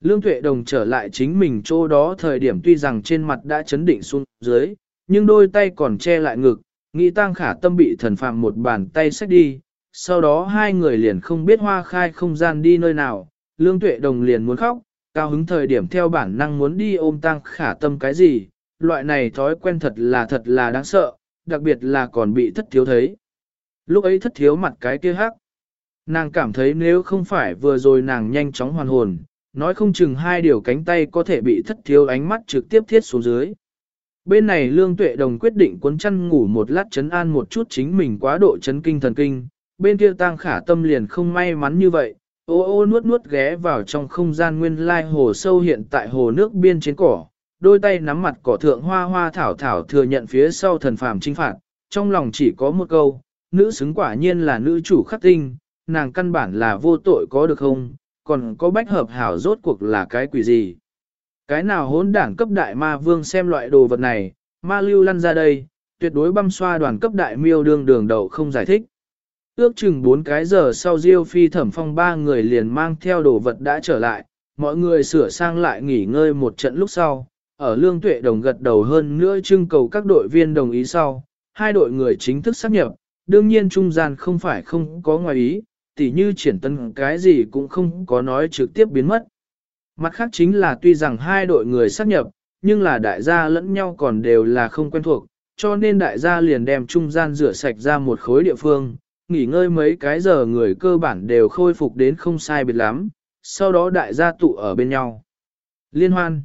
Lương Tuệ Đồng trở lại chính mình chỗ đó thời điểm tuy rằng trên mặt đã chấn định xuống dưới, nhưng đôi tay còn che lại ngực, nghĩ tăng khả tâm bị thần phạm một bàn tay xách đi, sau đó hai người liền không biết hoa khai không gian đi nơi nào, Lương Tuệ Đồng liền muốn khóc, cao hứng thời điểm theo bản năng muốn đi ôm tăng khả tâm cái gì, loại này thói quen thật là thật là đáng sợ, đặc biệt là còn bị thất thiếu thấy. Lúc ấy thất thiếu mặt cái kia hắc. Nàng cảm thấy nếu không phải vừa rồi nàng nhanh chóng hoàn hồn, nói không chừng hai điều cánh tay có thể bị thất thiếu ánh mắt trực tiếp thiết xuống dưới. Bên này Lương Tuệ Đồng quyết định cuốn chăn ngủ một lát chấn an một chút chính mình quá độ chấn kinh thần kinh, bên kia tang khả tâm liền không may mắn như vậy, ô ô nuốt nuốt ghé vào trong không gian nguyên lai hồ sâu hiện tại hồ nước biên trên cỏ, đôi tay nắm mặt cỏ thượng hoa hoa thảo thảo thừa nhận phía sau thần phàm trinh phạt, trong lòng chỉ có một câu, nữ xứng quả nhiên là nữ chủ khắc tinh, nàng căn bản là vô tội có được không, còn có bách hợp hảo rốt cuộc là cái quỷ gì. Cái nào hỗn đảng cấp đại ma vương xem loại đồ vật này, ma lưu lăn ra đây, tuyệt đối băm xoa đoàn cấp đại miêu đương đường đầu không giải thích. Ước chừng 4 cái giờ sau Diêu Phi thẩm phong ba người liền mang theo đồ vật đã trở lại, mọi người sửa sang lại nghỉ ngơi một trận lúc sau, ở lương tuệ đồng gật đầu hơn nữa trưng cầu các đội viên đồng ý sau, hai đội người chính thức xác nhập, đương nhiên trung gian không phải không có ngoài ý, tỉ như triển tân cái gì cũng không có nói trực tiếp biến mất. Mặt khác chính là tuy rằng hai đội người xác nhập, nhưng là đại gia lẫn nhau còn đều là không quen thuộc, cho nên đại gia liền đem trung gian rửa sạch ra một khối địa phương, nghỉ ngơi mấy cái giờ người cơ bản đều khôi phục đến không sai biệt lắm, sau đó đại gia tụ ở bên nhau. Liên hoan.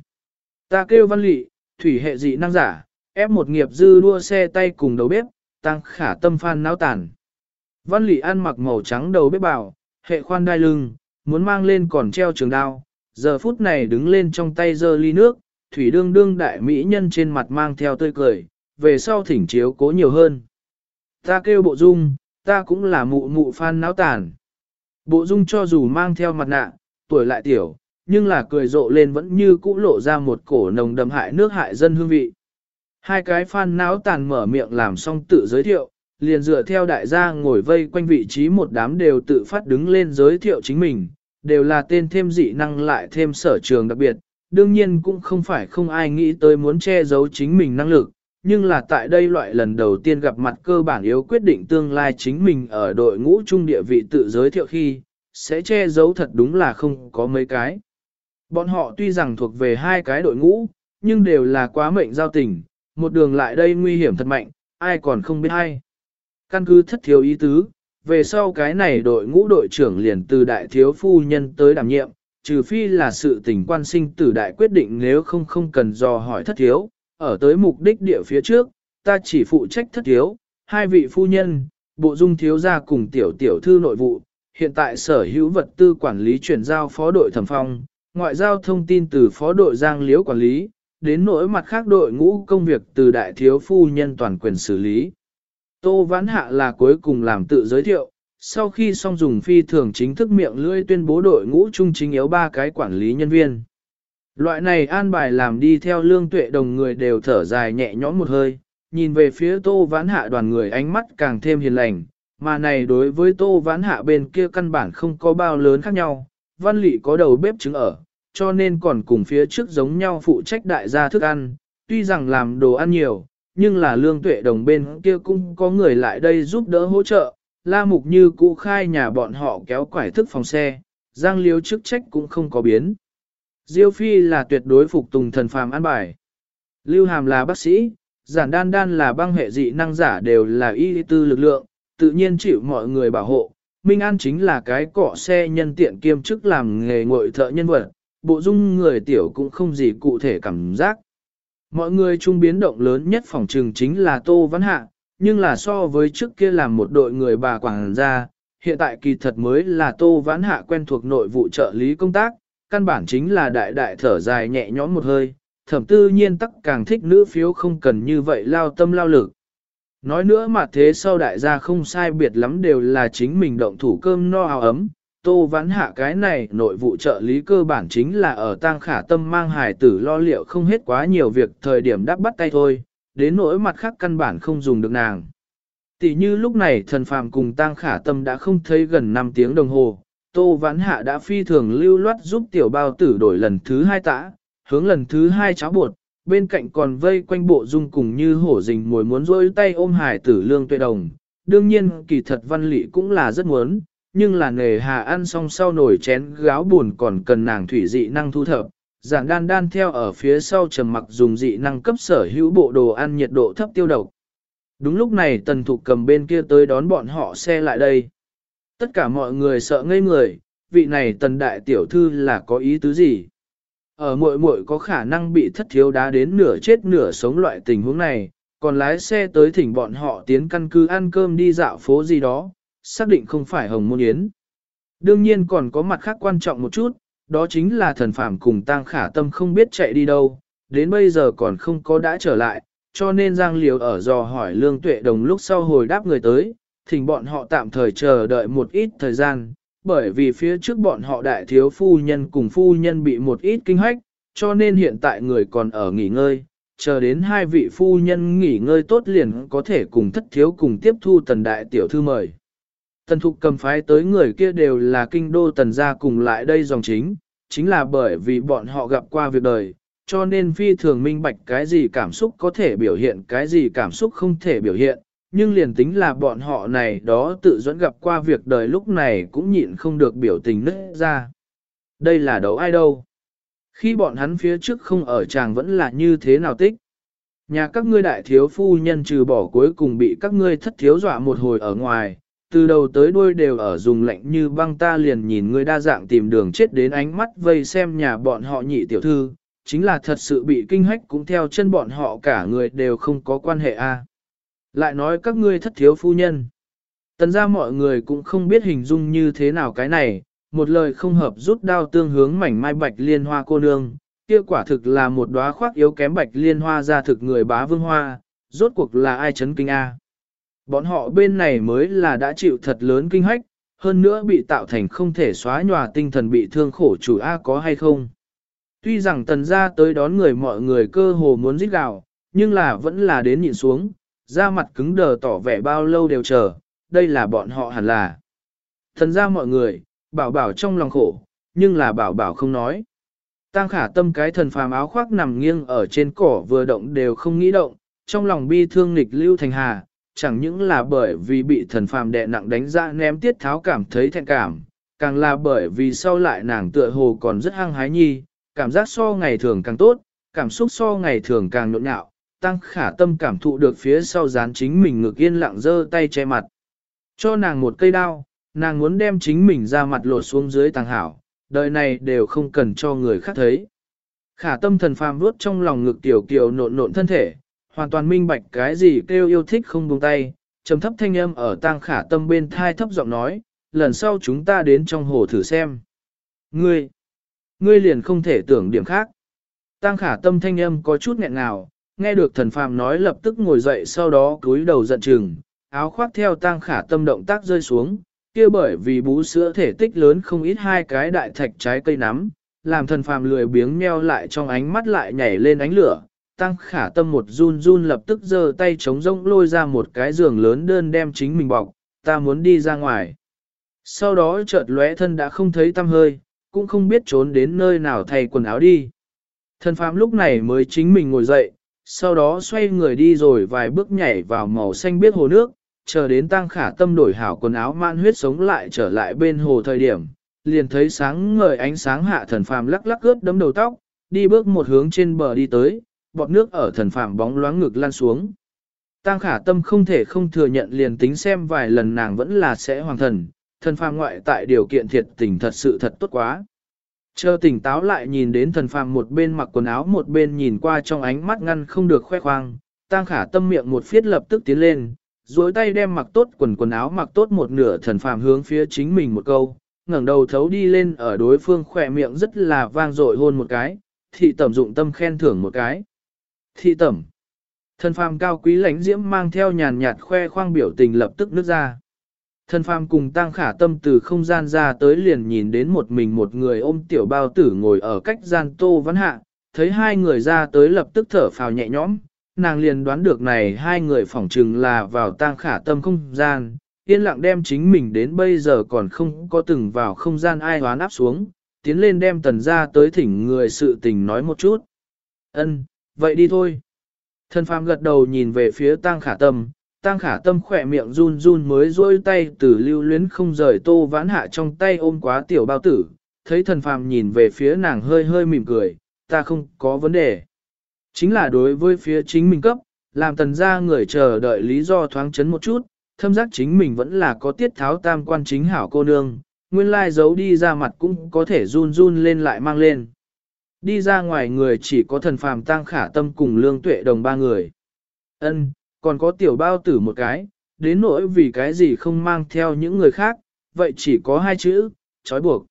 Ta kêu văn lị, thủy hệ dị năng giả, ép một nghiệp dư đua xe tay cùng đầu bếp, tăng khả tâm phan náo tản. Văn lị ăn mặc màu trắng đầu bếp bảo, hệ khoan đai lưng, muốn mang lên còn treo trường đao, giờ phút này đứng lên trong tay giơ ly nước, thủy đương đương đại mỹ nhân trên mặt mang theo tươi cười, về sau thỉnh chiếu cố nhiều hơn. Ta kêu bộ dung, ta cũng là mụ mụ phan náo tàn. Bộ dung cho dù mang theo mặt nạ, tuổi lại tiểu, nhưng là cười rộ lên vẫn như cũ lộ ra một cổ nồng đầm hại nước hại dân hương vị. Hai cái phan náo tàn mở miệng làm xong tự giới thiệu, liền dựa theo đại gia ngồi vây quanh vị trí một đám đều tự phát đứng lên giới thiệu chính mình, đều là tên thêm dị năng lại thêm sở trường đặc biệt, đương nhiên cũng không phải không ai nghĩ tới muốn che giấu chính mình năng lực, nhưng là tại đây loại lần đầu tiên gặp mặt cơ bản yếu quyết định tương lai chính mình ở đội ngũ trung địa vị tự giới thiệu khi, sẽ che giấu thật đúng là không có mấy cái. Bọn họ tuy rằng thuộc về hai cái đội ngũ, nhưng đều là quá mệnh giao tình, một đường lại đây nguy hiểm thật mạnh, ai còn không biết hay. Căn cứ thất thiếu ý tứ, về sau cái này đội ngũ đội trưởng liền từ đại thiếu phu nhân tới đảm nhiệm, trừ phi là sự tình quan sinh tử đại quyết định nếu không không cần dò hỏi thất thiếu, ở tới mục đích địa phía trước, ta chỉ phụ trách thất thiếu, hai vị phu nhân, bộ dung thiếu gia cùng tiểu tiểu thư nội vụ, hiện tại sở hữu vật tư quản lý chuyển giao phó đội thẩm phong, ngoại giao thông tin từ phó đội giang liễu quản lý, đến nỗi mặt khác đội ngũ công việc từ đại thiếu phu nhân toàn quyền xử lý. Tô Vãn Hạ là cuối cùng làm tự giới thiệu, sau khi xong dùng phi thường chính thức miệng lưỡi tuyên bố đội ngũ trung chính yếu ba cái quản lý nhân viên. Loại này an bài làm đi theo lương tuệ đồng người đều thở dài nhẹ nhõm một hơi, nhìn về phía tô vãn hạ đoàn người ánh mắt càng thêm hiền lành, mà này đối với tô vãn hạ bên kia căn bản không có bao lớn khác nhau, văn lị có đầu bếp trứng ở, cho nên còn cùng phía trước giống nhau phụ trách đại gia thức ăn, tuy rằng làm đồ ăn nhiều, nhưng là lương tuệ đồng bên kia cũng có người lại đây giúp đỡ hỗ trợ, la mục như cũ khai nhà bọn họ kéo quải thức phòng xe, giang liếu chức trách cũng không có biến. Diêu Phi là tuyệt đối phục tùng thần phàm an bài. Lưu Hàm là bác sĩ, giản đan đan là băng hệ dị năng giả đều là y tư lực lượng, tự nhiên chịu mọi người bảo hộ. Minh An chính là cái cọ xe nhân tiện kiêm chức làm nghề ngội thợ nhân vật, bộ dung người tiểu cũng không gì cụ thể cảm giác. Mọi người chung biến động lớn nhất phòng trường chính là Tô Văn Hạ, nhưng là so với trước kia làm một đội người bà quảng gia, hiện tại kỳ thật mới là Tô Vãn Hạ quen thuộc nội vụ trợ lý công tác, căn bản chính là đại đại thở dài nhẹ nhõm một hơi, thẩm tư nhiên tắc càng thích nữ phiếu không cần như vậy lao tâm lao lực. Nói nữa mà thế sau đại gia không sai biệt lắm đều là chính mình động thủ cơm no áo ấm, tô vãn hạ cái này nội vụ trợ lý cơ bản chính là ở tang khả tâm mang hài tử lo liệu không hết quá nhiều việc thời điểm đắp bắt tay thôi, đến nỗi mặt khác căn bản không dùng được nàng. Tỷ như lúc này thần phàm cùng tang khả tâm đã không thấy gần 5 tiếng đồng hồ, Tô Vãn Hạ đã phi thường lưu loát giúp tiểu bao tử đổi lần thứ hai tã, hướng lần thứ hai cháo bột, bên cạnh còn vây quanh bộ dung cùng như hổ rình mồi muốn rôi tay ôm hải tử lương tuệ đồng. Đương nhiên kỳ thật văn lị cũng là rất muốn, nhưng là nghề hà ăn xong sau nổi chén gáo buồn còn cần nàng thủy dị năng thu thập. Giản đan đan theo ở phía sau trầm mặc dùng dị năng cấp sở hữu bộ đồ ăn nhiệt độ thấp tiêu độc. Đúng lúc này tần thục cầm bên kia tới đón bọn họ xe lại đây. Tất cả mọi người sợ ngây người, vị này tần đại tiểu thư là có ý tứ gì? Ở muội muội có khả năng bị thất thiếu đá đến nửa chết nửa sống loại tình huống này, còn lái xe tới thỉnh bọn họ tiến căn cứ ăn cơm đi dạo phố gì đó, xác định không phải hồng môn yến. Đương nhiên còn có mặt khác quan trọng một chút, đó chính là thần phàm cùng tang khả tâm không biết chạy đi đâu, đến bây giờ còn không có đã trở lại, cho nên Giang Liều ở dò hỏi Lương Tuệ Đồng lúc sau hồi đáp người tới, thỉnh bọn họ tạm thời chờ đợi một ít thời gian, bởi vì phía trước bọn họ đại thiếu phu nhân cùng phu nhân bị một ít kinh hoách, cho nên hiện tại người còn ở nghỉ ngơi, chờ đến hai vị phu nhân nghỉ ngơi tốt liền có thể cùng thất thiếu cùng tiếp thu tần đại tiểu thư mời. Tần thục cầm phái tới người kia đều là kinh đô tần gia cùng lại đây dòng chính, chính là bởi vì bọn họ gặp qua việc đời, cho nên phi thường minh bạch cái gì cảm xúc có thể biểu hiện cái gì cảm xúc không thể biểu hiện, nhưng liền tính là bọn họ này đó tự dẫn gặp qua việc đời lúc này cũng nhịn không được biểu tình nứt ra. Đây là đấu ai đâu? Khi bọn hắn phía trước không ở chàng vẫn là như thế nào tích? Nhà các ngươi đại thiếu phu nhân trừ bỏ cuối cùng bị các ngươi thất thiếu dọa một hồi ở ngoài, từ đầu tới đuôi đều ở dùng lạnh như băng ta liền nhìn ngươi đa dạng tìm đường chết đến ánh mắt vây xem nhà bọn họ nhị tiểu thư, chính là thật sự bị kinh hách cũng theo chân bọn họ cả người đều không có quan hệ a. Lại nói các ngươi thất thiếu phu nhân. Tần ra mọi người cũng không biết hình dung như thế nào cái này, một lời không hợp rút đao tương hướng mảnh mai bạch liên hoa cô nương, kia quả thực là một đóa khoác yếu kém bạch liên hoa ra thực người bá vương hoa, rốt cuộc là ai chấn kinh A. Bọn họ bên này mới là đã chịu thật lớn kinh hách, hơn nữa bị tạo thành không thể xóa nhòa tinh thần bị thương khổ chủ A có hay không. Tuy rằng tần gia tới đón người mọi người cơ hồ muốn giết gạo, nhưng là vẫn là đến nhịn xuống, da mặt cứng đờ tỏ vẻ bao lâu đều chờ, đây là bọn họ hẳn là. Thần gia mọi người, bảo bảo trong lòng khổ, nhưng là bảo bảo không nói. Tăng khả tâm cái thần phàm áo khoác nằm nghiêng ở trên cỏ vừa động đều không nghĩ động, trong lòng bi thương nghịch lưu thành hà, chẳng những là bởi vì bị thần phàm đè nặng đánh ra ném tiết tháo cảm thấy thẹn cảm, càng là bởi vì sau lại nàng tựa hồ còn rất hăng hái nhi, cảm giác so ngày thường càng tốt, cảm xúc so ngày thường càng nhộn nhạo, tăng khả tâm cảm thụ được phía sau dán chính mình ngực yên lặng giơ tay che mặt. Cho nàng một cây đao, nàng muốn đem chính mình ra mặt lột xuống dưới tàng hảo, đời này đều không cần cho người khác thấy. Khả tâm thần phàm vuốt trong lòng ngực tiểu kiều nộn nộn thân thể, hoàn toàn minh bạch cái gì kêu yêu thích không buông tay, trầm thấp thanh âm ở tang khả tâm bên thai thấp giọng nói, lần sau chúng ta đến trong hồ thử xem. Ngươi, ngươi liền không thể tưởng điểm khác. Tang khả tâm thanh âm có chút nghẹn ngào, nghe được thần phàm nói lập tức ngồi dậy sau đó cúi đầu giận chừng, áo khoác theo tang khả tâm động tác rơi xuống, kia bởi vì bú sữa thể tích lớn không ít hai cái đại thạch trái cây nắm, làm thần phàm lười biếng meo lại trong ánh mắt lại nhảy lên ánh lửa. Tăng khả tâm một run run lập tức giơ tay chống rỗng lôi ra một cái giường lớn đơn đem chính mình bọc, ta muốn đi ra ngoài. Sau đó chợt lóe thân đã không thấy tâm hơi, cũng không biết trốn đến nơi nào thay quần áo đi. Thần phàm lúc này mới chính mình ngồi dậy, sau đó xoay người đi rồi vài bước nhảy vào màu xanh biết hồ nước, chờ đến tăng khả tâm đổi hảo quần áo man huyết sống lại trở lại bên hồ thời điểm, liền thấy sáng ngời ánh sáng hạ thần phàm lắc lắc ướt đấm đầu tóc, đi bước một hướng trên bờ đi tới, bọt nước ở thần phàm bóng loáng ngực lan xuống. Tăng khả tâm không thể không thừa nhận liền tính xem vài lần nàng vẫn là sẽ hoàng thần, thần phàm ngoại tại điều kiện thiệt tình thật sự thật tốt quá. Chờ tỉnh táo lại nhìn đến thần phàm một bên mặc quần áo một bên nhìn qua trong ánh mắt ngăn không được khoe khoang, tăng khả tâm miệng một phiết lập tức tiến lên, duỗi tay đem mặc tốt quần quần áo mặc tốt một nửa thần phàm hướng phía chính mình một câu, ngẩng đầu thấu đi lên ở đối phương khỏe miệng rất là vang dội hôn một cái, thị tẩm dụng tâm khen thưởng một cái. Thị tẩm. Thần phàm cao quý lãnh diễm mang theo nhàn nhạt khoe khoang biểu tình lập tức nước ra. Thần phàm cùng tăng khả tâm từ không gian ra tới liền nhìn đến một mình một người ôm tiểu bao tử ngồi ở cách gian tô văn hạ, thấy hai người ra tới lập tức thở phào nhẹ nhõm, nàng liền đoán được này hai người phỏng chừng là vào tang khả tâm không gian, yên lặng đem chính mình đến bây giờ còn không có từng vào không gian ai hoán áp xuống, tiến lên đem tần ra tới thỉnh người sự tình nói một chút. Ân, vậy đi thôi. Thần phàm gật đầu nhìn về phía tang khả tâm, tang khả tâm khỏe miệng run run mới rôi tay từ lưu luyến không rời tô vãn hạ trong tay ôm quá tiểu bao tử, thấy thần phàm nhìn về phía nàng hơi hơi mỉm cười, ta không có vấn đề. Chính là đối với phía chính mình cấp, làm tần ra người chờ đợi lý do thoáng chấn một chút, thâm giác chính mình vẫn là có tiết tháo tam quan chính hảo cô nương, nguyên lai giấu đi ra mặt cũng có thể run run lên lại mang lên. Đi ra ngoài người chỉ có thần phàm tăng khả tâm cùng lương tuệ đồng ba người. ân còn có tiểu bao tử một cái, đến nỗi vì cái gì không mang theo những người khác, vậy chỉ có hai chữ, trói buộc.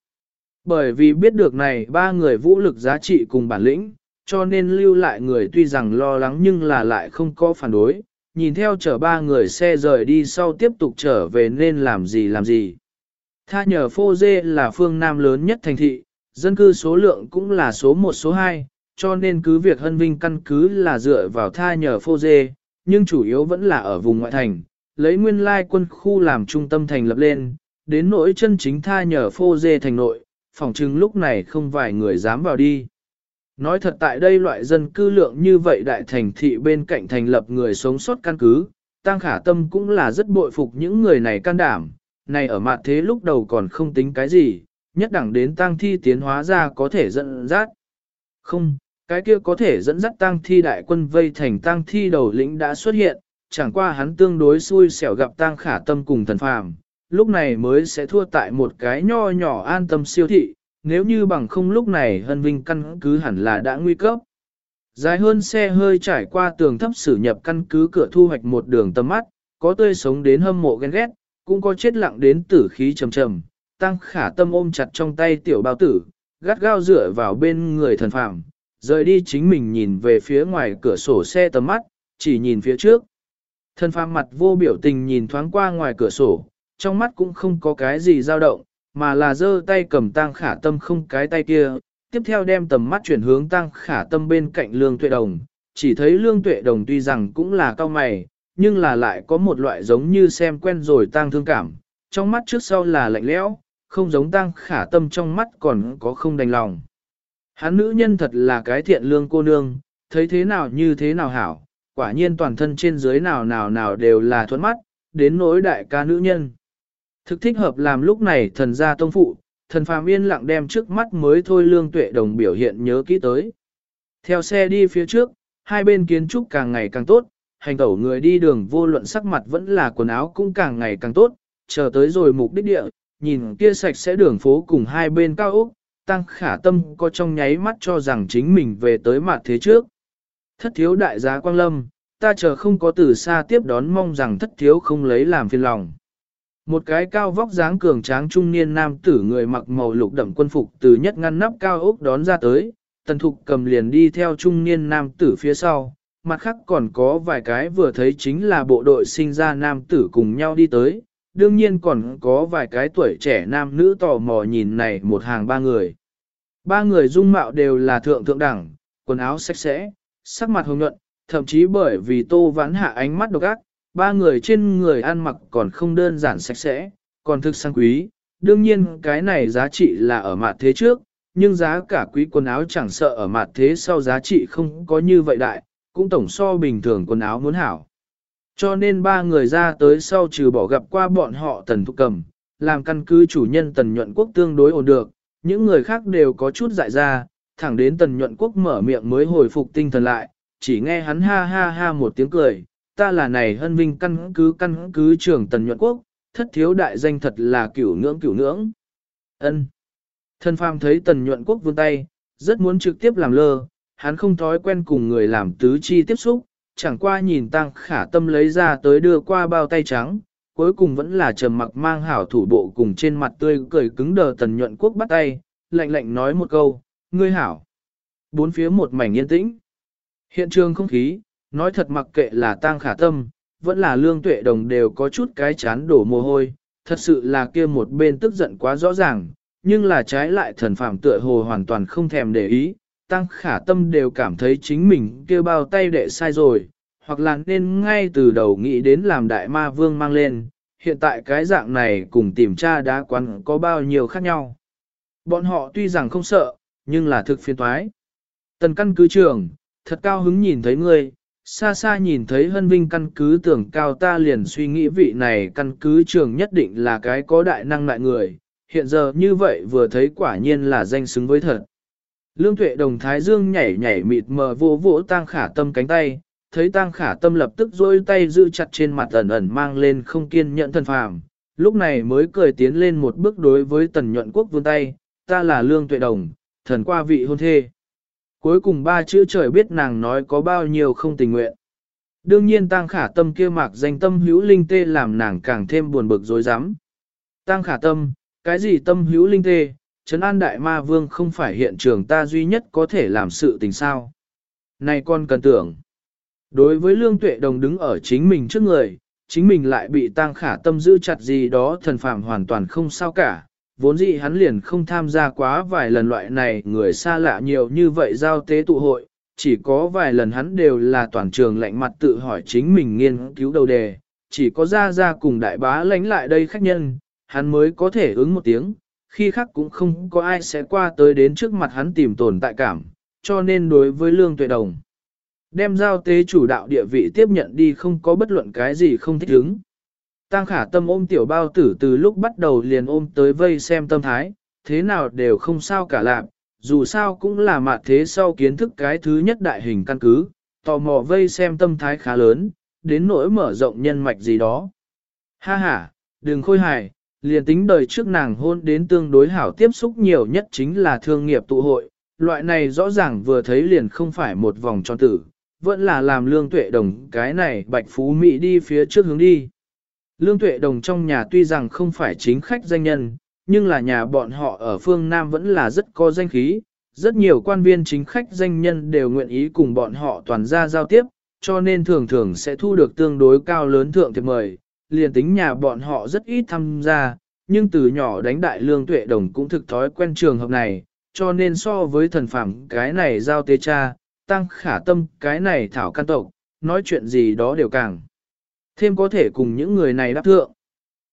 Bởi vì biết được này ba người vũ lực giá trị cùng bản lĩnh, cho nên lưu lại người tuy rằng lo lắng nhưng là lại không có phản đối, nhìn theo chở ba người xe rời đi sau tiếp tục trở về nên làm gì làm gì. Tha nhờ phô dê là phương Nam lớn nhất thành thị, dân cư số lượng cũng là số 1 số 2, cho nên cứ việc hân vinh căn cứ là dựa vào tha nhờ phô dê, nhưng chủ yếu vẫn là ở vùng ngoại thành, lấy nguyên lai quân khu làm trung tâm thành lập lên, đến nỗi chân chính tha nhờ phô dê thành nội, phòng chừng lúc này không vài người dám vào đi. Nói thật tại đây loại dân cư lượng như vậy đại thành thị bên cạnh thành lập người sống sót căn cứ, Tăng Khả Tâm cũng là rất bội phục những người này can đảm, này ở mặt thế lúc đầu còn không tính cái gì, nhất đẳng đến tang thi tiến hóa ra có thể dẫn dắt. Không, cái kia có thể dẫn dắt tang thi đại quân vây thành tang thi đầu lĩnh đã xuất hiện, chẳng qua hắn tương đối xui xẻo gặp tang khả tâm cùng thần phàm, lúc này mới sẽ thua tại một cái nho nhỏ an tâm siêu thị, nếu như bằng không lúc này hân vinh căn cứ hẳn là đã nguy cấp. Dài hơn xe hơi trải qua tường thấp xử nhập căn cứ cửa thu hoạch một đường tầm mắt, có tươi sống đến hâm mộ ghen ghét, cũng có chết lặng đến tử khí trầm trầm, tăng khả tâm ôm chặt trong tay tiểu bao tử, gắt gao dựa vào bên người thần phàm, rời đi chính mình nhìn về phía ngoài cửa sổ xe tầm mắt, chỉ nhìn phía trước. Thần phàm mặt vô biểu tình nhìn thoáng qua ngoài cửa sổ, trong mắt cũng không có cái gì dao động, mà là giơ tay cầm tăng khả tâm không cái tay kia, tiếp theo đem tầm mắt chuyển hướng tăng khả tâm bên cạnh lương tuệ đồng, chỉ thấy lương tuệ đồng tuy rằng cũng là cao mày, nhưng là lại có một loại giống như xem quen rồi tăng thương cảm, trong mắt trước sau là lạnh lẽo, không giống tăng khả tâm trong mắt còn có không đành lòng. Hắn nữ nhân thật là cái thiện lương cô nương, thấy thế nào như thế nào hảo, quả nhiên toàn thân trên dưới nào nào nào đều là thuẫn mắt, đến nỗi đại ca nữ nhân. Thực thích hợp làm lúc này thần gia tông phụ, thần phàm yên lặng đem trước mắt mới thôi lương tuệ đồng biểu hiện nhớ kỹ tới. Theo xe đi phía trước, hai bên kiến trúc càng ngày càng tốt, hành tẩu người đi đường vô luận sắc mặt vẫn là quần áo cũng càng ngày càng tốt, chờ tới rồi mục đích địa, nhìn kia sạch sẽ đường phố cùng hai bên cao ốc, tăng khả tâm có trong nháy mắt cho rằng chính mình về tới mặt thế trước. Thất thiếu đại giá quang lâm, ta chờ không có từ xa tiếp đón mong rằng thất thiếu không lấy làm phiền lòng. Một cái cao vóc dáng cường tráng trung niên nam tử người mặc màu lục đậm quân phục từ nhất ngăn nắp cao ốc đón ra tới, tần thục cầm liền đi theo trung niên nam tử phía sau, mặt khác còn có vài cái vừa thấy chính là bộ đội sinh ra nam tử cùng nhau đi tới, đương nhiên còn có vài cái tuổi trẻ nam nữ tò mò nhìn này một hàng ba người. Ba người dung mạo đều là thượng thượng đẳng, quần áo sạch sẽ, sắc mặt hồng nhuận, thậm chí bởi vì tô vãn hạ ánh mắt độc ác, ba người trên người ăn mặc còn không đơn giản sạch sẽ, còn thực sang quý. Đương nhiên cái này giá trị là ở mặt thế trước, nhưng giá cả quý quần áo chẳng sợ ở mặt thế sau giá trị không có như vậy đại, cũng tổng so bình thường quần áo muốn hảo. Cho nên ba người ra tới sau trừ bỏ gặp qua bọn họ tần thục cầm, làm căn cứ chủ nhân tần nhuận quốc tương đối ổn được, những người khác đều có chút dại ra, thẳng đến tần nhuận quốc mở miệng mới hồi phục tinh thần lại, chỉ nghe hắn ha ha ha một tiếng cười, ta là này hân vinh căn cứ căn cứ trưởng tần nhuận quốc, thất thiếu đại danh thật là cửu ngưỡng cửu ngưỡng. ân Thân phàm thấy tần nhuận quốc vươn tay, rất muốn trực tiếp làm lơ, hắn không thói quen cùng người làm tứ chi tiếp xúc, chẳng qua nhìn tăng khả tâm lấy ra tới đưa qua bao tay trắng, cuối cùng vẫn là trầm mặc mang hảo thủ bộ cùng trên mặt tươi cười cứng đờ tần nhuận quốc bắt tay, lạnh lạnh nói một câu, ngươi hảo. Bốn phía một mảnh yên tĩnh. Hiện trường không khí, nói thật mặc kệ là tang khả tâm, vẫn là lương tuệ đồng đều có chút cái chán đổ mồ hôi, thật sự là kia một bên tức giận quá rõ ràng, nhưng là trái lại thần phạm tựa hồ hoàn toàn không thèm để ý, tăng khả tâm đều cảm thấy chính mình kêu bao tay đệ sai rồi, hoặc là nên ngay từ đầu nghĩ đến làm đại ma vương mang lên, hiện tại cái dạng này cùng tìm tra đá quán có bao nhiêu khác nhau. Bọn họ tuy rằng không sợ, nhưng là thực phiền toái. Tần căn cứ trường, thật cao hứng nhìn thấy ngươi, xa xa nhìn thấy hân vinh căn cứ tưởng cao ta liền suy nghĩ vị này căn cứ trường nhất định là cái có đại năng lại người, hiện giờ như vậy vừa thấy quả nhiên là danh xứng với thật. Lương tuệ đồng thái dương nhảy nhảy mịt mờ vô vỗ tang khả tâm cánh tay, thấy tang khả tâm lập tức dôi tay giữ chặt trên mặt ẩn ẩn mang lên không kiên nhẫn thân phàm, lúc này mới cười tiến lên một bước đối với tần nhuận quốc vươn tay, ta là lương tuệ đồng, thần qua vị hôn thê. Cuối cùng ba chữ trời biết nàng nói có bao nhiêu không tình nguyện. Đương nhiên tang khả tâm kia mạc danh tâm hữu linh tê làm nàng càng thêm buồn bực dối rắm Tang khả tâm, cái gì tâm hữu linh tê, Trấn An Đại Ma Vương không phải hiện trường ta duy nhất có thể làm sự tình sao. Này con cần tưởng. Đối với Lương Tuệ Đồng đứng ở chính mình trước người, chính mình lại bị tang khả tâm giữ chặt gì đó thần phàm hoàn toàn không sao cả. Vốn dĩ hắn liền không tham gia quá vài lần loại này người xa lạ nhiều như vậy giao tế tụ hội, chỉ có vài lần hắn đều là toàn trường lạnh mặt tự hỏi chính mình nghiên cứu đầu đề, chỉ có ra ra cùng đại bá lánh lại đây khách nhân, hắn mới có thể ứng một tiếng, khi khác cũng không có ai sẽ qua tới đến trước mặt hắn tìm tồn tại cảm, cho nên đối với lương tuệ đồng. Đem giao tế chủ đạo địa vị tiếp nhận đi không có bất luận cái gì không thích ứng. Tăng khả tâm ôm tiểu bao tử từ lúc bắt đầu liền ôm tới vây xem tâm thái, thế nào đều không sao cả lạc, dù sao cũng là mặt thế sau kiến thức cái thứ nhất đại hình căn cứ, tò mò vây xem tâm thái khá lớn, đến nỗi mở rộng nhân mạch gì đó. Ha ha, đừng khôi hài, liền tính đời trước nàng hôn đến tương đối hảo tiếp xúc nhiều nhất chính là thương nghiệp tụ hội, loại này rõ ràng vừa thấy liền không phải một vòng tròn tử, vẫn là làm lương tuệ đồng cái này bạch phú Mỹ đi phía trước hướng đi. Lương tuệ đồng trong nhà tuy rằng không phải chính khách danh nhân, nhưng là nhà bọn họ ở phương Nam vẫn là rất có danh khí, rất nhiều quan viên chính khách danh nhân đều nguyện ý cùng bọn họ toàn ra giao tiếp, cho nên thường thường sẽ thu được tương đối cao lớn thượng thiệp mời, liền tính nhà bọn họ rất ít tham gia, nhưng từ nhỏ đánh đại lương tuệ đồng cũng thực thói quen trường hợp này, cho nên so với thần phàm cái này giao tế cha, tăng khả tâm cái này thảo can tộc, nói chuyện gì đó đều càng. Thêm có thể cùng những người này đáp thượng.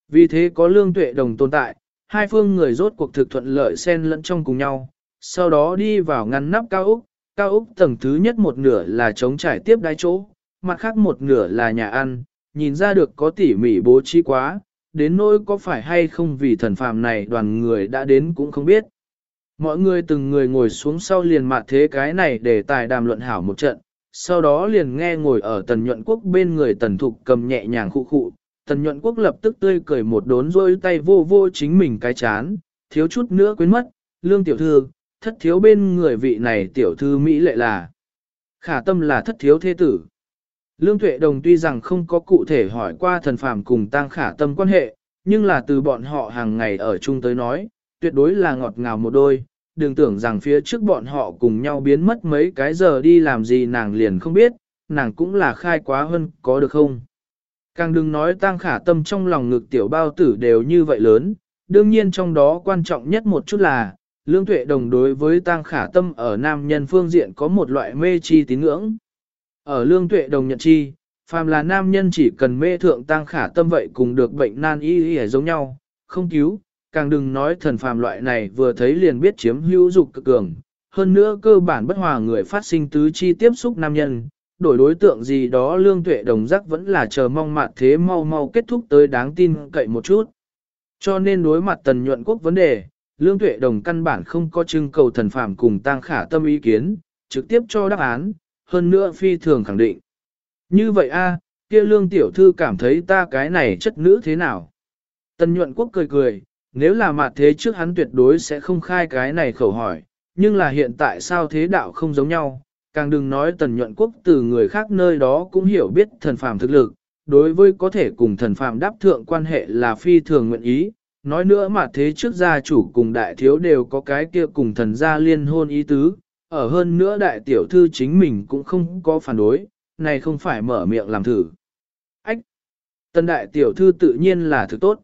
Vì thế có lương tuệ đồng tồn tại, hai phương người rốt cuộc thực thuận lợi xen lẫn trong cùng nhau, sau đó đi vào ngăn nắp cao Úc, cao Úc tầng thứ nhất một nửa là chống trải tiếp đai chỗ, mặt khác một nửa là nhà ăn, nhìn ra được có tỉ mỉ bố trí quá, đến nỗi có phải hay không vì thần phàm này đoàn người đã đến cũng không biết. Mọi người từng người ngồi xuống sau liền mặt thế cái này để tài đàm luận hảo một trận, sau đó liền nghe ngồi ở tần nhuận quốc bên người tần thục cầm nhẹ nhàng khụ khụ, tần nhuận quốc lập tức tươi cười một đốn rôi tay vô vô chính mình cái chán, thiếu chút nữa quên mất, lương tiểu thư, thất thiếu bên người vị này tiểu thư Mỹ lệ là. Khả tâm là thất thiếu thế tử. Lương Tuệ Đồng tuy rằng không có cụ thể hỏi qua thần phàm cùng tăng khả tâm quan hệ, nhưng là từ bọn họ hàng ngày ở chung tới nói, tuyệt đối là ngọt ngào một đôi, đừng tưởng rằng phía trước bọn họ cùng nhau biến mất mấy cái giờ đi làm gì nàng liền không biết, nàng cũng là khai quá hơn, có được không? Càng đừng nói tăng khả tâm trong lòng ngực tiểu bao tử đều như vậy lớn, đương nhiên trong đó quan trọng nhất một chút là, lương tuệ đồng đối với tăng khả tâm ở nam nhân phương diện có một loại mê chi tín ngưỡng. Ở lương tuệ đồng nhận chi, phàm là nam nhân chỉ cần mê thượng tăng khả tâm vậy cùng được bệnh nan y y giống nhau, không cứu, càng đừng nói thần phàm loại này vừa thấy liền biết chiếm hữu dục cực cường. Hơn nữa cơ bản bất hòa người phát sinh tứ chi tiếp xúc nam nhân, đổi đối tượng gì đó lương tuệ đồng giác vẫn là chờ mong mạn thế mau mau kết thúc tới đáng tin cậy một chút. Cho nên đối mặt tần nhuận quốc vấn đề, lương tuệ đồng căn bản không có trưng cầu thần phàm cùng tăng khả tâm ý kiến, trực tiếp cho đáp án, hơn nữa phi thường khẳng định. Như vậy a, kia lương tiểu thư cảm thấy ta cái này chất nữ thế nào? Tần nhuận quốc cười cười, nếu là mặt thế trước hắn tuyệt đối sẽ không khai cái này khẩu hỏi, nhưng là hiện tại sao thế đạo không giống nhau, càng đừng nói tần nhuận quốc từ người khác nơi đó cũng hiểu biết thần phàm thực lực, đối với có thể cùng thần phàm đáp thượng quan hệ là phi thường nguyện ý, nói nữa mà thế trước gia chủ cùng đại thiếu đều có cái kia cùng thần gia liên hôn ý tứ, ở hơn nữa đại tiểu thư chính mình cũng không có phản đối, này không phải mở miệng làm thử. Ách! Tân đại tiểu thư tự nhiên là thứ tốt.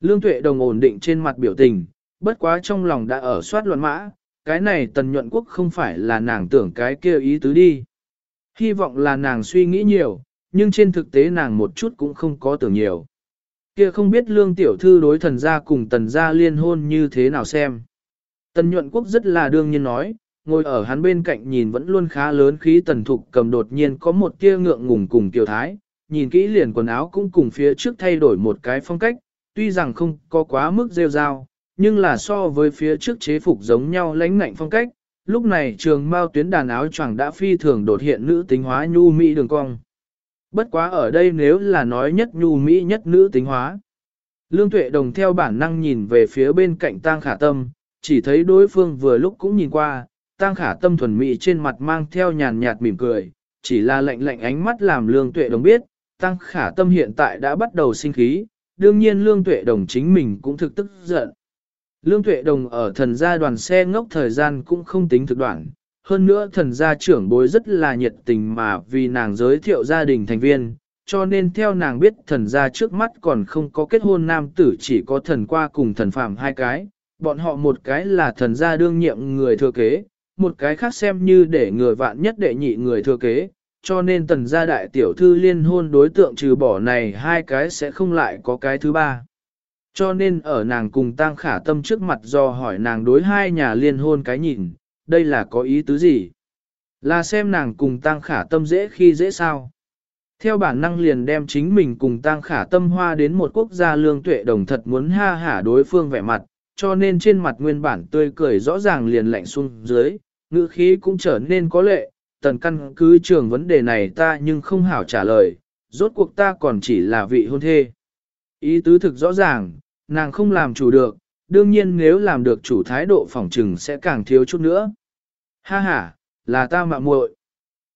Lương tuệ đồng ổn định trên mặt biểu tình, bất quá trong lòng đã ở soát luận mã, cái này tần nhuận quốc không phải là nàng tưởng cái kia ý tứ đi. Hy vọng là nàng suy nghĩ nhiều, nhưng trên thực tế nàng một chút cũng không có tưởng nhiều. kia không biết lương tiểu thư đối thần gia cùng tần gia liên hôn như thế nào xem. Tần nhuận quốc rất là đương nhiên nói, ngồi ở hắn bên cạnh nhìn vẫn luôn khá lớn khí tần thục cầm đột nhiên có một tia ngượng ngùng cùng tiểu thái, nhìn kỹ liền quần áo cũng cùng phía trước thay đổi một cái phong cách, tuy rằng không có quá mức rêu rao, nhưng là so với phía trước chế phục giống nhau lãnh ngạnh phong cách, lúc này trường mao tuyến đàn áo choàng đã phi thường đột hiện nữ tính hóa nhu mỹ đường cong. Bất quá ở đây nếu là nói nhất nhu mỹ nhất nữ tính hóa. Lương Tuệ Đồng theo bản năng nhìn về phía bên cạnh Tang Khả Tâm, chỉ thấy đối phương vừa lúc cũng nhìn qua, Tang Khả Tâm thuần mỹ trên mặt mang theo nhàn nhạt mỉm cười, chỉ là lạnh lạnh ánh mắt làm Lương Tuệ Đồng biết, Tang Khả Tâm hiện tại đã bắt đầu sinh khí, đương nhiên Lương Tuệ Đồng chính mình cũng thực tức giận. Lương Tuệ Đồng ở thần gia đoàn xe ngốc thời gian cũng không tính thực đoạn, hơn nữa thần gia trưởng bối rất là nhiệt tình mà vì nàng giới thiệu gia đình thành viên, cho nên theo nàng biết thần gia trước mắt còn không có kết hôn nam tử chỉ có thần qua cùng thần phạm hai cái, bọn họ một cái là thần gia đương nhiệm người thừa kế, một cái khác xem như để người vạn nhất đệ nhị người thừa kế, cho nên tần gia đại tiểu thư liên hôn đối tượng trừ bỏ này hai cái sẽ không lại có cái thứ ba. Cho nên ở nàng cùng tang khả tâm trước mặt do hỏi nàng đối hai nhà liên hôn cái nhìn, đây là có ý tứ gì? Là xem nàng cùng tang khả tâm dễ khi dễ sao? Theo bản năng liền đem chính mình cùng tang khả tâm hoa đến một quốc gia lương tuệ đồng thật muốn ha hả đối phương vẻ mặt, cho nên trên mặt nguyên bản tươi cười rõ ràng liền lạnh xuống dưới, ngữ khí cũng trở nên có lệ, tần căn cứ trường vấn đề này ta nhưng không hảo trả lời, rốt cuộc ta còn chỉ là vị hôn thê. Ý tứ thực rõ ràng, nàng không làm chủ được, đương nhiên nếu làm được chủ thái độ phỏng trừng sẽ càng thiếu chút nữa. Ha ha, là ta mạ muội.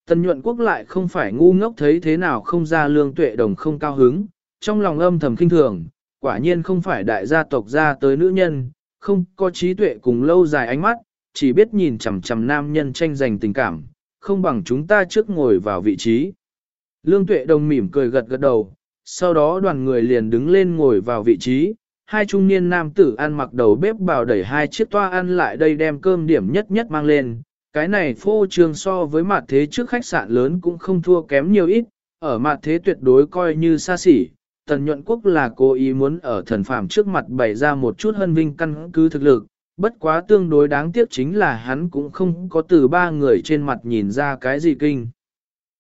Tần nhuận quốc lại không phải ngu ngốc thấy thế nào không ra lương tuệ đồng không cao hứng, trong lòng âm thầm kinh thường, quả nhiên không phải đại gia tộc ra tới nữ nhân, không có trí tuệ cùng lâu dài ánh mắt, chỉ biết nhìn chằm chằm nam nhân tranh giành tình cảm, không bằng chúng ta trước ngồi vào vị trí. Lương tuệ đồng mỉm cười gật gật đầu, sau đó đoàn người liền đứng lên ngồi vào vị trí, hai trung niên nam tử ăn mặc đầu bếp bào đẩy hai chiếc toa ăn lại đây đem cơm điểm nhất nhất mang lên. Cái này phô trương so với mặt thế trước khách sạn lớn cũng không thua kém nhiều ít, ở mặt thế tuyệt đối coi như xa xỉ. Tần nhuận quốc là cố ý muốn ở thần phàm trước mặt bày ra một chút hân vinh căn cứ thực lực, bất quá tương đối đáng tiếc chính là hắn cũng không có từ ba người trên mặt nhìn ra cái gì kinh.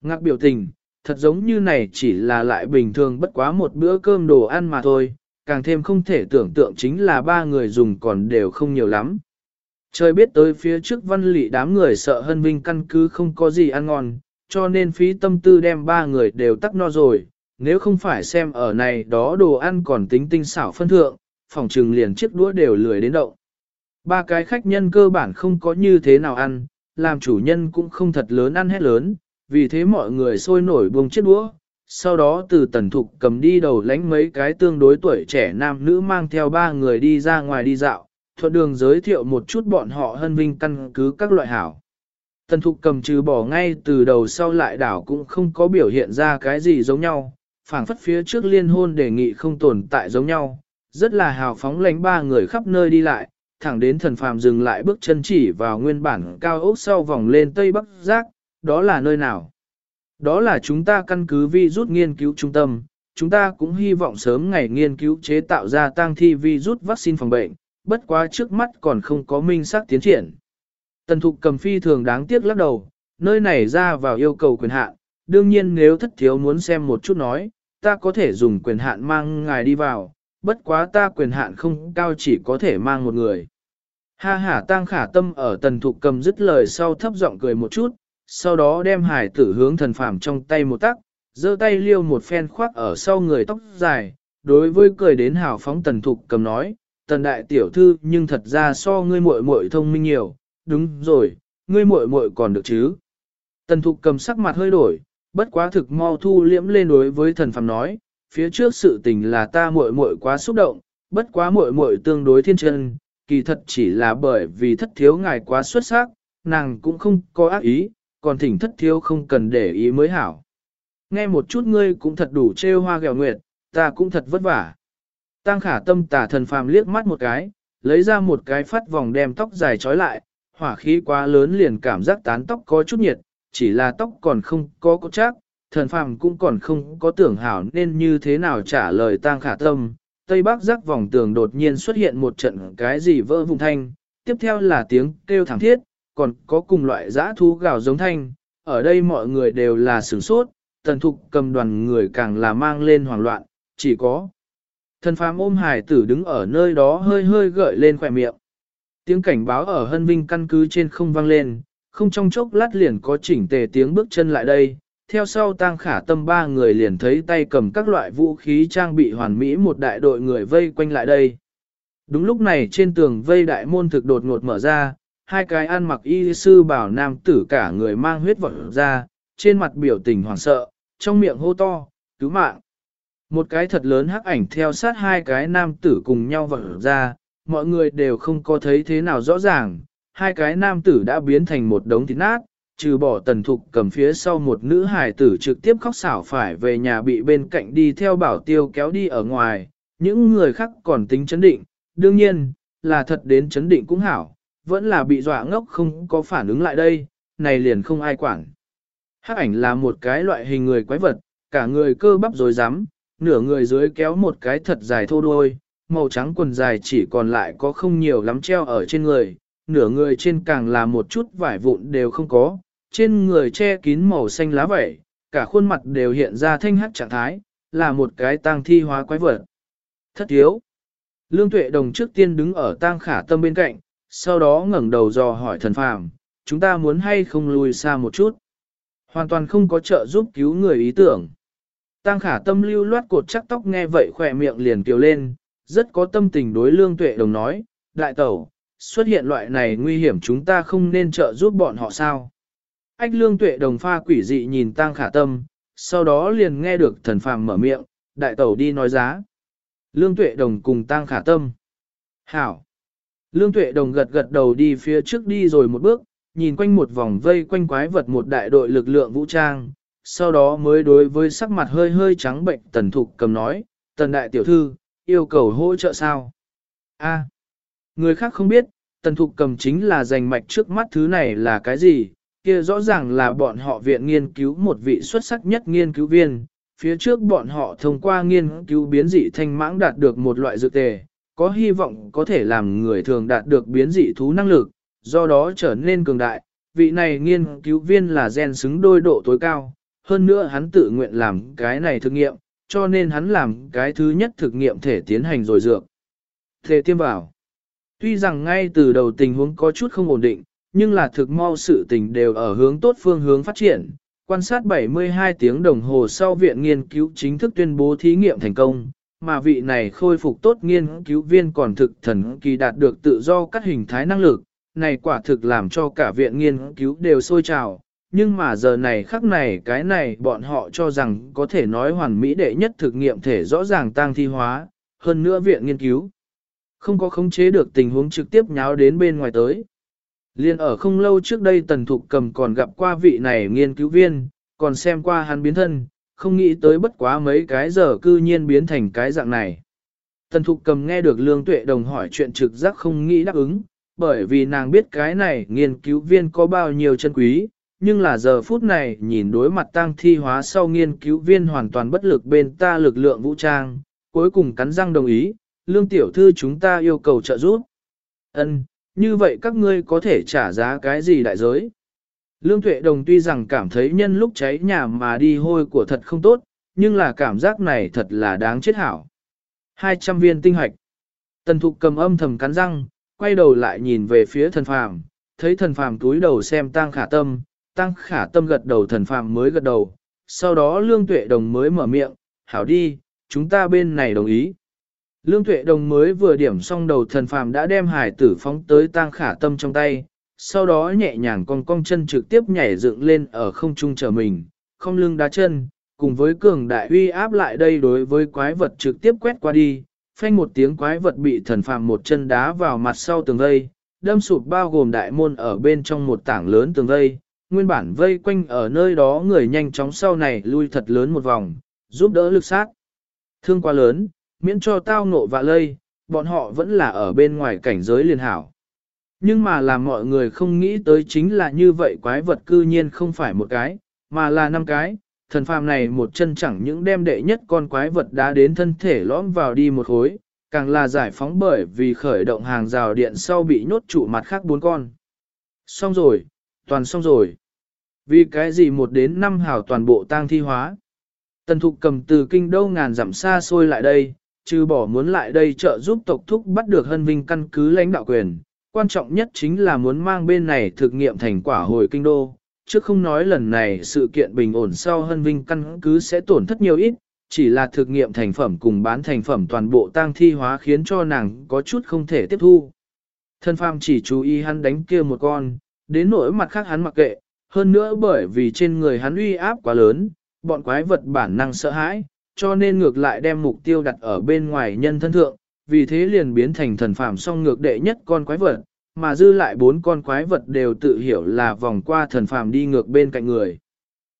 Ngạc biểu tình, thật giống như này chỉ là lại bình thường bất quá một bữa cơm đồ ăn mà thôi, càng thêm không thể tưởng tượng chính là ba người dùng còn đều không nhiều lắm. Trời biết tới phía trước văn lị đám người sợ hân vinh căn cứ không có gì ăn ngon, cho nên phí tâm tư đem ba người đều tắc no rồi, nếu không phải xem ở này đó đồ ăn còn tính tinh xảo phân thượng, phòng trừng liền chiếc đũa đều lười đến động. Ba cái khách nhân cơ bản không có như thế nào ăn, làm chủ nhân cũng không thật lớn ăn hết lớn, vì thế mọi người sôi nổi buông chiếc đũa, sau đó từ tần thục cầm đi đầu lánh mấy cái tương đối tuổi trẻ nam nữ mang theo ba người đi ra ngoài đi dạo, thuận đường giới thiệu một chút bọn họ hân vinh căn cứ các loại hảo. Tần thục cầm trừ bỏ ngay từ đầu sau lại đảo cũng không có biểu hiện ra cái gì giống nhau, phảng phất phía trước liên hôn đề nghị không tồn tại giống nhau, rất là hào phóng lánh ba người khắp nơi đi lại, thẳng đến thần phàm dừng lại bước chân chỉ vào nguyên bản cao ốc sau vòng lên tây bắc giác, đó là nơi nào? Đó là chúng ta căn cứ vi rút nghiên cứu trung tâm, chúng ta cũng hy vọng sớm ngày nghiên cứu chế tạo ra tăng thi vi rút vaccine phòng bệnh, bất quá trước mắt còn không có minh xác tiến triển. Tần thục cầm phi thường đáng tiếc lắc đầu, nơi này ra vào yêu cầu quyền hạn, đương nhiên nếu thất thiếu muốn xem một chút nói, ta có thể dùng quyền hạn mang ngài đi vào, bất quá ta quyền hạn không cao chỉ có thể mang một người. Ha ha tang khả tâm ở tần thục cầm dứt lời sau thấp giọng cười một chút, sau đó đem hải tử hướng thần phàm trong tay một tắc, giơ tay liêu một phen khoác ở sau người tóc dài, đối với cười đến hào phóng tần thục cầm nói, tần đại tiểu thư nhưng thật ra so ngươi muội muội thông minh nhiều, đúng rồi, ngươi muội muội còn được chứ. Tần thục cầm sắc mặt hơi đổi, bất quá thực mau thu liễm lên đối với thần phàm nói, phía trước sự tình là ta muội muội quá xúc động, bất quá muội muội tương đối thiên chân, kỳ thật chỉ là bởi vì thất thiếu ngài quá xuất sắc, nàng cũng không có ác ý, còn thỉnh thất thiếu không cần để ý mới hảo. Nghe một chút ngươi cũng thật đủ trêu hoa gẹo nguyệt, ta cũng thật vất vả. Tăng khả tâm tả thần phàm liếc mắt một cái, lấy ra một cái phát vòng đem tóc dài trói lại, hỏa khí quá lớn liền cảm giác tán tóc có chút nhiệt, chỉ là tóc còn không có cốt chắc, thần phàm cũng còn không có tưởng hảo nên như thế nào trả lời tang khả tâm. Tây Bắc rắc vòng tường đột nhiên xuất hiện một trận cái gì vỡ vùng thanh, tiếp theo là tiếng kêu thẳng thiết, còn có cùng loại giã thú gào giống thanh. Ở đây mọi người đều là sửng sốt, tần thục cầm đoàn người càng là mang lên hoảng loạn, chỉ có. Thần phàm ôm hải tử đứng ở nơi đó hơi hơi gợi lên khỏe miệng. Tiếng cảnh báo ở hân vinh căn cứ trên không vang lên, không trong chốc lát liền có chỉnh tề tiếng bước chân lại đây. Theo sau tang khả tâm ba người liền thấy tay cầm các loại vũ khí trang bị hoàn mỹ một đại đội người vây quanh lại đây. Đúng lúc này trên tường vây đại môn thực đột ngột mở ra, hai cái ăn mặc y sư bảo nam tử cả người mang huyết vọt ra, trên mặt biểu tình hoảng sợ, trong miệng hô to, cứu mạng. Một cái thật lớn hắc ảnh theo sát hai cái nam tử cùng nhau vọt ra, mọi người đều không có thấy thế nào rõ ràng, hai cái nam tử đã biến thành một đống thịt nát, trừ bỏ tần thục cầm phía sau một nữ hài tử trực tiếp khóc xảo phải về nhà bị bên cạnh đi theo bảo tiêu kéo đi ở ngoài, những người khác còn tính chấn định, đương nhiên, là thật đến chấn định cũng hảo, vẫn là bị dọa ngốc không có phản ứng lại đây, này liền không ai quản. Hắc ảnh là một cái loại hình người quái vật, cả người cơ bắp rồi rắm nửa người dưới kéo một cái thật dài thô đuôi, màu trắng quần dài chỉ còn lại có không nhiều lắm treo ở trên người, nửa người trên càng là một chút vải vụn đều không có, trên người che kín màu xanh lá vẩy, cả khuôn mặt đều hiện ra thanh hắc trạng thái, là một cái tang thi hóa quái vật. Thất thiếu. Lương Tuệ Đồng trước tiên đứng ở tang khả tâm bên cạnh, sau đó ngẩng đầu dò hỏi thần phàm, chúng ta muốn hay không lùi xa một chút. Hoàn toàn không có trợ giúp cứu người ý tưởng. Tang khả tâm lưu loát cột chắc tóc nghe vậy khỏe miệng liền kiều lên, rất có tâm tình đối lương tuệ đồng nói, đại tẩu, xuất hiện loại này nguy hiểm chúng ta không nên trợ giúp bọn họ sao. Ách lương tuệ đồng pha quỷ dị nhìn tang khả tâm, sau đó liền nghe được thần phàm mở miệng, đại tẩu đi nói giá. Lương tuệ đồng cùng tang khả tâm. Hảo. Lương tuệ đồng gật gật đầu đi phía trước đi rồi một bước, nhìn quanh một vòng vây quanh quái vật một đại đội lực lượng vũ trang, sau đó mới đối với sắc mặt hơi hơi trắng bệnh tần thục cầm nói, tần đại tiểu thư, yêu cầu hỗ trợ sao? A người khác không biết, tần thục cầm chính là giành mạch trước mắt thứ này là cái gì, kia rõ ràng là bọn họ viện nghiên cứu một vị xuất sắc nhất nghiên cứu viên. Phía trước bọn họ thông qua nghiên cứu biến dị thanh mãng đạt được một loại dược tề, có hy vọng có thể làm người thường đạt được biến dị thú năng lực, do đó trở nên cường đại. Vị này nghiên cứu viên là gen xứng đôi độ tối cao, hơn nữa hắn tự nguyện làm cái này thực nghiệm, cho nên hắn làm cái thứ nhất thực nghiệm thể tiến hành rồi dược. Thể tiêm vào. Tuy rằng ngay từ đầu tình huống có chút không ổn định, nhưng là thực mau sự tình đều ở hướng tốt phương hướng phát triển. Quan sát 72 tiếng đồng hồ sau viện nghiên cứu chính thức tuyên bố thí nghiệm thành công, mà vị này khôi phục tốt nghiên cứu viên còn thực thần kỳ đạt được tự do các hình thái năng lực, này quả thực làm cho cả viện nghiên cứu đều sôi trào, nhưng mà giờ này khắc này cái này bọn họ cho rằng có thể nói hoàn mỹ đệ nhất thực nghiệm thể rõ ràng tăng thi hóa, hơn nữa viện nghiên cứu. Không có khống chế được tình huống trực tiếp nháo đến bên ngoài tới. Liên ở không lâu trước đây Tần Thục Cầm còn gặp qua vị này nghiên cứu viên, còn xem qua hắn biến thân, không nghĩ tới bất quá mấy cái giờ cư nhiên biến thành cái dạng này. Tần Thục Cầm nghe được Lương Tuệ Đồng hỏi chuyện trực giác không nghĩ đáp ứng, bởi vì nàng biết cái này nghiên cứu viên có bao nhiêu chân quý, nhưng là giờ phút này nhìn đối mặt tang thi hóa sau nghiên cứu viên hoàn toàn bất lực bên ta lực lượng vũ trang, cuối cùng cắn răng đồng ý, lương tiểu thư chúng ta yêu cầu trợ giúp. Ân, như vậy các ngươi có thể trả giá cái gì đại giới? Lương Tuệ Đồng tuy rằng cảm thấy nhân lúc cháy nhà mà đi hôi của thật không tốt, nhưng là cảm giác này thật là đáng chết hảo. 200 viên tinh hoạch. Tần Thục cầm âm thầm cắn răng, quay đầu lại nhìn về phía thần phàm, thấy thần phàm túi đầu xem tang khả tâm, tăng khả tâm gật đầu thần phàm mới gật đầu, sau đó lương tuệ đồng mới mở miệng, hảo đi, chúng ta bên này đồng ý. Lương tuệ đồng mới vừa điểm xong đầu thần phàm đã đem hải tử phóng tới tang khả tâm trong tay, sau đó nhẹ nhàng cong cong chân trực tiếp nhảy dựng lên ở không trung chờ mình, không lưng đá chân, cùng với cường đại uy áp lại đây đối với quái vật trực tiếp quét qua đi, phanh một tiếng quái vật bị thần phàm một chân đá vào mặt sau tường vây, đâm sụp bao gồm đại môn ở bên trong một tảng lớn tường vây, nguyên bản vây quanh ở nơi đó người nhanh chóng sau này lui thật lớn một vòng, giúp đỡ lực sát. Thương quá lớn, miễn cho tao ngộ và lây, bọn họ vẫn là ở bên ngoài cảnh giới liền hảo. Nhưng mà làm mọi người không nghĩ tới chính là như vậy quái vật cư nhiên không phải một cái, mà là năm cái, thần phàm này một chân chẳng những đem đệ nhất con quái vật đá đến thân thể lõm vào đi một khối, càng là giải phóng bởi vì khởi động hàng rào điện sau bị nhốt trụ mặt khác bốn con. Xong rồi, toàn xong rồi. Vì cái gì một đến năm hào toàn bộ tang thi hóa. Tần thục cầm từ kinh đâu ngàn dặm xa xôi lại đây, trừ bỏ muốn lại đây trợ giúp tộc thúc bắt được hân vinh căn cứ lãnh đạo quyền. Quan trọng nhất chính là muốn mang bên này thực nghiệm thành quả hồi kinh đô, chứ không nói lần này sự kiện bình ổn sau hân vinh căn cứ sẽ tổn thất nhiều ít, chỉ là thực nghiệm thành phẩm cùng bán thành phẩm toàn bộ tang thi hóa khiến cho nàng có chút không thể tiếp thu. Thân phàm chỉ chú ý hắn đánh kia một con, đến nỗi mặt khác hắn mặc kệ, hơn nữa bởi vì trên người hắn uy áp quá lớn, bọn quái vật bản năng sợ hãi, cho nên ngược lại đem mục tiêu đặt ở bên ngoài nhân thân thượng, vì thế liền biến thành thần phàm song ngược đệ nhất con quái vật, mà dư lại bốn con quái vật đều tự hiểu là vòng qua thần phàm đi ngược bên cạnh người.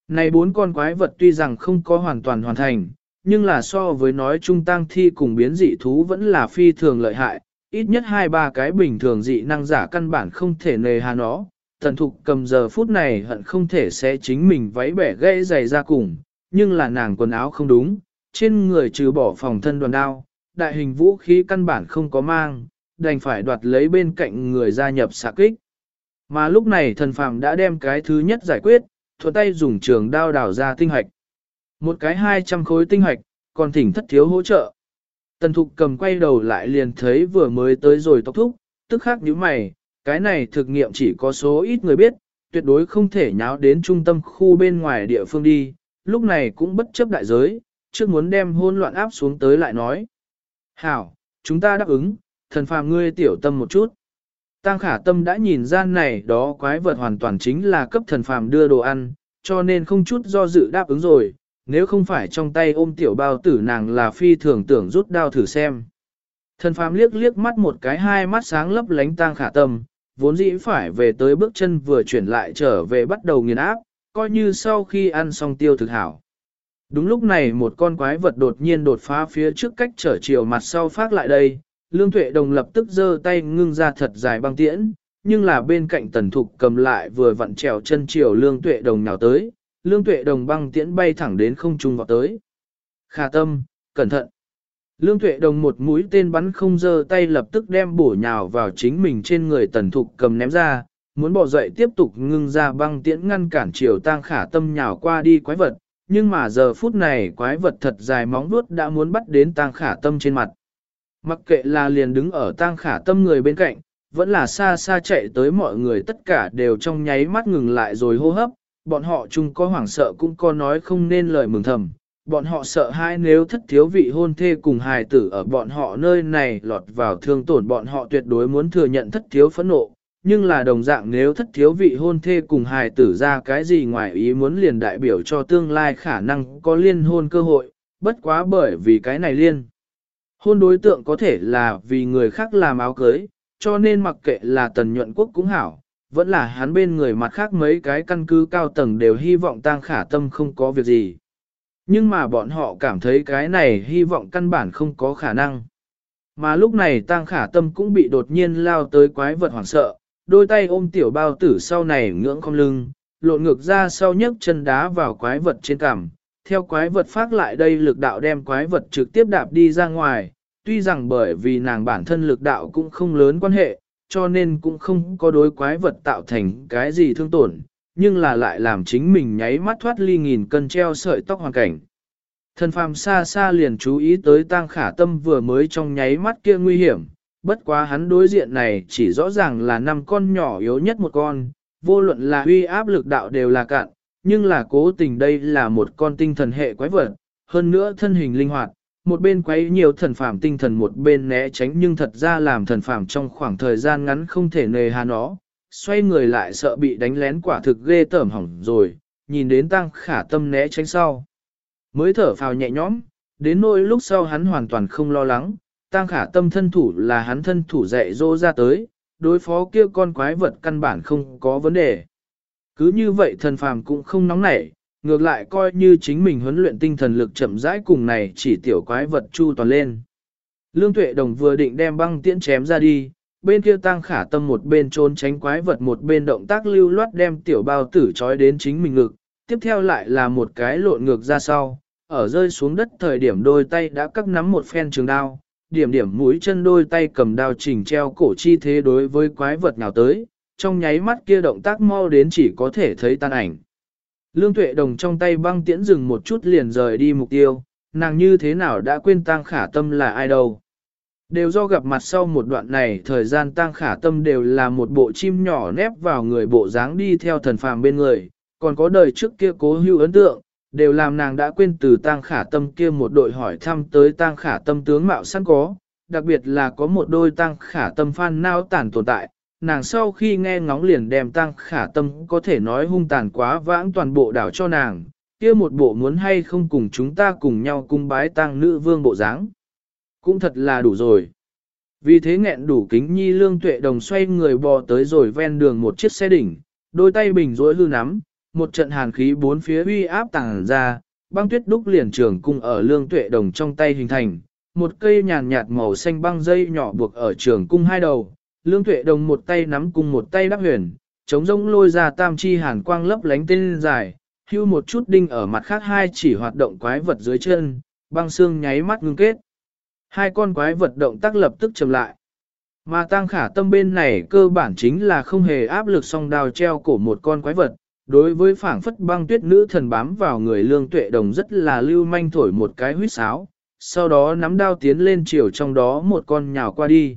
Này bốn con quái vật tuy rằng không có hoàn toàn hoàn thành, nhưng là so với nói trung tăng thi cùng biến dị thú vẫn là phi thường lợi hại, ít nhất hai ba cái bình thường dị năng giả căn bản không thể nề hà nó. Tần thục cầm giờ phút này hận không thể sẽ chính mình váy bẻ gãy giày ra cùng, nhưng là nàng quần áo không đúng, trên người trừ bỏ phòng thân đoàn đao, đại hình vũ khí căn bản không có mang, đành phải đoạt lấy bên cạnh người gia nhập xạ kích. Mà lúc này thần phàm đã đem cái thứ nhất giải quyết, thuận tay dùng trường đao đào ra tinh hạch. Một cái 200 khối tinh hạch, còn thỉnh thất thiếu hỗ trợ. Tần thục cầm quay đầu lại liền thấy vừa mới tới rồi tóc thúc, tức khắc như mày, cái này thực nghiệm chỉ có số ít người biết, tuyệt đối không thể nháo đến trung tâm khu bên ngoài địa phương đi, lúc này cũng bất chấp đại giới, trước muốn đem hôn loạn áp xuống tới lại nói. Hảo, chúng ta đáp ứng, thần phàm ngươi tiểu tâm một chút. Tăng khả tâm đã nhìn ra này đó quái vật hoàn toàn chính là cấp thần phàm đưa đồ ăn, cho nên không chút do dự đáp ứng rồi, nếu không phải trong tay ôm tiểu bao tử nàng là phi thường tưởng rút đao thử xem. Thần phàm liếc liếc mắt một cái hai mắt sáng lấp lánh tang khả tâm, vốn dĩ phải về tới bước chân vừa chuyển lại trở về bắt đầu nghiền áp, coi như sau khi ăn xong tiêu thực hảo. Đúng lúc này một con quái vật đột nhiên đột phá phía trước cách trở chiều mặt sau phát lại đây, Lương Tuệ Đồng lập tức giơ tay ngưng ra thật dài băng tiễn, nhưng là bên cạnh tần thục cầm lại vừa vặn trèo chân chiều Lương Tuệ Đồng nào tới, lương tuệ đồng băng tiễn bay thẳng đến không trung vào tới. Khả tâm, cẩn thận. Lương tuệ đồng một mũi tên bắn không giơ tay lập tức đem bổ nhào vào chính mình trên người tần thục cầm ném ra, muốn bỏ dậy tiếp tục ngưng ra băng tiễn ngăn cản chiều tang khả tâm nhào qua đi quái vật, nhưng mà giờ phút này quái vật thật dài móng vuốt đã muốn bắt đến tang khả tâm trên mặt. Mặc kệ là liền đứng ở tang khả tâm người bên cạnh, vẫn là xa xa chạy tới mọi người tất cả đều trong nháy mắt ngừng lại rồi hô hấp, bọn họ chung có hoảng sợ cũng có nói không nên lời mừng thầm. Bọn họ sợ hai nếu thất thiếu vị hôn thê cùng hài tử ở bọn họ nơi này lọt vào thương tổn bọn họ tuyệt đối muốn thừa nhận thất thiếu phẫn nộ. Nhưng là đồng dạng nếu thất thiếu vị hôn thê cùng hài tử ra cái gì ngoài ý muốn liền đại biểu cho tương lai khả năng có liên hôn cơ hội, bất quá bởi vì cái này liên. Hôn đối tượng có thể là vì người khác làm áo cưới, cho nên mặc kệ là tần nhuận quốc cũng hảo, vẫn là hắn bên người mặt khác mấy cái căn cứ cao tầng đều hy vọng tang khả tâm không có việc gì. Nhưng mà bọn họ cảm thấy cái này hy vọng căn bản không có khả năng. Mà lúc này tang khả tâm cũng bị đột nhiên lao tới quái vật hoảng sợ, đôi tay ôm tiểu bao tử sau này ngưỡng không lưng, lộn ngược ra sau nhấc chân đá vào quái vật trên cằm. Theo quái vật phát lại đây lực đạo đem quái vật trực tiếp đạp đi ra ngoài, tuy rằng bởi vì nàng bản thân lực đạo cũng không lớn quan hệ, cho nên cũng không có đối quái vật tạo thành cái gì thương tổn, nhưng là lại làm chính mình nháy mắt thoát ly nghìn cân treo sợi tóc hoàn cảnh. Thần phàm xa xa liền chú ý tới tang khả tâm vừa mới trong nháy mắt kia nguy hiểm, bất quá hắn đối diện này chỉ rõ ràng là năm con nhỏ yếu nhất một con, vô luận là uy áp lực đạo đều là cạn, nhưng là cố tình đây là một con tinh thần hệ quái vật, hơn nữa thân hình linh hoạt, một bên quấy nhiều thần phàm tinh thần một bên né tránh nhưng thật ra làm thần phàm trong khoảng thời gian ngắn không thể nề hà nó, xoay người lại sợ bị đánh lén quả thực ghê tởm hỏng rồi, nhìn đến tăng khả tâm né tránh sau. Mới thở phào nhẹ nhõm, đến nỗi lúc sau hắn hoàn toàn không lo lắng, tăng khả tâm thân thủ là hắn thân thủ dạy dỗ ra tới, đối phó kia con quái vật căn bản không có vấn đề. Cứ như vậy thần phàm cũng không nóng nảy, ngược lại coi như chính mình huấn luyện tinh thần lực chậm rãi cùng này chỉ tiểu quái vật chu toàn lên. Lương Tuệ Đồng vừa định đem băng tiễn chém ra đi, bên kia tăng khả tâm một bên trốn tránh quái vật một bên động tác lưu loát đem tiểu bao tử trói đến chính mình ngực, tiếp theo lại là một cái lộn ngược ra sau, ở rơi xuống đất thời điểm đôi tay đã cắt nắm một phen trường đao, điểm điểm mũi chân đôi tay cầm đao chỉnh treo cổ chi thế đối với quái vật nào tới, trong nháy mắt kia động tác mau đến chỉ có thể thấy tan ảnh. Lương tuệ đồng trong tay băng tiễn dừng một chút liền rời đi mục tiêu, nàng như thế nào đã quên tang khả tâm là ai đâu. Đều do gặp mặt sau một đoạn này thời gian tang khả tâm đều là một bộ chim nhỏ nép vào người bộ dáng đi theo thần phàm bên người, còn có đời trước kia cố hữu ấn tượng, đều làm nàng đã quên từ tang khả tâm kia một đội hỏi thăm tới tang khả tâm tướng mạo sẵn có, đặc biệt là có một đôi tang khả tâm phan nao tản tồn tại. Nàng sau khi nghe ngóng liền đem tăng khả tâm có thể nói hung tàn quá vãng toàn bộ đảo cho nàng, kia một bộ muốn hay không cùng chúng ta cùng nhau cung bái tăng nữ vương bộ dáng Cũng thật là đủ rồi. Vì thế nghẹn đủ kính nhi lương tuệ đồng xoay người bò tới rồi ven đường một chiếc xe đỉnh, đôi tay bình rối hư nắm, một trận hàn khí bốn phía uy áp tàng ra, băng tuyết đúc liền trường cung ở lương tuệ đồng trong tay hình thành, một cây nhàn nhạt màu xanh băng dây nhỏ buộc ở trường cung hai đầu, lương tuệ đồng một tay nắm cung một tay đắc huyền, chống rông lôi ra tam chi hàn quang lấp lánh tên dài, hưu một chút đinh ở mặt khác hai chỉ hoạt động quái vật dưới chân, băng xương nháy mắt ngưng kết. Hai con quái vật động tác lập tức chậm lại. Mà tăng khả tâm bên này cơ bản chính là không hề áp lực song đào treo cổ một con quái vật. Đối với phảng phất băng tuyết nữ thần bám vào người lương tuệ đồng rất là lưu manh thổi một cái huyết sáo, sau đó nắm đao tiến lên chiều trong đó một con nhào qua đi.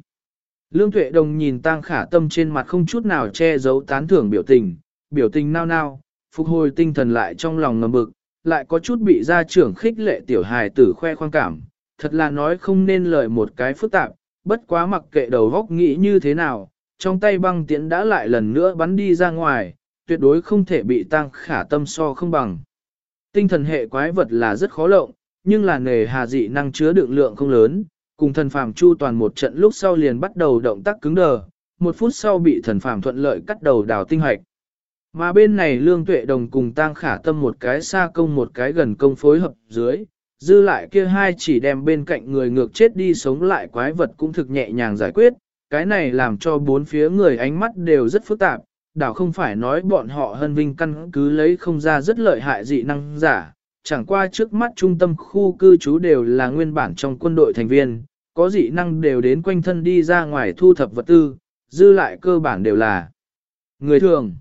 Lương tuệ đồng nhìn tăng khả tâm trên mặt không chút nào che giấu tán thưởng biểu tình, biểu tình nao nao, phục hồi tinh thần lại trong lòng ngầm bực, lại có chút bị gia trưởng khích lệ tiểu hài tử khoe khoang cảm, thật là nói không nên lời một cái phức tạp, bất quá mặc kệ đầu góc nghĩ như thế nào, trong tay băng tiễn đã lại lần nữa bắn đi ra ngoài, tuyệt đối không thể bị tăng khả tâm so không bằng. Tinh thần hệ quái vật là rất khó lộng, nhưng là nghề hà dị năng chứa đựng lượng không lớn, cùng thần phàm chu toàn một trận lúc sau liền bắt đầu động tác cứng đờ, một phút sau bị thần phàm thuận lợi cắt đầu đào tinh hoạch. Mà bên này lương tuệ đồng cùng tăng khả tâm một cái xa công một cái gần công phối hợp dưới, dư lại kia hai chỉ đem bên cạnh người ngược chết đi sống lại quái vật cũng thực nhẹ nhàng giải quyết, cái này làm cho bốn phía người ánh mắt đều rất phức tạp, đảo không phải nói bọn họ hân vinh căn cứ lấy không ra rất lợi hại dị năng giả, chẳng qua trước mắt trung tâm khu cư trú đều là nguyên bản trong quân đội thành viên, có dị năng đều đến quanh thân đi ra ngoài thu thập vật tư, dư lại cơ bản đều là người thường.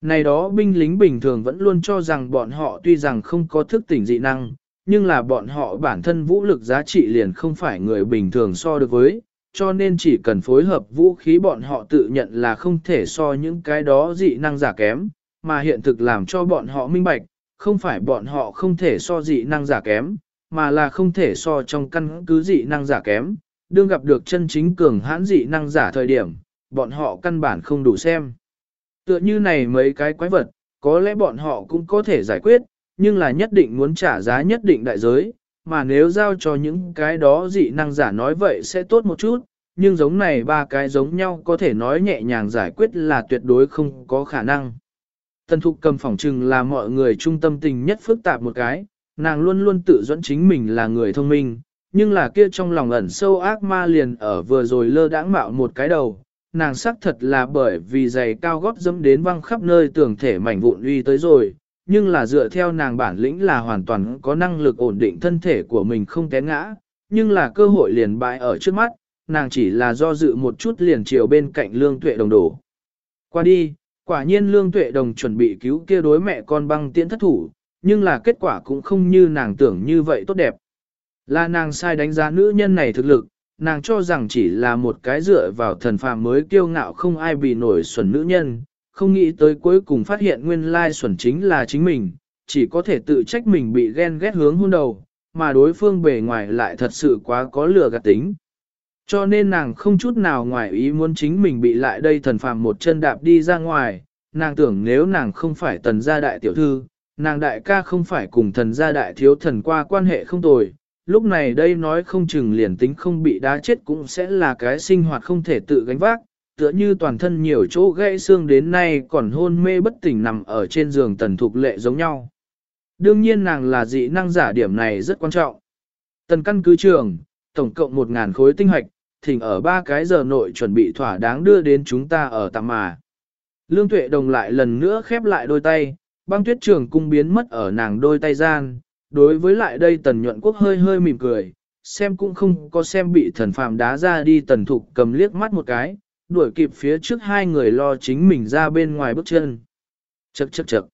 Này đó binh lính bình thường vẫn luôn cho rằng bọn họ tuy rằng không có thức tỉnh dị năng, nhưng là bọn họ bản thân vũ lực giá trị liền không phải người bình thường so được với, cho nên chỉ cần phối hợp vũ khí bọn họ tự nhận là không thể so những cái đó dị năng giả kém, mà hiện thực làm cho bọn họ minh bạch, không phải bọn họ không thể so dị năng giả kém, mà là không thể so trong căn cứ dị năng giả kém, đương gặp được chân chính cường hãn dị năng giả thời điểm, bọn họ căn bản không đủ xem. Tựa như này mấy cái quái vật, có lẽ bọn họ cũng có thể giải quyết, nhưng là nhất định muốn trả giá nhất định đại giới, mà nếu giao cho những cái đó dị năng giả nói vậy sẽ tốt một chút, nhưng giống này ba cái giống nhau có thể nói nhẹ nhàng giải quyết là tuyệt đối không có khả năng. Tần thục cầm phỏng trừng là mọi người trung tâm tình nhất phức tạp một cái, nàng luôn luôn tự dẫn chính mình là người thông minh, nhưng là kia trong lòng ẩn sâu ác ma liền ở vừa rồi lơ đãng mạo một cái đầu, nàng xác thật là bởi vì giày cao gót dẫm đến văng khắp nơi tưởng thể mảnh vụn uy tới rồi, nhưng là dựa theo nàng bản lĩnh là hoàn toàn có năng lực ổn định thân thể của mình không té ngã, nhưng là cơ hội liền bại ở trước mắt, nàng chỉ là do dự một chút liền chiều bên cạnh lương tuệ đồng đổ. Qua đi, quả nhiên lương tuệ đồng chuẩn bị cứu kia đối mẹ con băng tiễn thất thủ, nhưng là kết quả cũng không như nàng tưởng như vậy tốt đẹp. Là nàng sai đánh giá nữ nhân này thực lực, nàng cho rằng chỉ là một cái dựa vào thần phàm mới kiêu ngạo không ai bị nổi xuẩn nữ nhân, không nghĩ tới cuối cùng phát hiện nguyên lai xuẩn chính là chính mình, chỉ có thể tự trách mình bị ghen ghét hướng hôn đầu, mà đối phương bề ngoài lại thật sự quá có lừa gạt tính. Cho nên nàng không chút nào ngoài ý muốn chính mình bị lại đây thần phàm một chân đạp đi ra ngoài, nàng tưởng nếu nàng không phải tần gia đại tiểu thư, nàng đại ca không phải cùng thần gia đại thiếu thần qua quan hệ không tồi, lúc này đây nói không chừng liền tính không bị đá chết cũng sẽ là cái sinh hoạt không thể tự gánh vác, tựa như toàn thân nhiều chỗ gãy xương đến nay còn hôn mê bất tỉnh nằm ở trên giường tần thục lệ giống nhau. Đương nhiên nàng là dị năng giả điểm này rất quan trọng. Tần căn cứ trường, tổng cộng 1.000 khối tinh hoạch, thỉnh ở ba cái giờ nội chuẩn bị thỏa đáng đưa đến chúng ta ở tạm mà. Lương tuệ đồng lại lần nữa khép lại đôi tay, băng tuyết trường cung biến mất ở nàng đôi tay gian, đối với lại đây tần nhuận quốc hơi hơi mỉm cười, xem cũng không có xem bị thần phàm đá ra đi tần thục cầm liếc mắt một cái, đuổi kịp phía trước hai người lo chính mình ra bên ngoài bước chân. Chậc chậc chậc.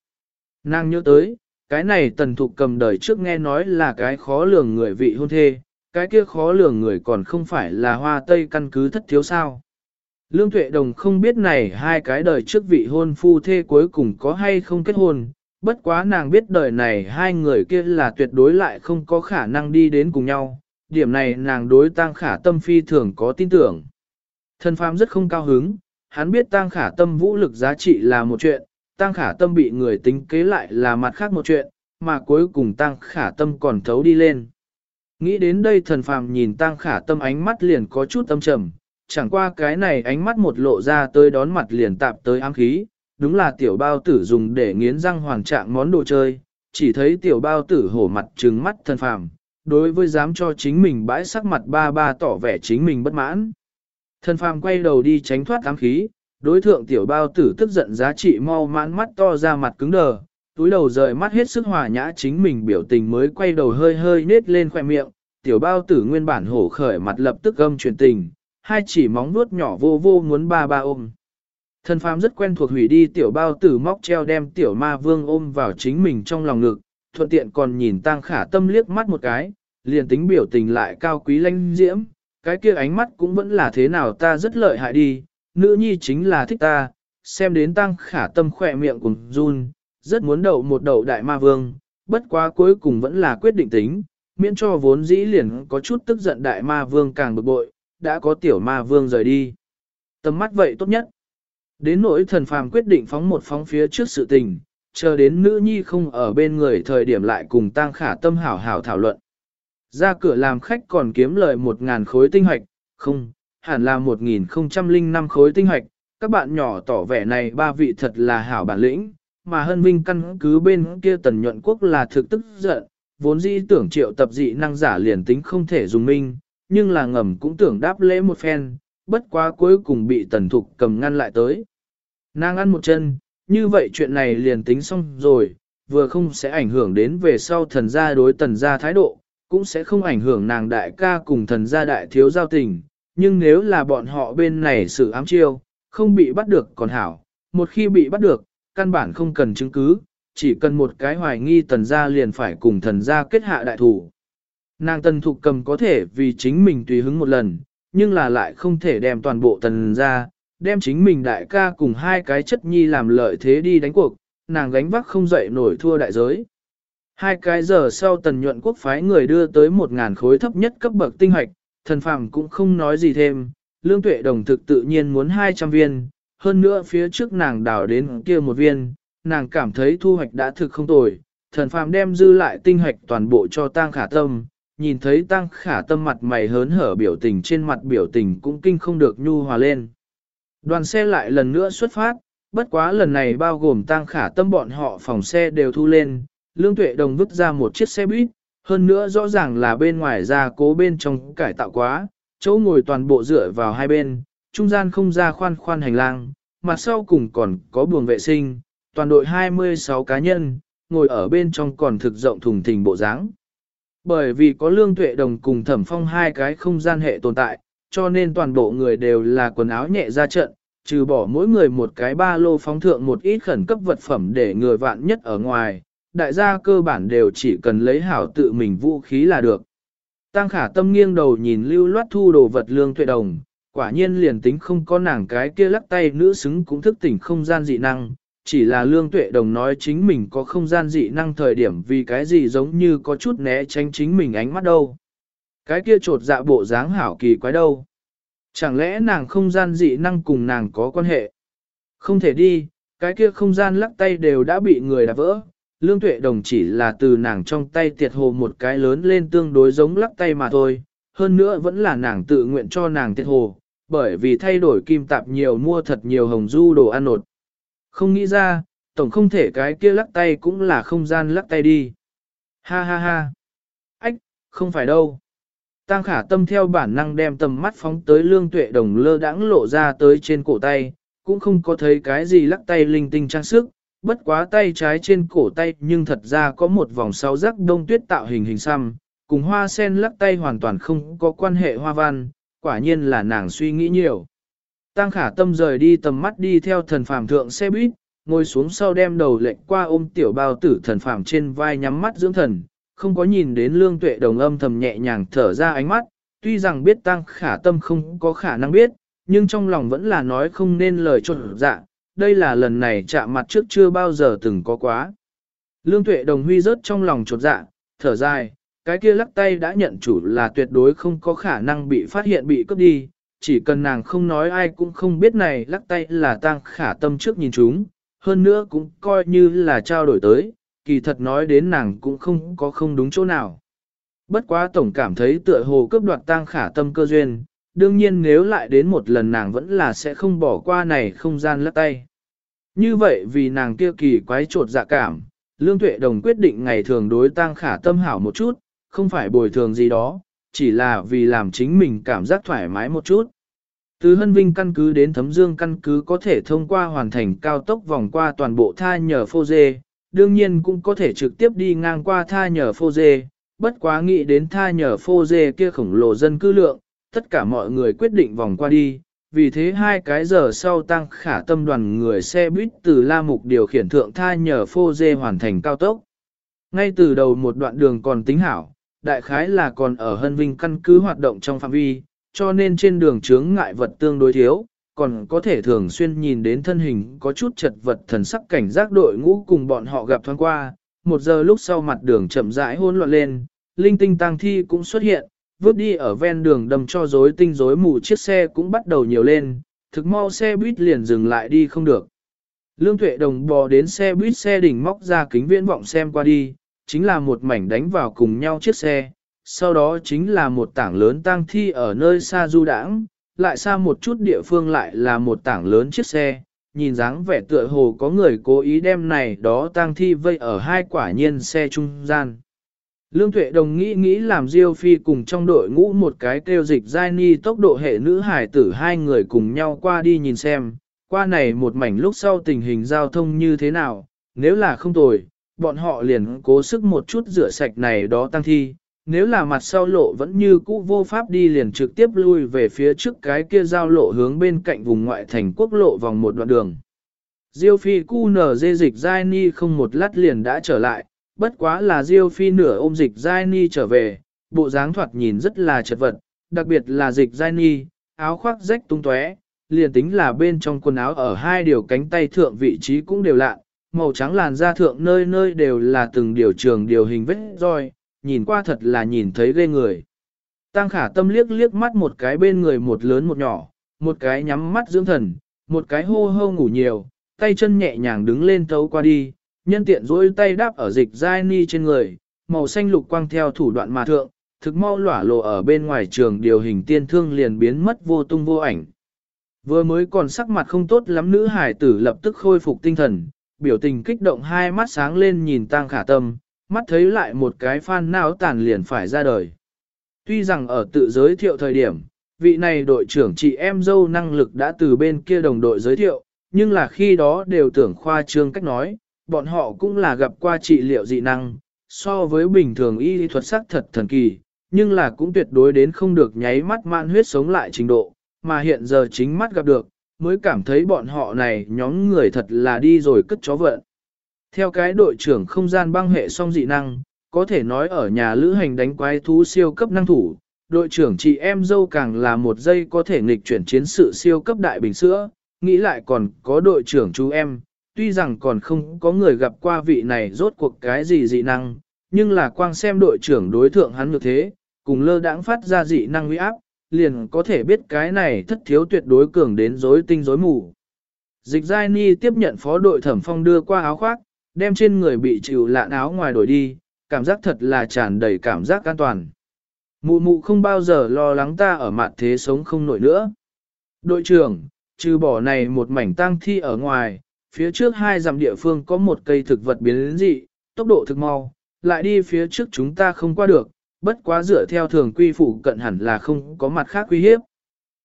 Nàng nhớ tới, cái này tần thục cầm đời trước nghe nói là cái khó lường người vị hôn thê, cái kia khó lường người còn không phải là hoa tây căn cứ thất thiếu sao. Lương Tuệ Đồng không biết này hai cái đời trước vị hôn phu thê cuối cùng có hay không kết hôn, bất quá nàng biết đời này hai người kia là tuyệt đối lại không có khả năng đi đến cùng nhau, điểm này nàng đối tăng khả tâm phi thường có tin tưởng. Thần phàm rất không cao hứng, hắn biết tăng khả tâm vũ lực giá trị là một chuyện, tăng khả tâm bị người tính kế lại là mặt khác một chuyện, mà cuối cùng tăng khả tâm còn thấu đi lên. Nghĩ đến đây thần phàm nhìn tăng khả tâm ánh mắt liền có chút âm trầm, chẳng qua cái này ánh mắt một lộ ra tới đón mặt liền tạp tới ám khí, đúng là tiểu bao tử dùng để nghiến răng hoàn trạng món đồ chơi, chỉ thấy tiểu bao tử hổ mặt trừng mắt thần phàm, đối với dám cho chính mình bãi sắc mặt ba ba tỏ vẻ chính mình bất mãn. Thần phàm quay đầu đi tránh thoát ám khí, đối thượng tiểu bao tử tức giận giá trị mau mãn mắt to ra mặt cứng đờ, túi đầu rời mắt hết sức hòa nhã chính mình biểu tình mới quay đầu hơi hơi nết lên khoẻ miệng, tiểu bao tử nguyên bản hổ khởi mặt lập tức gâm truyền tình, hai chỉ móng nuốt nhỏ vô vô muốn ba ba ôm. Thần phàm rất quen thuộc hủy đi tiểu bao tử móc treo đem tiểu ma vương ôm vào chính mình trong lòng ngực, thuận tiện còn nhìn tang khả tâm liếc mắt một cái, liền tính biểu tình lại cao quý lanh diễm, cái kia ánh mắt cũng vẫn là thế nào ta rất lợi hại đi, nữ nhi chính là thích ta, xem đến tăng khả tâm khỏe miệng cùng run, rất muốn đậu một đậu đại ma vương, bất quá cuối cùng vẫn là quyết định tính, miễn cho vốn dĩ liền có chút tức giận đại ma vương càng bực bội, đã có tiểu ma vương rời đi. Tầm mắt vậy tốt nhất. Đến nỗi thần phàm quyết định phóng một phóng phía trước sự tình, chờ đến nữ nhi không ở bên người thời điểm lại cùng tăng khả tâm hảo hảo thảo luận. Ra cửa làm khách còn kiếm lời một ngàn khối tinh hoạch, không, hẳn là một nghìn không trăm linh năm khối tinh hoạch. Các bạn nhỏ tỏ vẻ này ba vị thật là hảo bản lĩnh, mà hân vinh căn cứ bên kia tần nhuận quốc là thực tức giận, vốn dĩ tưởng triệu tập dị năng giả liền tính không thể dùng minh, nhưng là ngầm cũng tưởng đáp lễ một phen, bất quá cuối cùng bị tần thục cầm ngăn lại tới. Nàng ăn một chân, như vậy chuyện này liền tính xong rồi, vừa không sẽ ảnh hưởng đến về sau thần gia đối tần gia thái độ, cũng sẽ không ảnh hưởng nàng đại ca cùng thần gia đại thiếu giao tình, nhưng nếu là bọn họ bên này xử ám chiêu, không bị bắt được còn hảo, một khi bị bắt được, căn bản không cần chứng cứ, chỉ cần một cái hoài nghi tần gia liền phải cùng thần gia kết hạ đại thủ. Nàng tần thục cầm có thể vì chính mình tùy hứng một lần, nhưng là lại không thể đem toàn bộ tần gia, đem chính mình đại ca cùng hai cái chất nhi làm lợi thế đi đánh cuộc, nàng gánh vác không dậy nổi thua đại giới. Hai cái giờ sau tần nhuận quốc phái người đưa tới một ngàn khối thấp nhất cấp bậc tinh hoạch, thần phàm cũng không nói gì thêm, lương tuệ đồng thực tự nhiên muốn 200 viên, hơn nữa phía trước nàng đào đến kia một viên, nàng cảm thấy thu hoạch đã thực không tồi, thần phàm đem dư lại tinh hoạch toàn bộ cho tang khả tâm, nhìn thấy tăng khả tâm mặt mày hớn hở biểu tình trên mặt biểu tình cũng kinh không được nhu hòa lên. Đoàn xe lại lần nữa xuất phát, bất quá lần này bao gồm tăng khả tâm bọn họ phòng xe đều thu lên, lương tuệ đồng vứt ra một chiếc xe buýt, hơn nữa rõ ràng là bên ngoài ra cố bên trong cải tạo quá, chỗ ngồi toàn bộ dựa vào hai bên, trung gian không ra khoan khoan hành lang, mặt sau cùng còn có buồng vệ sinh, toàn đội 26 cá nhân, ngồi ở bên trong còn thực rộng thùng thình bộ dáng. Bởi vì có lương tuệ đồng cùng thẩm phong hai cái không gian hệ tồn tại, cho nên toàn bộ người đều là quần áo nhẹ ra trận, trừ bỏ mỗi người một cái ba lô phóng thượng một ít khẩn cấp vật phẩm để người vạn nhất ở ngoài, đại gia cơ bản đều chỉ cần lấy hảo tự mình vũ khí là được. Tăng khả tâm nghiêng đầu nhìn lưu loát thu đồ vật lương tuệ đồng, quả nhiên liền tính không có nàng cái kia lắc tay nữ xứng cũng thức tỉnh không gian dị năng, chỉ là lương tuệ đồng nói chính mình có không gian dị năng thời điểm vì cái gì giống như có chút né tránh chính mình ánh mắt đâu. Cái kia trột dạ bộ dáng hảo kỳ quái đâu. Chẳng lẽ nàng không gian dị năng cùng nàng có quan hệ? Không thể đi, cái kia không gian lắc tay đều đã bị người đạp vỡ. Lương tuệ đồng chỉ là từ nàng trong tay tiệt hồ một cái lớn lên tương đối giống lắc tay mà thôi. Hơn nữa vẫn là nàng tự nguyện cho nàng tiệt hồ, bởi vì thay đổi kim tạp nhiều mua thật nhiều hồng du đồ ăn nột. Không nghĩ ra, tổng không thể cái kia lắc tay cũng là không gian lắc tay đi. Ha ha ha. Ách, không phải đâu. Tăng khả tâm theo bản năng đem tầm mắt phóng tới lương tuệ đồng lơ đãng lộ ra tới trên cổ tay, cũng không có thấy cái gì lắc tay linh tinh trang sức, bất quá tay trái trên cổ tay nhưng thật ra có một vòng sáu rắc đông tuyết tạo hình hình xăm, cùng hoa sen lắc tay hoàn toàn không có quan hệ hoa văn, quả nhiên là nàng suy nghĩ nhiều. Tăng khả tâm rời đi tầm mắt đi theo thần phàm thượng xe buýt, ngồi xuống sau đem đầu lệnh qua ôm tiểu bao tử thần phàm trên vai nhắm mắt dưỡng thần, không có nhìn đến lương tuệ đồng âm thầm nhẹ nhàng thở ra ánh mắt, tuy rằng biết tăng khả tâm không có khả năng biết, nhưng trong lòng vẫn là nói không nên lời trộn dạ, đây là lần này chạm mặt trước chưa bao giờ từng có quá. Lương tuệ đồng huy rớt trong lòng chột dạ, thở dài, cái kia lắc tay đã nhận chủ là tuyệt đối không có khả năng bị phát hiện bị cướp đi, chỉ cần nàng không nói ai cũng không biết này lắc tay là Tang khả tâm trước nhìn chúng, hơn nữa cũng coi như là trao đổi tới, kỳ thật nói đến nàng cũng không có không đúng chỗ nào. Bất quá tổng cảm thấy tựa hồ cướp đoạt Tang khả tâm cơ duyên, đương nhiên nếu lại đến một lần nàng vẫn là sẽ không bỏ qua này không gian lắc tay. Như vậy vì nàng kia kỳ quái trột dạ cảm, Lương Tuệ Đồng quyết định ngày thường đối tăng khả tâm hảo một chút, không phải bồi thường gì đó, chỉ là vì làm chính mình cảm giác thoải mái một chút. Từ Hân Vinh căn cứ đến Thấm Dương căn cứ có thể thông qua hoàn thành cao tốc vòng qua toàn bộ tha nhờ phô dê, đương nhiên cũng có thể trực tiếp đi ngang qua tha nhờ phô dê, bất quá nghĩ đến tha nhờ phô dê kia khổng lồ dân cư lượng, tất cả mọi người quyết định vòng qua đi, vì thế hai cái giờ sau tăng khả tâm đoàn người xe buýt từ La Mục điều khiển thượng tha nhờ phô dê hoàn thành cao tốc. Ngay từ đầu một đoạn đường còn tính hảo, đại khái là còn ở Hân Vinh căn cứ hoạt động trong phạm vi, cho nên trên đường chướng ngại vật tương đối thiếu, còn có thể thường xuyên nhìn đến thân hình có chút chật vật thần sắc cảnh giác đội ngũ cùng bọn họ gặp thoáng qua. Một giờ lúc sau mặt đường chậm rãi hỗn loạn lên, linh tinh tăng thi cũng xuất hiện, vứt đi ở ven đường đầm cho rối tinh rối mù chiếc xe cũng bắt đầu nhiều lên, thực mau xe buýt liền dừng lại đi không được. Lương Tuệ Đồng bò đến xe buýt xe đỉnh móc ra kính viễn vọng xem qua đi, chính là một mảnh đánh vào cùng nhau chiếc xe, sau đó chính là một tảng lớn tang thi ở nơi xa du đãng, lại xa một chút địa phương lại là một tảng lớn chiếc xe, nhìn dáng vẻ tựa hồ có người cố ý đem này đó tang thi vây ở hai quả nhiên xe trung gian. Lương Tuệ Đồng nghĩ nghĩ làm Diêu Phi cùng trong đội ngũ một cái kêu dịch giai ni tốc độ hệ nữ hải tử hai người cùng nhau qua đi nhìn xem, qua này một mảnh lúc sau tình hình giao thông như thế nào, nếu là không tồi, bọn họ liền cố sức một chút rửa sạch này đó tăng thi, nếu là mặt sau lộ vẫn như cũ vô pháp đi liền trực tiếp lui về phía trước cái kia giao lộ hướng bên cạnh vùng ngoại thành quốc lộ vòng một đoạn đường. Diêu phi cu nở dê dịch giai ni không một lát liền đã trở lại, bất quá là Diêu phi nửa ôm dịch giai ni trở về, bộ dáng thoạt nhìn rất là chật vật, đặc biệt là dịch giai ni, áo khoác rách tung tóe, liền tính là bên trong quần áo ở hai điều cánh tay thượng vị trí cũng đều lạ, màu trắng làn da thượng nơi nơi đều là từng điều trường điều hình vết roi, nhìn qua thật là nhìn thấy ghê người. Tăng khả tâm liếc liếc mắt một cái bên người một lớn một nhỏ, một cái nhắm mắt dưỡng thần, một cái hô hô ngủ nhiều, tay chân nhẹ nhàng đứng lên thấu qua đi, nhân tiện dỗi tay đáp ở dịch giai ni trên người, màu xanh lục quang theo thủ đoạn mà thượng, thực mau lỏa lộ ở bên ngoài trường điều hình tiên thương liền biến mất vô tung vô ảnh. Vừa mới còn sắc mặt không tốt lắm nữ hải tử lập tức khôi phục tinh thần, biểu tình kích động hai mắt sáng lên nhìn tang khả tâm, mắt thấy lại một cái phan não tàn liền phải ra đời. Tuy rằng ở tự giới thiệu thời điểm, vị này đội trưởng chị em dâu năng lực đã từ bên kia đồng đội giới thiệu, nhưng là khi đó đều tưởng khoa trương cách nói, bọn họ cũng là gặp qua trị liệu dị năng, so với bình thường y lý thuật sắc thật thần kỳ, nhưng là cũng tuyệt đối đến không được nháy mắt man huyết sống lại trình độ, mà hiện giờ chính mắt gặp được, mới cảm thấy bọn họ này nhóm người thật là đi rồi cất chó vợn. Theo cái đội trưởng không gian băng hệ song dị năng, có thể nói ở nhà lữ hành đánh quái thú siêu cấp năng thủ, đội trưởng chị em dâu càng là một giây có thể nghịch chuyển chiến sự siêu cấp đại bình sữa, nghĩ lại còn có đội trưởng chú em, tuy rằng còn không có người gặp qua vị này rốt cuộc cái gì dị năng, nhưng là quang xem đội trưởng đối thượng hắn như thế, cùng lơ đãng phát ra dị năng uy áp, liền có thể biết cái này thất thiếu tuyệt đối cường đến rối tinh rối mù. Dịch Giai Ni tiếp nhận phó đội thẩm phong đưa qua áo khoác, đem trên người bị chịu lạn áo ngoài đổi đi, cảm giác thật là tràn đầy cảm giác an toàn. Mụ mụ không bao giờ lo lắng ta ở mặt thế sống không nổi nữa. Đội trưởng, trừ bỏ này một mảnh tang thi ở ngoài, phía trước hai dặm địa phương có một cây thực vật biến dị, tốc độ thực mau, lại đi phía trước chúng ta không qua được, bất quá dựa theo thường quy phụ cận hẳn là không có mặt khác quy hiếp.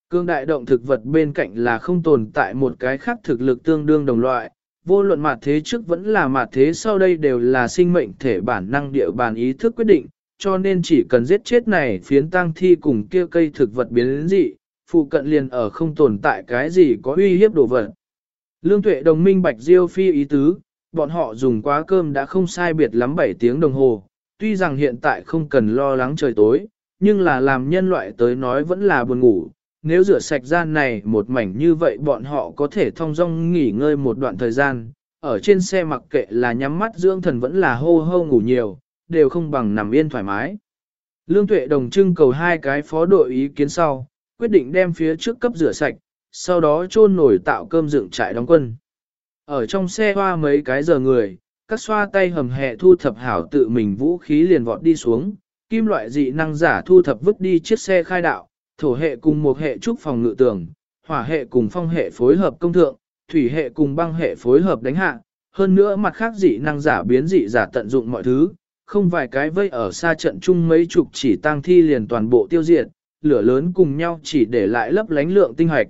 Cương đại động thực vật bên cạnh là không tồn tại một cái khác thực lực tương đương đồng loại, vô luận mặt thế trước vẫn là mặt thế sau đây đều là sinh mệnh thể bản năng địa bàn ý thức quyết định, cho nên chỉ cần giết chết này phiến tăng thi cùng kia cây thực vật biến dị, phụ cận liền ở không tồn tại cái gì có uy hiếp đồ vật. Lương tuệ đồng minh bạch diêu phi ý tứ, bọn họ dùng quá cơm đã không sai biệt lắm 7 tiếng đồng hồ, tuy rằng hiện tại không cần lo lắng trời tối, nhưng là làm nhân loại tới nói vẫn là buồn ngủ. Nếu rửa sạch gian này một mảnh như vậy bọn họ có thể thong dong nghỉ ngơi một đoạn thời gian, ở trên xe mặc kệ là nhắm mắt dưỡng thần vẫn là hô hô ngủ nhiều, đều không bằng nằm yên thoải mái. Lương Tuệ Đồng trưng cầu hai cái phó đội ý kiến sau, quyết định đem phía trước cấp rửa sạch, sau đó chôn nổi tạo cơm dựng trại đóng quân. Ở trong xe hoa mấy cái giờ người, các xoa tay hầm hẹ thu thập hảo tự mình vũ khí liền vọt đi xuống, kim loại dị năng giả thu thập vứt đi chiếc xe khai đạo, thổ hệ cùng một hệ trúc phòng ngự tường, hỏa hệ cùng phong hệ phối hợp công thượng, thủy hệ cùng băng hệ phối hợp đánh hạ, hơn nữa mặt khác dị năng giả biến dị giả tận dụng mọi thứ, không vài cái vây ở xa trận chung mấy chục chỉ tăng thi liền toàn bộ tiêu diệt, lửa lớn cùng nhau chỉ để lại lấp lánh lượng tinh hoạch.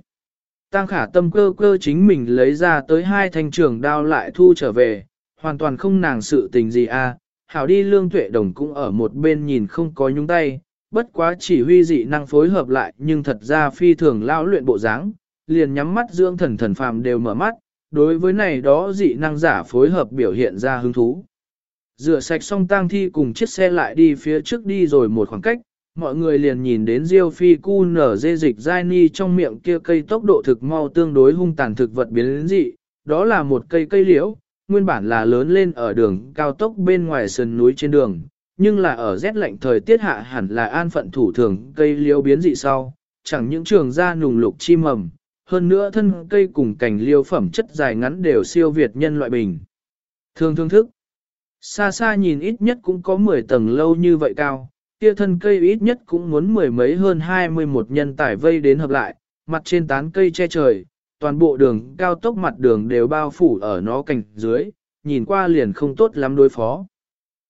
Tăng khả tâm cơ cơ chính mình lấy ra tới hai thanh trường đao lại thu trở về, hoàn toàn không nàng sự tình gì. À. Hảo đi lương tuệ đồng cũng ở một bên nhìn không có nhúng tay, bất quá chỉ huy dị năng phối hợp lại nhưng thật ra phi thường lao luyện bộ dáng, liền nhắm mắt dưỡng thần thần phàm đều mở mắt, đối với này đó dị năng giả phối hợp biểu hiện ra hứng thú. Rửa sạch xong tang thi cùng chiếc xe lại đi phía trước đi rồi một khoảng cách, mọi người liền nhìn đến Diêu Phi cu nở dê dịch dai ni trong miệng kia cây tốc độ thực mau tương đối hung tàn thực vật biến đến dị, đó là một cây cây liễu, nguyên bản là lớn lên ở đường cao tốc bên ngoài sườn núi trên đường, nhưng là ở rét lạnh thời tiết hạ hẳn là an phận thủ thường cây liễu biến dị sau, chẳng những trường ra nùng lục chi mầm, hơn nữa thân cây cùng cành liêu phẩm chất dài ngắn đều siêu việt nhân loại bình. Thường thương thức, xa xa nhìn ít nhất cũng có 10 tầng lâu như vậy cao, kia thân cây ít nhất cũng muốn mười mấy hơn 21 nhân tải vây đến hợp lại, mặt trên tán cây che trời, toàn bộ đường cao tốc mặt đường đều bao phủ ở nó cành dưới, nhìn qua liền không tốt lắm đối phó.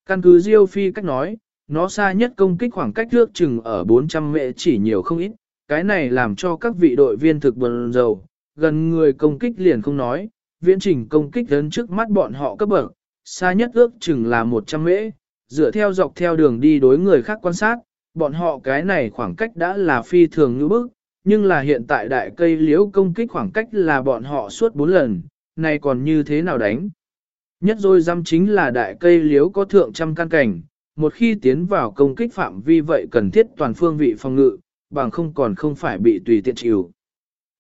Căn cứ Diêu Phi cách nói, nó xa nhất công kích khoảng cách ước chừng ở 400 mệ chỉ nhiều không ít, cái này làm cho các vị đội viên thực bần dầu, gần người công kích liền không nói, viễn trình công kích đến trước mắt bọn họ cấp bậc, xa nhất ước chừng là 100 mễ, dựa theo dọc theo đường đi đối người khác quan sát, bọn họ cái này khoảng cách đã là phi thường như bức, nhưng là hiện tại đại cây liễu công kích khoảng cách là bọn họ suốt 4 lần, này còn như thế nào đánh? Nhất rồi dăm chính là đại cây liễu có thượng trăm căn cảnh, một khi tiến vào công kích phạm vi vậy cần thiết toàn phương vị phòng ngự, bằng không còn không phải bị tùy tiện chịu.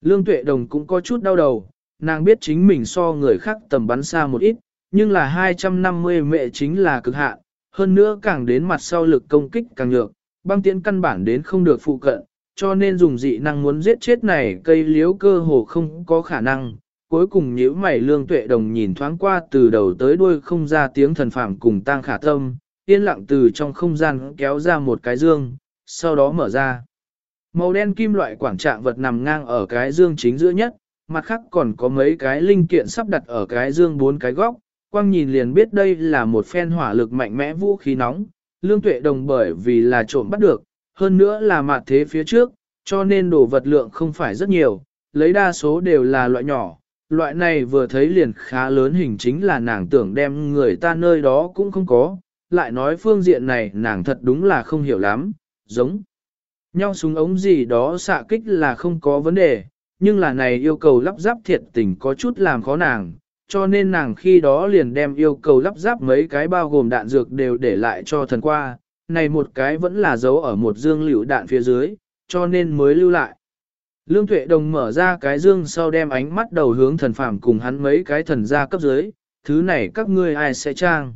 Lương Tuệ Đồng cũng có chút đau đầu, nàng biết chính mình so người khác tầm bắn xa một ít, nhưng là 250 mệ chính là cực hạn, hơn nữa càng đến mặt sau lực công kích càng nhược, băng tiễn căn bản đến không được phụ cận, cho nên dùng dị năng muốn giết chết này cây liếu cơ hồ không có khả năng. Cuối cùng nhíu mày lương tuệ đồng nhìn thoáng qua từ đầu tới đuôi không ra tiếng thần phàm cùng tang khả tâm, yên lặng từ trong không gian kéo ra một cái dương, sau đó mở ra. Màu đen kim loại quảng trạng vật nằm ngang ở cái dương chính giữa nhất, mặt khác còn có mấy cái linh kiện sắp đặt ở cái dương bốn cái góc, quang nhìn liền biết đây là một phen hỏa lực mạnh mẽ vũ khí nóng, lương tuệ đồng bởi vì là trộm bắt được, hơn nữa là mặt thế phía trước, cho nên đồ vật lượng không phải rất nhiều, lấy đa số đều là loại nhỏ. Loại này vừa thấy liền khá lớn hình chính là nàng tưởng đem người ta nơi đó cũng không có, lại nói phương diện này nàng thật đúng là không hiểu lắm, giống nhau súng ống gì đó xạ kích là không có vấn đề, nhưng là này yêu cầu lắp ráp thiệt tình có chút làm khó nàng, cho nên nàng khi đó liền đem yêu cầu lắp ráp mấy cái bao gồm đạn dược đều để lại cho thần qua, này một cái vẫn là dấu ở một dương liễu đạn phía dưới, cho nên mới lưu lại. Lương Tuệ Đồng mở ra cái dương sau đem ánh mắt đầu hướng thần phàm cùng hắn mấy cái thần gia cấp dưới, thứ này các ngươi ai sẽ trang.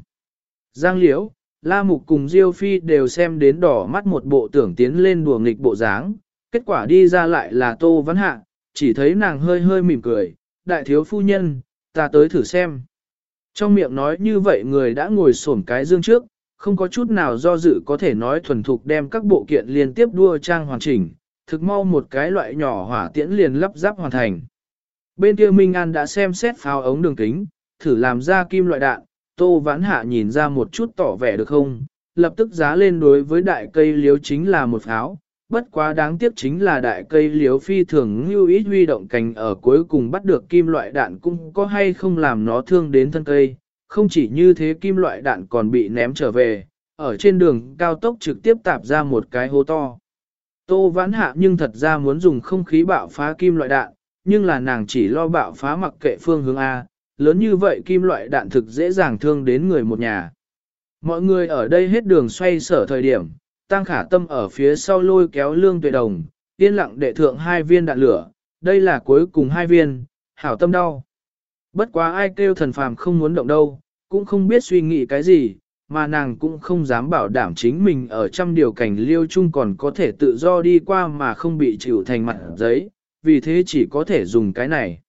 Giang Liễu, La Mục cùng Diêu Phi đều xem đến đỏ mắt một bộ tưởng tiến lên đùa nghịch bộ dáng, kết quả đi ra lại là Tô Văn Hạ, chỉ thấy nàng hơi hơi mỉm cười, đại thiếu phu nhân, ta tới thử xem. Trong miệng nói như vậy người đã ngồi xổm cái dương trước, không có chút nào do dự có thể nói thuần thục đem các bộ kiện liên tiếp đua trang hoàn chỉnh, thực mau một cái loại nhỏ hỏa tiễn liền lắp ráp hoàn thành. Bên kia Minh An đã xem xét pháo ống đường kính, thử làm ra kim loại đạn, Tô Vãn Hạ nhìn ra một chút tỏ vẻ được không, lập tức giá lên đối với đại cây liếu chính là một pháo, bất quá đáng tiếc chính là đại cây liếu phi thường như ít huy động cành ở cuối cùng bắt được kim loại đạn cũng có hay không làm nó thương đến thân cây, không chỉ như thế kim loại đạn còn bị ném trở về, ở trên đường cao tốc trực tiếp tạp ra một cái hố to. Tô vãn hạ nhưng thật ra muốn dùng không khí bạo phá kim loại đạn, nhưng là nàng chỉ lo bạo phá mặc kệ phương hướng A, lớn như vậy kim loại đạn thực dễ dàng thương đến người một nhà. Mọi người ở đây hết đường xoay sở thời điểm, tăng khả tâm ở phía sau lôi kéo lương tuệ đồng, yên lặng đệ thượng hai viên đạn lửa, đây là cuối cùng hai viên, hảo tâm đau. Bất quá ai kêu thần phàm không muốn động đâu, cũng không biết suy nghĩ cái gì, mà nàng cũng không dám bảo đảm chính mình ở trăm điều cảnh liêu chung còn có thể tự do đi qua mà không bị chịu thành mặt giấy, vì thế chỉ có thể dùng cái này.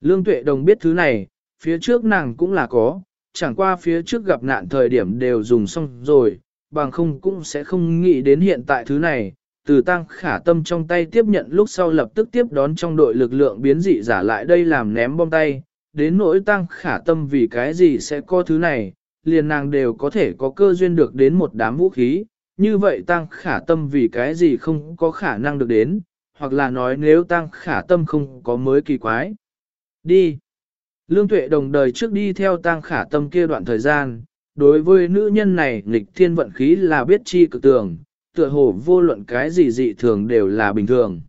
Lương tuệ đồng biết thứ này, phía trước nàng cũng là có, chẳng qua phía trước gặp nạn thời điểm đều dùng xong rồi, bằng không cũng sẽ không nghĩ đến hiện tại thứ này. Từ tăng khả tâm trong tay tiếp nhận lúc sau lập tức tiếp đón trong đội lực lượng biến dị giả lại đây làm ném bom tay, đến nỗi tăng khả tâm vì cái gì sẽ có thứ này, liền nàng đều có thể có cơ duyên được đến một đám vũ khí, như vậy tăng khả tâm vì cái gì không có khả năng được đến, hoặc là nói nếu tăng khả tâm không có mới kỳ quái. Đi. Lương tuệ đồng đời trước đi theo tăng khả tâm kia đoạn thời gian, đối với nữ nhân này nghịch thiên vận khí là biết chi cực tường, tựa hồ vô luận cái gì dị thường đều là bình thường.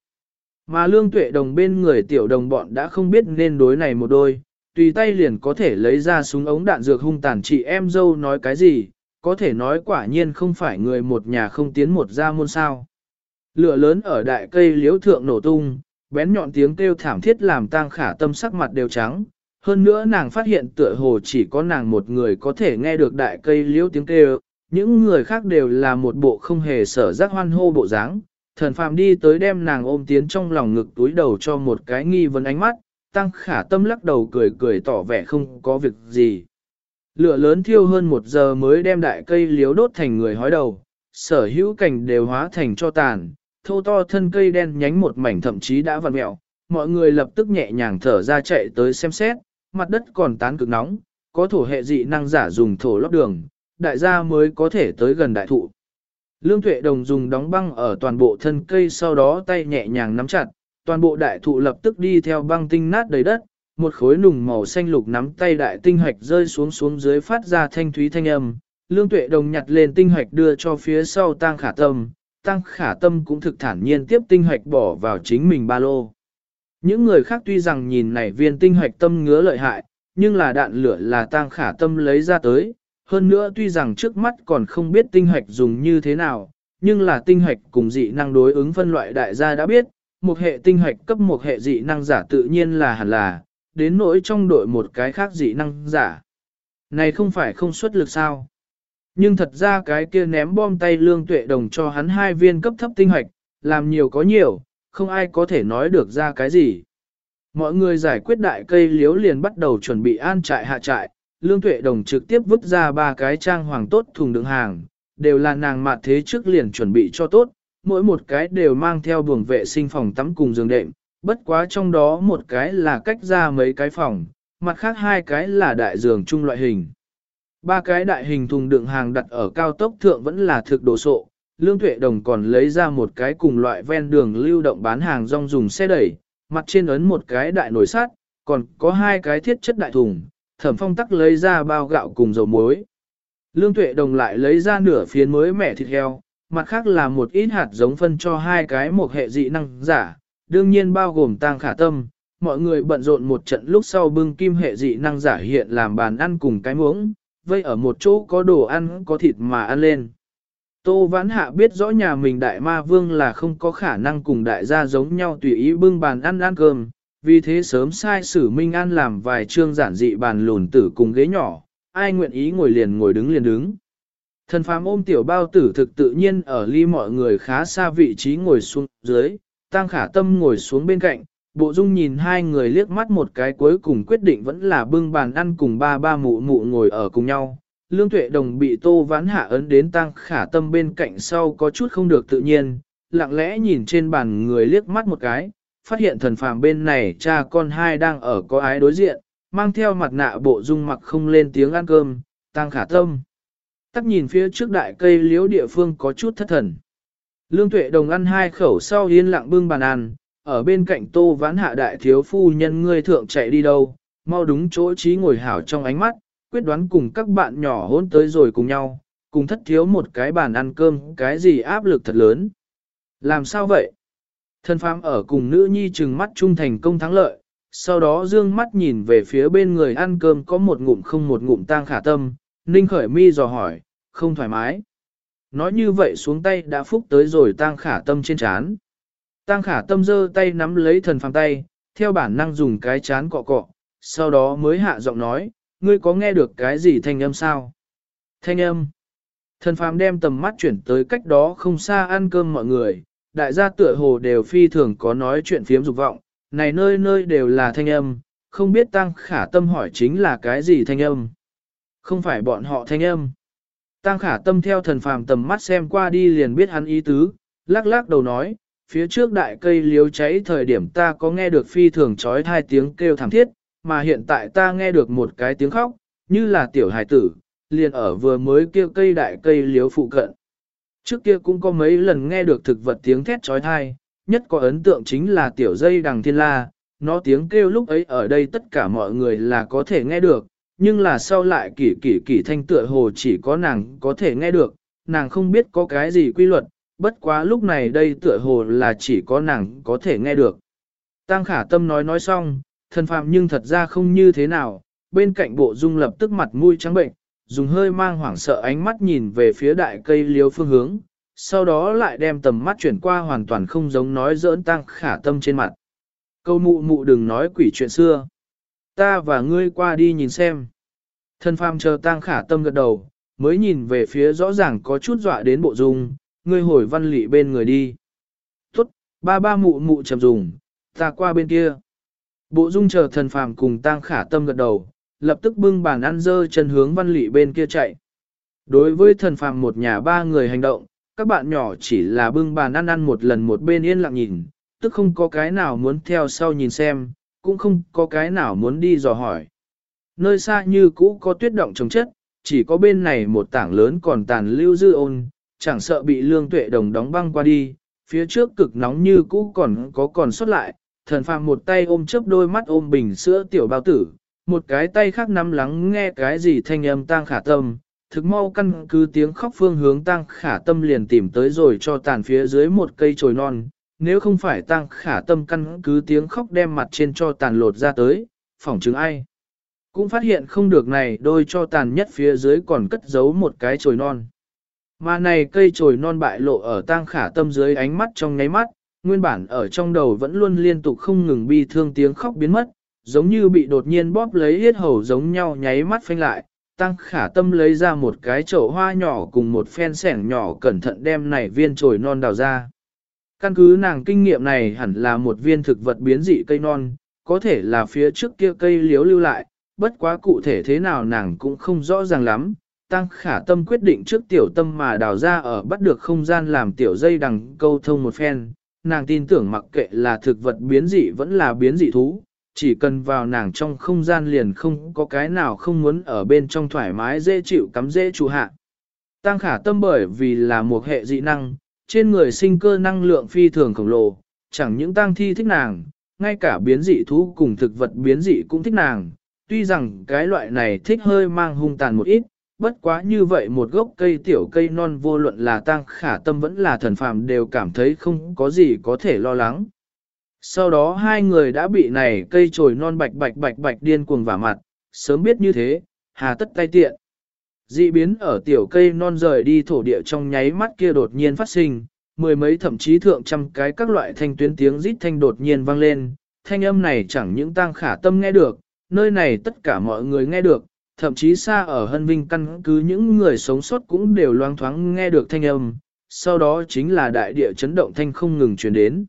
Mà lương tuệ đồng bên người tiểu đồng bọn đã không biết nên đối này một đôi, tùy tay liền có thể lấy ra súng ống đạn dược hung tàn chị em dâu nói cái gì, có thể nói quả nhiên không phải người một nhà không tiến một ra môn sao. Lửa lớn ở đại cây liễu thượng nổ tung, bén nhọn tiếng kêu thảm thiết làm tang khả tâm sắc mặt đều trắng. Hơn nữa nàng phát hiện tựa hồ chỉ có nàng một người có thể nghe được đại cây liễu tiếng kêu, những người khác đều là một bộ không hề sở giác hoan hô bộ dáng. Thần phàm đi tới đem nàng ôm tiến trong lòng ngực túi đầu cho một cái nghi vấn ánh mắt, tăng khả tâm lắc đầu cười cười tỏ vẻ không có việc gì. Lửa lớn thiêu hơn một giờ mới đem đại cây liếu đốt thành người hói đầu, sở hữu cảnh đều hóa thành cho tàn, thô to thân cây đen nhánh một mảnh thậm chí đã vặn mẹo, mọi người lập tức nhẹ nhàng thở ra chạy tới xem xét, mặt đất còn tán cực nóng, có thổ hệ dị năng giả dùng thổ lót đường, đại gia mới có thể tới gần đại thụ. Lương Tuệ Đồng dùng đóng băng ở toàn bộ thân cây sau đó tay nhẹ nhàng nắm chặt, toàn bộ đại thụ lập tức đi theo băng tinh nát đầy đất, một khối nùng màu xanh lục nắm tay đại tinh hạch rơi xuống xuống dưới phát ra thanh thúy thanh âm. Lương Tuệ Đồng nhặt lên tinh hạch đưa cho phía sau Tang Khả Tâm, Tang Khả Tâm cũng thực thản nhiên tiếp tinh hạch bỏ vào chính mình ba lô. Những người khác tuy rằng nhìn này viên tinh hạch tâm ngứa lợi hại, nhưng là đạn lửa là Tang Khả Tâm lấy ra tới, hơn nữa tuy rằng trước mắt còn không biết tinh hạch dùng như thế nào, nhưng là tinh hạch cùng dị năng đối ứng phân loại đại gia đã biết, một hệ tinh hạch cấp một hệ dị năng giả tự nhiên là hẳn là, đến nỗi trong đội một cái khác dị năng giả. Này không phải không xuất lực sao? Nhưng thật ra cái kia ném bom tay lương tuệ đồng cho hắn hai viên cấp thấp tinh hạch, làm nhiều có nhiều, không ai có thể nói được ra cái gì. Mọi người giải quyết đại cây liếu liền bắt đầu chuẩn bị an trại hạ trại, lương tuệ đồng trực tiếp vứt ra ba cái trang hoàng tốt thùng đựng hàng, đều là nàng mạt thế trước liền chuẩn bị cho tốt, mỗi một cái đều mang theo buồng vệ sinh phòng tắm cùng giường đệm, bất quá trong đó một cái là cách ra mấy cái phòng, mặt khác hai cái là đại giường chung loại hình. Ba cái đại hình thùng đựng hàng đặt ở cao tốc thượng vẫn là thực đồ sộ, Lương Tuệ Đồng còn lấy ra một cái cùng loại ven đường lưu động bán hàng rong dùng xe đẩy, mặt trên ấn một cái đại nồi sắt, còn có hai cái thiết chất đại thùng, thẩm phong tắc lấy ra bao gạo cùng dầu muối. Lương Tuệ Đồng lại lấy ra nửa phiến mới mẻ thịt heo, mặt khác là một ít hạt giống phân cho hai cái một hệ dị năng giả, đương nhiên bao gồm tang khả tâm. Mọi người bận rộn một trận lúc sau bưng kim hệ dị năng giả hiện làm bàn ăn cùng cái muỗng, vây ở một chỗ có đồ ăn có thịt mà ăn lên. Tô Vãn Hạ biết rõ nhà mình đại ma vương là không có khả năng cùng đại gia giống nhau tùy ý bưng bàn ăn ăn cơm, vì thế sớm sai sử Minh An làm vài chương giản dị bàn lùn tử cùng ghế nhỏ, ai nguyện ý ngồi liền ngồi đứng liền đứng. Thần phàm ôm tiểu bao tử thực tự nhiên ở ly mọi người khá xa vị trí ngồi xuống dưới, tăng khả tâm ngồi xuống bên cạnh, bộ dung nhìn hai người liếc mắt một cái cuối cùng quyết định vẫn là bưng bàn ăn cùng ba ba mụ mụ ngồi ở cùng nhau. Lương tuệ đồng bị tô ván hạ ấn đến tăng khả tâm bên cạnh sau có chút không được tự nhiên, lặng lẽ nhìn trên bàn người liếc mắt một cái, phát hiện thần phàm bên này cha con hai đang ở có ái đối diện, mang theo mặt nạ bộ dung mặc không lên tiếng ăn cơm, tăng khả tâm tắc nhìn phía trước đại cây liễu địa phương có chút thất thần. Lương Tuệ Đồng ăn hai khẩu sau yên lặng bưng bàn ăn, ở bên cạnh tô vãn hạ đại thiếu phu nhân ngươi thượng chạy đi đâu, mau đúng chỗ trí ngồi hảo trong ánh mắt, quyết đoán cùng các bạn nhỏ hôn tới rồi cùng nhau, cùng thất thiếu một cái bàn ăn cơm, cái gì áp lực thật lớn. Làm sao vậy? Thân phàm ở cùng nữ nhi trừng mắt trung thành công thắng lợi, sau đó dương mắt nhìn về phía bên người ăn cơm có một ngụm không một ngụm tang khả tâm, ninh khởi mi dò hỏi, không thoải mái. Nói như vậy xuống tay đã phúc tới rồi tang khả tâm trên chán. Tang khả tâm giơ tay nắm lấy thần phàm tay, theo bản năng dùng cái chán cọ cọ, sau đó mới hạ giọng nói, ngươi có nghe được cái gì thanh âm sao? Thanh âm. Thần phàm đem tầm mắt chuyển tới cách đó không xa ăn cơm mọi người, đại gia tựa hồ đều phi thường có nói chuyện phiếm dục vọng, này nơi nơi đều là thanh âm, không biết tăng khả tâm hỏi chính là cái gì thanh âm. Không phải bọn họ thanh âm. Tăng khả tâm theo thần phàm tầm mắt xem qua đi liền biết hắn ý tứ, lắc lắc đầu nói, phía trước đại cây liếu cháy thời điểm ta có nghe được phi thường trói hai tiếng kêu thảm thiết, mà hiện tại ta nghe được một cái tiếng khóc, như là tiểu hài tử, liền ở vừa mới kêu cây đại cây liếu phụ cận. Trước kia cũng có mấy lần nghe được thực vật tiếng thét trói thai, nhất có ấn tượng chính là tiểu dây đằng thiên la, nó tiếng kêu lúc ấy ở đây tất cả mọi người là có thể nghe được, nhưng là sau lại kỷ kỷ kỷ thanh tựa hồ chỉ có nàng có thể nghe được, nàng không biết có cái gì quy luật, bất quá lúc này đây tựa hồ là chỉ có nàng có thể nghe được. Tăng khả tâm nói nói xong, Thần phạm nhưng thật ra không như thế nào, bên cạnh bộ dung lập tức mặt mũi trắng bệnh, dùng hơi mang hoảng sợ ánh mắt nhìn về phía đại cây liếu phương hướng, sau đó lại đem tầm mắt chuyển qua hoàn toàn không giống nói dỡn tăng khả tâm trên mặt. Câu mụ mụ đừng nói quỷ chuyện xưa. Ta và ngươi qua đi nhìn xem. Thần phàm chờ tăng khả tâm gật đầu, mới nhìn về phía rõ ràng có chút dọa đến bộ dung, ngươi hồi văn lị bên người đi. Tốt, ba ba mụ mụ chậm dùng, ta qua bên kia. Bộ dung chờ thần phàm cùng tăng khả tâm gật đầu, lập tức bưng bàn ăn dơ chân hướng văn lị bên kia chạy. Đối với thần phàm một nhà ba người hành động, các bạn nhỏ chỉ là bưng bàn ăn ăn một lần một bên yên lặng nhìn, tức không có cái nào muốn theo sau nhìn xem, cũng không có cái nào muốn đi dò hỏi. Nơi xa như cũ có tuyết động trồng chất, chỉ có bên này một tảng lớn còn tàn lưu dư ôn, chẳng sợ bị lương tuệ đồng đóng băng qua đi, phía trước cực nóng như cũ còn có còn xuất lại, thần phàm một tay ôm chớp đôi mắt ôm bình sữa tiểu bao tử, một cái tay khác nắm lắng nghe cái gì thanh âm tang khả tâm, thực mau căn cứ tiếng khóc phương hướng tang khả tâm liền tìm tới rồi cho tàn phía dưới một cây chồi non, nếu không phải tang khả tâm căn cứ tiếng khóc đem mặt trên cho tàn lột ra tới, phỏng chứng ai. Cũng phát hiện không được này đôi cho tàn nhất phía dưới còn cất giấu một cái chồi non. Mà này cây chồi non bại lộ ở tang khả tâm dưới ánh mắt trong nháy mắt, nguyên bản ở trong đầu vẫn luôn liên tục không ngừng bi thương tiếng khóc biến mất, giống như bị đột nhiên bóp lấy hết hầu giống nhau nháy mắt phanh lại, tăng khả tâm lấy ra một cái chậu hoa nhỏ cùng một phen sẻng nhỏ cẩn thận đem này viên trồi non đào ra. Căn cứ nàng kinh nghiệm này hẳn là một viên thực vật biến dị cây non, có thể là phía trước kia cây liếu lưu lại, bất quá cụ thể thế nào nàng cũng không rõ ràng lắm. Tăng khả tâm quyết định trước tiểu tâm mà đào ra ở bắt được không gian làm tiểu dây đằng câu thông một phen, nàng tin tưởng mặc kệ là thực vật biến dị vẫn là biến dị thú, chỉ cần vào nàng trong không gian liền không có cái nào không muốn ở bên trong thoải mái dễ chịu cắm dễ trụ hạ. Tăng khả tâm bởi vì là một hệ dị năng, trên người sinh cơ năng lượng phi thường khổng lồ, chẳng những tăng thi thích nàng, ngay cả biến dị thú cùng thực vật biến dị cũng thích nàng. Tuy rằng cái loại này thích hơi mang hung tàn một ít, bất quá như vậy một gốc cây tiểu cây non vô luận là tăng khả tâm vẫn là thần phàm đều cảm thấy không có gì có thể lo lắng. Sau đó hai người đã bị này cây trồi non bạch bạch bạch bạch điên cuồng vả mặt, sớm biết như thế, hà tất tay tiện. Dị biến ở tiểu cây non rời đi thổ địa trong nháy mắt kia đột nhiên phát sinh, mười mấy thậm chí thượng trăm cái các loại thanh tuyến tiếng rít thanh đột nhiên vang lên, thanh âm này chẳng những tang khả tâm nghe được, nơi này tất cả mọi người nghe được, thậm chí xa ở hân vinh căn cứ những người sống sót cũng đều loang thoáng nghe được thanh âm, sau đó chính là đại địa chấn động thanh không ngừng truyền đến.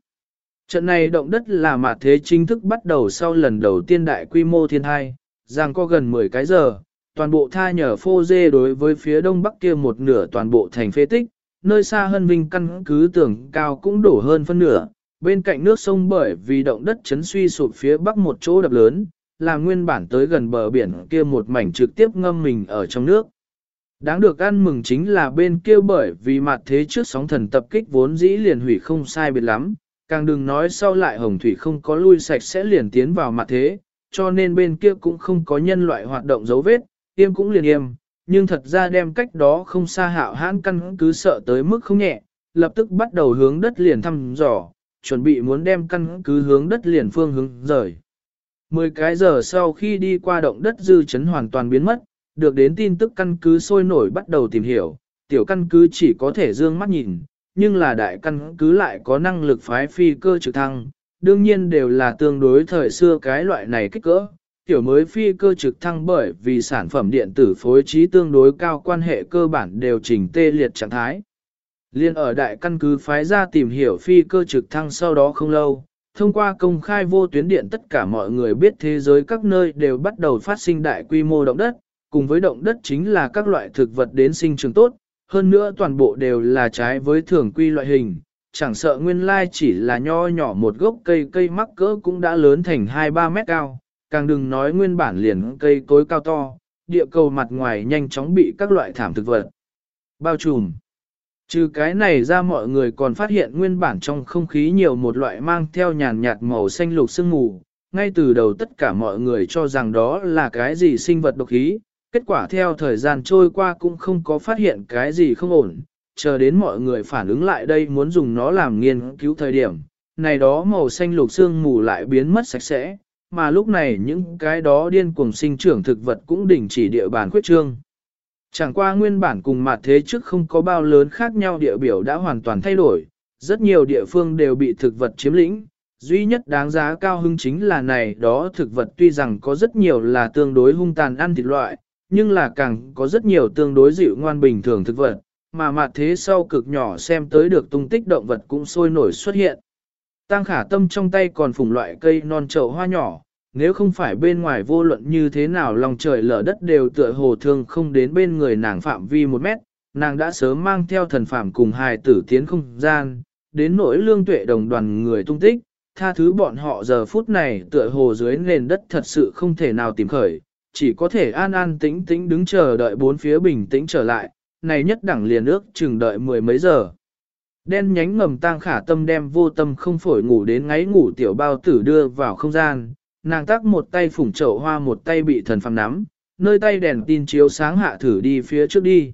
Trận này động đất là mạt thế chính thức bắt đầu sau lần đầu tiên đại quy mô thiên thai, rằng có gần 10 cái giờ, toàn bộ tha nhờ phô dê đối với phía đông bắc kia một nửa toàn bộ thành phế tích, nơi xa Hân vinh căn cứ tưởng cao cũng đổ hơn phân nửa, bên cạnh nước sông bởi vì động đất chấn suy sụp phía bắc một chỗ đập lớn, là nguyên bản tới gần bờ biển kia một mảnh trực tiếp ngâm mình ở trong nước. Đáng được ăn mừng chính là bên kia bởi vì mặt thế trước sóng thần tập kích vốn dĩ liền hủy không sai biệt lắm, càng đừng nói sau lại hồng thủy không có lui sạch sẽ liền tiến vào mặt thế, cho nên bên kia cũng không có nhân loại hoạt động dấu vết, im cũng liền im, nhưng thật ra đem cách đó không xa hạo hãn căn cứ sợ tới mức không nhẹ, lập tức bắt đầu hướng đất liền thăm dò, chuẩn bị muốn đem căn cứ hướng đất liền phương hướng rời. Mười cái giờ sau khi đi qua động đất dư chấn hoàn toàn biến mất, được đến tin tức căn cứ sôi nổi bắt đầu tìm hiểu, tiểu căn cứ chỉ có thể dương mắt nhìn, nhưng là đại căn cứ lại có năng lực phái phi cơ trực thăng, đương nhiên đều là tương đối thời xưa cái loại này kích cỡ. Tiểu mới phi cơ trực thăng bởi vì sản phẩm điện tử phối trí tương đối cao quan hệ cơ bản đều chỉnh tê liệt trạng thái. Liên ở đại căn cứ phái ra tìm hiểu phi cơ trực thăng sau đó không lâu, thông qua công khai vô tuyến điện tất cả mọi người biết thế giới các nơi đều bắt đầu phát sinh đại quy mô động đất, cùng với động đất chính là các loại thực vật đến sinh trường tốt, hơn nữa toàn bộ đều là trái với thường quy loại hình, chẳng sợ nguyên lai chỉ là nho nhỏ một gốc cây cây mắc cỡ cũng đã lớn thành 2-3 mét cao, càng đừng nói nguyên bản liền cây cối cao to, địa cầu mặt ngoài nhanh chóng bị các loại thảm thực vật bao trùm. Trừ cái này ra mọi người còn phát hiện nguyên bản trong không khí nhiều một loại mang theo nhàn nhạt màu xanh lục sương mù, ngay từ đầu tất cả mọi người cho rằng đó là cái gì sinh vật độc khí, kết quả theo thời gian trôi qua cũng không có phát hiện cái gì không ổn, chờ đến mọi người phản ứng lại đây muốn dùng nó làm nghiên cứu thời điểm, này đó màu xanh lục sương mù lại biến mất sạch sẽ, mà lúc này những cái đó điên cuồng sinh trưởng thực vật cũng đình chỉ địa bàn khuyết trương. Chẳng qua nguyên bản cùng mặt thế trước không có bao lớn khác nhau địa biểu đã hoàn toàn thay đổi, rất nhiều địa phương đều bị thực vật chiếm lĩnh, duy nhất đáng giá cao hưng chính là này đó thực vật tuy rằng có rất nhiều là tương đối hung tàn ăn thịt loại, nhưng là càng có rất nhiều tương đối dịu ngoan bình thường thực vật, mà mặt thế sau cực nhỏ xem tới được tung tích động vật cũng sôi nổi xuất hiện. Tăng khả tâm trong tay còn phùng loại cây non trầu hoa nhỏ, nếu không phải bên ngoài vô luận như thế nào lòng trời lở đất đều tựa hồ thương không đến bên người nàng phạm vi một mét, nàng đã sớm mang theo thần phạm cùng hài tử tiến không gian, đến nỗi lương tuệ đồng đoàn người tung tích, tha thứ bọn họ giờ phút này tựa hồ dưới nền đất thật sự không thể nào tìm khởi, chỉ có thể an an tĩnh tĩnh đứng chờ đợi bốn phía bình tĩnh trở lại, này nhất đẳng liền ước chừng đợi mười mấy giờ. Đen nhánh ngầm tang khả tâm đem vô tâm không phổi ngủ đến ngáy ngủ tiểu bao tử đưa vào không gian, nàng tác một tay phủng chậu hoa một tay bị thần phàm nắm, nơi tay đèn tin chiếu sáng hạ thử đi phía trước đi.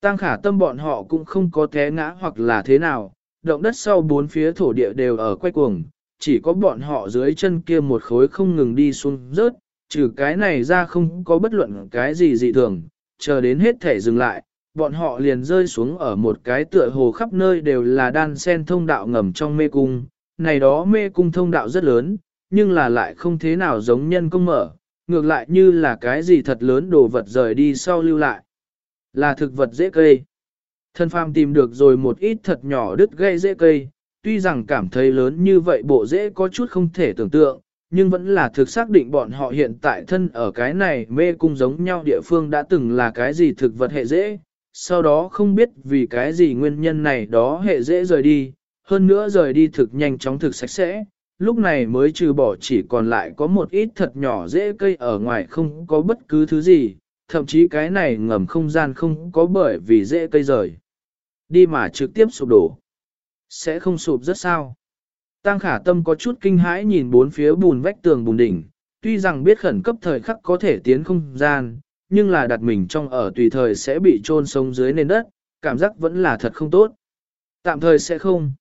Tăng khả tâm bọn họ cũng không có té ngã hoặc là thế nào, động đất sau bốn phía thổ địa đều ở quay cuồng, chỉ có bọn họ dưới chân kia một khối không ngừng đi xuống rớt, trừ cái này ra không có bất luận cái gì dị thường, chờ đến hết thể dừng lại, bọn họ liền rơi xuống ở một cái tựa hồ khắp nơi đều là đan sen thông đạo ngầm trong mê cung, này đó mê cung thông đạo rất lớn, nhưng là lại không thế nào giống nhân công mở, ngược lại như là cái gì thật lớn đồ vật rời đi sau lưu lại. Là thực vật dễ cây. Thân phàm tìm được rồi một ít thật nhỏ đứt gây dễ cây, tuy rằng cảm thấy lớn như vậy bộ dễ có chút không thể tưởng tượng, nhưng vẫn là thực xác định bọn họ hiện tại thân ở cái này mê cung giống nhau địa phương đã từng là cái gì thực vật hệ dễ, sau đó không biết vì cái gì nguyên nhân này đó hệ dễ rời đi, hơn nữa rời đi thực nhanh chóng thực sạch sẽ, lúc này mới trừ bỏ chỉ còn lại có một ít thật nhỏ dễ cây ở ngoài không có bất cứ thứ gì, thậm chí cái này ngầm không gian không có bởi vì dễ cây rời. Đi mà trực tiếp sụp đổ. Sẽ không sụp rất sao. Tăng khả tâm có chút kinh hãi nhìn bốn phía bùn vách tường bùn đỉnh, tuy rằng biết khẩn cấp thời khắc có thể tiến không gian, nhưng là đặt mình trong ở tùy thời sẽ bị trôn sống dưới nền đất, cảm giác vẫn là thật không tốt. Tạm thời sẽ không.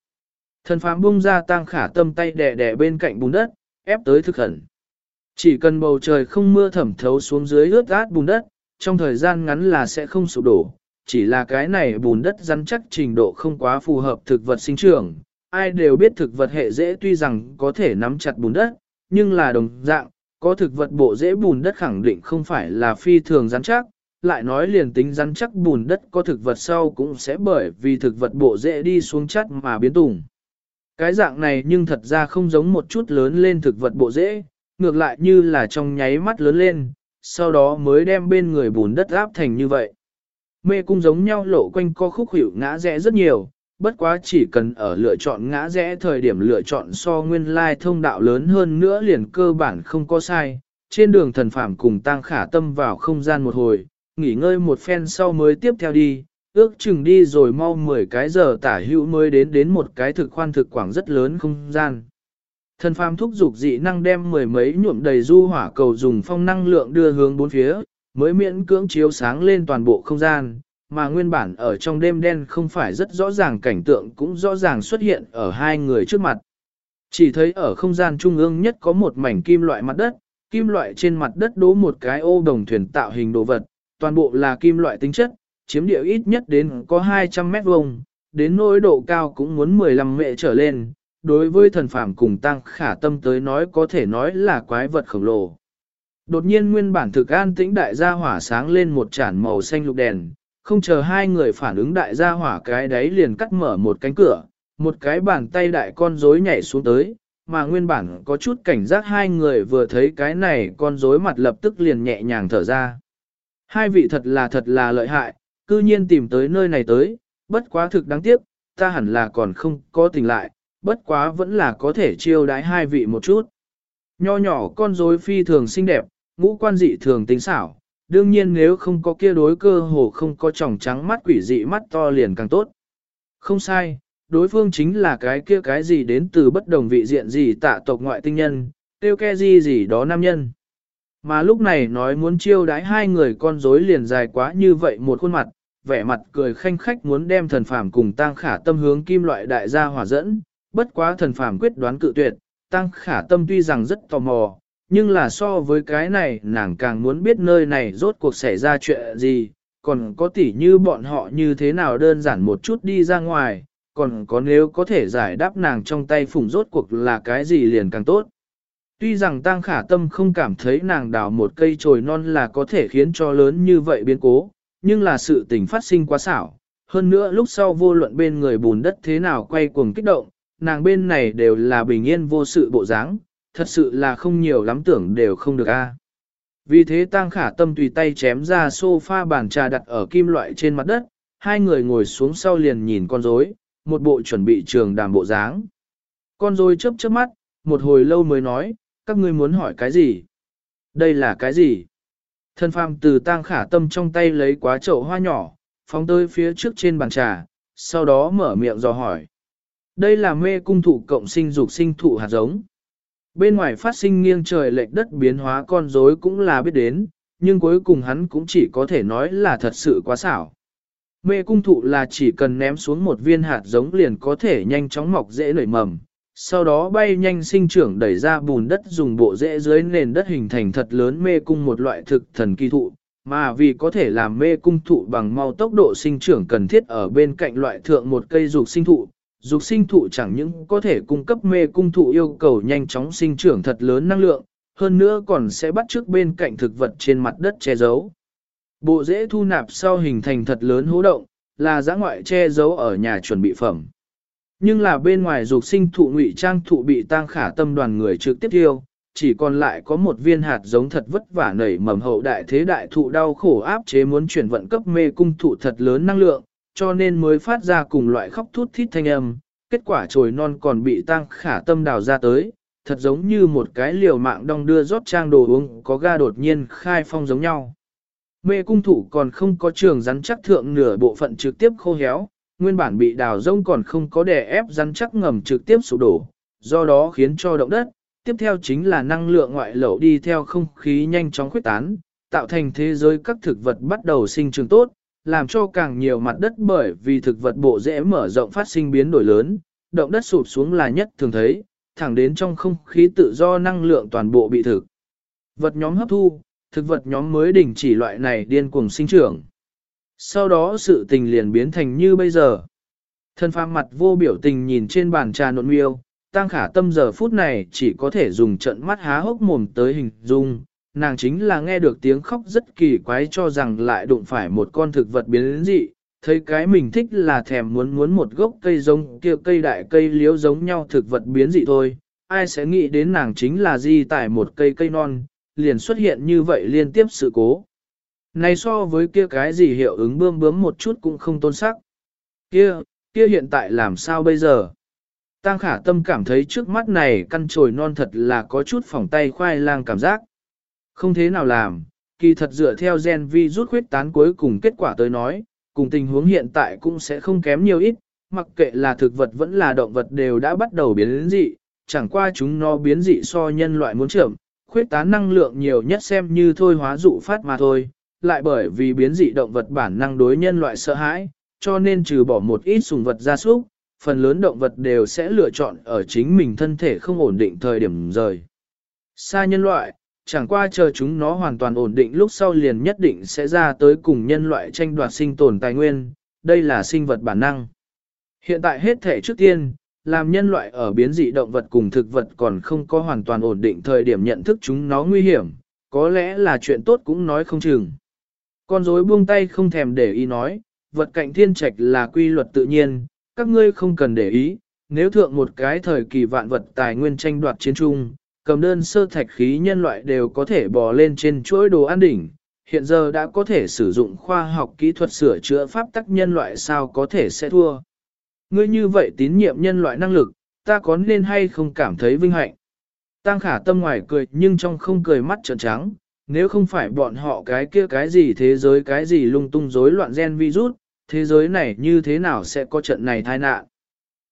Thần phàm bung ra tang khả tâm tay đè đè bên cạnh bùn đất, ép tới thực hẳn. Chỉ cần bầu trời không mưa thẩm thấu xuống dưới ướt át bùn đất, trong thời gian ngắn là sẽ không sụp đổ. Chỉ là cái này bùn đất rắn chắc trình độ không quá phù hợp thực vật sinh trưởng. Ai đều biết thực vật hệ dễ tuy rằng có thể nắm chặt bùn đất, nhưng là đồng dạng, có thực vật bộ dễ bùn đất khẳng định không phải là phi thường rắn chắc, lại nói liền tính rắn chắc bùn đất có thực vật sau cũng sẽ bởi vì thực vật bộ dễ đi xuống chắc mà biến tùng. Cái dạng này nhưng thật ra không giống một chút lớn lên thực vật bộ dễ, ngược lại như là trong nháy mắt lớn lên, sau đó mới đem bên người bùn đất áp thành như vậy. Mê cung giống nhau lộ quanh co khúc hữu ngã rẽ rất nhiều, bất quá chỉ cần ở lựa chọn ngã rẽ thời điểm lựa chọn so nguyên lai thông đạo lớn hơn nữa liền cơ bản không có sai. Trên đường thần phạm cùng tăng khả tâm vào không gian một hồi, nghỉ ngơi một phen sau mới tiếp theo đi, ước chừng đi rồi mau 10 cái giờ tả hữu mới đến đến một cái thực khoan thực quảng rất lớn không gian. Thần phàm thúc dục dị năng đem mười mấy nhuộm đầy du hỏa cầu dùng phong năng lượng đưa hướng bốn phía, mới miễn cưỡng chiếu sáng lên toàn bộ không gian, mà nguyên bản ở trong đêm đen không phải rất rõ ràng cảnh tượng cũng rõ ràng xuất hiện ở hai người trước mặt. Chỉ thấy ở không gian trung ương nhất có một mảnh kim loại mặt đất, kim loại trên mặt đất đố một cái ô đồng thuyền tạo hình đồ vật, toàn bộ là kim loại tính chất, chiếm địa ít nhất đến có 200 mét vuông, đến nỗi độ cao cũng muốn 15 mệ trở lên. Đối với thần phàm cùng tăng khả tâm tới nói có thể nói là quái vật khổng lồ. Đột nhiên nguyên bản thực an tĩnh đại gia hỏa sáng lên một chản màu xanh lục đèn, không chờ hai người phản ứng đại gia hỏa cái đấy liền cắt mở một cánh cửa, một cái bàn tay đại con rối nhảy xuống tới, mà nguyên bản có chút cảnh giác hai người vừa thấy cái này con rối mặt lập tức liền nhẹ nhàng thở ra. Hai vị thật là thật là lợi hại, cư nhiên tìm tới nơi này tới, bất quá thực đáng tiếc, ta hẳn là còn không có tình lại, bất quá vẫn là có thể chiêu đái hai vị một chút. Nho nhỏ con rối phi thường xinh đẹp, ngũ quan dị thường tính xảo, đương nhiên nếu không có kia đối cơ hồ không có tròng trắng mắt quỷ dị mắt to liền càng tốt. Không sai, đối phương chính là cái kia cái gì đến từ bất đồng vị diện gì tạ tộc ngoại tinh nhân, tiêu ke gì gì đó nam nhân. Mà lúc này nói muốn chiêu đái hai người con rối liền dài quá như vậy một khuôn mặt, vẻ mặt cười khanh khách muốn đem thần phàm cùng tăng khả tâm hướng kim loại đại gia hỏa dẫn, bất quá thần phàm quyết đoán cự tuyệt, tăng khả tâm tuy rằng rất tò mò, nhưng là so với cái này nàng càng muốn biết nơi này rốt cuộc xảy ra chuyện gì, còn có tỉ như bọn họ như thế nào đơn giản một chút đi ra ngoài, còn có nếu có thể giải đáp nàng trong tay phùng rốt cuộc là cái gì liền càng tốt. Tuy rằng Tăng Khả Tâm không cảm thấy nàng đào một cây trồi non là có thể khiến cho lớn như vậy biến cố, nhưng là sự tình phát sinh quá xảo. Hơn nữa lúc sau vô luận bên người bùn đất thế nào quay cuồng kích động, nàng bên này đều là bình yên vô sự bộ dáng, thật sự là không nhiều lắm tưởng đều không được a. Vì thế Tăng Khả Tâm tùy tay chém ra sofa bàn trà đặt ở kim loại trên mặt đất, hai người ngồi xuống sau liền nhìn con rối, một bộ chuẩn bị trường đàm bộ dáng. Con rối chớp chớp mắt, một hồi lâu mới nói, các ngươi muốn hỏi cái gì? Đây là cái gì? Thân phàm từ tang khả tâm trong tay lấy quá chậu hoa nhỏ, phóng tới phía trước trên bàn trà, sau đó mở miệng dò hỏi. Đây là mê cung thụ cộng sinh dục sinh thụ hạt giống. Bên ngoài phát sinh nghiêng trời lệch đất biến hóa con rối cũng là biết đến, nhưng cuối cùng hắn cũng chỉ có thể nói là thật sự quá xảo. Mê cung thụ là chỉ cần ném xuống một viên hạt giống liền có thể nhanh chóng mọc dễ nảy mầm, sau đó bay nhanh sinh trưởng đẩy ra bùn đất dùng bộ rễ dưới nền đất hình thành thật lớn mê cung một loại thực thần kỳ thụ, mà vì có thể làm mê cung thụ bằng mau tốc độ sinh trưởng cần thiết ở bên cạnh loại thượng một cây dục sinh thụ. Dục sinh thụ chẳng những có thể cung cấp mê cung thụ yêu cầu nhanh chóng sinh trưởng thật lớn năng lượng, hơn nữa còn sẽ bắt trước bên cạnh thực vật trên mặt đất che giấu. Bộ rễ thu nạp sau hình thành thật lớn hố động, là giã ngoại che giấu ở nhà chuẩn bị phẩm. Nhưng là bên ngoài dục sinh thụ ngụy trang thụ bị tang khả tâm đoàn người trực tiếp tiêu, chỉ còn lại có một viên hạt giống thật vất vả nảy mầm hậu đại thế đại thụ đau khổ áp chế muốn chuyển vận cấp mê cung thụ thật lớn năng lượng, cho nên mới phát ra cùng loại khóc thút thít thanh âm, kết quả trồi non còn bị tang khả tâm đào ra tới, thật giống như một cái liều mạng đong đưa rót trang đồ uống có ga đột nhiên khai phong giống nhau. Mê cung thụ còn không có trường rắn chắc thượng nửa bộ phận trực tiếp khô héo, nguyên bản bị đào rông còn không có đè ép rắn chắc ngầm trực tiếp sụp đổ, do đó khiến cho động đất, tiếp theo chính là năng lượng ngoại lẩu đi theo không khí nhanh chóng khuếch tán, tạo thành thế giới các thực vật bắt đầu sinh trưởng tốt, làm cho càng nhiều mặt đất bởi vì thực vật bộ dễ mở rộng phát sinh biến đổi lớn, động đất sụp xuống là nhất thường thấy, thẳng đến trong không khí tự do năng lượng toàn bộ bị thực. Vật nhóm hấp thu, thực vật nhóm mới đình chỉ loại này điên cuồng sinh trưởng. Sau đó sự tình liền biến thành như bây giờ. Thân phàm mặt vô biểu tình nhìn trên bàn trà nộn miêu, tăng khả tâm giờ phút này chỉ có thể dùng trận mắt há hốc mồm tới hình dung, nàng chính là nghe được tiếng khóc rất kỳ quái cho rằng lại đụng phải một con thực vật biến dị, thấy cái mình thích là thèm muốn muốn một gốc cây giống kia cây đại cây liếu giống nhau thực vật biến dị thôi, ai sẽ nghĩ đến nàng chính là di tải một cây cây non, liền xuất hiện như vậy liên tiếp sự cố. Này so với kia cái gì hiệu ứng bươm bướm một chút cũng không tôn sắc. Kia, kia hiện tại làm sao bây giờ? Tăng khả tâm cảm thấy trước mắt này căn trồi non thật là có chút phỏng tay khoai lang cảm giác. Không thế nào làm, kỳ thật dựa theo gen vi rút khuyết tán cuối cùng kết quả tới nói, cùng tình huống hiện tại cũng sẽ không kém nhiều ít, mặc kệ là thực vật vẫn là động vật đều đã bắt đầu biến dị, chẳng qua chúng nó biến dị so nhân loại muốn chậm, khuyết tán năng lượng nhiều nhất xem như thôi hóa dụ phát mà thôi, lại bởi vì biến dị động vật bản năng đối nhân loại sợ hãi, cho nên trừ bỏ một ít sùng vật gia súc, phần lớn động vật đều sẽ lựa chọn ở chính mình thân thể không ổn định thời điểm rời. Xa nhân loại, chẳng qua chờ chúng nó hoàn toàn ổn định lúc sau liền nhất định sẽ ra tới cùng nhân loại tranh đoạt sinh tồn tài nguyên, đây là sinh vật bản năng. Hiện tại hết thể trước tiên, làm nhân loại ở biến dị động vật cùng thực vật còn không có hoàn toàn ổn định thời điểm nhận thức chúng nó nguy hiểm, có lẽ là chuyện tốt cũng nói không chừng. Con rối buông tay không thèm để ý nói, vật cạnh thiên trạch là quy luật tự nhiên, các ngươi không cần để ý, nếu thượng một cái thời kỳ vạn vật tài nguyên tranh đoạt chiến trung, cầm đơn sơ thạch khí nhân loại đều có thể bò lên trên chuỗi đồ an đỉnh, hiện giờ đã có thể sử dụng khoa học kỹ thuật sửa chữa pháp tắc nhân loại sao có thể sẽ thua. Ngươi như vậy tín nhiệm nhân loại năng lực, ta có nên hay không cảm thấy vinh hạnh. Tăng khả tâm ngoài cười nhưng trong không cười mắt trợn trắng, nếu không phải bọn họ cái kia cái gì thế giới cái gì lung tung rối loạn gen virus, thế giới này như thế nào sẽ có trận này tai nạn.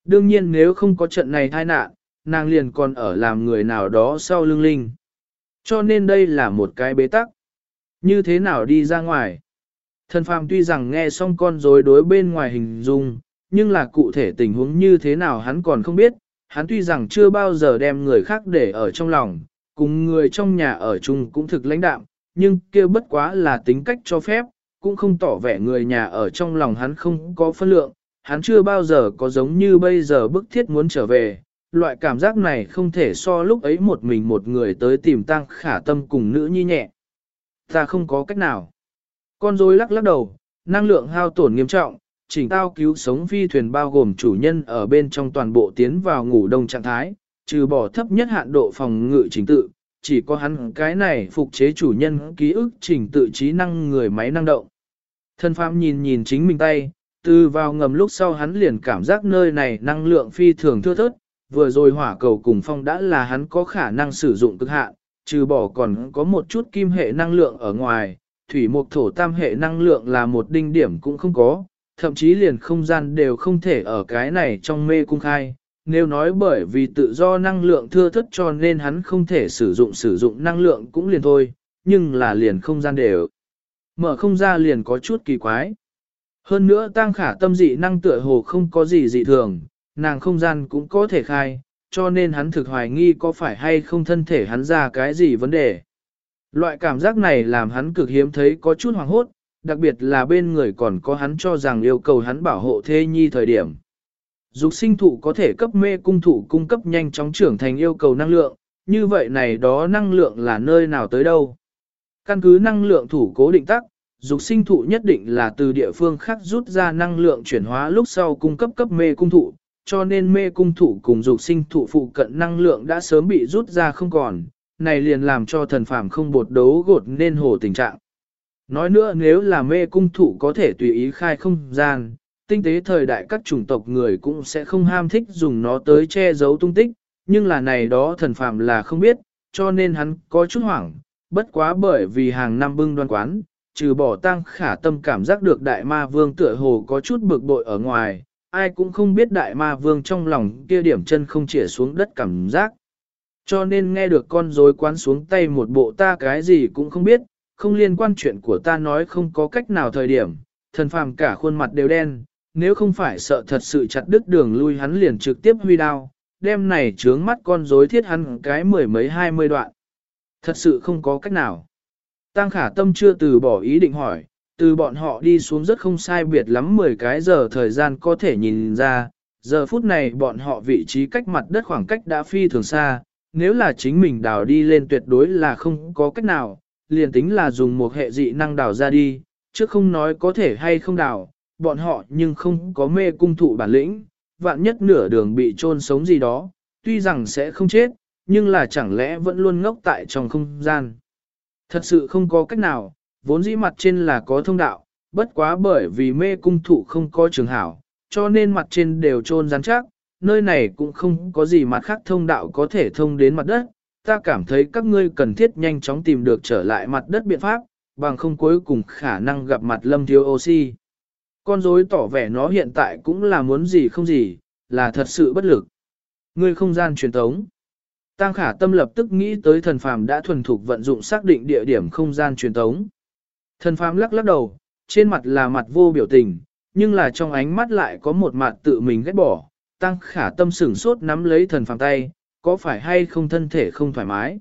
Đương nhiên nếu không có trận này tai nạn, nàng liền còn ở làm người nào đó sau lưng linh. Cho nên đây là một cái bế tắc. Như thế nào đi ra ngoài? Thần phàm tuy rằng nghe xong con rối đối bên ngoài hình dung, nhưng là cụ thể tình huống như thế nào hắn còn không biết, hắn tuy rằng chưa bao giờ đem người khác để ở trong lòng, cùng người trong nhà ở chung cũng thực lãnh đạm, nhưng kia bất quá là tính cách cho phép, cũng không tỏ vẻ người nhà ở trong lòng hắn không có phân lượng, hắn chưa bao giờ có giống như bây giờ bức thiết muốn trở về, loại cảm giác này không thể so lúc ấy một mình một người tới tìm tăng khả tâm cùng nữ nhi nhẹ. Ta không có cách nào. Con rối lắc lắc đầu, năng lượng hao tổn nghiêm trọng, chỉnh tao cứu sống phi thuyền bao gồm chủ nhân ở bên trong toàn bộ tiến vào ngủ đông trạng thái, trừ bỏ thấp nhất hạn độ phòng ngự trình tự, chỉ có hắn cái này phục chế chủ nhân ký ức trình tự trí năng người máy năng động. Thân phàm nhìn nhìn chính mình tay, từ vào ngầm lúc sau hắn liền cảm giác nơi này năng lượng phi thường thưa thớt, vừa rồi hỏa cầu cùng phong đã là hắn có khả năng sử dụng cực hạn, trừ bỏ còn có một chút kim hệ năng lượng ở ngoài, thủy mục thổ tam hệ năng lượng là một đinh điểm cũng không có, thậm chí liền không gian đều không thể ở cái này trong mê cung khai. Nếu nói bởi vì tự do năng lượng thưa thất cho nên hắn không thể sử dụng sử dụng năng lượng cũng liền thôi, nhưng là liền không gian đều. Mở không ra liền có chút kỳ quái. Hơn nữa tăng khả tâm dị năng tựa hồ không có gì dị thường, nàng không gian cũng có thể khai, cho nên hắn thực hoài nghi có phải hay không thân thể hắn ra cái gì vấn đề. Loại cảm giác này làm hắn cực hiếm thấy có chút hoàng hốt, đặc biệt là bên người còn có hắn cho rằng yêu cầu hắn bảo hộ thê nhi thời điểm. Dục sinh thụ có thể cấp mê cung thụ cung cấp nhanh chóng trưởng thành yêu cầu năng lượng, như vậy này đó năng lượng là nơi nào tới đâu. Căn cứ năng lượng thủ cố định tắc, dục sinh thụ nhất định là từ địa phương khác rút ra năng lượng chuyển hóa lúc sau cung cấp cấp mê cung thụ, cho nên mê cung thụ cùng dục sinh thụ phụ cận năng lượng đã sớm bị rút ra không còn, này liền làm cho thần phàm không bột đấu gột nên hồ tình trạng. Nói nữa nếu là mê cung thụ có thể tùy ý khai không gian, tinh tế thời đại các chủng tộc người cũng sẽ không ham thích dùng nó tới che giấu tung tích, nhưng là này đó thần phàm là không biết, cho nên hắn có chút hoảng, bất quá bởi vì hàng năm bưng đoan quán, trừ bỏ tăng khả tâm cảm giác được đại ma vương tựa hồ có chút bực bội ở ngoài, ai cũng không biết đại ma vương trong lòng kia điểm chân không chỉa xuống đất cảm giác. Cho nên nghe được con rối quán xuống tay một bộ ta cái gì cũng không biết, không liên quan chuyện của ta nói không có cách nào thời điểm, thần phàm cả khuôn mặt đều đen, nếu không phải sợ thật sự chặt đứt đường lui hắn liền trực tiếp huy đao, đem này trướng mắt con rối thiết hắn cái mười mấy hai mươi đoạn. Thật sự không có cách nào. Tăng khả tâm chưa từ bỏ ý định hỏi, từ bọn họ đi xuống rất không sai biệt lắm 10 cái giờ thời gian có thể nhìn ra, giờ phút này bọn họ vị trí cách mặt đất khoảng cách đã phi thường xa, nếu là chính mình đào đi lên tuyệt đối là không có cách nào, liền tính là dùng một hệ dị năng đào ra đi, chứ không nói có thể hay không đào, bọn họ nhưng không có mê cung thụ bản lĩnh, vạn nhất nửa đường bị trôn sống gì đó, tuy rằng sẽ không chết, nhưng là chẳng lẽ vẫn luôn ngốc tại trong không gian. Thật sự không có cách nào, vốn dĩ mặt trên là có thông đạo, bất quá bởi vì mê cung thụ không có trường hảo, cho nên mặt trên đều trôn rắn chắc, nơi này cũng không có gì mặt khác thông đạo có thể thông đến mặt đất, ta cảm thấy các ngươi cần thiết nhanh chóng tìm được trở lại mặt đất biện pháp, bằng không cuối cùng khả năng gặp mặt lâm thiếu oxy. Con rối tỏ vẻ nó hiện tại cũng là muốn gì không gì, là thật sự bất lực. Ngươi không gian truyền tống. Tăng khả tâm lập tức nghĩ tới thần phàm đã thuần thục vận dụng xác định địa điểm không gian truyền tống. Thần phàm lắc lắc đầu, trên mặt là mặt vô biểu tình, nhưng là trong ánh mắt lại có một mặt tự mình ghét bỏ. Tăng khả tâm sửng sốt nắm lấy thần phàm tay, có phải hay không thân thể không thoải mái.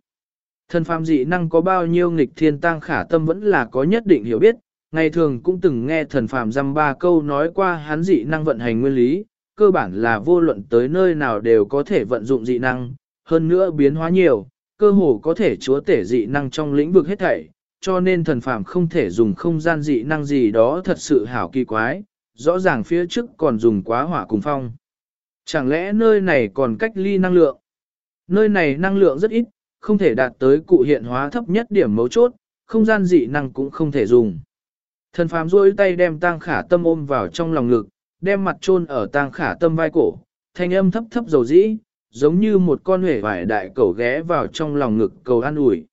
Thần phàm dị năng có bao nhiêu nghịch thiên tăng khả tâm vẫn là có nhất định hiểu biết, ngày thường cũng từng nghe thần phàm dăm ba câu nói qua hắn dị năng vận hành nguyên lý, cơ bản là vô luận tới nơi nào đều có thể vận dụng dị năng, hơn nữa biến hóa nhiều, cơ hồ có thể chúa tể dị năng trong lĩnh vực hết thảy, cho nên thần phàm không thể dùng không gian dị năng gì đó thật sự hảo kỳ quái, rõ ràng phía trước còn dùng quá hỏa cùng phong. Chẳng lẽ nơi này còn cách ly năng lượng? Nơi này năng lượng rất ít, không thể đạt tới cụ hiện hóa thấp nhất điểm mấu chốt, không gian dị năng cũng không thể dùng. Thần phàm duỗi tay đem tang khả tâm ôm vào trong lòng ngực, đem mặt chôn ở tang khả tâm vai cổ, thanh âm thấp thấp dầu dĩ, giống như một con hể vải đại cầu ghé vào trong lòng ngực cầu an ủi.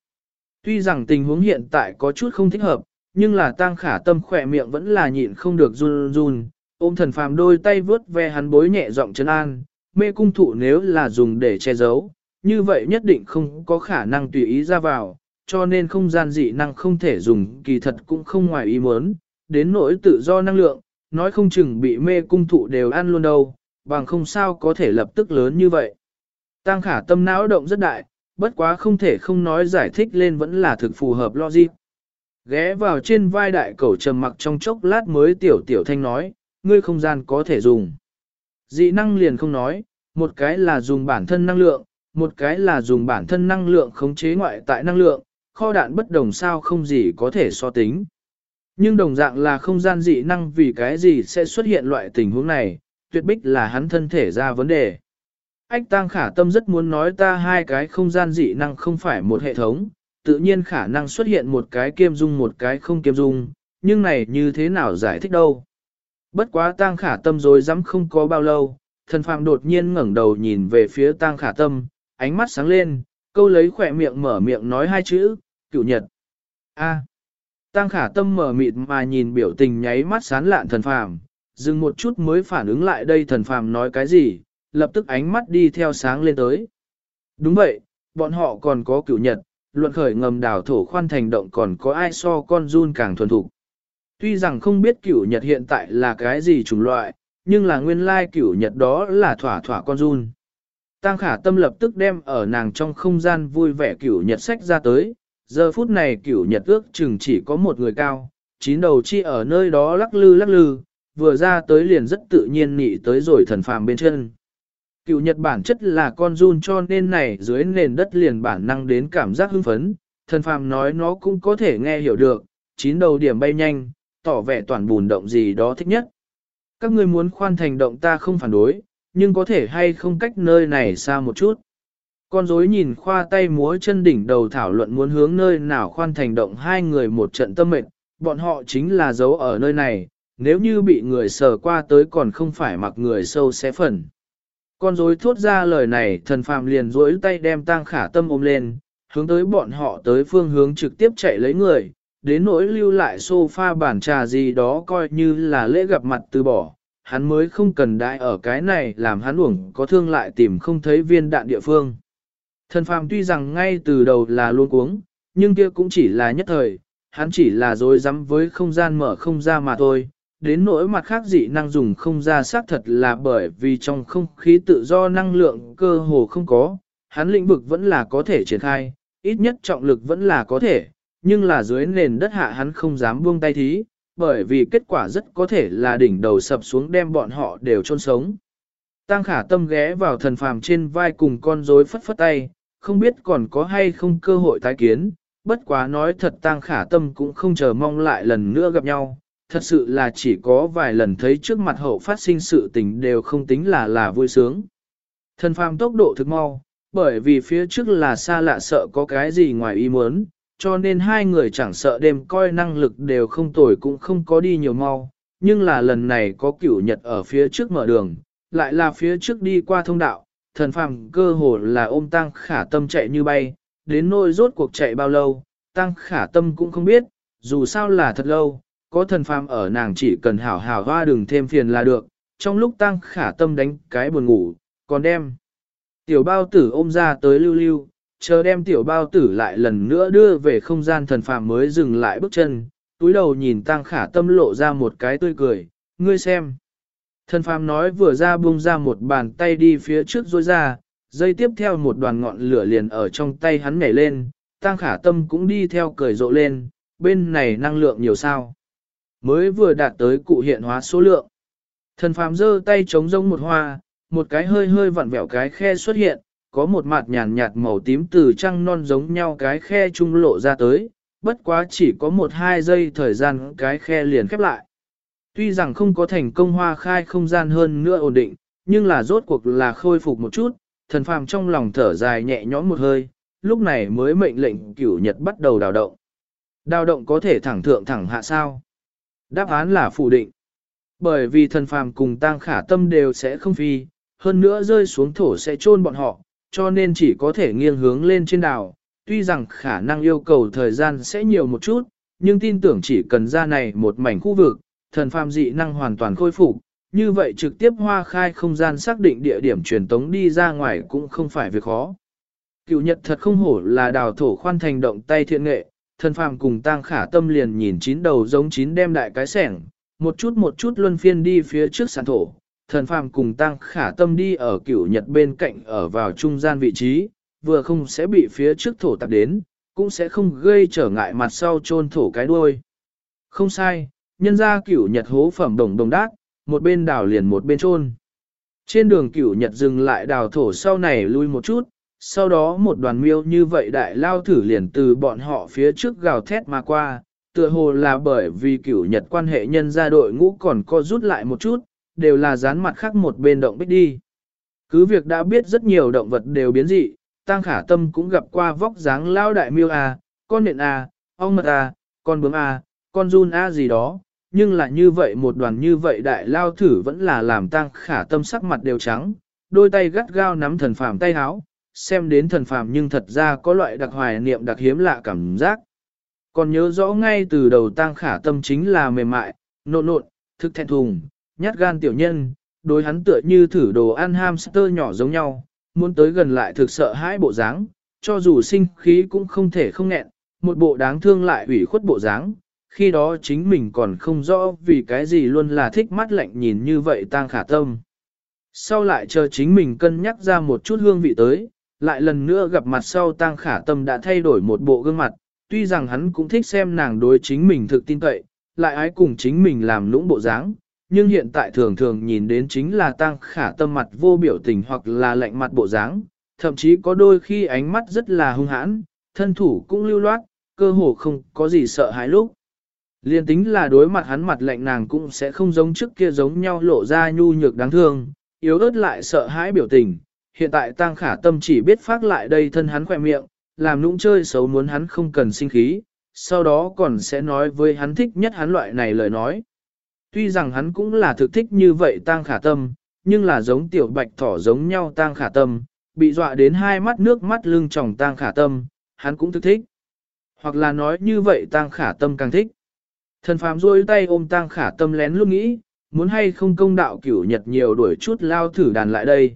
Tuy rằng tình huống hiện tại có chút không thích hợp, nhưng là tang khả tâm khỏe miệng vẫn là nhịn không được run run, ôm thần phàm đôi tay vướt ve hắn bối nhẹ giọng chân an, mê cung thụ nếu là dùng để che giấu, như vậy nhất định không có khả năng tùy ý ra vào, cho nên không gian dị năng không thể dùng kỳ thật cũng không ngoài ý muốn, đến nỗi tự do năng lượng, nói không chừng bị mê cung thụ đều ăn luôn đâu, bằng không sao có thể lập tức lớn như vậy. Tăng khả tâm não động rất đại, bất quá không thể không nói giải thích lên vẫn là thực phù hợp logic. Ghé vào trên vai đại cầu trầm mặc trong chốc lát mới tiểu tiểu thanh nói, ngươi không gian có thể dùng. Dị năng liền không nói, một cái là dùng bản thân năng lượng, một cái là dùng bản thân năng lượng khống chế ngoại tại năng lượng, kho đạn bất đồng sao không gì có thể so tính. Nhưng đồng dạng là không gian dị năng vì cái gì sẽ xuất hiện loại tình huống này, tuyệt bích là hắn thân thể ra vấn đề. Ách tăng khả tâm rất muốn nói ta hai cái không gian dị năng không phải một hệ thống, tự nhiên khả năng xuất hiện một cái kiêm dung một cái không kiêm dung, nhưng này như thế nào giải thích đâu. Bất quá tăng khả tâm rồi dám không có bao lâu, thần phàm đột nhiên ngẩng đầu nhìn về phía tăng khả tâm, ánh mắt sáng lên, câu lấy khỏe miệng mở miệng nói hai chữ, cựu nhật. A. Tăng khả tâm mở mịt mà nhìn biểu tình nháy mắt sán lạn thần phàm, dừng một chút mới phản ứng lại đây thần phàm nói cái gì, lập tức ánh mắt đi theo sáng lên tới. Đúng vậy, bọn họ còn có cựu nhật, luận khởi ngầm đảo thổ khoan thành động còn có ai so con run càng thuần thục. Tuy rằng không biết cửu nhật hiện tại là cái gì chủng loại, nhưng là nguyên lai cửu nhật đó là thỏa thỏa con run. Tăng khả tâm lập tức đem ở nàng trong không gian vui vẻ cửu nhật sách ra tới, giờ phút này cửu nhật ước chừng chỉ có một người cao, chín đầu chi ở nơi đó lắc lư lắc lư, vừa ra tới liền rất tự nhiên nị tới rồi thần phàm bên chân. Cựu Nhật bản chất là con run cho nên này dưới nền đất liền bản năng đến cảm giác hưng phấn, thần phàm nói nó cũng có thể nghe hiểu được, chín đầu điểm bay nhanh, tỏ vẻ toàn bùn động gì đó thích nhất. Các ngươi muốn khoan thành động ta không phản đối, nhưng có thể hay không cách nơi này xa một chút. Con rối nhìn khoa tay múa chân đỉnh đầu thảo luận muốn hướng nơi nào khoan thành động hai người một trận tâm mệnh, bọn họ chính là giấu ở nơi này, nếu như bị người sờ qua tới còn không phải mặc người sâu xé phần. Con rối thốt ra lời này thần phàm liền rối tay đem tang khả tâm ôm lên, hướng tới bọn họ tới phương hướng trực tiếp chạy lấy người, đến nỗi lưu lại sofa bản trà gì đó coi như là lễ gặp mặt từ bỏ, hắn mới không cần đại ở cái này làm hắn uổng có thương lại tìm không thấy viên đạn địa phương. Thần phàm tuy rằng ngay từ đầu là luôn cuống, nhưng kia cũng chỉ là nhất thời, hắn chỉ là dối rắm với không gian mở không ra mà thôi, đến nỗi mặt khác dị năng dùng không ra xác thật là bởi vì trong không khí tự do năng lượng cơ hồ không có, hắn lĩnh vực vẫn là có thể triển khai, ít nhất trọng lực vẫn là có thể, nhưng là dưới nền đất hạ hắn không dám buông tay thí, bởi vì kết quả rất có thể là đỉnh đầu sập xuống đem bọn họ đều chôn sống. Tăng khả tâm ghé vào thần phàm trên vai cùng con rối phất phất tay, không biết còn có hay không cơ hội tái kiến, bất quá nói thật Tang khả tâm cũng không chờ mong lại lần nữa gặp nhau, thật sự là chỉ có vài lần thấy trước mặt hậu phát sinh sự tình đều không tính là là vui sướng. Thần phàm tốc độ thực mau, bởi vì phía trước là xa lạ sợ có cái gì ngoài ý muốn, cho nên hai người chẳng sợ đêm coi năng lực đều không tồi cũng không có đi nhiều mau, nhưng là lần này có cửu nhật ở phía trước mở đường, lại là phía trước đi qua thông đạo, thần phàm cơ hồ là ôm tăng khả tâm chạy như bay, đến nỗi rốt cuộc chạy bao lâu, tăng khả tâm cũng không biết, dù sao là thật lâu, có thần phàm ở nàng chỉ cần hảo hảo hoa đừng thêm phiền là được, trong lúc tăng khả tâm đánh cái buồn ngủ, còn đem. Tiểu bao tử ôm ra tới lưu lưu, chờ đem tiểu bao tử lại lần nữa đưa về không gian thần phàm mới dừng lại bước chân, túi đầu nhìn tăng khả tâm lộ ra một cái tươi cười, ngươi xem. Thần phàm nói vừa ra buông ra một bàn tay đi phía trước rối ra, dây tiếp theo một đoàn ngọn lửa liền ở trong tay hắn nhảy lên, tăng khả tâm cũng đi theo cười rộ lên, bên này năng lượng nhiều sao. Mới vừa đạt tới cụ hiện hóa số lượng. Thần phàm giơ tay chống rông một hoa, một cái hơi hơi vặn vẹo cái khe xuất hiện, có một mặt nhàn nhạt màu tím từ trăng non giống nhau cái khe trung lộ ra tới, bất quá chỉ có một hai giây thời gian cái khe liền khép lại. Tuy rằng không có thành công hoa khai không gian hơn nữa ổn định, nhưng là rốt cuộc là khôi phục một chút, thần phàm trong lòng thở dài nhẹ nhõm một hơi, lúc này mới mệnh lệnh cửu nhật bắt đầu đào động. Đào động có thể thẳng thượng thẳng hạ sao? Đáp án là phủ định. Bởi vì thần phàm cùng tang khả tâm đều sẽ không phi, hơn nữa rơi xuống thổ sẽ chôn bọn họ, cho nên chỉ có thể nghiêng hướng lên trên đảo. Tuy rằng khả năng yêu cầu thời gian sẽ nhiều một chút, nhưng tin tưởng chỉ cần ra này một mảnh khu vực, thần phàm dị năng hoàn toàn khôi phục, như vậy trực tiếp hoa khai không gian xác định địa điểm truyền tống đi ra ngoài cũng không phải việc khó. Cựu nhật thật không hổ là đào thổ khoan thành động tay thiện nghệ, thần phàm cùng tang khả tâm liền nhìn chín đầu giống chín đem đại cái sẻng, một chút một chút luân phiên đi phía trước sản thổ. Thần phàm cùng tăng khả tâm đi ở cửu nhật bên cạnh ở vào trung gian vị trí, vừa không sẽ bị phía trước thổ tạp đến, cũng sẽ không gây trở ngại mặt sau chôn thổ cái đuôi. Không sai, nhân ra cửu nhật hố phẩm đồng đồng đát, một bên đào liền một bên chôn. Trên đường cửu nhật dừng lại đào thổ sau này lui một chút, sau đó một đoàn miêu như vậy đại lao thử liền từ bọn họ phía trước gào thét mà qua, tựa hồ là bởi vì cửu nhật quan hệ nhân gia đội ngũ còn co rút lại một chút, đều là dán mặt khác một bên động bích đi. Cứ việc đã biết rất nhiều động vật đều biến dị, Tăng Khả Tâm cũng gặp qua vóc dáng lao đại miêu A, con nện A, ong mật A, con bướm A, con run A gì đó, nhưng là như vậy một đoàn như vậy đại lao thử vẫn là làm Tăng Khả Tâm sắc mặt đều trắng, đôi tay gắt gao nắm thần phàm tay háo, xem đến thần phàm nhưng thật ra có loại đặc hoài niệm đặc hiếm lạ cảm giác. Còn nhớ rõ ngay từ đầu tang khả tâm chính là mềm mại, nộn nộn, thực thẹn thùng, nhát gan tiểu nhân, đối hắn tựa như thử đồ ăn hamster nhỏ giống nhau, muốn tới gần lại thực sợ hãi bộ dáng, cho dù sinh khí cũng không thể không nghẹn, một bộ đáng thương lại ủy khuất bộ dáng. Khi đó chính mình còn không rõ vì cái gì luôn là thích mắt lạnh nhìn như vậy tang khả tâm. Sau lại chờ chính mình cân nhắc ra một chút hương vị tới, lại lần nữa gặp mặt sau tang khả tâm đã thay đổi một bộ gương mặt, tuy rằng hắn cũng thích xem nàng đối chính mình thực tin cậy, lại ái cùng chính mình làm lũng bộ dáng, nhưng hiện tại thường thường nhìn đến chính là tăng khả tâm mặt vô biểu tình hoặc là lạnh mặt bộ dáng, thậm chí có đôi khi ánh mắt rất là hung hãn, thân thủ cũng lưu loát, cơ hồ không có gì sợ hãi lúc. Liên tính là đối mặt hắn mặt lạnh nàng cũng sẽ không giống trước kia giống nhau lộ ra nhu nhược đáng thương, yếu ớt lại sợ hãi biểu tình. Hiện tại tang khả tâm chỉ biết phát lại đây thân hắn khỏe miệng, làm nũng chơi xấu muốn hắn không cần sinh khí, sau đó còn sẽ nói với hắn thích nhất hắn loại này lời nói. Tuy rằng hắn cũng là thực thích như vậy tang khả tâm, nhưng là giống tiểu bạch thỏ giống nhau tang khả tâm, bị dọa đến hai mắt nước mắt lưng tròng tang khả tâm, hắn cũng thực thích. Hoặc là nói như vậy tang khả tâm càng thích. Thần phàm rôi tay ôm tang khả tâm lén lúc nghĩ, muốn hay không công đạo cửu nhật nhiều đuổi chút lao thử đàn lại đây.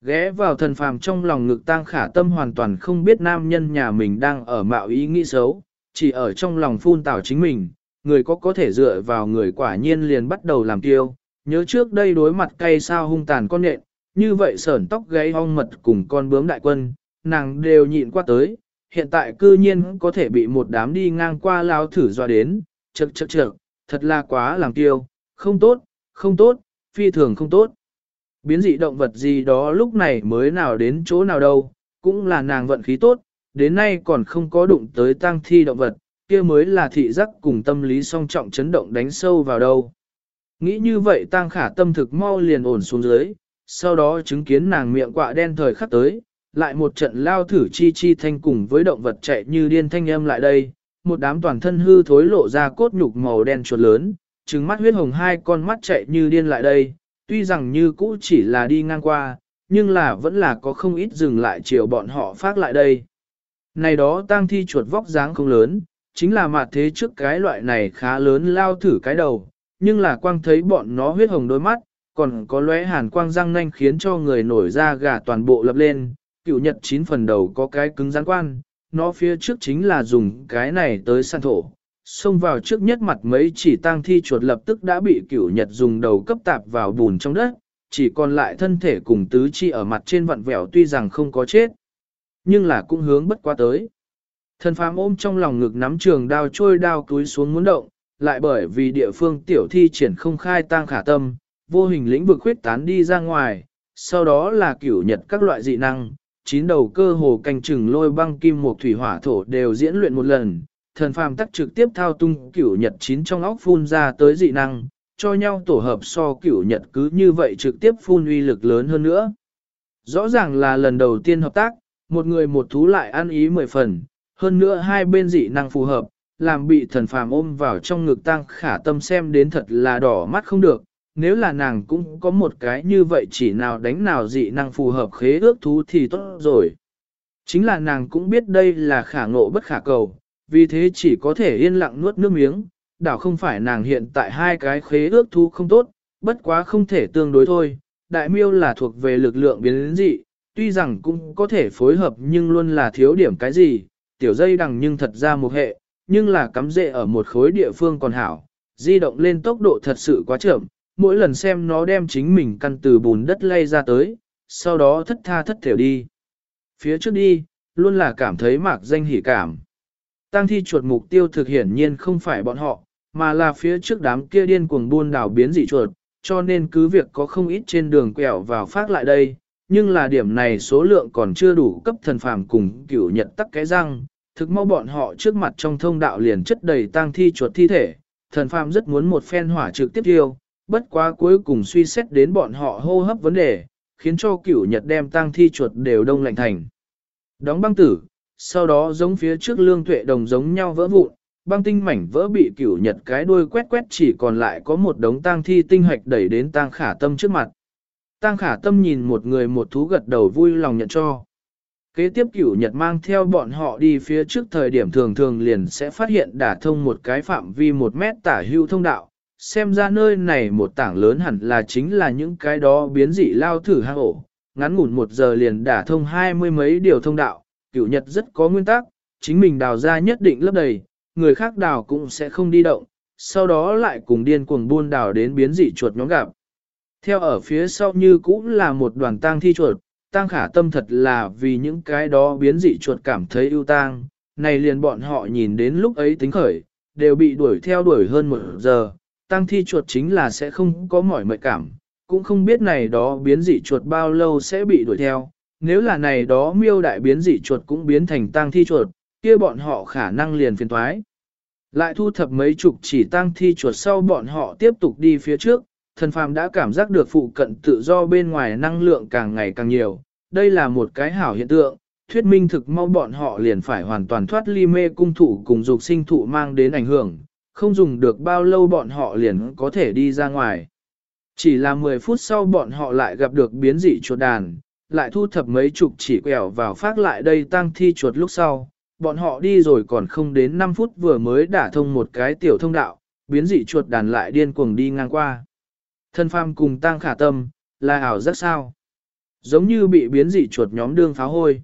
Ghé vào thần phàm trong lòng ngực tang khả tâm hoàn toàn không biết nam nhân nhà mình đang ở mạo ý nghĩ xấu, chỉ ở trong lòng phun tảo chính mình, người có có thể dựa vào người quả nhiên liền bắt đầu làm tiêu. Nhớ trước đây đối mặt cay sao hung tàn con nện, như vậy sởn tóc gáy ong mật cùng con bướm đại quân, nàng đều nhịn qua tới, hiện tại cư nhiên có thể bị một đám đi ngang qua lao thử dọa đến, chật chật chật, thật là quá làm tiêu, không tốt, không tốt, phi thường không tốt biến dị động vật gì đó lúc này mới nào đến chỗ nào đâu, cũng là nàng vận khí tốt, đến nay còn không có đụng tới tang thi động vật, kia mới là thị giác cùng tâm lý song trọng chấn động đánh sâu vào đâu. Nghĩ như vậy tang khả tâm thực mau liền ổn xuống dưới, sau đó chứng kiến nàng miệng quạ đen thời khắc tới, lại một trận lao thử chi chi thanh cùng với động vật chạy như điên thanh âm lại đây, một đám toàn thân hư thối lộ ra cốt nhục màu đen chuột lớn, trừng mắt huyết hồng hai con mắt chạy như điên lại đây, tuy rằng như cũ chỉ là đi ngang qua, nhưng là vẫn là có không ít dừng lại chiều bọn họ phát lại đây. Này đó tang thi chuột vóc dáng không lớn, chính là mặt thế trước cái loại này khá lớn lao thử cái đầu, nhưng là quang thấy bọn nó huyết hồng đôi mắt, còn có lóe hàn quang răng nanh khiến cho người nổi da gà toàn bộ lập lên, cựu nhật chín phần đầu có cái cứng rắn quan, nó phía trước chính là dùng cái này tới săn thổ. Xông vào trước nhất mặt mấy chỉ tang thi chuột lập tức đã bị cửu nhật dùng đầu cấp tạp vào bùn trong đất, chỉ còn lại thân thể cùng tứ chi ở mặt trên vặn vẹo tuy rằng không có chết, nhưng là cũng hướng bất qua tới. Thần phàm ôm trong lòng ngực nắm trường đao trôi đao túi xuống muốn động, lại bởi vì địa phương tiểu thi triển không khai tang khả tâm, vô hình lĩnh vực khuyết tán đi ra ngoài, sau đó là cửu nhật các loại dị năng, chín đầu cơ hồ canh chừng lôi băng kim một thủy hỏa thổ đều diễn luyện một lần, thần phàm tắc trực tiếp thao tung cửu nhật chín trong óc phun ra tới dị năng, cho nhau tổ hợp so cửu nhật cứ như vậy trực tiếp phun uy lực lớn hơn nữa. Rõ ràng là lần đầu tiên hợp tác, một người một thú lại ăn ý mười phần, hơn nữa hai bên dị năng phù hợp, làm bị thần phàm ôm vào trong ngực tăng khả tâm xem đến thật là đỏ mắt không được. Nếu là nàng cũng có một cái như vậy chỉ nào đánh nào dị năng phù hợp khế ước thú thì tốt rồi. Chính là nàng cũng biết đây là khả ngộ bất khả cầu, vì thế chỉ có thể yên lặng nuốt nước miếng, đảo không phải nàng hiện tại hai cái khế ước thú không tốt, bất quá không thể tương đối thôi. Đại miêu là thuộc về lực lượng biến dị, tuy rằng cũng có thể phối hợp nhưng luôn là thiếu điểm cái gì, tiểu dây đằng nhưng thật ra một hệ, nhưng là cắm rễ ở một khối địa phương còn hảo, di động lên tốc độ thật sự quá chậm, mỗi lần xem nó đem chính mình căn từ bùn đất lay ra tới, sau đó thất tha thất thểu đi. Phía trước đi, luôn là cảm thấy mạc danh hỉ cảm. Tăng thi chuột mục tiêu thực hiển nhiên không phải bọn họ, mà là phía trước đám kia điên cuồng buôn đảo biến dị chuột, cho nên cứ việc có không ít trên đường quẹo vào phát lại đây, nhưng là điểm này số lượng còn chưa đủ cấp thần phàm cùng cửu nhật tắc cái răng, thực mau bọn họ trước mặt trong thông đạo liền chất đầy tang thi chuột thi thể, thần phàm rất muốn một phen hỏa trực tiếp tiêu, bất quá cuối cùng suy xét đến bọn họ hô hấp vấn đề, khiến cho cửu nhật đem tang thi chuột đều đông lạnh thành. Đóng băng tử, sau đó giống phía trước lương tuệ đồng giống nhau vỡ vụn, băng tinh mảnh vỡ bị cửu nhật cái đuôi quét quét chỉ còn lại có một đống tang thi tinh hạch đẩy đến tang khả tâm trước mặt. Tang khả tâm nhìn một người một thú gật đầu vui lòng nhận cho. Kế tiếp cửu nhật mang theo bọn họ đi phía trước thời điểm thường thường liền sẽ phát hiện đả thông một cái phạm vi một mét tả hưu thông đạo. Xem ra nơi này một tảng lớn hẳn là chính là những cái đó biến dị lao thử hang ổ. Ngắn ngủn một giờ liền đả thông hai mươi mấy điều thông đạo, cửu nhật rất có nguyên tắc, chính mình đào ra nhất định lấp đầy, người khác đào cũng sẽ không đi động, sau đó lại cùng điên cuồng buôn đào đến biến dị chuột nhóm gặp. Theo ở phía sau như cũng là một đoàn tang thi chuột, tang khả tâm thật là vì những cái đó biến dị chuột cảm thấy ưu tang, này liền bọn họ nhìn đến lúc ấy tính khởi, đều bị đuổi theo đuổi hơn một giờ, tang thi chuột chính là sẽ không có mỏi mệt cảm, cũng không biết này đó biến dị chuột bao lâu sẽ bị đuổi theo, nếu là này đó miêu đại biến dị chuột cũng biến thành tang thi chuột, kia bọn họ khả năng liền phiền thoái. Lại thu thập mấy chục chỉ tang thi chuột sau bọn họ tiếp tục đi phía trước, thần phàm đã cảm giác được phụ cận tự do bên ngoài năng lượng càng ngày càng nhiều, đây là một cái hảo hiện tượng, thuyết minh thực mau bọn họ liền phải hoàn toàn thoát ly mê cung thủ cùng dục sinh thụ mang đến ảnh hưởng, không dùng được bao lâu bọn họ liền có thể đi ra ngoài. Chỉ là 10 phút sau bọn họ lại gặp được biến dị chuột đàn, lại thu thập mấy chục chỉ quẹo vào phát lại đây tăng thi chuột lúc sau, bọn họ đi rồi còn không đến 5 phút vừa mới đả thông một cái tiểu thông đạo, biến dị chuột đàn lại điên cuồng đi ngang qua. Thân phàm cùng tăng khả tâm, là ảo rất sao. Giống như bị biến dị chuột nhóm đương pháo hôi.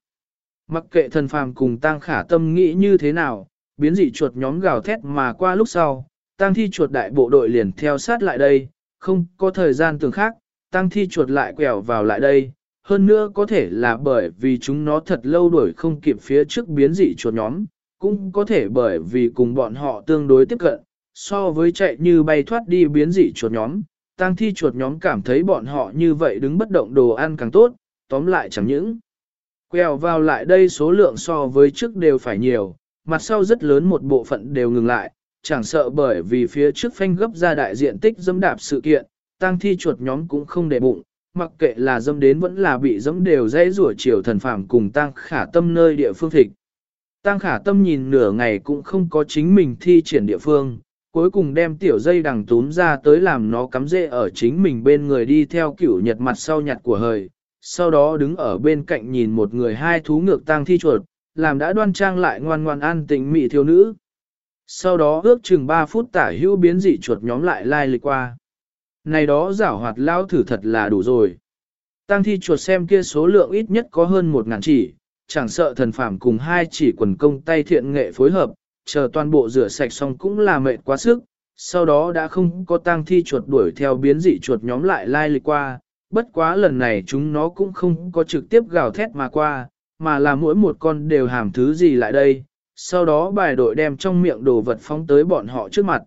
Mặc kệ thần phàm cùng tăng khả tâm nghĩ như thế nào, biến dị chuột nhóm gào thét mà qua lúc sau, tăng thi chuột đại bộ đội liền theo sát lại đây, không có thời gian tưởng khác, tăng thi chuột lại quẹo vào lại đây. Hơn nữa có thể là bởi vì chúng nó thật lâu đuổi không kịp phía trước biến dị chuột nhóm, cũng có thể bởi vì cùng bọn họ tương đối tiếp cận, so với chạy như bay thoát đi biến dị chuột nhóm, tăng thi chuột nhóm cảm thấy bọn họ như vậy đứng bất động đồ ăn càng tốt, tóm lại chẳng những. Quẹo vào lại đây số lượng so với trước đều phải nhiều, mặt sau rất lớn một bộ phận đều ngừng lại, chẳng sợ bởi vì phía trước phanh gấp ra đại diện tích dẫm đạp sự kiện, tang thi chuột nhóm cũng không để bụng, mặc kệ là dẫm đến vẫn là bị dẫm đều dễ rủa chiều thần phàm cùng tang khả tâm nơi địa phương thịt. Tang khả tâm nhìn nửa ngày cũng không có chính mình thi triển địa phương, cuối cùng đem tiểu dây đằng túm ra tới làm nó cắm rễ ở chính mình bên người đi theo kiểu nhật mặt sau nhặt của hời, sau đó đứng ở bên cạnh nhìn một người hai thú ngược tang thi chuột, làm đã đoan trang lại ngoan ngoan an tĩnh mị thiếu nữ. Sau đó ước chừng 3 phút tả hữu biến dị chuột nhóm lại lai lịch qua. Này đó giảo hoạt lao thử thật là đủ rồi. Tăng thi chuột xem kia số lượng ít nhất có hơn 1.000 chỉ, chẳng sợ thần phàm cùng hai chỉ quần công tay thiện nghệ phối hợp, chờ toàn bộ rửa sạch xong cũng là mệt quá sức, sau đó đã không có tang thi chuột đuổi theo biến dị chuột nhóm lại lai lịch qua, bất quá lần này chúng nó cũng không có trực tiếp gào thét mà qua, mà là mỗi một con đều hàm thứ gì lại đây, sau đó bài đội đem trong miệng đồ vật phóng tới bọn họ trước mặt.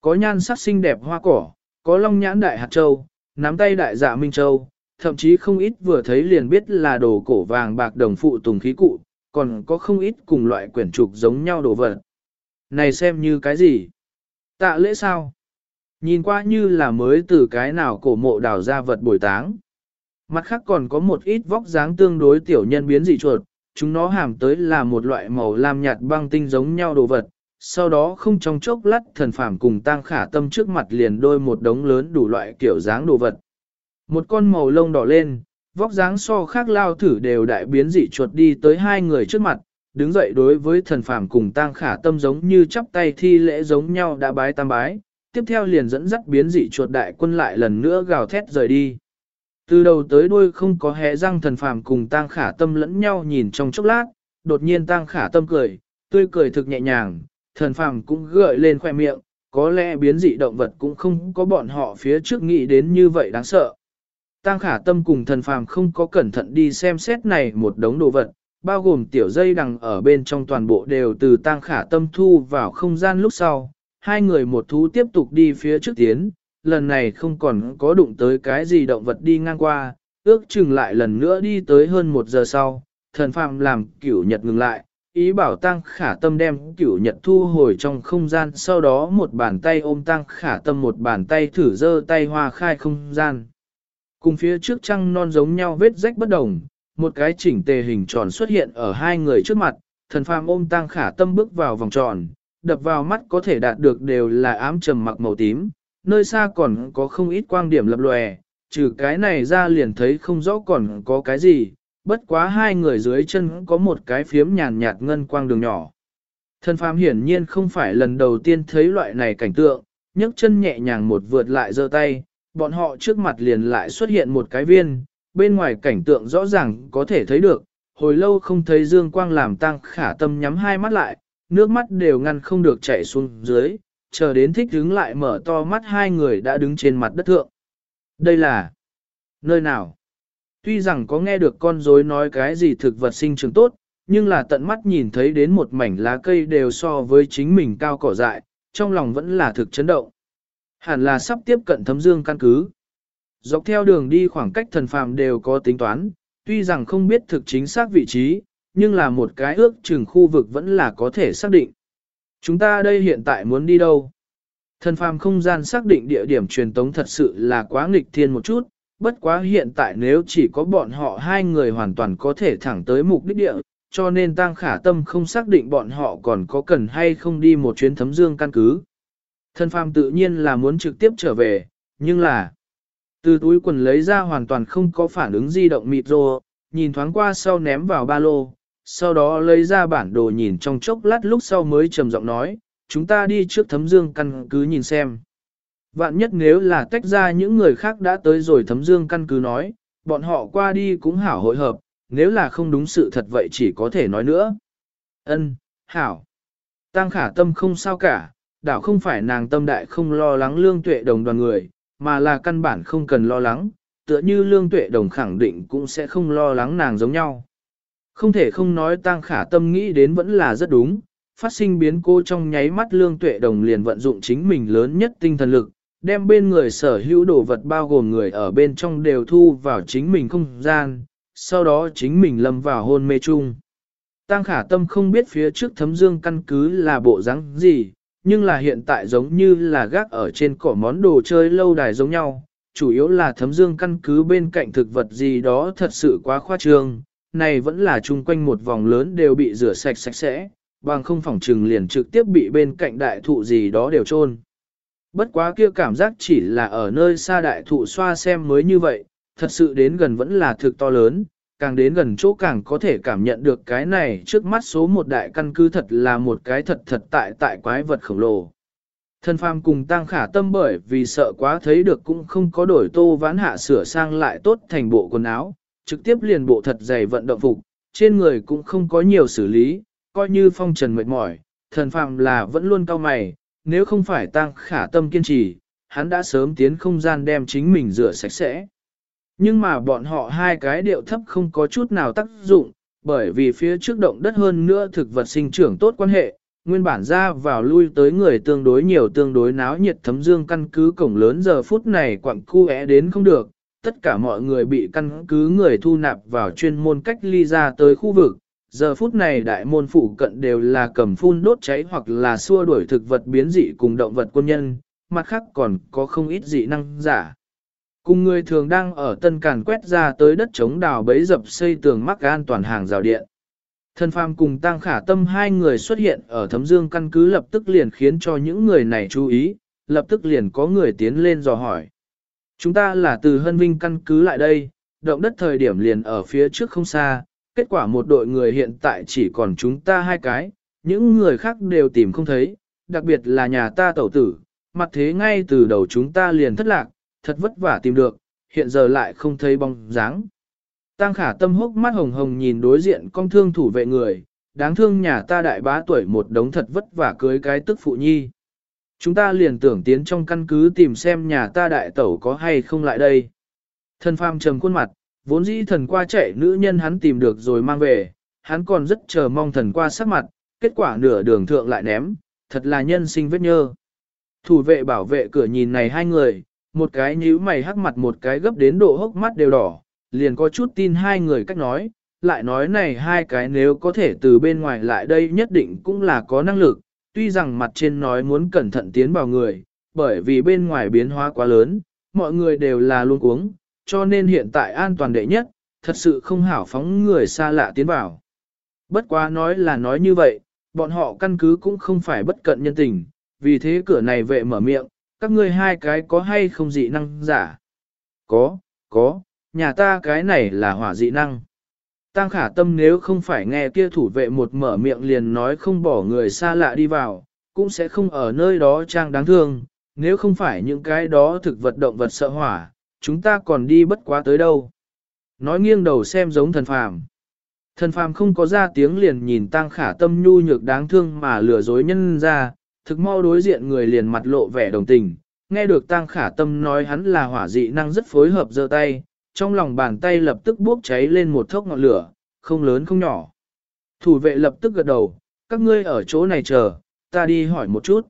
Có nhan sắc xinh đẹp hoa cỏ, có long nhãn đại hạt châu, nắm tay đại dạ minh châu, thậm chí không ít vừa thấy liền biết là đồ cổ vàng bạc đồng phụ tùng khí cụ, còn có không ít cùng loại quyển trục giống nhau đồ vật. Này xem như cái gì? Tạ lễ sao? Nhìn qua như là mới từ cái nào cổ mộ đào ra vật bồi táng. Mặt khác còn có một ít vóc dáng tương đối tiểu nhân biến dị chuột, chúng nó hàm tới là một loại màu lam nhạt băng tinh giống nhau đồ vật. Sau đó không trong chốc lát thần phàm cùng tang khả tâm trước mặt liền đôi một đống lớn đủ loại kiểu dáng đồ vật. Một con màu lông đỏ lên, vóc dáng so khác lao thử đều đại biến dị chuột đi tới hai người trước mặt, đứng dậy đối với thần phàm cùng tang khả tâm giống như chắp tay thi lễ giống nhau đã bái tam bái, tiếp theo liền dẫn dắt biến dị chuột đại quân lại lần nữa gào thét rời đi. Từ đầu tới đuôi không có hé răng thần phàm cùng tang khả tâm lẫn nhau nhìn trong chốc lát, đột nhiên tang khả tâm cười, tươi cười thực nhẹ nhàng, thần phàm cũng gợi lên khoe miệng, có lẽ biến dị động vật cũng không có bọn họ phía trước nghĩ đến như vậy đáng sợ. Tang khả tâm cùng thần phàm không có cẩn thận đi xem xét này một đống đồ vật, bao gồm tiểu dây đằng ở bên trong toàn bộ đều từ tang khả tâm thu vào không gian lúc sau. Hai người một thú tiếp tục đi phía trước tiến, lần này không còn có đụng tới cái gì động vật đi ngang qua, ước chừng lại lần nữa đi tới hơn một giờ sau, thần phàm làm cửu nhật ngừng lại, ý bảo tăng khả tâm đem cửu nhật thu hồi trong không gian sau đó một bàn tay ôm tăng khả tâm một bàn tay thử dơ tay hoa khai không gian. Cùng phía trước trăng non giống nhau vết rách bất đồng, một cái chỉnh tề hình tròn xuất hiện ở hai người trước mặt, thần phàm ôm tăng khả tâm bước vào vòng tròn, đập vào mắt có thể đạt được đều là ám trầm mặc màu tím, nơi xa còn có không ít quang điểm lập lòe, trừ cái này ra liền thấy không rõ còn có cái gì, bất quá hai người dưới chân có một cái phiếm nhàn nhạt ngân quang đường nhỏ. Thân phàm hiển nhiên không phải lần đầu tiên thấy loại này cảnh tượng, nhấc chân nhẹ nhàng một vượt lại giơ tay, bọn họ trước mặt liền lại xuất hiện một cái viên, bên ngoài cảnh tượng rõ ràng có thể thấy được, hồi lâu không thấy dương quang làm tăng khả tâm nhắm hai mắt lại, nước mắt đều ngăn không được chảy xuống dưới, chờ đến thích đứng lại mở to mắt hai người đã đứng trên mặt đất thượng. Đây là nơi nào? Tuy rằng có nghe được con rối nói cái gì thực vật sinh trưởng tốt, nhưng là tận mắt nhìn thấy đến một mảnh lá cây đều so với chính mình cao cỏ dại, trong lòng vẫn là thực chấn động. Hẳn là sắp tiếp cận thấm dương căn cứ. Dọc theo đường đi khoảng cách thần phàm đều có tính toán, tuy rằng không biết thực chính xác vị trí, nhưng là một cái ước chừng khu vực vẫn là có thể xác định. Chúng ta đây hiện tại muốn đi đâu? Thần phàm không gian xác định địa điểm truyền tống thật sự là quá nghịch thiên một chút, bất quá hiện tại nếu chỉ có bọn họ hai người hoàn toàn có thể thẳng tới mục đích địa, cho nên tăng khả tâm không xác định bọn họ còn có cần hay không đi một chuyến thấm dương căn cứ. Thần phàm tự nhiên là muốn trực tiếp trở về, nhưng là từ túi quần lấy ra hoàn toàn không có phản ứng di động mịt rồ, nhìn thoáng qua sau ném vào ba lô, sau đó lấy ra bản đồ nhìn trong chốc lát lúc sau mới trầm giọng nói, chúng ta đi trước thấm dương căn cứ nhìn xem. Vạn nhất nếu là tách ra những người khác đã tới rồi thấm dương căn cứ nói, bọn họ qua đi cũng hảo hội hợp, nếu là không đúng sự thật vậy chỉ có thể nói nữa. Ân, hảo. Tăng khả tâm không sao cả, đảo không phải nàng tâm đại không lo lắng lương tuệ đồng đoàn người, mà là căn bản không cần lo lắng, tựa như lương tuệ đồng khẳng định cũng sẽ không lo lắng nàng giống nhau. Không thể không nói tăng khả tâm nghĩ đến vẫn là rất đúng, phát sinh biến cô trong nháy mắt lương tuệ đồng liền vận dụng chính mình lớn nhất tinh thần lực, đem bên người sở hữu đồ vật bao gồm người ở bên trong đều thu vào chính mình không gian, sau đó chính mình lâm vào hôn mê chung. Tăng khả tâm không biết phía trước thấm dương căn cứ là bộ dáng gì, nhưng là hiện tại giống như là gác ở trên cỏ món đồ chơi lâu đài giống nhau, chủ yếu là thấm dương căn cứ bên cạnh thực vật gì đó thật sự quá khoa trương, này vẫn là chung quanh một vòng lớn đều bị rửa sạch sạch sẽ, bằng không phòng trừng liền trực tiếp bị bên cạnh đại thụ gì đó đều trôn. Bất quá kia cảm giác chỉ là ở nơi xa đại thụ xoa xem mới như vậy, thật sự đến gần vẫn là thực to lớn, càng đến gần chỗ càng có thể cảm nhận được cái này trước mắt số một đại căn cứ thật là một cái thật thật tại tại quái vật khổng lồ. Thân phàm cùng tăng khả tâm bởi vì sợ quá thấy được cũng không có đổi tô vãn hạ sửa sang lại tốt thành bộ quần áo, trực tiếp liền bộ thật dày vận động phục, trên người cũng không có nhiều xử lý, coi như phong trần mệt mỏi, thần phàm là vẫn luôn cao mày, nếu không phải tăng khả tâm kiên trì, hắn đã sớm tiến không gian đem chính mình rửa sạch sẽ. Nhưng mà bọn họ hai cái điệu thấp không có chút nào tác dụng, bởi vì phía trước động đất hơn nữa thực vật sinh trưởng tốt quan hệ, nguyên bản ra vào lui tới người tương đối nhiều tương đối náo nhiệt thấm dương căn cứ cổng lớn giờ phút này quặng cu é đến không được, tất cả mọi người bị căn cứ người thu nạp vào chuyên môn cách ly ra tới khu vực. Giờ phút này đại môn phụ cận đều là cầm phun đốt cháy hoặc là xua đuổi thực vật biến dị cùng động vật quân nhân, mặt khác còn có không ít dị năng giả. Cùng người thường đang ở tân càn quét ra tới đất chống đào bấy dập xây tường mắc an toàn hàng rào điện. thân phàm cùng tăng khả tâm hai người xuất hiện ở thấm dương căn cứ lập tức liền khiến cho những người này chú ý, lập tức liền có người tiến lên dò hỏi. Chúng ta là từ hân vinh căn cứ lại đây, động đất thời điểm liền ở phía trước không xa, kết quả một đội người hiện tại chỉ còn chúng ta hai cái, những người khác đều tìm không thấy, đặc biệt là nhà ta tẩu tử, mặt thế ngay từ đầu chúng ta liền thất lạc, thật vất vả tìm được, hiện giờ lại không thấy bóng dáng. Tăng khả tâm hốc mắt hồng hồng nhìn đối diện con thương thủ vệ người, đáng thương nhà ta đại bá tuổi một đống thật vất vả cưới cái tức phụ nhi. Chúng ta liền tưởng tiến trong căn cứ tìm xem nhà ta đại tẩu có hay không lại đây. Thần phàm trầm khuôn mặt, vốn dĩ thần qua chạy nữ nhân hắn tìm được rồi mang về, hắn còn rất chờ mong thần qua sắc mặt, kết quả nửa đường thượng lại ném, thật là nhân sinh vết nhơ. Thủ vệ bảo vệ cửa nhìn này hai người, một cái nhíu mày hắc mặt một cái gấp đến độ hốc mắt đều đỏ, liền có chút tin hai người cách nói, lại nói này hai cái nếu có thể từ bên ngoài lại đây nhất định cũng là có năng lực, tuy rằng mặt trên nói muốn cẩn thận tiến vào người, bởi vì bên ngoài biến hóa quá lớn, mọi người đều là luôn uống, cho nên hiện tại an toàn đệ nhất, thật sự không hảo phóng người xa lạ tiến vào. Bất quá nói là nói như vậy, bọn họ căn cứ cũng không phải bất cận nhân tình, vì thế cửa này vệ mở miệng, các ngươi hai cái có hay không dị năng giả? Có, có, nhà ta cái này là hỏa dị năng. Tăng khả tâm nếu không phải nghe kia thủ vệ một mở miệng liền nói không bỏ người xa lạ đi vào, cũng sẽ không ở nơi đó trang đáng thương, nếu không phải những cái đó thực vật động vật sợ hỏa, chúng ta còn đi bất quá tới đâu. Nói nghiêng đầu xem giống thần phàm. Thần phàm không có ra tiếng liền nhìn tăng khả tâm nhu nhược đáng thương mà lừa dối nhân ra, thực mau đối diện người liền mặt lộ vẻ đồng tình, nghe được tăng khả tâm nói hắn là hỏa dị năng rất phối hợp giơ tay, trong lòng bàn tay lập tức bốc cháy lên một thốc ngọn lửa, không lớn không nhỏ. Thủ vệ lập tức gật đầu, các ngươi ở chỗ này chờ, ta đi hỏi một chút.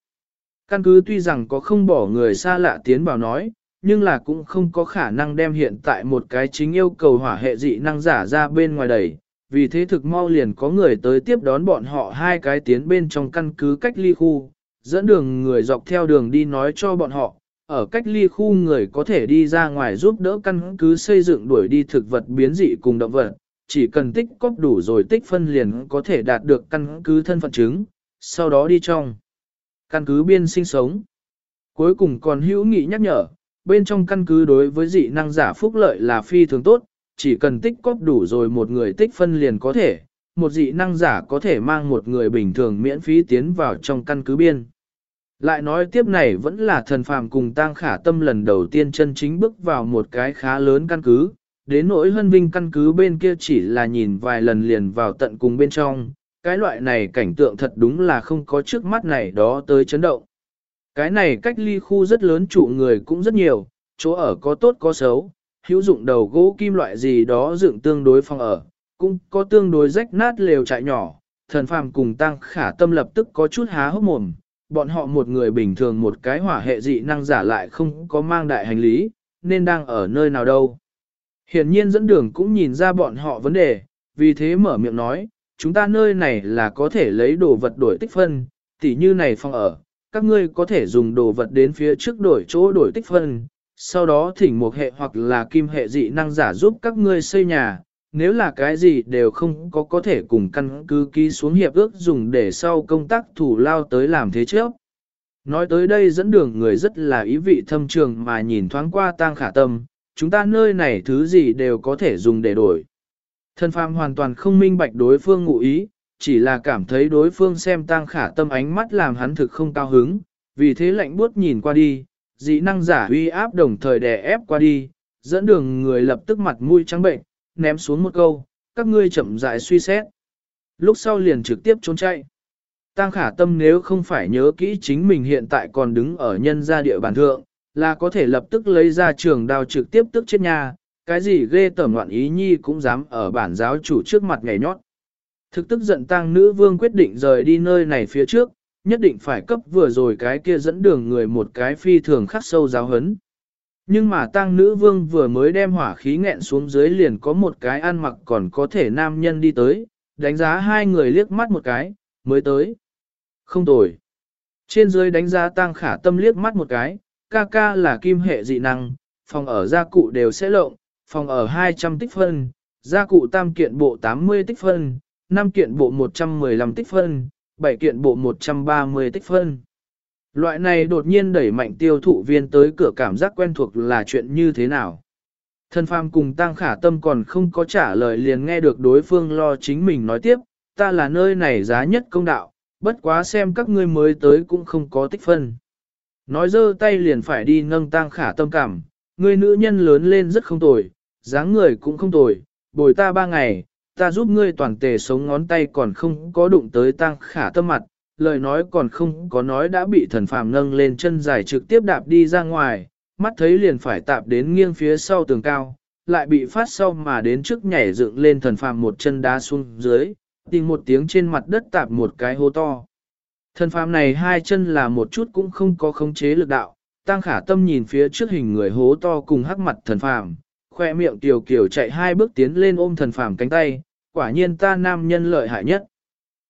Căn cứ tuy rằng có không bỏ người xa lạ tiến vào nói, nhưng là cũng không có khả năng đem hiện tại một cái chính yêu cầu hỏa hệ dị năng giả ra bên ngoài đẩy. Vì thế thực mau liền có người tới tiếp đón bọn họ hai cái tiến bên trong căn cứ cách ly khu, dẫn đường người dọc theo đường đi nói cho bọn họ, ở cách ly khu người có thể đi ra ngoài giúp đỡ căn cứ xây dựng đuổi đi thực vật biến dị cùng động vật, chỉ cần tích cóp đủ rồi tích phân liền có thể đạt được căn cứ thân phận chứng, sau đó đi trong căn cứ biên sinh sống. Cuối cùng còn hữu nghị nhắc nhở, bên trong căn cứ đối với dị năng giả phúc lợi là phi thường tốt, chỉ cần tích cóp đủ rồi một người tích phân liền có thể, một dị năng giả có thể mang một người bình thường miễn phí tiến vào trong căn cứ biên. Lại nói tiếp này vẫn là thần phàm cùng tang khả tâm lần đầu tiên chân chính bước vào một cái khá lớn căn cứ, đến nỗi hân vinh căn cứ bên kia chỉ là nhìn vài lần liền vào tận cùng bên trong, cái loại này cảnh tượng thật đúng là không có trước mắt này đó tới chấn động. Cái này cách ly khu rất lớn trụ người cũng rất nhiều, chỗ ở có tốt có xấu, hữu dụng đầu gỗ kim loại gì đó dựng tương đối phòng ở, cũng có tương đối rách nát lều trại nhỏ, thần phàm cùng tăng khả tâm lập tức có chút há hốc mồm, bọn họ một người bình thường một cái hỏa hệ dị năng giả lại không có mang đại hành lý, nên đang ở nơi nào đâu. Hiển nhiên dẫn đường cũng nhìn ra bọn họ vấn đề, vì thế mở miệng nói, chúng ta nơi này là có thể lấy đồ vật đổi tích phân, tỉ như này phòng ở, các ngươi có thể dùng đồ vật đến phía trước đổi chỗ đổi tích phân, sau đó thỉnh một hệ hoặc là kim hệ dị năng giả giúp các ngươi xây nhà, nếu là cái gì đều không có có thể cùng căn cứ ký xuống hiệp ước dùng để sau công tác thủ lao tới làm thế trước. Nói tới đây dẫn đường người rất là ý vị thâm trường mà nhìn thoáng qua tang khả tâm, chúng ta nơi này thứ gì đều có thể dùng để đổi. thân phàm hoàn toàn không minh bạch đối phương ngụ ý, chỉ là cảm thấy đối phương xem tang khả tâm ánh mắt làm hắn thực không cao hứng, vì thế lạnh buốt nhìn qua đi, dị năng giả uy áp đồng thời đè ép qua đi, dẫn đường người lập tức mặt mũi trắng bệnh, ném xuống một câu, các ngươi chậm rãi suy xét. Lúc sau liền trực tiếp trốn chạy. Tăng khả tâm nếu không phải nhớ kỹ chính mình hiện tại còn đứng ở nhân gia địa bàn thượng, là có thể lập tức lấy ra trường đao trực tiếp tức chết nhà, cái gì ghê tởm loạn ý nhi cũng dám ở bản giáo chủ trước mặt ngày nhót. Thực tức giận tăng nữ vương quyết định rời đi nơi này phía trước, nhất định phải cấp vừa rồi cái kia dẫn đường người một cái phi thường khắc sâu giáo hấn. Nhưng mà tăng nữ vương vừa mới đem hỏa khí nghẹn xuống dưới liền có một cái ăn mặc còn có thể nam nhân đi tới, đánh giá hai người liếc mắt một cái, mới tới. Không tồi. Trên dưới đánh giá tăng khả tâm liếc mắt một cái, ca ca là kim hệ dị năng, phòng ở gia cụ đều sẽ lộng, phòng ở 200 tích phân, gia cụ tam kiện bộ 80 tích phân, 5 kiện bộ 115 tích phân, 7 kiện bộ 130 tích phân. Loại này đột nhiên đẩy mạnh tiêu thụ viên tới cửa cảm giác quen thuộc là chuyện như thế nào. Thân phàm cùng tăng khả tâm còn không có trả lời liền nghe được đối phương lo chính mình nói tiếp, ta là nơi này giá nhất công đạo, bất quá xem các ngươi mới tới cũng không có tích phân. Nói dơ tay liền phải đi nâng tăng khả tâm cảm, người nữ nhân lớn lên rất không tồi, dáng người cũng không tồi, bồi ta ba ngày, ta giúp ngươi toàn tề sống ngón tay còn không có đụng tới tăng khả tâm mặt, lời nói còn không có nói đã bị thần phàm nâng lên chân dài trực tiếp đạp đi ra ngoài, mắt thấy liền phải tạp đến nghiêng phía sau tường cao, lại bị phát sau mà đến trước nhảy dựng lên thần phàm một chân đá xuống dưới, tìm một tiếng trên mặt đất tạp một cái hố to. Thần phàm này hai chân là một chút cũng không có khống chế lực đạo, tăng khả tâm nhìn phía trước hình người hố to cùng hắc mặt thần phàm, khoe miệng tiểu kiểu chạy hai bước tiến lên ôm thần phàm cánh tay, quả nhiên ta nam nhân lợi hại nhất.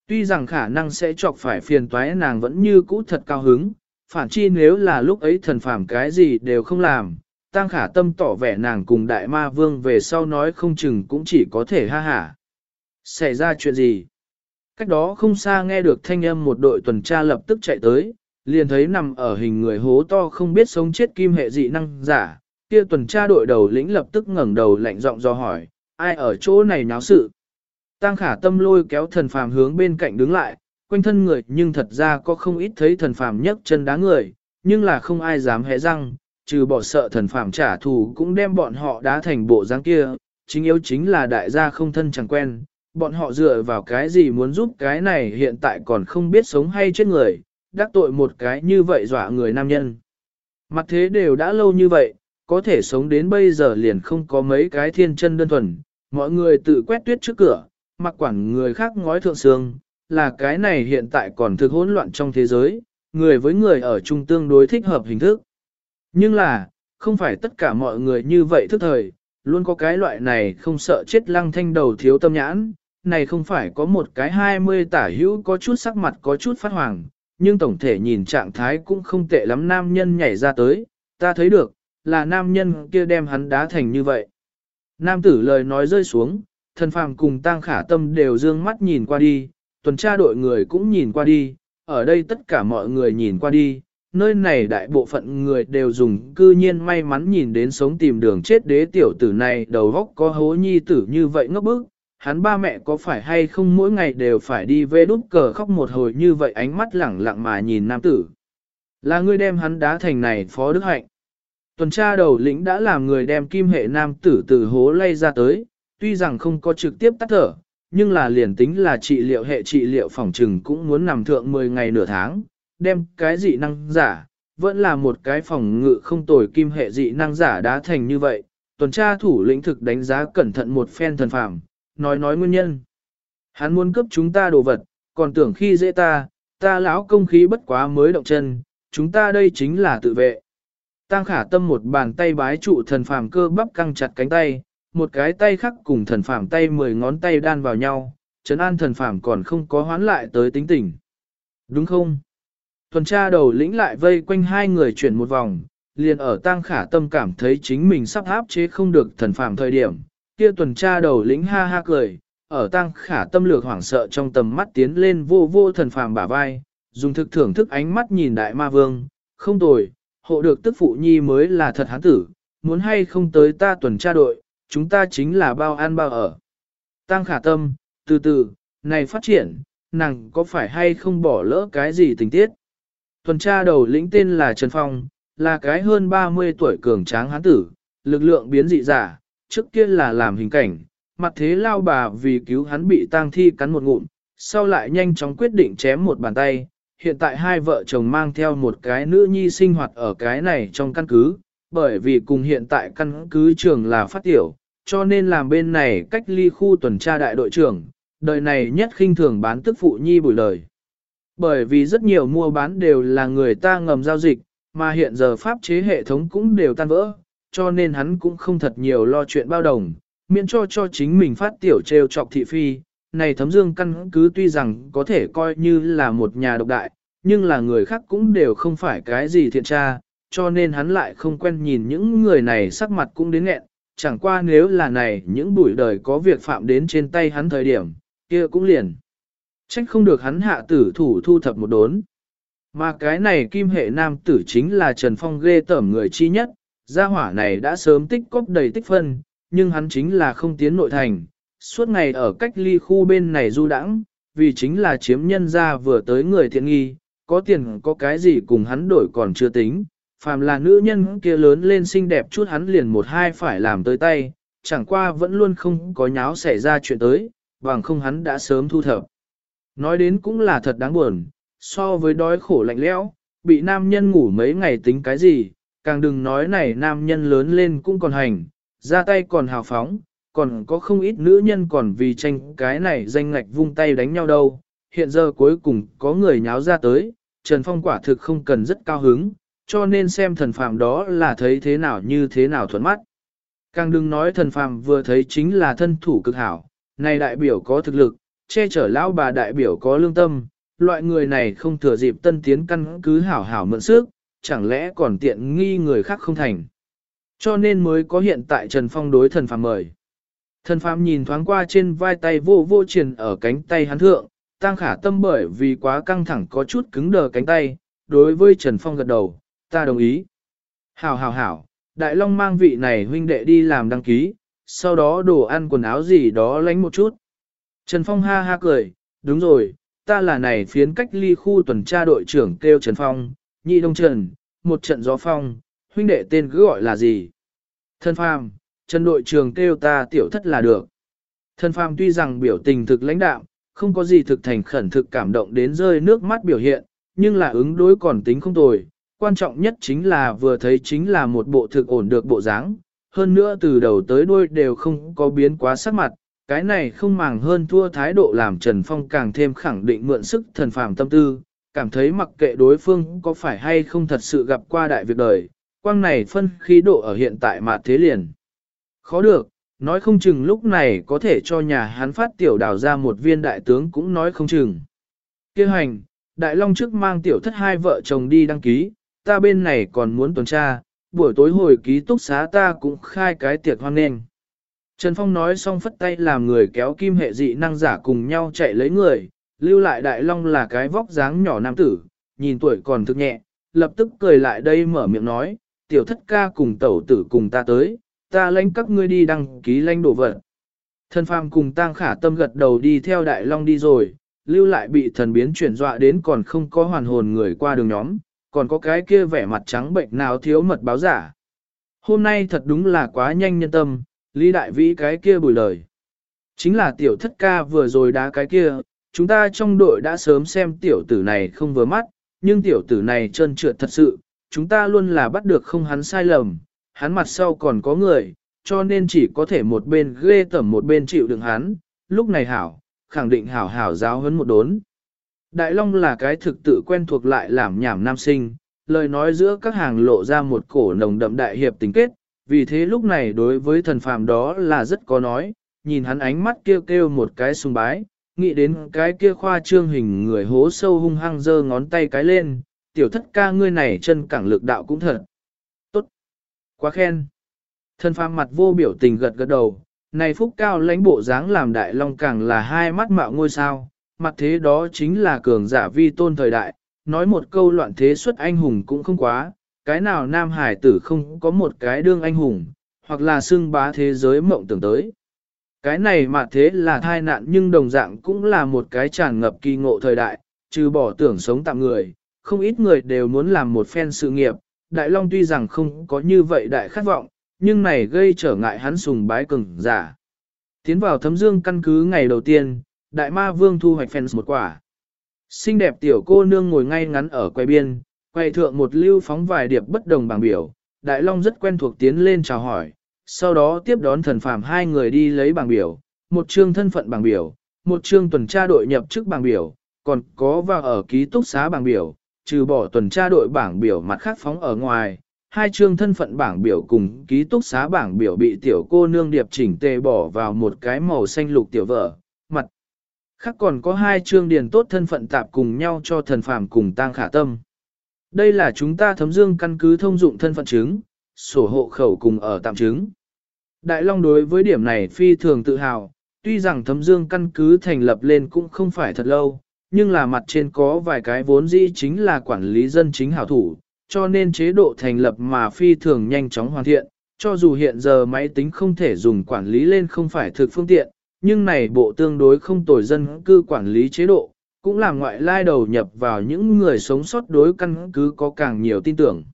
Tuy rằng khả năng sẽ chọc phải phiền toái nàng vẫn như cũ thật cao hứng, phản chi nếu là lúc ấy thần phàm cái gì đều không làm, tăng khả tâm tỏ vẻ nàng cùng đại ma vương về sau nói không chừng cũng chỉ có thể ha hả. Xảy ra chuyện gì? Cách đó không xa nghe được thanh âm một đội tuần tra lập tức chạy tới, liền thấy nằm ở hình người hố to không biết sống chết kim hệ dị năng giả, kia tuần tra đội đầu lĩnh lập tức ngẩng đầu lạnh giọng do hỏi, ai ở chỗ này náo sự? Tăng khả tâm lôi kéo thần phàm hướng bên cạnh đứng lại, quanh thân người nhưng thật ra có không ít thấy thần phàm nhấc chân đá người, nhưng là không ai dám hé răng, trừ bỏ sợ thần phàm trả thù cũng đem bọn họ đá thành bộ dáng kia, chính yếu chính là đại gia không thân chẳng quen, bọn họ dựa vào cái gì muốn giúp cái này hiện tại còn không biết sống hay chết người, đắc tội một cái như vậy dọa người nam nhân. Mặt thế đều đã lâu như vậy, có thể sống đến bây giờ liền không có mấy cái thiên chân đơn thuần, mọi người tự quét tuyết trước cửa, mặc quản người khác ngói thượng sương, là cái này hiện tại còn thực hỗn loạn trong thế giới, người với người ở chung tương đối thích hợp hình thức. Nhưng là, không phải tất cả mọi người như vậy thức thời, luôn có cái loại này không sợ chết lăng thanh đầu thiếu tâm nhãn, này không phải có một cái hai mươi tả hữu có chút sắc mặt có chút phát hoàng, nhưng tổng thể nhìn trạng thái cũng không tệ lắm nam nhân nhảy ra tới, ta thấy được, là nam nhân kia đem hắn đá thành như vậy. Nam tử lời nói rơi xuống, thần phàm cùng tang khả tâm đều dương mắt nhìn qua đi, tuần tra đội người cũng nhìn qua đi, ở đây tất cả mọi người nhìn qua đi, nơi này đại bộ phận người đều dùng cư nhiên may mắn nhìn đến sống tìm đường chết đế tiểu tử này đầu góc có hố nhi tử như vậy ngốc bức, hắn ba mẹ có phải hay không mỗi ngày đều phải đi về đút cờ khóc một hồi như vậy ánh mắt lẳng lặng mà nhìn nam tử. Là người đem hắn đá thành này phó đức hạnh. Tuần tra đầu lĩnh đã làm người đem kim hệ nam tử từ hố lay ra tới, tuy rằng không có trực tiếp tắt thở, nhưng là liền tính là trị liệu hệ trị liệu phòng trừng cũng muốn nằm thượng 10 ngày nửa tháng, đem cái dị năng giả, vẫn là một cái phòng ngự không tồi kim hệ dị năng giả đã thành như vậy. Tuần tra thủ lĩnh thực đánh giá cẩn thận một phen thần phàm, nói nói nguyên nhân. Hắn muốn cướp chúng ta đồ vật, còn tưởng khi dễ ta, ta lão công khí bất quá mới động chân, chúng ta đây chính là tự vệ. Tăng khả tâm một bàn tay bái trụ thần phàm cơ bắp căng chặt cánh tay, một cái tay khác cùng thần phàm tay mười ngón tay đan vào nhau, trấn an thần phàm còn không có hoán lại tới tính tình. Đúng không? Tuần tra đầu lĩnh lại vây quanh hai người chuyển một vòng, liền ở tang khả tâm cảm thấy chính mình sắp áp chế không được thần phàm thời điểm. Kia tuần tra đầu lĩnh ha ha cười, ở tang khả tâm lược hoảng sợ trong tầm mắt tiến lên vô vô thần phàm bả vai, dùng thực thưởng thức ánh mắt nhìn đại ma vương, không tồi, hộ được tức phụ nhi mới là thật hán tử, muốn hay không tới ta tuần tra đội, chúng ta chính là bao ăn bao ở. Tăng khả tâm, từ từ, này phát triển, nàng có phải hay không bỏ lỡ cái gì tình tiết. Tuần tra đầu lĩnh tên là Trần Phong, là cái hơn 30 tuổi cường tráng hán tử, lực lượng biến dị giả, trước kia là làm hình cảnh, mặt thế lao bà vì cứu hắn bị tang thi cắn một ngụm, sau lại nhanh chóng quyết định chém một bàn tay. Hiện tại hai vợ chồng mang theo một cái nữ nhi sinh hoạt ở cái này trong căn cứ, bởi vì cùng hiện tại căn cứ trường là phát tiểu, cho nên làm bên này cách ly khu tuần tra đại đội trưởng, đời này nhất khinh thường bán tức phụ nhi bùi lời. Bởi vì rất nhiều mua bán đều là người ta ngầm giao dịch, mà hiện giờ pháp chế hệ thống cũng đều tan vỡ, cho nên hắn cũng không thật nhiều lo chuyện bao đồng, miễn cho cho chính mình phát tiểu trêu chọc thị phi. Này thấm dương căn cứ tuy rằng có thể coi như là một nhà độc đại, nhưng là người khác cũng đều không phải cái gì thiện tra, cho nên hắn lại không quen nhìn những người này sắc mặt cũng đến nghẹn, chẳng qua nếu là này những buổi đời có việc phạm đến trên tay hắn thời điểm, kia cũng liền. Trách không được hắn hạ tử thủ thu thập một đốn. Mà cái này kim hệ nam tử chính là Trần Phong ghê tởm người chi nhất, gia hỏa này đã sớm tích cóp đầy tích phân, nhưng hắn chính là không tiến nội thành, suốt ngày ở cách ly khu bên này du đãng, vì chính là chiếm nhân gia vừa tới người thiện nghi, có tiền có cái gì cùng hắn đổi còn chưa tính, phàm là nữ nhân kia lớn lên xinh đẹp chút hắn liền một hai phải làm tới tay, chẳng qua vẫn luôn không có nháo xảy ra chuyện tới, bằng không hắn đã sớm thu thập. Nói đến cũng là thật đáng buồn, so với đói khổ lạnh lẽo, bị nam nhân ngủ mấy ngày tính cái gì, càng đừng nói này nam nhân lớn lên cũng còn hành, ra tay còn hào phóng, còn có không ít nữ nhân còn vì tranh cái này danh ngạch vung tay đánh nhau đâu. Hiện giờ cuối cùng có người nháo ra tới, Trần Phong quả thực không cần rất cao hứng, cho nên xem thần phàm đó là thấy thế nào như thế nào thuận mắt. Càng đừng nói thần phàm vừa thấy chính là thân thủ cực hảo, này đại biểu có thực lực, che chở lão bà đại biểu có lương tâm, loại người này không thừa dịp tân tiến căn cứ hảo hảo mượn sức, chẳng lẽ còn tiện nghi người khác không thành. Cho nên mới có hiện tại Trần Phong đối thần phàm mời. Thần phàm nhìn thoáng qua trên vai tay vô vô triền ở cánh tay hắn thượng, tăng khả tâm bởi vì quá căng thẳng có chút cứng đờ cánh tay, đối với Trần Phong gật đầu, ta đồng ý. Hảo hảo hảo, Đại Long mang vị này huynh đệ đi làm đăng ký, sau đó đồ ăn quần áo gì đó lánh một chút. Trần Phong ha ha cười, đúng rồi, ta là này phiến cách ly khu tuần tra đội trưởng kêu Trần Phong, nhị đông trần, một trận gió phong, huynh đệ tên cứ gọi là gì? Thân phàm, Trần đội trưởng kêu ta tiểu thất là được. Thân phàm tuy rằng biểu tình thực lãnh đạm, không có gì thực thành khẩn thực cảm động đến rơi nước mắt biểu hiện, nhưng là ứng đối còn tính không tồi. Quan trọng nhất chính là vừa thấy chính là một bộ thực ổn được bộ dáng, hơn nữa từ đầu tới đuôi đều không có biến quá sắc mặt, cái này không màng hơn thua thái độ làm Trần Phong càng thêm khẳng định mượn sức thần phàm tâm tư, cảm thấy mặc kệ đối phương có phải hay không thật sự gặp qua đại việc đời, quang này phân khí độ ở hiện tại mà thế liền. Khó được, nói không chừng lúc này có thể cho nhà hắn phát tiểu đào ra một viên đại tướng cũng nói không chừng. Kêu hành, Đại Long trước mang tiểu thất hai vợ chồng đi đăng ký, ta bên này còn muốn tuần tra, buổi tối hồi ký túc xá ta cũng khai cái tiệc hoan nghênh. Trần Phong nói xong phất tay làm người kéo kim hệ dị năng giả cùng nhau chạy lấy người, lưu lại Đại Long là cái vóc dáng nhỏ nam tử, nhìn tuổi còn thực nhẹ, lập tức cười lại đây mở miệng nói, tiểu thất ca cùng tẩu tử cùng ta tới, ta lãnh các ngươi đi đăng ký lãnh đồ vật. Thần phàm cùng tang khả tâm gật đầu đi theo Đại Long đi rồi, lưu lại bị thần biến chuyển dọa đến còn không có hoàn hồn người qua đường nhóm, còn có cái kia vẻ mặt trắng bệnh nào thiếu mật báo giả. Hôm nay thật đúng là quá nhanh nhân tâm, Lý Đại Vĩ cái kia bùi lời. Chính là tiểu thất ca vừa rồi đá cái kia, chúng ta trong đội đã sớm xem tiểu tử này không vừa mắt, nhưng tiểu tử này trơn trượt thật sự, chúng ta luôn là bắt được không hắn sai lầm, hắn mặt sau còn có người, cho nên chỉ có thể một bên ghê tẩm một bên chịu đựng hắn, lúc này hảo, khẳng định hảo hảo giáo huấn một đốn. Đại Long là cái thực tự quen thuộc lại làm nhảm nam sinh, lời nói giữa các hàng lộ ra một cổ nồng đậm đại hiệp tình kết, vì thế lúc này đối với thần phàm đó là rất có nói, nhìn hắn ánh mắt kêu kêu một cái sùng bái, nghĩ đến cái kia khoa trương hình người hố sâu hung hăng giơ ngón tay cái lên, tiểu thất ca ngươi này chân cẳng lực đạo cũng thật. Tốt. Quá khen. Thần phàm mặt vô biểu tình gật gật đầu, này phúc cao lãnh bộ dáng làm đại long càng là hai mắt mạo ngôi sao, mặt thế đó chính là cường giả vi tôn thời đại, nói một câu loạn thế xuất anh hùng cũng không quá, cái nào nam hải tử không có một cái đương anh hùng, hoặc là xưng bá thế giới mộng tưởng tới. Cái này mà thế là thai nạn nhưng đồng dạng cũng là một cái tràn ngập kỳ ngộ thời đại, trừ bỏ tưởng sống tạm người, không ít người đều muốn làm một phen sự nghiệp. Đại Long tuy rằng không có như vậy đại khát vọng, nhưng này gây trở ngại hắn sùng bái cường giả. Tiến vào thấm dương căn cứ ngày đầu tiên, đại ma vương thu hoạch fans một quả. Xinh đẹp tiểu cô nương ngồi ngay ngắn ở quay biên, quay thượng một lưu phóng vài điệp bất đồng bảng biểu, đại long rất quen thuộc tiến lên chào hỏi, sau đó tiếp đón thần phàm hai người đi lấy bảng biểu, một chương thân phận bảng biểu, một chương tuần tra đội nhập chức bảng biểu, còn có vào ở ký túc xá bảng biểu, trừ bỏ tuần tra đội bảng biểu mặt khác phóng ở ngoài, hai chương thân phận bảng biểu cùng ký túc xá bảng biểu bị tiểu cô nương điệp chỉnh tề bỏ vào một cái màu xanh lục tiểu vợ. Khác còn có hai chương điền tốt thân phận tạp cùng nhau cho thần phàm cùng tang khả tâm. Đây là chúng ta thấm dương căn cứ thông dụng thân phận chứng, sổ hộ khẩu cùng ở tạm chứng. Đại Long đối với điểm này phi thường tự hào, tuy rằng thấm dương căn cứ thành lập lên cũng không phải thật lâu, nhưng là mặt trên có vài cái vốn dĩ chính là quản lý dân chính hảo thủ, cho nên chế độ thành lập mà phi thường nhanh chóng hoàn thiện, cho dù hiện giờ máy tính không thể dùng quản lý lên không phải thực phương tiện, nhưng này bộ tương đối không tồi dân cư quản lý chế độ, cũng làm ngoại lai đầu nhập vào những người sống sót đối căn cứ có càng nhiều tin tưởng.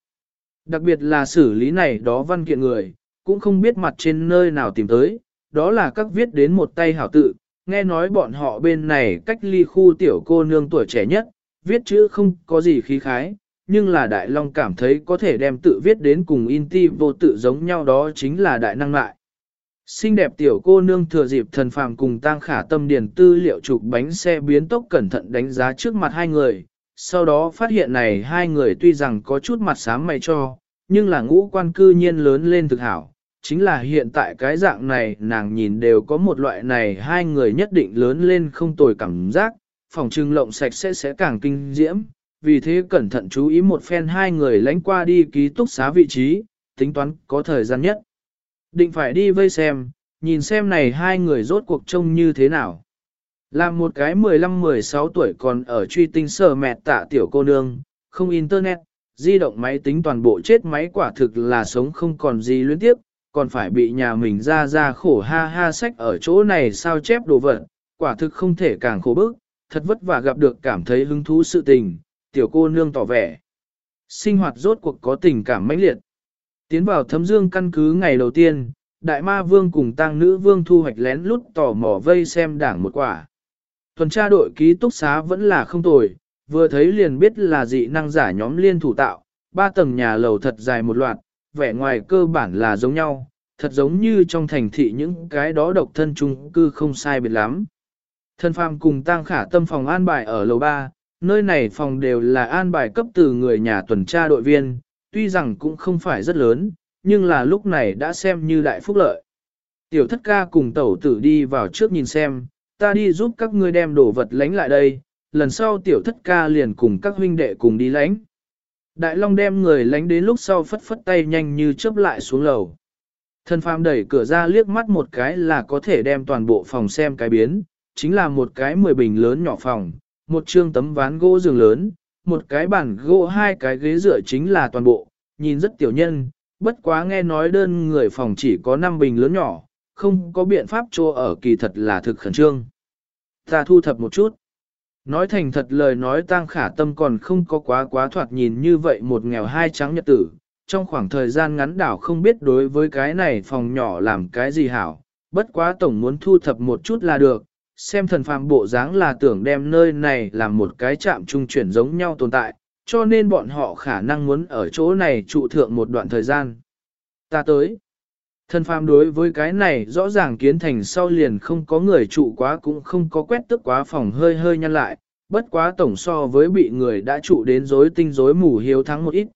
Đặc biệt là xử lý này đó văn kiện người, cũng không biết mặt trên nơi nào tìm tới, đó là các viết đến một tay hảo tự, nghe nói bọn họ bên này cách ly khu tiểu cô nương tuổi trẻ nhất, viết chữ không có gì khí khái, nhưng là Đại Long cảm thấy có thể đem tự viết đến cùng in ti vô tự giống nhau đó chính là đại năng lại. Xinh đẹp tiểu cô nương thừa dịp thần phàm cùng tang khả tâm điền tư liệu chụp bánh xe biến tốc cẩn thận đánh giá trước mặt hai người, sau đó phát hiện này hai người tuy rằng có chút mặt xám mày cho, nhưng là ngũ quan cư nhiên lớn lên thực hảo. Chính là hiện tại cái dạng này nàng nhìn đều có một loại này hai người nhất định lớn lên không tồi cảm giác, phòng trưng lộng sạch sẽ sẽ càng kinh diễm, vì thế cẩn thận chú ý một phen hai người lánh qua đi ký túc xá vị trí, tính toán có thời gian nhất. Định phải đi vây xem, nhìn xem này hai người rốt cuộc trông như thế nào. Là một cái 15-16 tuổi còn ở truy tinh sở mẹ tạ tiểu cô nương, không internet, di động máy tính toàn bộ chết máy quả thực là sống không còn gì luyến tiếp, còn phải bị nhà mình ra ra khổ ha ha sách ở chỗ này sao chép đồ vật, quả thực không thể càng khổ bức, thật vất vả gặp được cảm thấy hứng thú sự tình, tiểu cô nương tỏ vẻ. Sinh hoạt rốt cuộc có tình cảm mãnh liệt. Tiến vào thấm dương căn cứ ngày đầu tiên, đại ma vương cùng tăng nữ vương thu hoạch lén lút tỏ mỏ vây xem đảng một quả. Tuần tra đội ký túc xá vẫn là không tồi, vừa thấy liền biết là dị năng giả nhóm liên thủ tạo, ba tầng nhà lầu thật dài một loạt, vẻ ngoài cơ bản là giống nhau, thật giống như trong thành thị những cái đó độc thân chung cư không sai biệt lắm. Thân phàm cùng tăng khả tâm phòng an bài ở lầu 3, nơi này phòng đều là an bài cấp từ người nhà tuần tra đội viên, tuy rằng cũng không phải rất lớn, nhưng là lúc này đã xem như đại phúc lợi. Tiểu thất ca cùng tẩu tử đi vào trước nhìn xem, ta đi giúp các ngươi đem đồ vật lánh lại đây, lần sau tiểu thất ca liền cùng các huynh đệ cùng đi lánh. Đại Long đem người lánh đến lúc sau phất phất tay nhanh như chớp lại xuống lầu. Thân phàm đẩy cửa ra liếc mắt một cái là có thể đem toàn bộ phòng xem cái biến, chính là một cái mười bình lớn nhỏ phòng, một trương tấm ván gỗ giường lớn, một cái bàn gỗ hai cái ghế dựa chính là toàn bộ, nhìn rất tiểu nhân, bất quá nghe nói đơn người phòng chỉ có 5 bình lớn nhỏ, không có biện pháp cho ở kỳ thật là thực khẩn trương. Ta thu thập một chút. Nói thành thật lời nói tang khả tâm còn không có quá quá thoạt nhìn như vậy một nghèo hai trắng nhật tử, trong khoảng thời gian ngắn đảo không biết đối với cái này phòng nhỏ làm cái gì hảo, bất quá tổng muốn thu thập một chút là được, xem thần phàm bộ dáng là tưởng đem nơi này làm một cái chạm trung chuyển giống nhau tồn tại, cho nên bọn họ khả năng muốn ở chỗ này trụ thượng một đoạn thời gian. Ta tới. Thần phàm đối với cái này rõ ràng kiến thành sau liền không có người trụ quá cũng không có quét tức quá phòng hơi hơi nhăn lại, bất quá tổng so với bị người đã trụ đến rối tinh rối mù hiếu thắng một ít.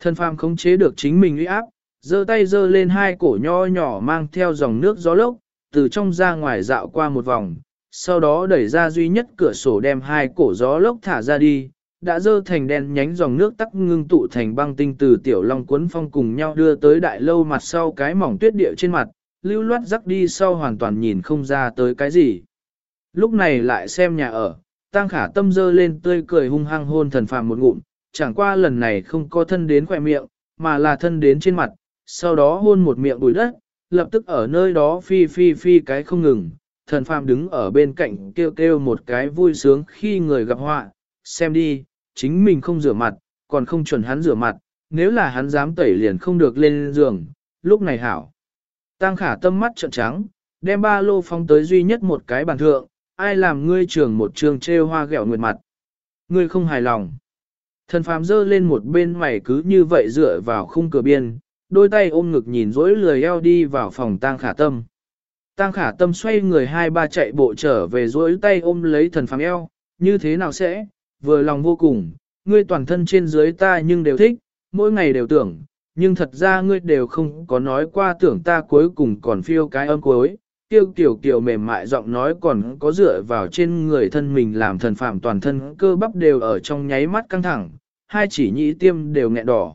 Thần phàm không chế được chính mình uy áp, giơ tay giơ lên hai cổ nho nhỏ mang theo dòng nước gió lốc, từ trong ra ngoài dạo qua một vòng, sau đó đẩy ra duy nhất cửa sổ đem hai cổ gió lốc thả ra đi, đã dơ thành đen nhánh dòng nước tắc ngưng tụ thành băng tinh từ tiểu long cuốn phong cùng nhau đưa tới đại lâu mặt sau cái mỏng tuyết địa trên mặt, lưu loát rắc đi sau hoàn toàn nhìn không ra tới cái gì. Lúc này lại xem nhà ở, tăng khả tâm dơ lên tươi cười hung hăng hôn thần phàm một ngụm, chẳng qua lần này không có thân đến khỏe miệng, mà là thân đến trên mặt, sau đó hôn một miệng bụi đất, lập tức ở nơi đó phi phi phi cái không ngừng, thần phàm đứng ở bên cạnh kêu kêu một cái vui sướng khi người gặp họa, xem đi, chính mình không rửa mặt, còn không chuẩn hắn rửa mặt, nếu là hắn dám tẩy liền không được lên giường, lúc này hảo. Tăng khả tâm mắt trợn trắng, đem ba lô phong tới duy nhất một cái bàn thượng, ai làm ngươi trường một trường trêu hoa ghẹo nguyệt mặt. Ngươi không hài lòng. Thần phàm dơ lên một bên mày cứ như vậy dựa vào khung cửa biên, đôi tay ôm ngực nhìn rỗi lười eo đi vào phòng tang khả tâm. Tang khả tâm xoay người hai ba chạy bộ trở về rỗi tay ôm lấy thần phàm eo, như thế nào sẽ, vừa lòng vô cùng, ngươi toàn thân trên dưới ta nhưng đều thích, mỗi ngày đều tưởng, nhưng thật ra ngươi đều không có nói qua tưởng ta cuối cùng còn phiêu cái âm cuối, Tiêu kiểu kiểu mềm mại giọng nói còn có dựa vào trên người thân mình làm thần phạm toàn thân cơ bắp đều ở trong nháy mắt căng thẳng, hai chỉ nhĩ tiêm đều nghẹn đỏ.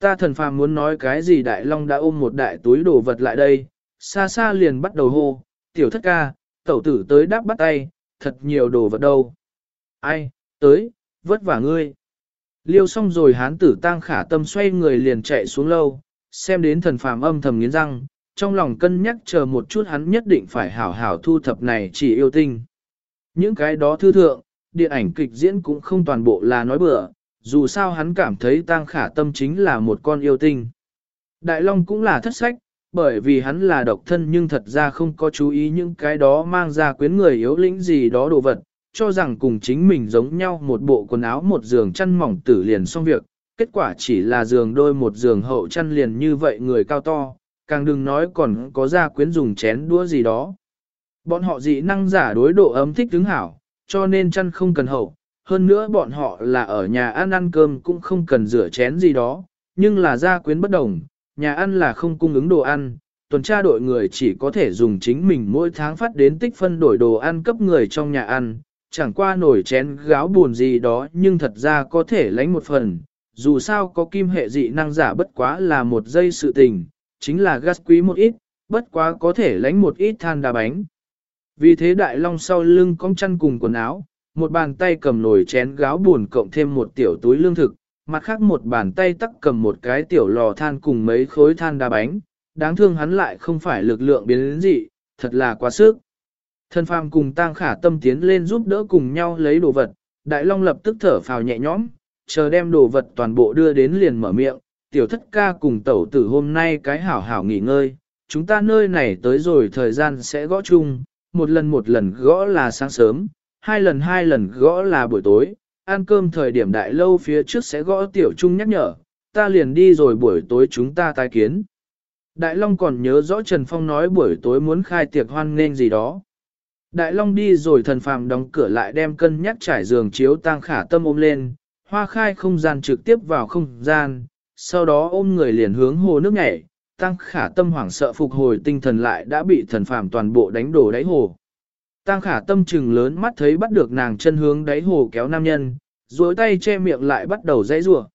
Ta thần phàm muốn nói cái gì đại long đã ôm một đại túi đồ vật lại đây, xa xa liền bắt đầu hô, tiểu thất ca, tẩu tử tới đáp bắt tay, thật nhiều đồ vật đâu. Ai, tới, vất vả ngươi. Liêu xong rồi hán tử tang khả tâm xoay người liền chạy xuống lâu, xem đến thần phàm âm thầm nghiến răng, trong lòng cân nhắc chờ một chút hắn nhất định phải hảo hảo thu thập này chỉ yêu tinh. Những cái đó thư thượng, điện ảnh kịch diễn cũng không toàn bộ là nói bừa, dù sao hắn cảm thấy tang khả tâm chính là một con yêu tinh. Đại Long cũng là thất sách, bởi vì hắn là độc thân nhưng thật ra không có chú ý những cái đó mang ra quyến người yếu lĩnh gì đó đồ vật, cho rằng cùng chính mình giống nhau một bộ quần áo một giường chăn mỏng tử liền xong việc, kết quả chỉ là giường đôi một giường hậu chăn liền như vậy người cao to, càng đừng nói còn có ra quyến dùng chén đũa gì đó. Bọn họ dị năng giả đối độ ấm thích đứng hảo, cho nên chăn không cần hậu, hơn nữa bọn họ là ở nhà ăn ăn cơm cũng không cần rửa chén gì đó, nhưng là gia quyến bất đồng, nhà ăn là không cung ứng đồ ăn, tuần tra đội người chỉ có thể dùng chính mình mỗi tháng phát đến tích phân đổi đồ ăn cấp người trong nhà ăn, chẳng qua nổi chén gáo buồn gì đó nhưng thật ra có thể lánh một phần, dù sao có kim hệ dị năng giả bất quá là một giây sự tình, chính là gas quý một ít, bất quá có thể lánh một ít than đá bánh. Vì thế đại long sau lưng cong chăn cùng quần áo, một bàn tay cầm nồi chén gáo buồn cộng thêm một tiểu túi lương thực, mặt khác một bàn tay tắc cầm một cái tiểu lò than cùng mấy khối than đá bánh, đáng thương hắn lại không phải lực lượng biến đến gì, thật là quá sức. Thân phàm cùng tang khả tâm tiến lên giúp đỡ cùng nhau lấy đồ vật, đại long lập tức thở phào nhẹ nhõm, chờ đem đồ vật toàn bộ đưa đến liền mở miệng, tiểu thất ca cùng tẩu tử hôm nay cái hảo hảo nghỉ ngơi, chúng ta nơi này tới rồi thời gian sẽ gõ chung, một lần một lần gõ là sáng sớm, hai lần hai lần gõ là buổi tối, ăn cơm thời điểm đại lâu phía trước sẽ gõ tiểu trung nhắc nhở, ta liền đi rồi buổi tối chúng ta tái kiến. Đại Long còn nhớ rõ Trần Phong nói buổi tối muốn khai tiệc hoan nên gì đó. Đại Long đi rồi thần phàm đóng cửa lại đem cân nhắc trải giường chiếu tang khả tâm ôm lên, hoa khai không gian trực tiếp vào không gian, sau đó ôm người liền hướng hồ nước nhảy, tăng khả tâm hoảng sợ phục hồi tinh thần lại đã bị thần phàm toàn bộ đánh đổ đáy hồ. Tăng khả tâm trừng lớn mắt thấy bắt được nàng chân hướng đáy hồ kéo nam nhân, duỗi tay che miệng lại bắt đầu dãy rủa.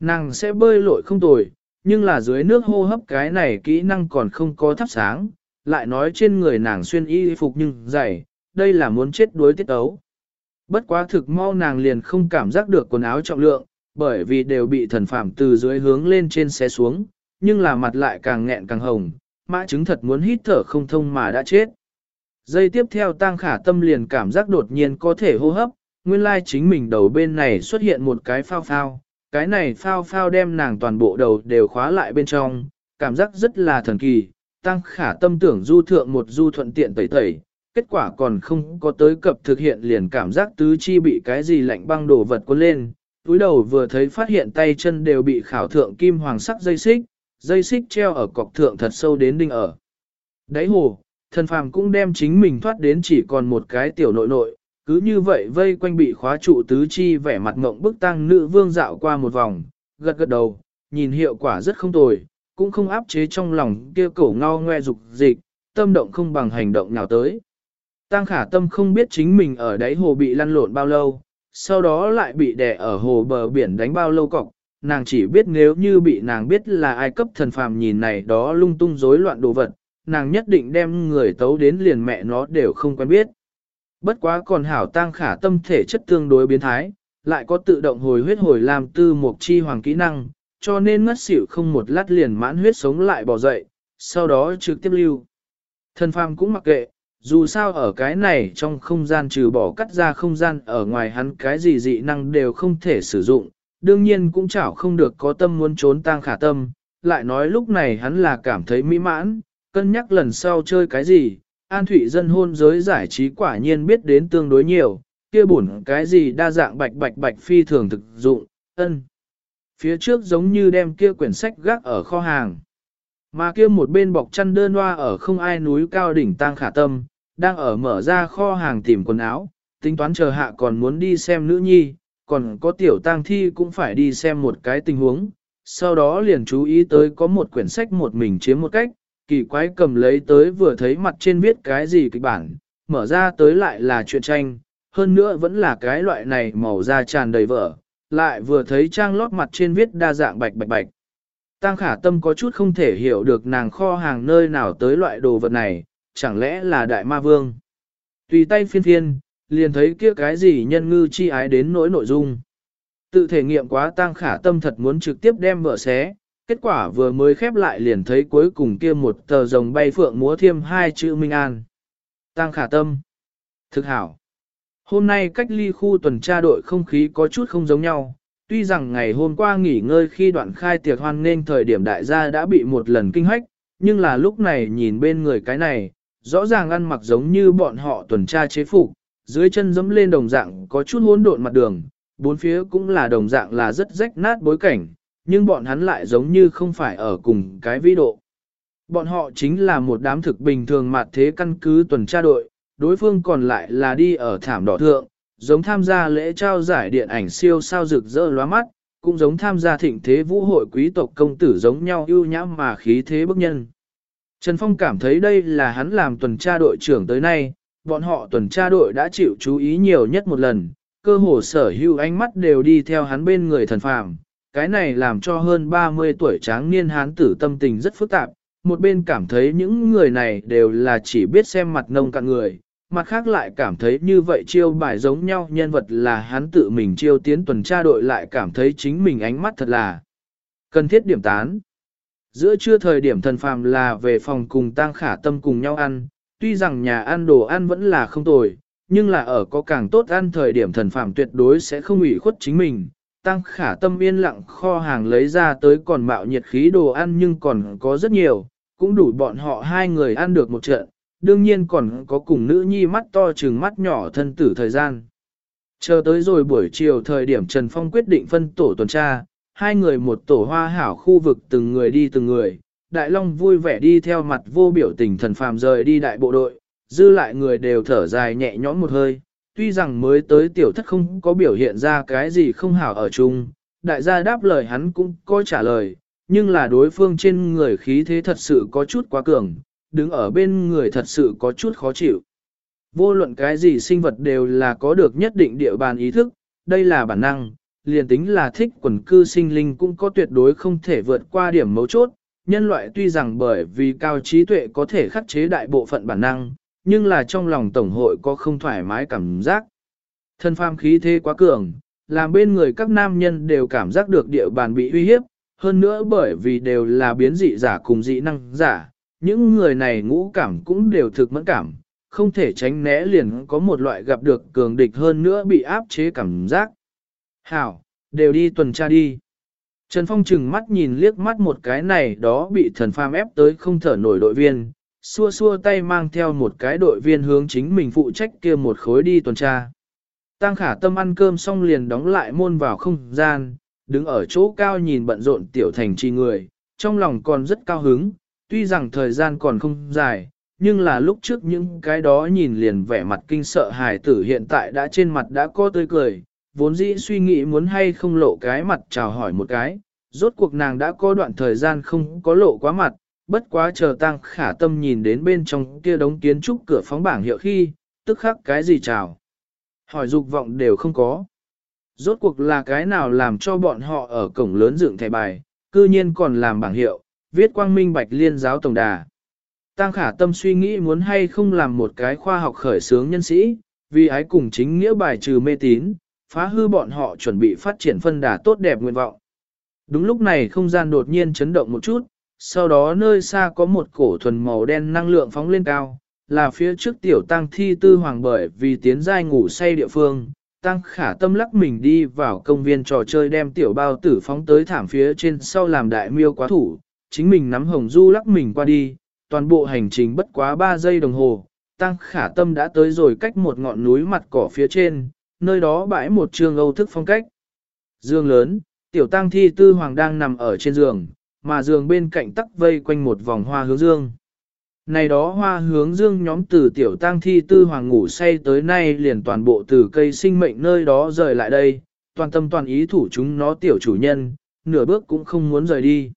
Nàng sẽ bơi lội không tồi, nhưng là dưới nước hô hấp cái này kỹ năng còn không có thắp sáng, lại nói trên người nàng xuyên y phục nhưng dày, đây là muốn chết đuối tiết ấu. Bất quá thực mau nàng liền không cảm giác được quần áo trọng lượng, bởi vì đều bị thần phạm từ dưới hướng lên trên xe xuống, nhưng là mặt lại càng nghẹn càng hồng, mã chứng thật muốn hít thở không thông mà đã chết. Giây tiếp theo tăng khả tâm liền cảm giác đột nhiên có thể hô hấp, nguyên lai chính mình đầu bên này xuất hiện một cái phao phao, cái này phao phao đem nàng toàn bộ đầu đều khóa lại bên trong, cảm giác rất là thần kỳ, tăng khả tâm tưởng du thượng một du thuận tiện tẩy tẩy, kết quả còn không có tới cập thực hiện liền cảm giác tứ chi bị cái gì lạnh băng đổ vật cuốn lên, túi đầu vừa thấy phát hiện tay chân đều bị khảo thượng kim hoàng sắc dây xích, dây xích treo ở cọc thượng thật sâu đến đinh ở. Đáy hồ, thần phàm cũng đem chính mình thoát đến chỉ còn một cái tiểu nội nội, cứ như vậy vây quanh bị khóa trụ tứ chi vẻ mặt ngộng bức tăng nữ vương dạo qua một vòng, gật gật đầu, nhìn hiệu quả rất không tồi, cũng không áp chế trong lòng kia cổ ngao ngoe dục dịch, tâm động không bằng hành động nào tới. Tăng khả tâm không biết chính mình ở đáy hồ bị lăn lộn bao lâu, sau đó lại bị đè ở hồ bờ biển đánh bao lâu cọc, nàng chỉ biết nếu như bị nàng biết là ai cấp thần phàm nhìn này đó lung tung rối loạn đồ vật, nàng nhất định đem người tấu đến liền mẹ nó đều không quen biết. Bất quá còn hảo tang khả tâm thể chất tương đối biến thái, lại có tự động hồi huyết hồi làm tư một chi hoàng kỹ năng, cho nên ngất xỉu không một lát liền mãn huyết sống lại bỏ dậy, sau đó trực tiếp lưu. Thần phàm cũng mặc kệ, dù sao ở cái này trong không gian trừ bỏ cắt ra không gian ở ngoài hắn cái gì dị năng đều không thể sử dụng, đương nhiên cũng chảo không được có tâm muốn trốn tang khả tâm, lại nói lúc này hắn là cảm thấy mỹ mãn, cân nhắc lần sau chơi cái gì, an thủy dân hôn giới giải trí quả nhiên biết đến tương đối nhiều, kia bổn cái gì đa dạng bạch bạch bạch phi thường thực dụng, ân. Phía trước giống như đem kia quyển sách gác ở kho hàng. Mà kia một bên bọc chăn đơn hoa ở không ai núi cao đỉnh tang khả tâm, đang ở mở ra kho hàng tìm quần áo, tính toán chờ hạ còn muốn đi xem nữ nhi, còn có tiểu tang thi cũng phải đi xem một cái tình huống. Sau đó liền chú ý tới có một quyển sách một mình chiếm một cách, kỳ quái cầm lấy tới vừa thấy mặt trên viết cái gì kịch bản, mở ra tới lại là chuyện tranh, hơn nữa vẫn là cái loại này màu da tràn đầy vở, lại vừa thấy trang lót mặt trên viết đa dạng bạch bạch bạch. Tăng khả tâm có chút không thể hiểu được nàng kho hàng nơi nào tới loại đồ vật này, chẳng lẽ là đại ma vương. Tùy tay phiên phiên, liền thấy kia cái gì nhân ngư chi ái đến nỗi nội dung. Tự thể nghiệm quá tăng khả tâm thật muốn trực tiếp đem vợ xé, kết quả vừa mới khép lại liền thấy cuối cùng kia một tờ rồng bay phượng múa thêm hai chữ Minh An. Tăng khả tâm. Thực hảo. Hôm nay cách ly khu tuần tra đội không khí có chút không giống nhau, tuy rằng ngày hôm qua nghỉ ngơi khi đoạn khai tiệc hoan nên thời điểm đại gia đã bị một lần kinh hách, nhưng là lúc này nhìn bên người cái này, rõ ràng ăn mặc giống như bọn họ tuần tra chế phục, dưới chân dẫm lên đồng dạng có chút hỗn độn mặt đường, bốn phía cũng là đồng dạng là rất rách nát bối cảnh, nhưng bọn hắn lại giống như không phải ở cùng cái vĩ độ. Bọn họ chính là một đám thực bình thường mặt thế căn cứ tuần tra đội, đối phương còn lại là đi ở thảm đỏ thượng, giống tham gia lễ trao giải điện ảnh siêu sao rực rỡ lóa mắt, cũng giống tham gia thịnh thế vũ hội quý tộc công tử giống nhau ưu nhã mà khí thế bức nhân. Trần Phong cảm thấy đây là hắn làm tuần tra đội trưởng tới nay, bọn họ tuần tra đội đã chịu chú ý nhiều nhất một lần, cơ hồ sở hữu ánh mắt đều đi theo hắn bên người thần phàm. Cái này làm cho hơn 30 tuổi tráng niên hán tử tâm tình rất phức tạp, một bên cảm thấy những người này đều là chỉ biết xem mặt nông cạn người, mặt khác lại cảm thấy như vậy chiêu bài giống nhau nhân vật là hắn tự mình chiêu tiến tuần tra đội lại cảm thấy chính mình ánh mắt thật là cần thiết điểm tán. Giữa trưa thời điểm thần phàm là về phòng cùng tang khả tâm cùng nhau ăn, tuy rằng nhà ăn đồ ăn vẫn là không tồi, nhưng là ở có càng tốt ăn thời điểm thần phàm tuyệt đối sẽ không ủy khuất chính mình. Tăng khả tâm yên lặng kho hàng lấy ra tới còn mạo nhiệt khí đồ ăn nhưng còn có rất nhiều, cũng đủ bọn họ hai người ăn được một trận, đương nhiên còn có cùng nữ nhi mắt to trừng mắt nhỏ thân tử thời gian. Chờ tới rồi buổi chiều thời điểm Trần Phong quyết định phân tổ tuần tra, hai người một tổ hoa hảo khu vực từng người đi từng người, Đại Long vui vẻ đi theo mặt vô biểu tình thần phàm rời đi đại bộ đội, dư lại người đều thở dài nhẹ nhõm một hơi, tuy rằng mới tới tiểu thất không có biểu hiện ra cái gì không hảo ở chung, đại gia đáp lời hắn cũng có trả lời, nhưng là đối phương trên người khí thế thật sự có chút quá cường, đứng ở bên người thật sự có chút khó chịu. Vô luận cái gì sinh vật đều là có được nhất định địa bàn ý thức, đây là bản năng, liền tính là thích quần cư sinh linh cũng có tuyệt đối không thể vượt qua điểm mấu chốt. Nhân loại tuy rằng bởi vì cao trí tuệ có thể khắc chế đại bộ phận bản năng, nhưng là trong lòng tổng hội có không thoải mái cảm giác. Thân phàm khí thế quá cường, làm bên người các nam nhân đều cảm giác được địa bàn bị uy hiếp, hơn nữa bởi vì đều là biến dị giả cùng dị năng giả, những người này ngũ cảm cũng đều thực mẫn cảm, không thể tránh né liền có một loại gặp được cường địch hơn nữa bị áp chế cảm giác. Hảo, đều đi tuần tra đi. Trần Phong chừng mắt nhìn liếc mắt một cái này đó bị thần phàm ép tới không thở nổi đội viên, xua xua tay mang theo một cái đội viên hướng chính mình phụ trách kia một khối đi tuần tra. Tăng khả tâm ăn cơm xong liền đóng lại môn vào không gian, đứng ở chỗ cao nhìn bận rộn tiểu thành trì người, trong lòng còn rất cao hứng, tuy rằng thời gian còn không dài, nhưng là lúc trước những cái đó nhìn liền vẻ mặt kinh sợ hài tử hiện tại đã trên mặt đã có tươi cười, vốn dĩ suy nghĩ muốn hay không lộ cái mặt chào hỏi một cái, rốt cuộc nàng đã có đoạn thời gian không có lộ quá mặt, bất quá chờ tăng khả tâm nhìn đến bên trong kia đống kiến trúc cửa phóng bảng hiệu khi, tức khắc cái gì chào. Hỏi dục vọng đều không có. Rốt cuộc là cái nào làm cho bọn họ ở cổng lớn dựng thẻ bài, cư nhiên còn làm bảng hiệu, viết quang minh bạch liên giáo tổng đà. Tăng khả tâm suy nghĩ muốn hay không làm một cái khoa học khởi sướng nhân sĩ, vì ái cùng chính nghĩa bài trừ mê tín, phá hư bọn họ chuẩn bị phát triển phân đà tốt đẹp nguyện vọng. Đúng lúc này không gian đột nhiên chấn động một chút, sau đó nơi xa có một cổ thuần màu đen năng lượng phóng lên cao, là phía trước tiểu tăng thi tư hoàng bởi vì tiến giai ngủ say địa phương. Tăng khả tâm lắc mình đi vào công viên trò chơi đem tiểu bao tử phóng tới thảm phía trên sau làm đại miêu quá thủ, chính mình nắm hồng du lắc mình qua đi, toàn bộ hành trình bất quá 3 giây đồng hồ, tăng khả tâm đã tới rồi cách một ngọn núi mặt cỏ phía trên, nơi đó bãi một trường âu thức phong cách. Dương lớn, tiểu tăng thi tư hoàng đang nằm ở trên giường, mà giường bên cạnh tắc vây quanh một vòng hoa hướng dương. Này đó hoa hướng dương nhóm từ tiểu tăng thi tư hoàng ngủ say tới nay liền toàn bộ từ cây sinh mệnh nơi đó rời lại đây, toàn tâm toàn ý thủ chúng nó tiểu chủ nhân, nửa bước cũng không muốn rời đi.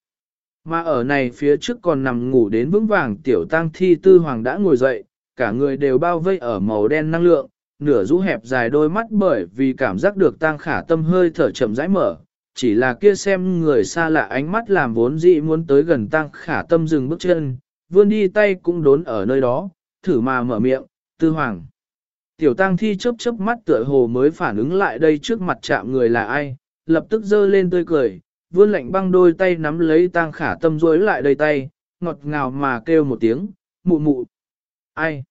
Mà ở này phía trước còn nằm ngủ đến vững vàng tiểu tăng thi tư hoàng đã ngồi dậy, cả người đều bao vây ở màu đen năng lượng, nửa rũ hẹp dài đôi mắt bởi vì cảm giác được tăng khả tâm hơi thở chậm rãi mở, chỉ là kia xem người xa lạ ánh mắt làm vốn dị muốn tới gần tăng khả tâm dừng bước chân, vươn đi tay cũng đốn ở nơi đó, thử mà mở miệng, tư hoàng. Tiểu tăng thi chớp chớp mắt tựa hồ mới phản ứng lại đây trước mặt chạm người là ai, lập tức giơ lên tươi cười, vươn lạnh băng đôi tay nắm lấy tăng khả tâm rối lại đầy tay, ngọt ngào mà kêu một tiếng, mụ mụ. Ai?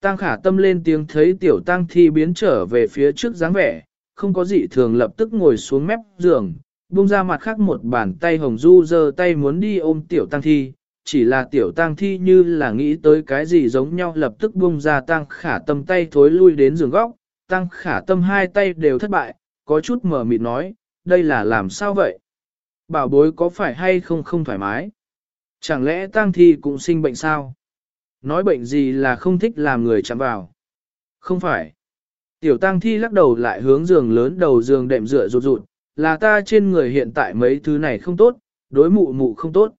Tăng khả tâm lên tiếng thấy tiểu tăng thi biến trở về phía trước dáng vẻ, không có gì thường lập tức ngồi xuống mép giường, buông ra mặt khác một bàn tay hồng du giơ tay muốn đi ôm tiểu tăng thi, chỉ là tiểu tăng thi như là nghĩ tới cái gì giống nhau lập tức buông ra tăng khả tâm tay thối lui đến giường góc, tăng khả tâm hai tay đều thất bại, có chút mở mịt nói, đây là làm sao vậy? Bảo bối có phải hay không không thoải mái? Chẳng lẽ tăng thi cũng sinh bệnh sao? Nói bệnh gì là không thích làm người chạm vào? Không phải. Tiểu tăng thi lắc đầu lại hướng giường lớn đầu giường đệm dựa rụt rụt, là ta trên người hiện tại mấy thứ này không tốt, đối mụ mụ không tốt.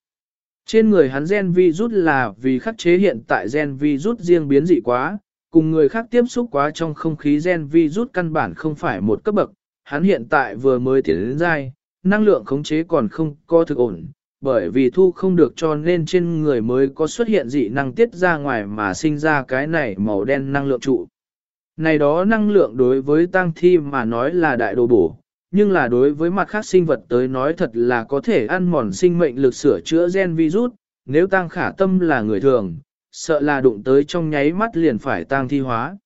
Trên người hắn gen virus là vì khắc chế hiện tại gen virus riêng biến dị quá, cùng người khác tiếp xúc quá trong không khí gen virus căn bản không phải một cấp bậc, hắn hiện tại vừa mới tiến đến dai, năng lượng khống chế còn không có thực ổn, bởi vì thu không được cho nên trên người mới có xuất hiện dị năng tiết ra ngoài mà sinh ra cái này màu đen năng lượng trụ. Này đó năng lượng đối với tang thi mà nói là đại đồ bổ, nhưng là đối với mặt khác sinh vật tới nói thật là có thể ăn mòn sinh mệnh lực sửa chữa gen virus, nếu tang khả tâm là người thường, sợ là đụng tới trong nháy mắt liền phải tang thi hóa.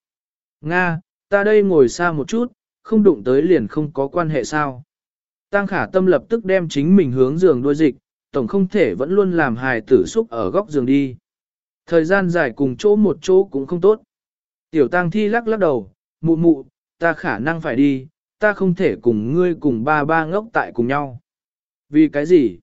Nga, ta đây ngồi xa một chút, không đụng tới liền không có quan hệ sao. tang khả tâm lập tức đem chính mình hướng giường đuôi dịch, tổng không thể vẫn luôn làm hài tử xúc ở góc giường đi. Thời gian dài cùng chỗ một chỗ cũng không tốt. Tiểu Tang thi lắc lắc đầu, mụ mụ, ta khả năng phải đi, ta không thể cùng ngươi cùng ba ba ngốc tại cùng nhau. Vì cái gì?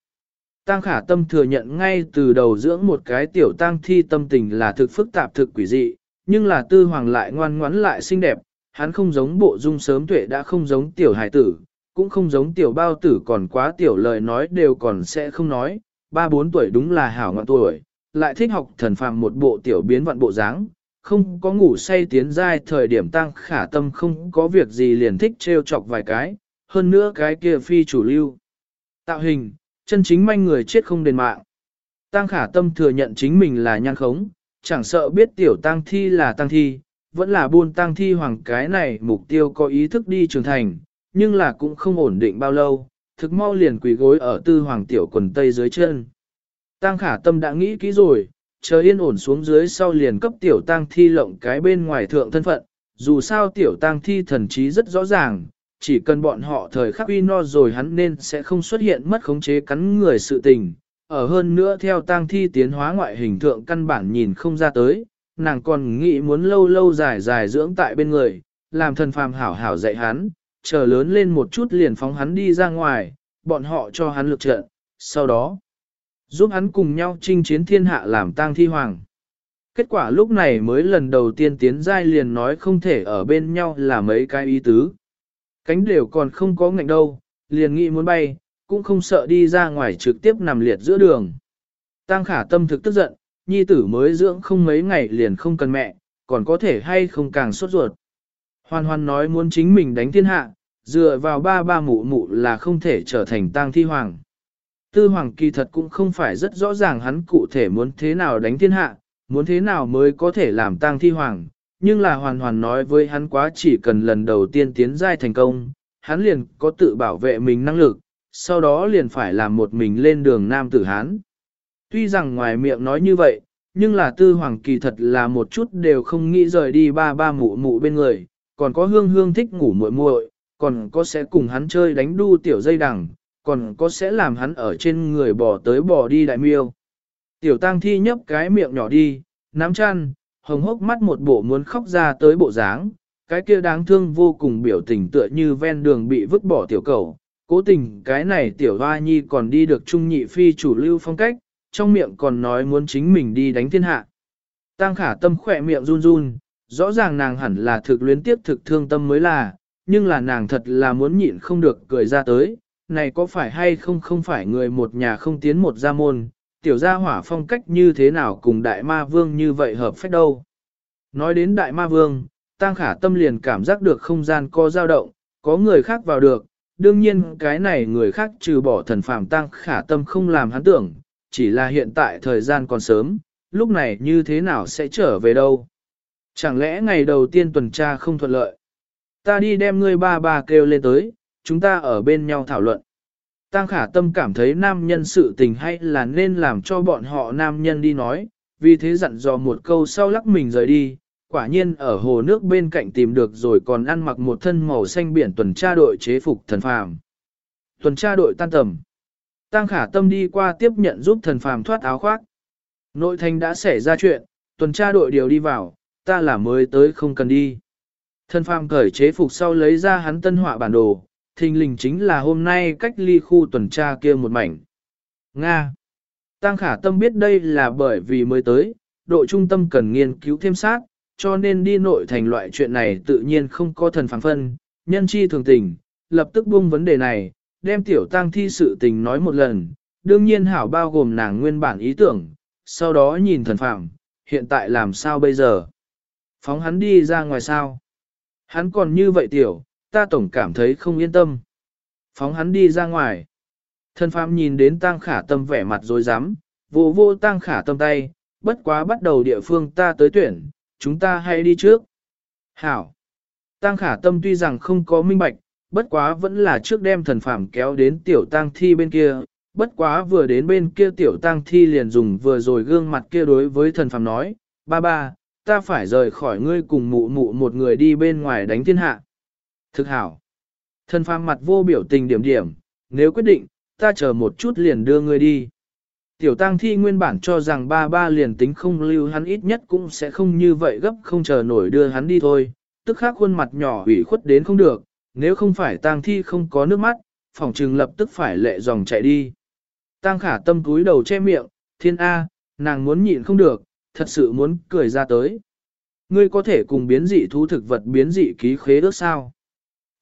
Tang khả tâm thừa nhận ngay từ đầu dưỡng một cái tiểu Tang thi tâm tình là thực phức tạp thực quỷ dị, nhưng là tư hoàng lại ngoan ngoãn lại xinh đẹp, hắn không giống bộ dung sớm tuệ đã không giống tiểu hải tử, cũng không giống tiểu bao tử còn quá tiểu lời nói đều còn sẽ không nói, ba bốn tuổi đúng là hảo ngọn tuổi, lại thích học thần phàm một bộ tiểu biến vận bộ dáng, không có ngủ say tiến giai thời điểm tăng khả tâm không có việc gì liền thích trêu chọc vài cái, hơn nữa cái kia phi chủ lưu. Tạo hình, chân chính manh người chết không đền mạng. Tăng khả tâm thừa nhận chính mình là nhan khống, chẳng sợ biết tiểu tăng thi là tăng thi, vẫn là buôn tăng thi hoàng cái này mục tiêu có ý thức đi trưởng thành, nhưng là cũng không ổn định bao lâu, thực mau liền quỳ gối ở tư hoàng tiểu quần tây dưới chân. Tăng khả tâm đã nghĩ kỹ rồi, chờ yên ổn xuống dưới sau liền cấp tiểu tăng thi lộng cái bên ngoài thượng thân phận, dù sao tiểu tăng thi thần trí rất rõ ràng, chỉ cần bọn họ thời khắc uy no rồi hắn nên sẽ không xuất hiện mất khống chế cắn người sự tình. Ở hơn nữa theo tăng thi tiến hóa ngoại hình thượng căn bản nhìn không ra tới, nàng còn nghĩ muốn lâu lâu dài dài dưỡng tại bên người, làm thần phàm hảo hảo dạy hắn, chờ lớn lên một chút liền phóng hắn đi ra ngoài, bọn họ cho hắn lực trận, sau đó giúp hắn cùng nhau chinh chiến thiên hạ làm tang thi hoàng. Kết quả lúc này mới lần đầu tiên tiến giai liền nói không thể ở bên nhau là mấy cái ý tứ. Cánh đều còn không có ngạnh đâu, liền nghĩ muốn bay, cũng không sợ đi ra ngoài trực tiếp nằm liệt giữa đường. Tăng khả tâm thực tức giận, nhi tử mới dưỡng không mấy ngày liền không cần mẹ, còn có thể hay không càng sốt ruột. Hoàn hoàn nói muốn chính mình đánh thiên hạ, dựa vào ba ba mụ mụ là không thể trở thành tang thi hoàng. Tư hoàng kỳ thật cũng không phải rất rõ ràng hắn cụ thể muốn thế nào đánh thiên hạ, muốn thế nào mới có thể làm tang thi hoàng, nhưng là hoàn hoàn nói với hắn quá chỉ cần lần đầu tiên tiến giai thành công, hắn liền có tự bảo vệ mình năng lực, sau đó liền phải làm một mình lên đường nam tử hán. Tuy rằng ngoài miệng nói như vậy, nhưng là tư hoàng kỳ thật là một chút đều không nghĩ rời đi ba ba mụ mụ bên người, còn có hương hương thích ngủ muội muội, còn có sẽ cùng hắn chơi đánh đu tiểu dây đằng, còn có sẽ làm hắn ở trên người bò tới bò đi đại miêu. Tiểu tang thi nhấp cái miệng nhỏ đi, nắm chăn, hồng hốc mắt một bộ muốn khóc ra tới bộ dáng, cái kia đáng thương vô cùng biểu tình tựa như ven đường bị vứt bỏ tiểu cầu. Cố tình cái này tiểu hoa nhi còn đi được trung nhị phi chủ lưu phong cách, trong miệng còn nói muốn chính mình đi đánh thiên hạ. Tăng khả tâm khỏe miệng run run, rõ ràng nàng hẳn là thực luyến tiếp thực thương tâm mới là, nhưng là nàng thật là muốn nhịn không được cười ra tới, này có phải hay không không phải người một nhà không tiến một gia môn, tiểu gia hỏa phong cách như thế nào cùng đại ma vương như vậy hợp phách đâu. Nói đến đại ma vương, tăng khả tâm liền cảm giác được không gian có dao động, có người khác vào được, đương nhiên cái này người khác trừ bỏ thần phàm tăng khả tâm không làm hắn tưởng, chỉ là hiện tại thời gian còn sớm, lúc này như thế nào sẽ trở về đâu. Chẳng lẽ ngày đầu tiên tuần tra không thuận lợi? Ta đi đem ngươi ba ba kêu lên tới, chúng ta ở bên nhau thảo luận. Tăng khả tâm cảm thấy nam nhân sự tình hay là nên làm cho bọn họ nam nhân đi nói, vì thế dặn dò một câu sau lắc mình rời đi, quả nhiên ở hồ nước bên cạnh tìm được rồi còn ăn mặc một thân màu xanh biển tuần tra đội chế phục thần phàm. Tuần tra đội tan tầm. Tăng khả tâm đi qua tiếp nhận giúp thần phàm thoát áo khoác. Nội thành đã xảy ra chuyện, tuần tra đội điều đi vào, ta là mới tới không cần đi. Thần phàm cởi chế phục sau lấy ra hắn tân họa bản đồ, thình lình chính là hôm nay cách ly khu tuần tra kia một mảnh. Nga. Tăng khả tâm biết đây là bởi vì mới tới, đội trung tâm cần nghiên cứu thêm sát, cho nên đi nội thành loại chuyện này tự nhiên không có thần phản phân, nhân chi thường tình, lập tức buông vấn đề này, đem tiểu tăng thi sự tình nói một lần, đương nhiên hảo bao gồm nàng nguyên bản ý tưởng, sau đó nhìn thần phạm, hiện tại làm sao bây giờ? Phóng hắn đi ra ngoài sao? Hắn còn như vậy tiểu, ta tổng cảm thấy không yên tâm. Phóng hắn đi ra ngoài. Thần phàm nhìn đến Tang khả tâm vẻ mặt dối rắm vô vô Tang khả tâm tay, bất quá bắt đầu địa phương ta tới tuyển, chúng ta hãy đi trước. Hảo. Tang khả tâm tuy rằng không có minh bạch, bất quá vẫn là trước đem thần phàm kéo đến tiểu tang thi bên kia, bất quá vừa đến bên kia tiểu tang thi liền dùng vừa rồi gương mặt kia đối với thần phàm nói, ba ba, ta phải rời khỏi ngươi cùng mụ mụ một người đi bên ngoài đánh thiên hạ. Thực hảo. Thần phàm mặt vô biểu tình điểm điểm, nếu quyết định, ta chờ một chút liền đưa ngươi đi. Tiểu tang thi nguyên bản cho rằng ba ba liền tính không lưu hắn ít nhất cũng sẽ không như vậy gấp không chờ nổi đưa hắn đi thôi, tức khắc khuôn mặt nhỏ ủy khuất đến không được, nếu không phải tang thi không có nước mắt, phòng trừng lập tức phải lệ dòng chạy đi. Tang khả tâm cúi đầu che miệng, thiên A, nàng muốn nhịn không được, thật sự muốn cười ra tới. Ngươi có thể cùng biến dị thú thực vật biến dị ký khế ước sao?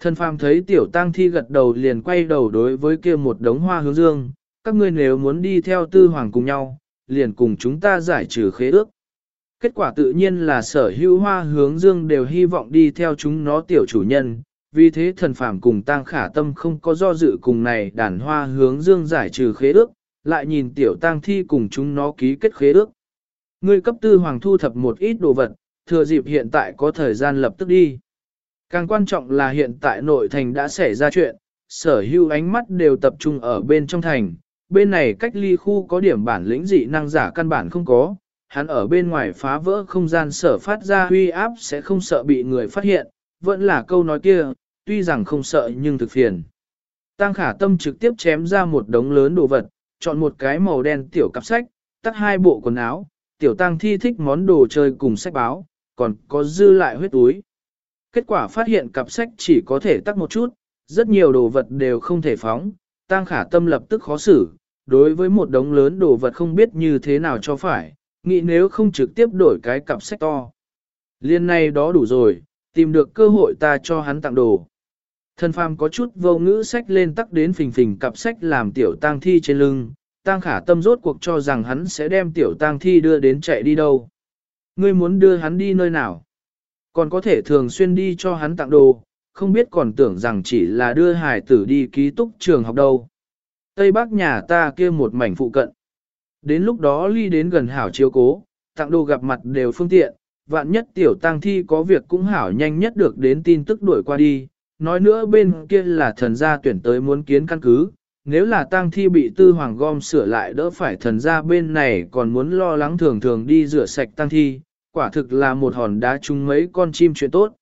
Thần phàm thấy tiểu tang thi gật đầu liền quay đầu đối với kia một đống hoa hướng dương, các ngươi nếu muốn đi theo tư hoàng cùng nhau, liền cùng chúng ta giải trừ khế ước. Kết quả tự nhiên là sở hữu hoa hướng dương đều hy vọng đi theo chúng nó tiểu chủ nhân, vì thế thần phàm cùng tang khả tâm không có do dự cùng này đàn hoa hướng dương giải trừ khế ước, lại nhìn tiểu tang thi cùng chúng nó ký kết khế ước. Ngươi cấp tư hoàng thu thập một ít đồ vật, thừa dịp hiện tại có thời gian lập tức đi. Càng quan trọng là hiện tại nội thành đã xảy ra chuyện, sở hữu ánh mắt đều tập trung ở bên trong thành, bên này cách ly khu có điểm bản lĩnh dị năng giả căn bản không có, hắn ở bên ngoài phá vỡ không gian sở phát ra huy áp sẽ không sợ bị người phát hiện, vẫn là câu nói kia, tuy rằng không sợ nhưng thực phiền. Tăng khả tâm trực tiếp chém ra một đống lớn đồ vật, chọn một cái màu đen tiểu cặp sách, tắt hai bộ quần áo, tiểu tăng thi thích món đồ chơi cùng sách báo, còn có dư lại huyết túi. Kết quả phát hiện cặp sách chỉ có thể tắt một chút, rất nhiều đồ vật đều không thể phóng, tăng khả tâm lập tức khó xử, đối với một đống lớn đồ vật không biết như thế nào cho phải, nghĩ nếu không trực tiếp đổi cái cặp sách to. Liên này đó đủ rồi, tìm được cơ hội ta cho hắn tặng đồ. Thần phàm có chút vô ngữ sách lên tắc đến phình phình cặp sách làm tiểu tang thi trên lưng, tang khả tâm rốt cuộc cho rằng hắn sẽ đem tiểu tang thi đưa đến chạy đi đâu. Ngươi muốn đưa hắn đi nơi nào? Còn có thể thường xuyên đi cho hắn tặng đồ, không biết còn tưởng rằng chỉ là đưa hải tử đi ký túc trường học đâu. Tây Bắc nhà ta kia một mảnh phụ cận. Đến lúc đó ly đến gần hảo chiếu cố, tặng đồ gặp mặt đều phương tiện, vạn nhất tiểu tang thi có việc cũng hảo nhanh nhất được đến tin tức đuổi qua đi. Nói nữa bên kia là thần gia tuyển tới muốn kiến căn cứ, nếu là tang thi bị tư hoàng gom sửa lại đỡ phải thần gia bên này còn muốn lo lắng thường thường đi rửa sạch tang thi, quả thực là một hòn đá trúng mấy con chim chuyện tốt.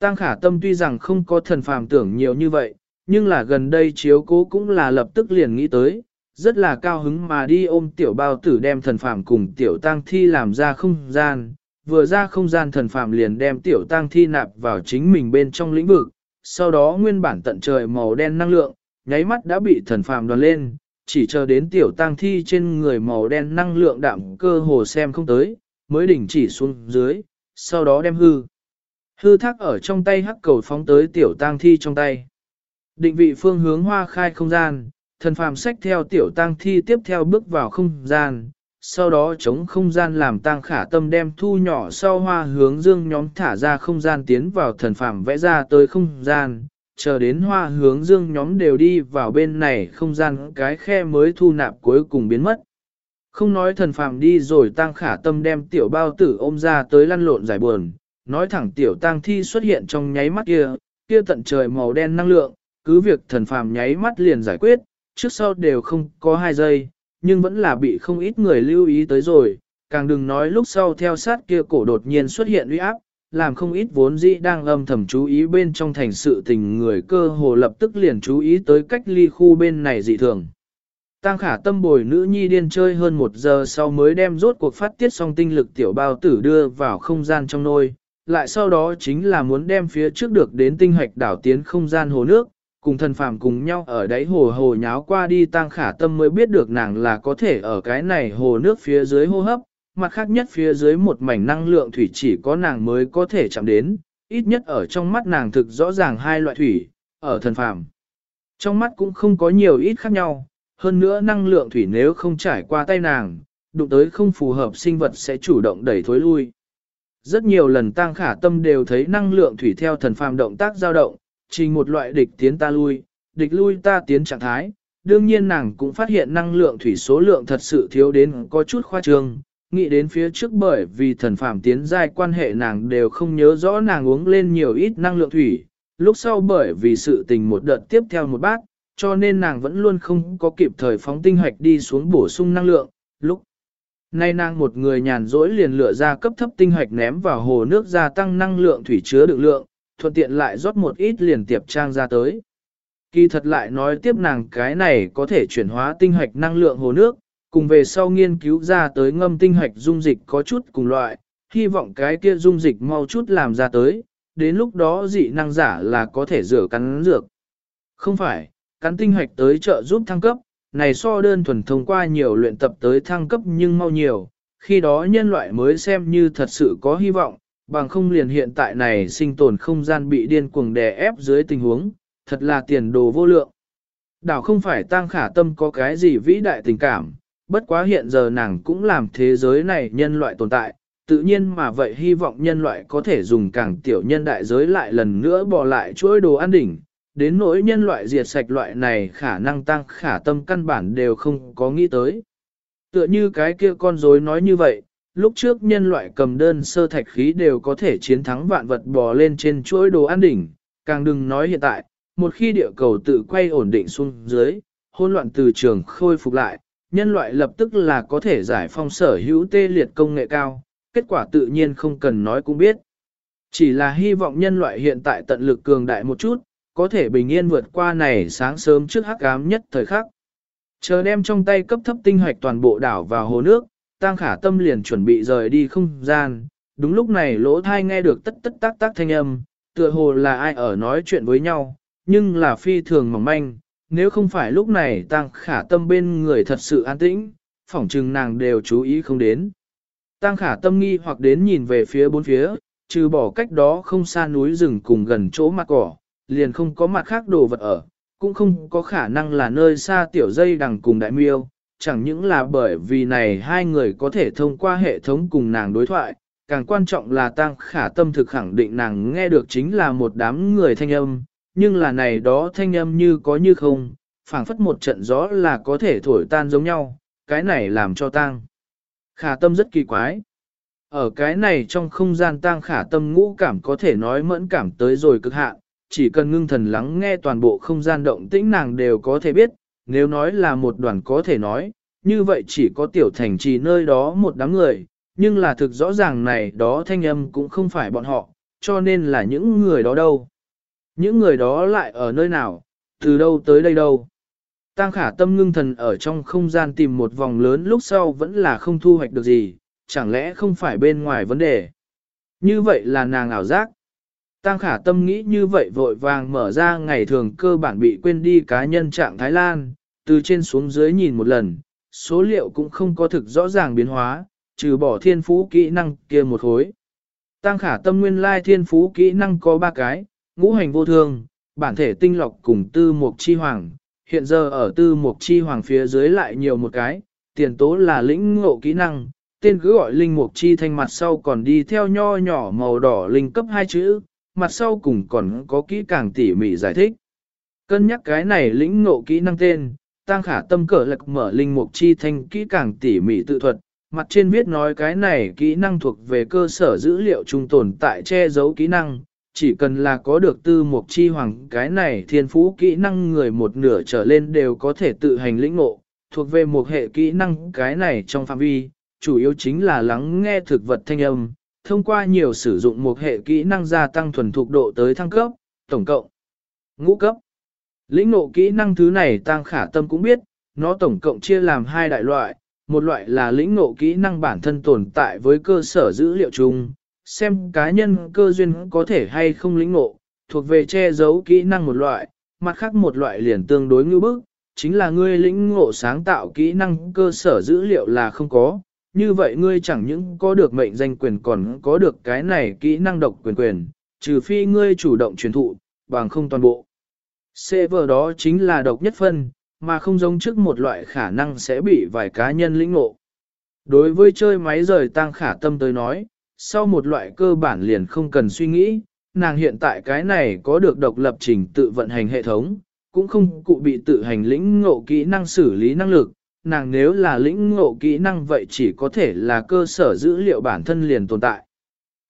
tăng khả tâm tuy rằng không có thần phàm tưởng nhiều như vậy, nhưng là gần đây chiếu cố cũng là lập tức liền nghĩ tới, rất là cao hứng mà đi ôm tiểu bao tử đem thần phàm cùng tiểu tăng thi làm ra không gian, vừa ra không gian thần phàm liền đem tiểu tăng thi nạp vào chính mình bên trong lĩnh vực, sau đó nguyên bản tận trời màu đen năng lượng, nháy mắt đã bị thần phàm đoàn lên, chỉ chờ đến tiểu tăng thi trên người màu đen năng lượng đạm cơ hồ xem không tới, mới đỉnh chỉ xuống dưới, sau đó đem hư. Hư thác ở trong tay hắc cầu phóng tới tiểu tang thi trong tay. Định vị phương hướng hoa khai không gian, thần phàm sách theo tiểu tang thi tiếp theo bước vào không gian, sau đó chống không gian làm tang khả tâm đem thu nhỏ sau hoa hướng dương nhóm thả ra không gian tiến vào thần phàm vẽ ra tới không gian, chờ đến hoa hướng dương nhóm đều đi vào bên này không gian cái khe mới thu nạp cuối cùng biến mất. Không nói thần phàm đi rồi tang khả tâm đem tiểu bao tử ôm ra tới lăn lộn giải buồn, nói thẳng tiểu tang thi xuất hiện trong nháy mắt kia, kia tận trời màu đen năng lượng, cứ việc thần phàm nháy mắt liền giải quyết, trước sau đều không có hai giây, nhưng vẫn là bị không ít người lưu ý tới rồi, càng đừng nói lúc sau theo sát kia cổ đột nhiên xuất hiện uy áp, làm không ít vốn dĩ đang âm thầm chú ý bên trong thành sự tình người cơ hồ lập tức liền chú ý tới cách ly khu bên này dị thường. Tăng khả tâm bồi nữ nhi điên chơi hơn một giờ sau mới đem rốt cuộc phát tiết xong tinh lực tiểu bao tử đưa vào không gian trong nôi, lại sau đó chính là muốn đem phía trước được đến tinh hạch đảo tiến không gian hồ nước, cùng thần phàm cùng nhau ở đáy hồ hồ nháo qua đi tăng khả tâm mới biết được nàng là có thể ở cái này hồ nước phía dưới hô hấp, mặt khác nhất phía dưới một mảnh năng lượng thủy chỉ có nàng mới có thể chạm đến, ít nhất ở trong mắt nàng thực rõ ràng hai loại thủy, ở thần phàm. Trong mắt cũng không có nhiều ít khác nhau, hơn nữa năng lượng thủy nếu không trải qua tay nàng, đụng tới không phù hợp sinh vật sẽ chủ động đẩy thối lui. Rất nhiều lần tăng khả tâm đều thấy năng lượng thủy theo thần phàm động tác dao động, trình một loại địch tiến ta lui, địch lui ta tiến trạng thái. Đương nhiên nàng cũng phát hiện năng lượng thủy số lượng thật sự thiếu đến có chút khoa trương, nghĩ đến phía trước bởi vì thần phàm tiến giai quan hệ nàng đều không nhớ rõ nàng uống lên nhiều ít năng lượng thủy, lúc sau bởi vì sự tình một đợt tiếp theo một bát, cho nên nàng vẫn luôn không có kịp thời phóng tinh hoạch đi xuống bổ sung năng lượng, lúc Nay nàng một người nhàn rỗi liền lựa ra cấp thấp tinh hoạch ném vào hồ nước gia tăng năng lượng thủy chứa đựng lượng, thuận tiện lại rót một ít liền tiệp trang ra tới. Kỳ thật lại nói tiếp nàng cái này có thể chuyển hóa tinh hoạch năng lượng hồ nước, cùng về sau nghiên cứu ra tới ngâm tinh hoạch dung dịch có chút cùng loại, hy vọng cái kia dung dịch mau chút làm ra tới, đến lúc đó dị năng giả là có thể rửa cắn dược. Không phải, cắn tinh hoạch tới trợ giúp thăng cấp, này so đơn thuần thông qua nhiều luyện tập tới thăng cấp nhưng mau nhiều, khi đó nhân loại mới xem như thật sự có hy vọng, bằng không liền hiện tại này sinh tồn không gian bị điên cuồng đè ép dưới tình huống, thật là tiền đồ vô lượng. Đảo không phải tăng khả tâm có cái gì vĩ đại tình cảm, bất quá hiện giờ nàng cũng làm thế giới này nhân loại tồn tại, tự nhiên mà vậy hy vọng nhân loại có thể dùng càng tiểu nhân đại giới lại lần nữa bỏ lại chuỗi đồ ăn đỉnh, đến nỗi nhân loại diệt sạch loại này khả năng tăng khả tâm căn bản đều không có nghĩ tới. Tựa như cái kia con rối nói như vậy, lúc trước nhân loại cầm đơn sơ thạch khí đều có thể chiến thắng vạn vật bò lên trên chuỗi đồ ăn đỉnh, càng đừng nói hiện tại, một khi địa cầu tự quay ổn định xuống dưới, hỗn loạn từ trường khôi phục lại, nhân loại lập tức là có thể giải phong sở hữu tê liệt công nghệ cao, kết quả tự nhiên không cần nói cũng biết. Chỉ là hy vọng nhân loại hiện tại tận lực cường đại một chút, có thể bình yên vượt qua này sáng sớm trước hắc ám nhất thời khắc. Chờ đem trong tay cấp thấp tinh hoạch toàn bộ đảo vào hồ nước, Tang khả tâm liền chuẩn bị rời đi không gian, đúng lúc này lỗ thai nghe được tất tất tác tác thanh âm, tựa hồ là ai ở nói chuyện với nhau, nhưng là phi thường mỏng manh, nếu không phải lúc này Tang khả tâm bên người thật sự an tĩnh, phỏng chừng nàng đều chú ý không đến. Tang khả tâm nghi hoặc đến nhìn về phía bốn phía, trừ bỏ cách đó không xa núi rừng cùng gần chỗ mặt cỏ, liền không có mặt khác đồ vật ở, cũng không có khả năng là nơi xa tiểu dây đằng cùng đại miêu, chẳng những là bởi vì này hai người có thể thông qua hệ thống cùng nàng đối thoại, càng quan trọng là tăng khả tâm thực khẳng định nàng nghe được chính là một đám người thanh âm, nhưng là này đó thanh âm như có như không, phảng phất một trận gió là có thể thổi tan giống nhau, cái này làm cho tăng. Khả tâm rất kỳ quái. Ở cái này trong không gian tăng khả tâm ngũ cảm có thể nói mẫn cảm tới rồi cực hạn, chỉ cần ngưng thần lắng nghe toàn bộ không gian động tĩnh nàng đều có thể biết, nếu nói là một đoàn có thể nói, như vậy chỉ có tiểu thành trì nơi đó một đám người, nhưng là thực rõ ràng này đó thanh âm cũng không phải bọn họ, cho nên là những người đó đâu. Những người đó lại ở nơi nào, từ đâu tới đây đâu. Tăng khả tâm ngưng thần ở trong không gian tìm một vòng lớn lúc sau vẫn là không thu hoạch được gì, chẳng lẽ không phải bên ngoài vấn đề. Như vậy là nàng ảo giác. Tăng khả tâm nghĩ như vậy vội vàng mở ra ngày thường cơ bản bị quên đi cá nhân trạng Thái Lan, từ trên xuống dưới nhìn một lần, số liệu cũng không có thực rõ ràng biến hóa, trừ bỏ thiên phú kỹ năng kia một khối. Tăng khả tâm nguyên lai thiên phú kỹ năng có ba cái, ngũ hành vô thương, bản thể tinh lọc cùng tư mục chi hoàng, hiện giờ ở tư mục chi hoàng phía dưới lại nhiều một cái, tiền tố là lĩnh ngộ kỹ năng, tên cứ gọi linh mục chi thanh mặt sau còn đi theo nho nhỏ màu đỏ linh cấp hai chữ, mặt sau cùng còn có kỹ càng tỉ mỉ giải thích. Cân nhắc cái này lĩnh ngộ kỹ năng tên, tăng khả tâm cỡ lạc mở linh mục chi thanh kỹ càng tỉ mỉ tự thuật, mặt trên viết nói cái này kỹ năng thuộc về cơ sở dữ liệu trung tồn tại che giấu kỹ năng, chỉ cần là có được tư mục chi hoàng cái này thiên phú kỹ năng người một nửa trở lên đều có thể tự hành lĩnh ngộ, thuộc về một hệ kỹ năng cái này trong phạm vi, chủ yếu chính là lắng nghe thực vật thanh âm, thông qua nhiều sử dụng một hệ kỹ năng gia tăng thuần thục độ tới thăng cấp, tổng cộng ngũ cấp. Lĩnh ngộ kỹ năng thứ này tăng khả tâm cũng biết, nó tổng cộng chia làm hai đại loại, một loại là lĩnh ngộ kỹ năng bản thân tồn tại với cơ sở dữ liệu chung, xem cá nhân cơ duyên có thể hay không lĩnh ngộ, thuộc về che giấu kỹ năng một loại, mặt khác một loại liền tương đối ngữ bức, chính là ngươi lĩnh ngộ sáng tạo kỹ năng cơ sở dữ liệu là không có, như vậy ngươi chẳng những có được mệnh danh quyền còn có được cái này kỹ năng độc quyền quyền, trừ phi ngươi chủ động truyền thụ, bằng không toàn bộ. Server đó chính là độc nhất phân, mà không giống trước một loại khả năng sẽ bị vài cá nhân lĩnh ngộ. Đối với chơi máy rời tăng khả tâm tới nói, sau một loại cơ bản liền không cần suy nghĩ, nàng hiện tại cái này có được độc lập trình tự vận hành hệ thống, cũng không cụ bị tự hành lĩnh ngộ kỹ năng xử lý năng lực, nàng nếu là lĩnh ngộ kỹ năng vậy chỉ có thể là cơ sở dữ liệu bản thân liền tồn tại.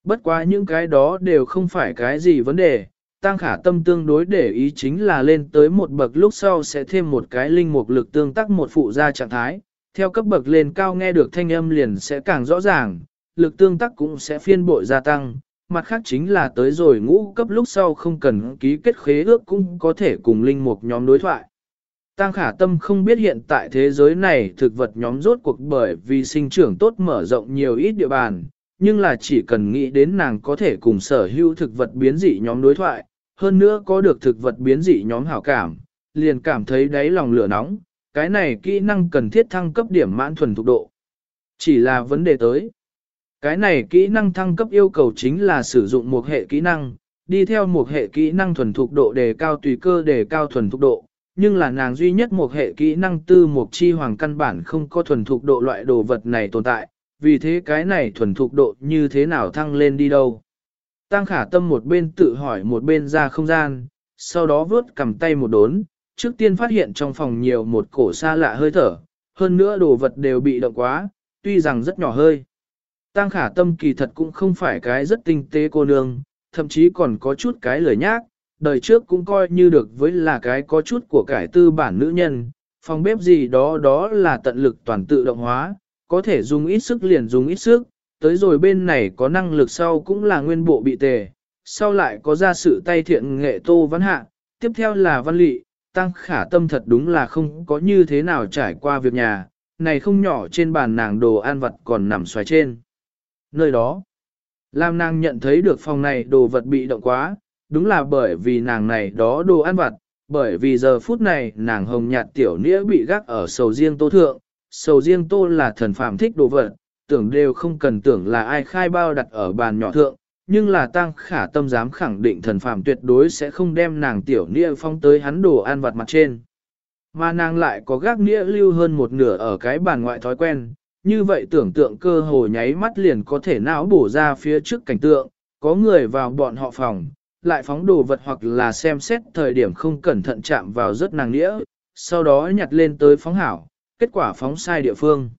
Bất quá những cái đó đều không phải cái gì vấn đề, tăng khả tâm tương đối để ý chính là lên tới một bậc lúc sau sẽ thêm một cái linh mục lực tương tác một phụ gia trạng thái, theo cấp bậc lên cao nghe được thanh âm liền sẽ càng rõ ràng, lực tương tác cũng sẽ phiên bội gia tăng, mặt khác chính là tới rồi ngũ cấp lúc sau không cần ký kết khế ước cũng có thể cùng linh mục nhóm đối thoại. Tăng khả tâm không biết hiện tại thế giới này thực vật nhóm rốt cuộc bởi vì sinh trưởng tốt mở rộng nhiều ít địa bàn, nhưng là chỉ cần nghĩ đến nàng có thể cùng sở hữu thực vật biến dị nhóm đối thoại, hơn nữa có được thực vật biến dị nhóm hảo cảm, liền cảm thấy đáy lòng lửa nóng, cái này kỹ năng cần thiết thăng cấp điểm mãn thuần thục độ. Chỉ là vấn đề tới. Cái này kỹ năng thăng cấp yêu cầu chính là sử dụng một hệ kỹ năng, đi theo một hệ kỹ năng thuần thục độ đề cao tùy cơ đề cao thuần thục độ, nhưng là nàng duy nhất một hệ kỹ năng tư một chi hoàng căn bản không có thuần thục độ loại đồ vật này tồn tại, vì thế cái này thuần thục độ như thế nào thăng lên đi đâu. Tăng khả tâm một bên tự hỏi một bên ra không gian, sau đó vớt cầm tay một đốn, trước tiên phát hiện trong phòng nhiều một cổ xa lạ hơi thở, hơn nữa đồ vật đều bị động quá, tuy rằng rất nhỏ hơi. Tăng khả tâm kỳ thật cũng không phải cái rất tinh tế cô nương, thậm chí còn có chút cái lời nhác, đời trước cũng coi như được với là cái có chút của cải tư bản nữ nhân, phòng bếp gì đó đó là tận lực toàn tự động hóa, có thể dùng ít sức liền dùng ít sức, tới rồi bên này có năng lực sau cũng là nguyên bộ bị tề, sau lại có ra sự tay thiện nghệ tô văn hạ, tiếp theo là văn lị, tăng khả tâm thật đúng là không có như thế nào trải qua việc nhà, này không nhỏ trên bàn nàng đồ ăn vật còn nằm xoài trên. Nơi đó, Lam nàng nhận thấy được phòng này đồ vật bị động quá, đúng là bởi vì nàng này đó đồ ăn vặt, bởi vì giờ phút này nàng hồng nhạt tiểu nĩa bị gác ở sầu riêng tô thượng, sầu riêng tô là thần phàm thích đồ vật, tưởng đều không cần tưởng là ai khai bao đặt ở bàn nhỏ thượng, nhưng là tăng khả tâm dám khẳng định thần phàm tuyệt đối sẽ không đem nàng tiểu nĩa phong tới hắn đồ ăn vặt mặt trên. Mà nàng lại có gác nĩa lưu hơn một nửa ở cái bàn ngoại thói quen, như vậy tưởng tượng cơ hồ nháy mắt liền có thể não bổ ra phía trước cảnh tượng, có người vào bọn họ phòng, lại phóng đồ vật hoặc là xem xét thời điểm không cẩn thận chạm vào rất nàng nghĩa, sau đó nhặt lên tới phóng hảo, kết quả phóng sai địa phương.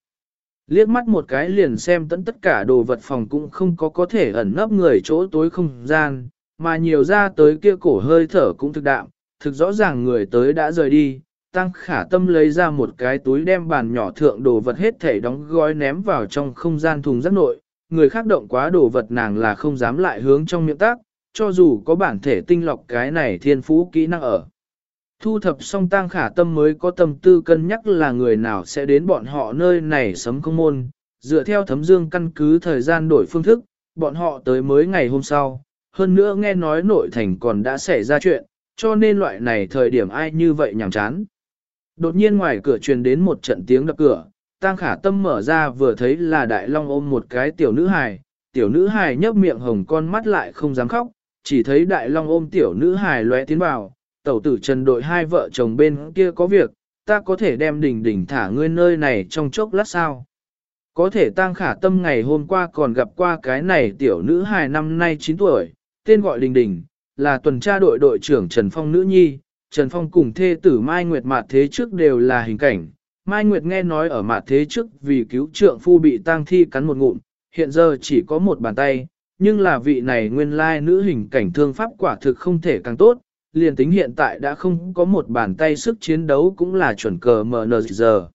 Liếc mắt một cái liền xem tận tất cả đồ vật phòng cũng không có có thể ẩn nấp người chỗ tối không gian, mà nhiều ra tới kia cổ hơi thở cũng thực đạm, thực rõ ràng người tới đã rời đi, Tăng khả tâm lấy ra một cái túi đem bàn nhỏ thượng đồ vật hết thể đóng gói ném vào trong không gian thùng rác nội, người khác động quá đồ vật nàng là không dám lại hướng trong miệng tác, cho dù có bản thể tinh lọc cái này thiên phú kỹ năng ở. Thu thập xong tang khả tâm mới có tâm tư cân nhắc là người nào sẽ đến bọn họ nơi này sấm công môn, dựa theo thấm dương căn cứ thời gian đổi phương thức, bọn họ tới mới ngày hôm sau, hơn nữa nghe nói nội thành còn đã xảy ra chuyện, cho nên loại này thời điểm ai như vậy nhàm chán. Đột nhiên ngoài cửa truyền đến một trận tiếng đập cửa, tang khả tâm mở ra vừa thấy là đại long ôm một cái tiểu nữ hài, tiểu nữ hài nhấp miệng hồng con mắt lại không dám khóc, chỉ thấy đại long ôm tiểu nữ hài lóe tiến vào, tẩu tử trần đội hai vợ chồng bên kia có việc, ta có thể đem đỉnh đỉnh thả ngươi nơi này trong chốc lát sao. Có thể tang khả tâm ngày hôm qua còn gặp qua cái này tiểu nữ hài năm nay 9 tuổi, tên gọi Đình Đình, là tuần tra đội đội trưởng Trần Phong nữ nhi, Trần Phong cùng thê tử Mai Nguyệt Mạt thế trước đều là hình cảnh. Mai Nguyệt nghe nói ở Mạt thế trước vì cứu trượng phu bị tang thi cắn một ngụm, hiện giờ chỉ có một bàn tay, nhưng là vị này nguyên lai nữ hình cảnh thương pháp quả thực không thể càng tốt, liền tính hiện tại đã không có một bàn tay sức chiến đấu cũng là chuẩn cờ MN giờ.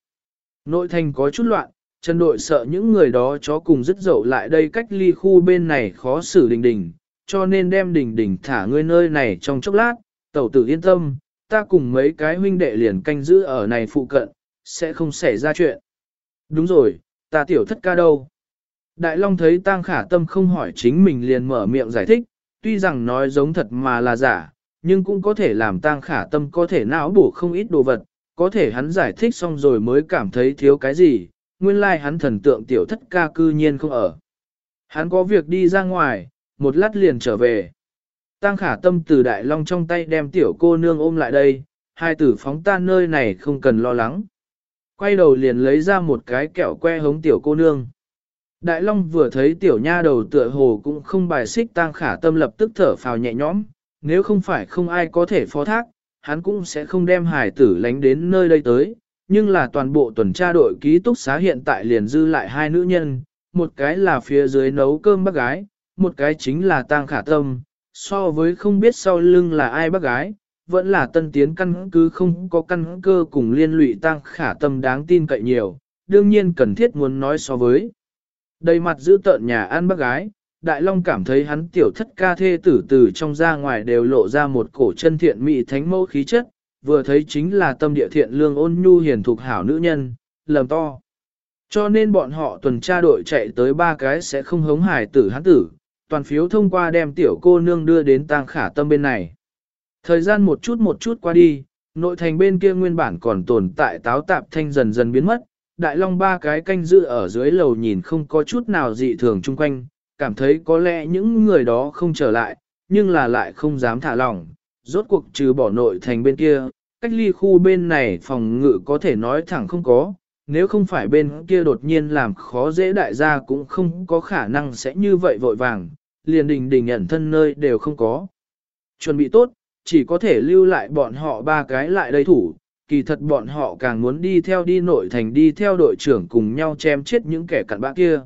Nội thành có chút loạn, Trần đội sợ những người đó chó cùng dứt dậu lại đây cách ly khu bên này khó xử đình đình, cho nên đem đình đình thả ngươi nơi này trong chốc lát, tẩu tử yên tâm, ta cùng mấy cái huynh đệ liền canh giữ ở này phụ cận, sẽ không xảy ra chuyện. Đúng rồi, ta tiểu thất ca đâu? Đại Long thấy Tang Khả Tâm không hỏi chính mình liền mở miệng giải thích, tuy rằng nói giống thật mà là giả, nhưng cũng có thể làm Tang Khả Tâm có thể não bổ không ít đồ vật, có thể hắn giải thích xong rồi mới cảm thấy thiếu cái gì, nguyên lai like hắn thần tượng tiểu thất ca cư nhiên không ở. Hắn có việc đi ra ngoài, một lát liền trở về. Tang khả tâm từ đại long trong tay đem tiểu cô nương ôm lại đây, hai tử phóng ta nơi này không cần lo lắng. Quay đầu liền lấy ra một cái kẹo que hống tiểu cô nương. Đại long vừa thấy tiểu nha đầu tựa hồ cũng không bài xích Tang khả tâm lập tức thở phào nhẹ nhõm, nếu không phải không ai có thể phó thác, hắn cũng sẽ không đem hải tử lánh đến nơi đây tới. Nhưng là toàn bộ tuần tra đội ký túc xá hiện tại liền dư lại hai nữ nhân, một cái là phía dưới nấu cơm bác gái, một cái chính là tang khả tâm, so với không biết sau lưng là ai bác gái, vẫn là tân tiến căn cứ không có căn cơ cùng liên lụy tang khả tâm đáng tin cậy nhiều, đương nhiên cần thiết muốn nói so với. Đầy mặt giữ tợn nhà ăn bác gái, Đại Long cảm thấy hắn tiểu thất ca thê tử từ trong ra ngoài đều lộ ra một cổ chân thiện mỹ thánh mẫu khí chất, vừa thấy chính là tâm địa thiện lương ôn nhu hiền thục hảo nữ nhân, lầm to. Cho nên bọn họ tuần tra đội chạy tới ba cái sẽ không hống hải tử hắn tử, toàn phiếu thông qua đem tiểu cô nương đưa đến tang khả tâm bên này. Thời gian một chút một chút qua đi, nội thành bên kia nguyên bản còn tồn tại táo tạp thanh dần dần biến mất, đại long ba cái canh giữ ở dưới lầu nhìn không có chút nào dị thường chung quanh, cảm thấy có lẽ những người đó không trở lại, nhưng là lại không dám thả lỏng, rốt cuộc trừ bỏ nội thành bên kia, cách ly khu bên này phòng ngự có thể nói thẳng không có, nếu không phải bên kia đột nhiên làm khó dễ đại gia cũng không có khả năng sẽ như vậy vội vàng, liền đình đình nhận thân nơi đều không có. Chuẩn bị tốt, chỉ có thể lưu lại bọn họ ba cái lại đây thủ, kỳ thật bọn họ càng muốn đi theo đi nội thành đi theo đội trưởng cùng nhau chém chết những kẻ cặn bã kia.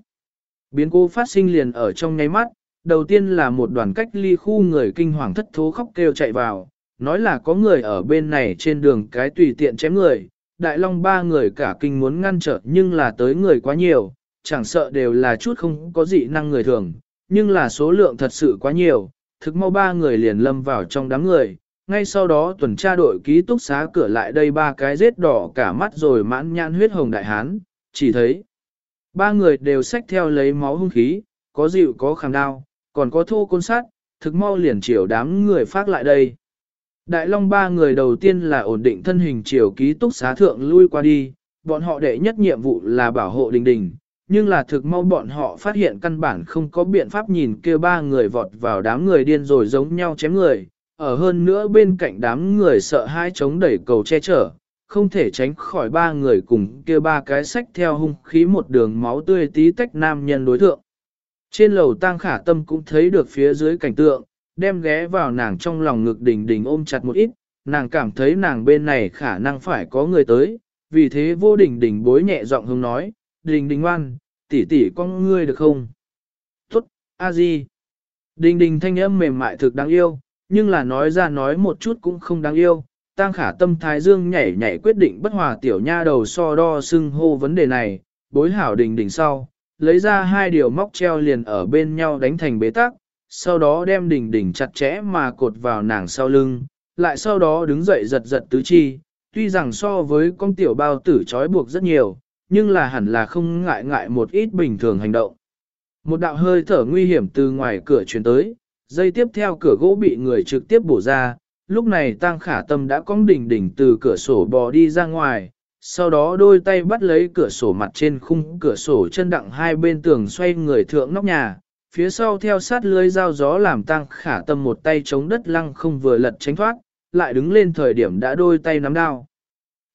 Biến cố phát sinh liền ở trong nháy mắt, đầu tiên là một đoàn cách ly khu người kinh hoàng thất thố khóc kêu chạy vào, nói là có người ở bên này trên đường cái tùy tiện chém người, đại long ba người cả kinh muốn ngăn trở nhưng là tới người quá nhiều, chẳng sợ đều là chút không có dị năng người thường, nhưng là số lượng thật sự quá nhiều, thực mau ba người liền lâm vào trong đám người, ngay sau đó tuần tra đội ký túc xá cửa lại đây ba cái rết đỏ cả mắt rồi mãn nhãn huyết hồng đại hán, chỉ thấy ba người đều xách theo lấy máu hung khí, có dịu có khảm đao, còn có thô côn sát, thực mau liền chiều đám người phát lại đây. Đại Long ba người đầu tiên là ổn định thân hình chiều ký túc xá thượng lui qua đi, bọn họ đệ nhất nhiệm vụ là bảo hộ đình đình, nhưng là thực mau bọn họ phát hiện căn bản không có biện pháp nhìn kia ba người vọt vào đám người điên rồi giống nhau chém người, ở hơn nữa bên cạnh đám người sợ hai chống đẩy cầu che chở, không thể tránh khỏi ba người cùng kia ba cái sách theo hung khí một đường máu tươi tí tách nam nhân đối thượng. Trên lầu tang khả tâm cũng thấy được phía dưới cảnh tượng, đem ghé vào nàng trong lòng ngực đình đình ôm chặt một ít, nàng cảm thấy nàng bên này khả năng phải có người tới, vì thế vô đỉnh đình bối nhẹ giọng hông nói, đình đình ngoan, tỷ tỷ con ngươi được không? Tốt, a di. Đình đình thanh âm mềm mại thực đáng yêu, nhưng là nói ra nói một chút cũng không đáng yêu, tăng khả tâm thái dương nhảy nhảy quyết định bất hòa tiểu nha đầu so đo xưng hô vấn đề này, bối hảo đình đỉnh sau, lấy ra hai điều móc treo liền ở bên nhau đánh thành bế tắc, sau đó đem đỉnh đỉnh chặt chẽ mà cột vào nàng sau lưng, lại sau đó đứng dậy giật giật tứ chi, tuy rằng so với con tiểu bao tử trói buộc rất nhiều, nhưng là hẳn là không ngại ngại một ít bình thường hành động. Một đạo hơi thở nguy hiểm từ ngoài cửa truyền tới, dây tiếp theo cửa gỗ bị người trực tiếp bổ ra, lúc này Tăng Khả Tâm đã cong đỉnh đỉnh từ cửa sổ bò đi ra ngoài, sau đó đôi tay bắt lấy cửa sổ mặt trên khung cửa sổ chân đặng hai bên tường xoay người thượng nóc nhà, phía sau theo sát lưới dao gió làm Tăng Khả Tâm một tay chống đất lăng không vừa lật tránh thoát, lại đứng lên thời điểm đã đôi tay nắm đao.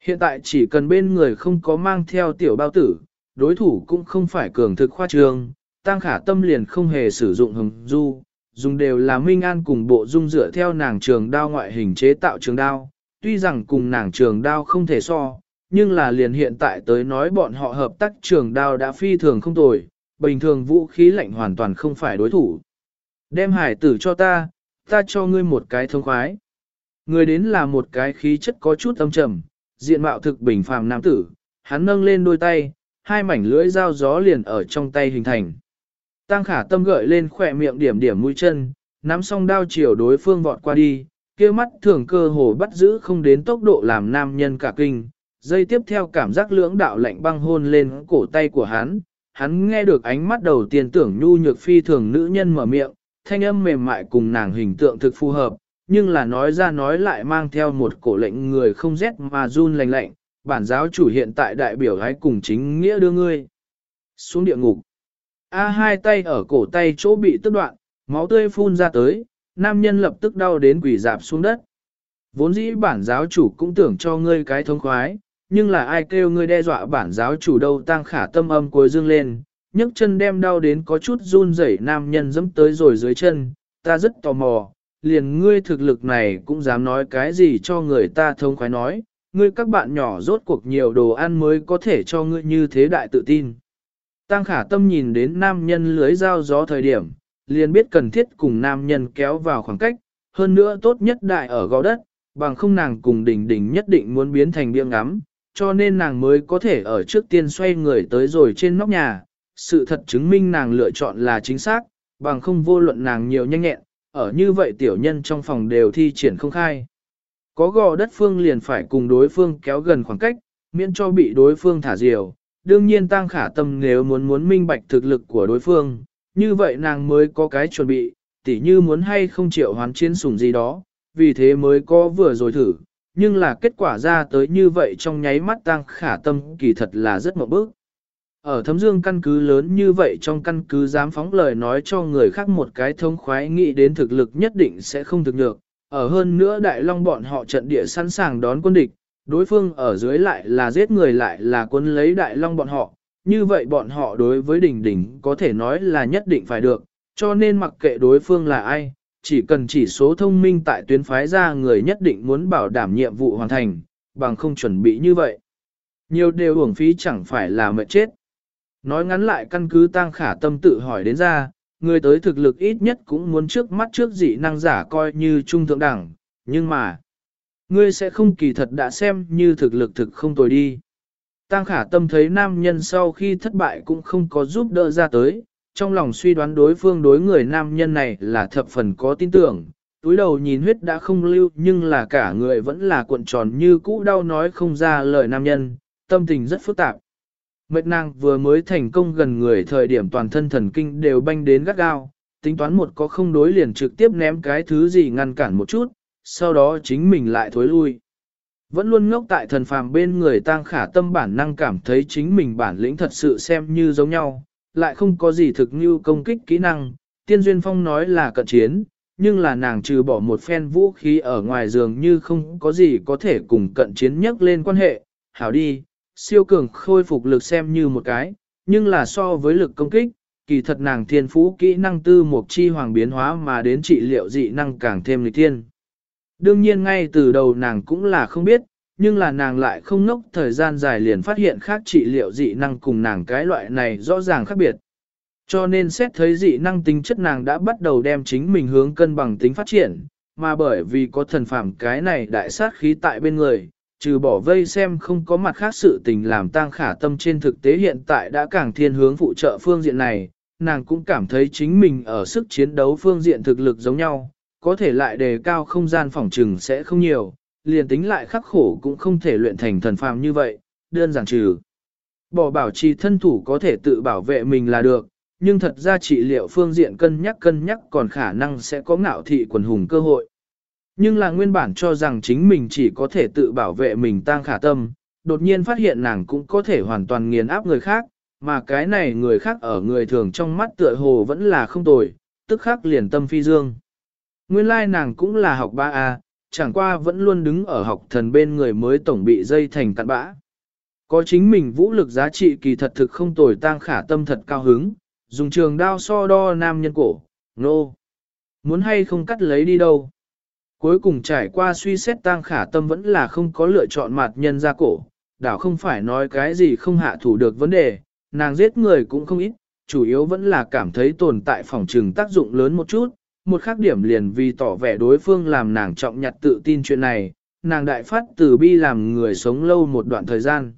Hiện tại chỉ cần bên người không có mang theo tiểu bao tử, đối thủ cũng không phải cường thực khoa trường, Tăng Khả Tâm liền không hề sử dụng hồng du, dùng đều là Minh An cùng bộ dung dựa theo nàng trường đao ngoại hình chế tạo trường đao, tuy rằng cùng nàng trường đao không thể so, nhưng là liền hiện tại tới nói bọn họ hợp tác trường đao đã phi thường không tồi, bình thường vũ khí lạnh hoàn toàn không phải đối thủ. Đem hải tử cho ta, ta cho ngươi một cái thông khoái. Người đến là một cái khí chất có chút âm trầm, diện mạo thực bình phàm nam tử, hắn nâng lên đôi tay, hai mảnh lưỡi dao gió liền ở trong tay hình thành. Tăng khả tâm gợi lên khỏe miệng điểm điểm mũi chân, nắm song đao chiều đối phương vọt qua đi, kia mắt thường cơ hồ bắt giữ không đến tốc độ làm nam nhân cả kinh. Dây tiếp theo cảm giác lưỡng đạo lạnh băng hôn lên cổ tay của hắn, hắn nghe được ánh mắt đầu tiên tưởng nhu nhược phi thường nữ nhân mở miệng, thanh âm mềm mại cùng nàng hình tượng thực phù hợp, nhưng là nói ra nói lại mang theo một cổ lệnh người không rét mà run lạnh lạnh, bản giáo chủ hiện tại đại biểu gái cùng chính nghĩa đưa ngươi xuống địa ngục. A hai tay ở cổ tay chỗ bị tức đoạn, máu tươi phun ra tới, nam nhân lập tức đau đến quỷ dạp xuống đất. Vốn dĩ bản giáo chủ cũng tưởng cho ngươi cái thông khoái, nhưng là ai kêu ngươi đe dọa bản giáo chủ đâu tăng khả tâm âm cuối dương lên, nhấc chân đem đau đến có chút run rẩy nam nhân dẫm tới rồi dưới chân, ta rất tò mò, liền ngươi thực lực này cũng dám nói cái gì cho người ta thông khoái nói, ngươi các bạn nhỏ rốt cuộc nhiều đồ ăn mới có thể cho ngươi như thế đại tự tin. Tăng khả tâm nhìn đến nam nhân lưới dao gió thời điểm, liền biết cần thiết cùng nam nhân kéo vào khoảng cách, hơn nữa tốt nhất đại ở gò đất, bằng không nàng cùng đỉnh đỉnh nhất định muốn biến thành biếng ngắm, cho nên nàng mới có thể ở trước tiên xoay người tới rồi trên nóc nhà. Sự thật chứng minh nàng lựa chọn là chính xác, bằng không vô luận nàng nhiều nhanh nhẹn, ở như vậy tiểu nhân trong phòng đều thi triển không khai. Có gò đất phương liền phải cùng đối phương kéo gần khoảng cách, miễn cho bị đối phương thả diều, đương nhiên tăng khả tâm nếu muốn muốn minh bạch thực lực của đối phương, như vậy nàng mới có cái chuẩn bị, tỉ như muốn hay không chịu hoán chiến sủng gì đó, vì thế mới có vừa rồi thử, nhưng là kết quả ra tới như vậy trong nháy mắt tăng khả tâm kỳ thật là rất mộng bức. Ở thấm dương căn cứ lớn như vậy trong căn cứ dám phóng lời nói cho người khác một cái thông khoái nghĩ đến thực lực nhất định sẽ không thực được, ở hơn nữa đại long bọn họ trận địa sẵn sàng đón quân địch, đối phương ở dưới lại là giết người lại là quân lấy đại long bọn họ, như vậy bọn họ đối với đỉnh đỉnh có thể nói là nhất định phải được, cho nên mặc kệ đối phương là ai, chỉ cần chỉ số thông minh tại tuyến phái ra người nhất định muốn bảo đảm nhiệm vụ hoàn thành, bằng không chuẩn bị như vậy. Nhiều đều uổng phí chẳng phải là mệt chết. Nói ngắn lại căn cứ tăng khả tâm tự hỏi đến ra, người tới thực lực ít nhất cũng muốn trước mắt trước dị năng giả coi như trung thượng đẳng, nhưng mà, ngươi sẽ không kỳ thật đã xem như thực lực thực không tồi đi. Tăng khả tâm thấy nam nhân sau khi thất bại cũng không có giúp đỡ ra tới, trong lòng suy đoán đối phương đối người nam nhân này là thập phần có tin tưởng, túi đầu nhìn huyết đã không lưu nhưng là cả người vẫn là cuộn tròn như cũ đau nói không ra lời nam nhân, tâm tình rất phức tạp. Mệt nàng vừa mới thành công gần người thời điểm toàn thân thần kinh đều banh đến gắt gao, tính toán một có không đối liền trực tiếp ném cái thứ gì ngăn cản một chút, sau đó chính mình lại thối lui. Vẫn luôn ngốc tại thần phàm bên người tang khả tâm bản năng cảm thấy chính mình bản lĩnh thật sự xem như giống nhau, lại không có gì thực như công kích kỹ năng. Tiên Duyên Phong nói là cận chiến, nhưng là nàng trừ bỏ một phen vũ khí ở ngoài giường như không có gì có thể cùng cận chiến nhất lên quan hệ. Hảo đi, siêu cường khôi phục lực xem như một cái, nhưng là so với lực công kích, kỳ thật nàng thiên phú kỹ năng tư một chi hoàng biến hóa mà đến trị liệu dị năng càng thêm lịch thiên. Đương nhiên ngay từ đầu nàng cũng là không biết, nhưng là nàng lại không nốc thời gian dài liền phát hiện khác trị liệu dị năng cùng nàng cái loại này rõ ràng khác biệt. Cho nên xét thấy dị năng tính chất nàng đã bắt đầu đem chính mình hướng cân bằng tính phát triển, mà bởi vì có thần phàm cái này đại sát khí tại bên người, trừ bỏ vây xem không có mặt khác sự tình làm tăng khả tâm trên thực tế hiện tại đã càng thiên hướng phụ trợ phương diện này, nàng cũng cảm thấy chính mình ở sức chiến đấu phương diện thực lực giống nhau, có thể lại đề cao không gian phòng trừng sẽ không nhiều, liền tính lại khắc khổ cũng không thể luyện thành thần phàm như vậy, đơn giản trừ. Bỏ bảo trì thân thủ có thể tự bảo vệ mình là được, nhưng thật ra trị liệu phương diện cân nhắc cân nhắc còn khả năng sẽ có ngạo thị quần hùng cơ hội. Nhưng là nguyên bản cho rằng chính mình chỉ có thể tự bảo vệ mình tăng khả tâm, đột nhiên phát hiện nàng cũng có thể hoàn toàn nghiền áp người khác, mà cái này người khác ở người thường trong mắt tựa hồ vẫn là không tồi, tức khắc liền tâm phi dương. Nguyên lai nàng cũng là học ba a, à, chẳng qua vẫn luôn đứng ở học thần bên người mới tổng bị dây thành cặn bã. Có chính mình vũ lực giá trị kỳ thật thực không tồi tang khả tâm thật cao hứng, dùng trường đao so đo nam nhân cổ, nô. No. Muốn hay không cắt lấy đi đâu. Cuối cùng trải qua suy xét tang khả tâm vẫn là không có lựa chọn mặt nhân ra cổ, đảo không phải nói cái gì không hạ thủ được vấn đề, nàng giết người cũng không ít, chủ yếu vẫn là cảm thấy tồn tại phòng trừng tác dụng lớn một chút, một khác điểm liền vì tỏ vẻ đối phương làm nàng trọng nhặt tự tin chuyện này, nàng đại phát từ bi làm người sống lâu một đoạn thời gian.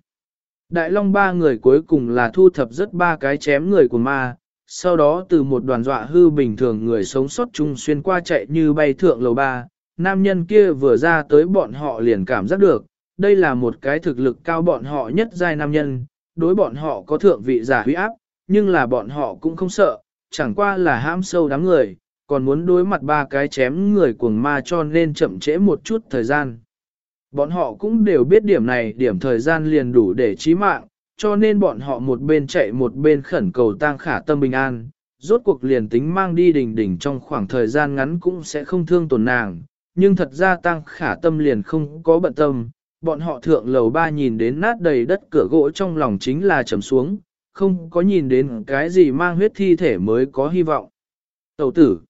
Đại Long ba người cuối cùng là thu thập rất ba cái chém người của ma, sau đó từ một đoàn dọa hư bình thường người sống sót chung xuyên qua chạy như bay thượng lầu ba, nam nhân kia vừa ra tới bọn họ liền cảm giác được, đây là một cái thực lực cao bọn họ nhất giai nam nhân, đối bọn họ có thượng vị giả huy áp, nhưng là bọn họ cũng không sợ, chẳng qua là ham sâu đám người, còn muốn đối mặt ba cái chém người cuồng ma cho nên chậm trễ một chút thời gian. Bọn họ cũng đều biết điểm này, điểm thời gian liền đủ để chí mạng, cho nên bọn họ một bên chạy một bên khẩn cầu tang khả tâm bình an, rốt cuộc liền tính mang đi đỉnh đỉnh trong khoảng thời gian ngắn cũng sẽ không thương tổn nàng, nhưng thật ra tang khả tâm liền không có bận tâm, bọn họ thượng lầu ba nhìn đến nát đầy đất cửa gỗ trong lòng chính là trầm xuống, không có nhìn đến cái gì mang huyết thi thể mới có hy vọng. Tẩu tử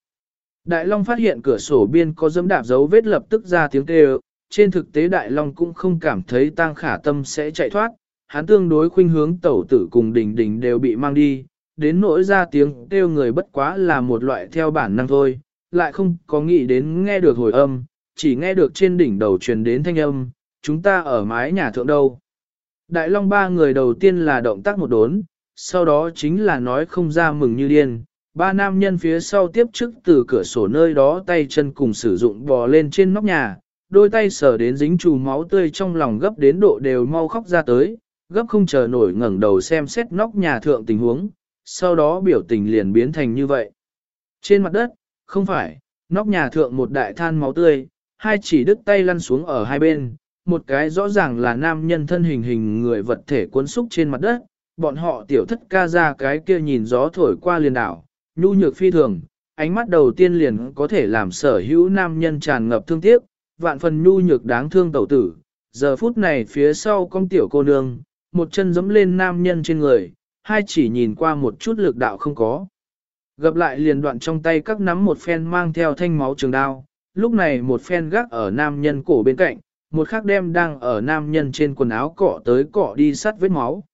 Đại Long phát hiện cửa sổ biên có dẫm đạp dấu vết lập tức ra tiếng kêu, trên thực tế Đại Long cũng không cảm thấy tang khả tâm sẽ chạy thoát, hắn tương đối khuynh hướng tẩu tử cùng đình đình đều bị mang đi, đến nỗi ra tiếng kêu người bất quá là một loại theo bản năng thôi, lại không có nghĩ đến nghe được hồi âm, chỉ nghe được trên đỉnh đầu truyền đến thanh âm, chúng ta ở mái nhà thượng đâu. Đại Long ba người đầu tiên là động tác một đốn, sau đó chính là nói không ra mừng như điên. Ba nam nhân phía sau tiếp chức từ cửa sổ nơi đó tay chân cùng sử dụng bò lên trên nóc nhà, đôi tay sờ đến dính trù máu tươi trong lòng gấp đến độ đều mau khóc ra tới, gấp không chờ nổi ngẩng đầu xem xét nóc nhà thượng tình huống, sau đó biểu tình liền biến thành như vậy. Trên mặt đất, không phải, nóc nhà thượng một đại than máu tươi, hai chỉ đứt tay lăn xuống ở hai bên, một cái rõ ràng là nam nhân thân hình hình người vật thể cuốn xúc trên mặt đất, bọn họ tiểu thất ca ra cái kia nhìn gió thổi qua liền đảo, nhu nhược phi thường, ánh mắt đầu tiên liền có thể làm sở hữu nam nhân tràn ngập thương tiếc, vạn phần nhu nhược đáng thương tẩu tử. Giờ phút này phía sau con tiểu cô nương, một chân giẫm lên nam nhân trên người, hai chỉ nhìn qua một chút lực đạo không có. Gặp lại liền đoạn trong tay các nắm một phen mang theo thanh máu trường đao, lúc này một phen gác ở nam nhân cổ bên cạnh, một khắc đem đang ở nam nhân trên quần áo cọ tới cọ đi sát vết máu.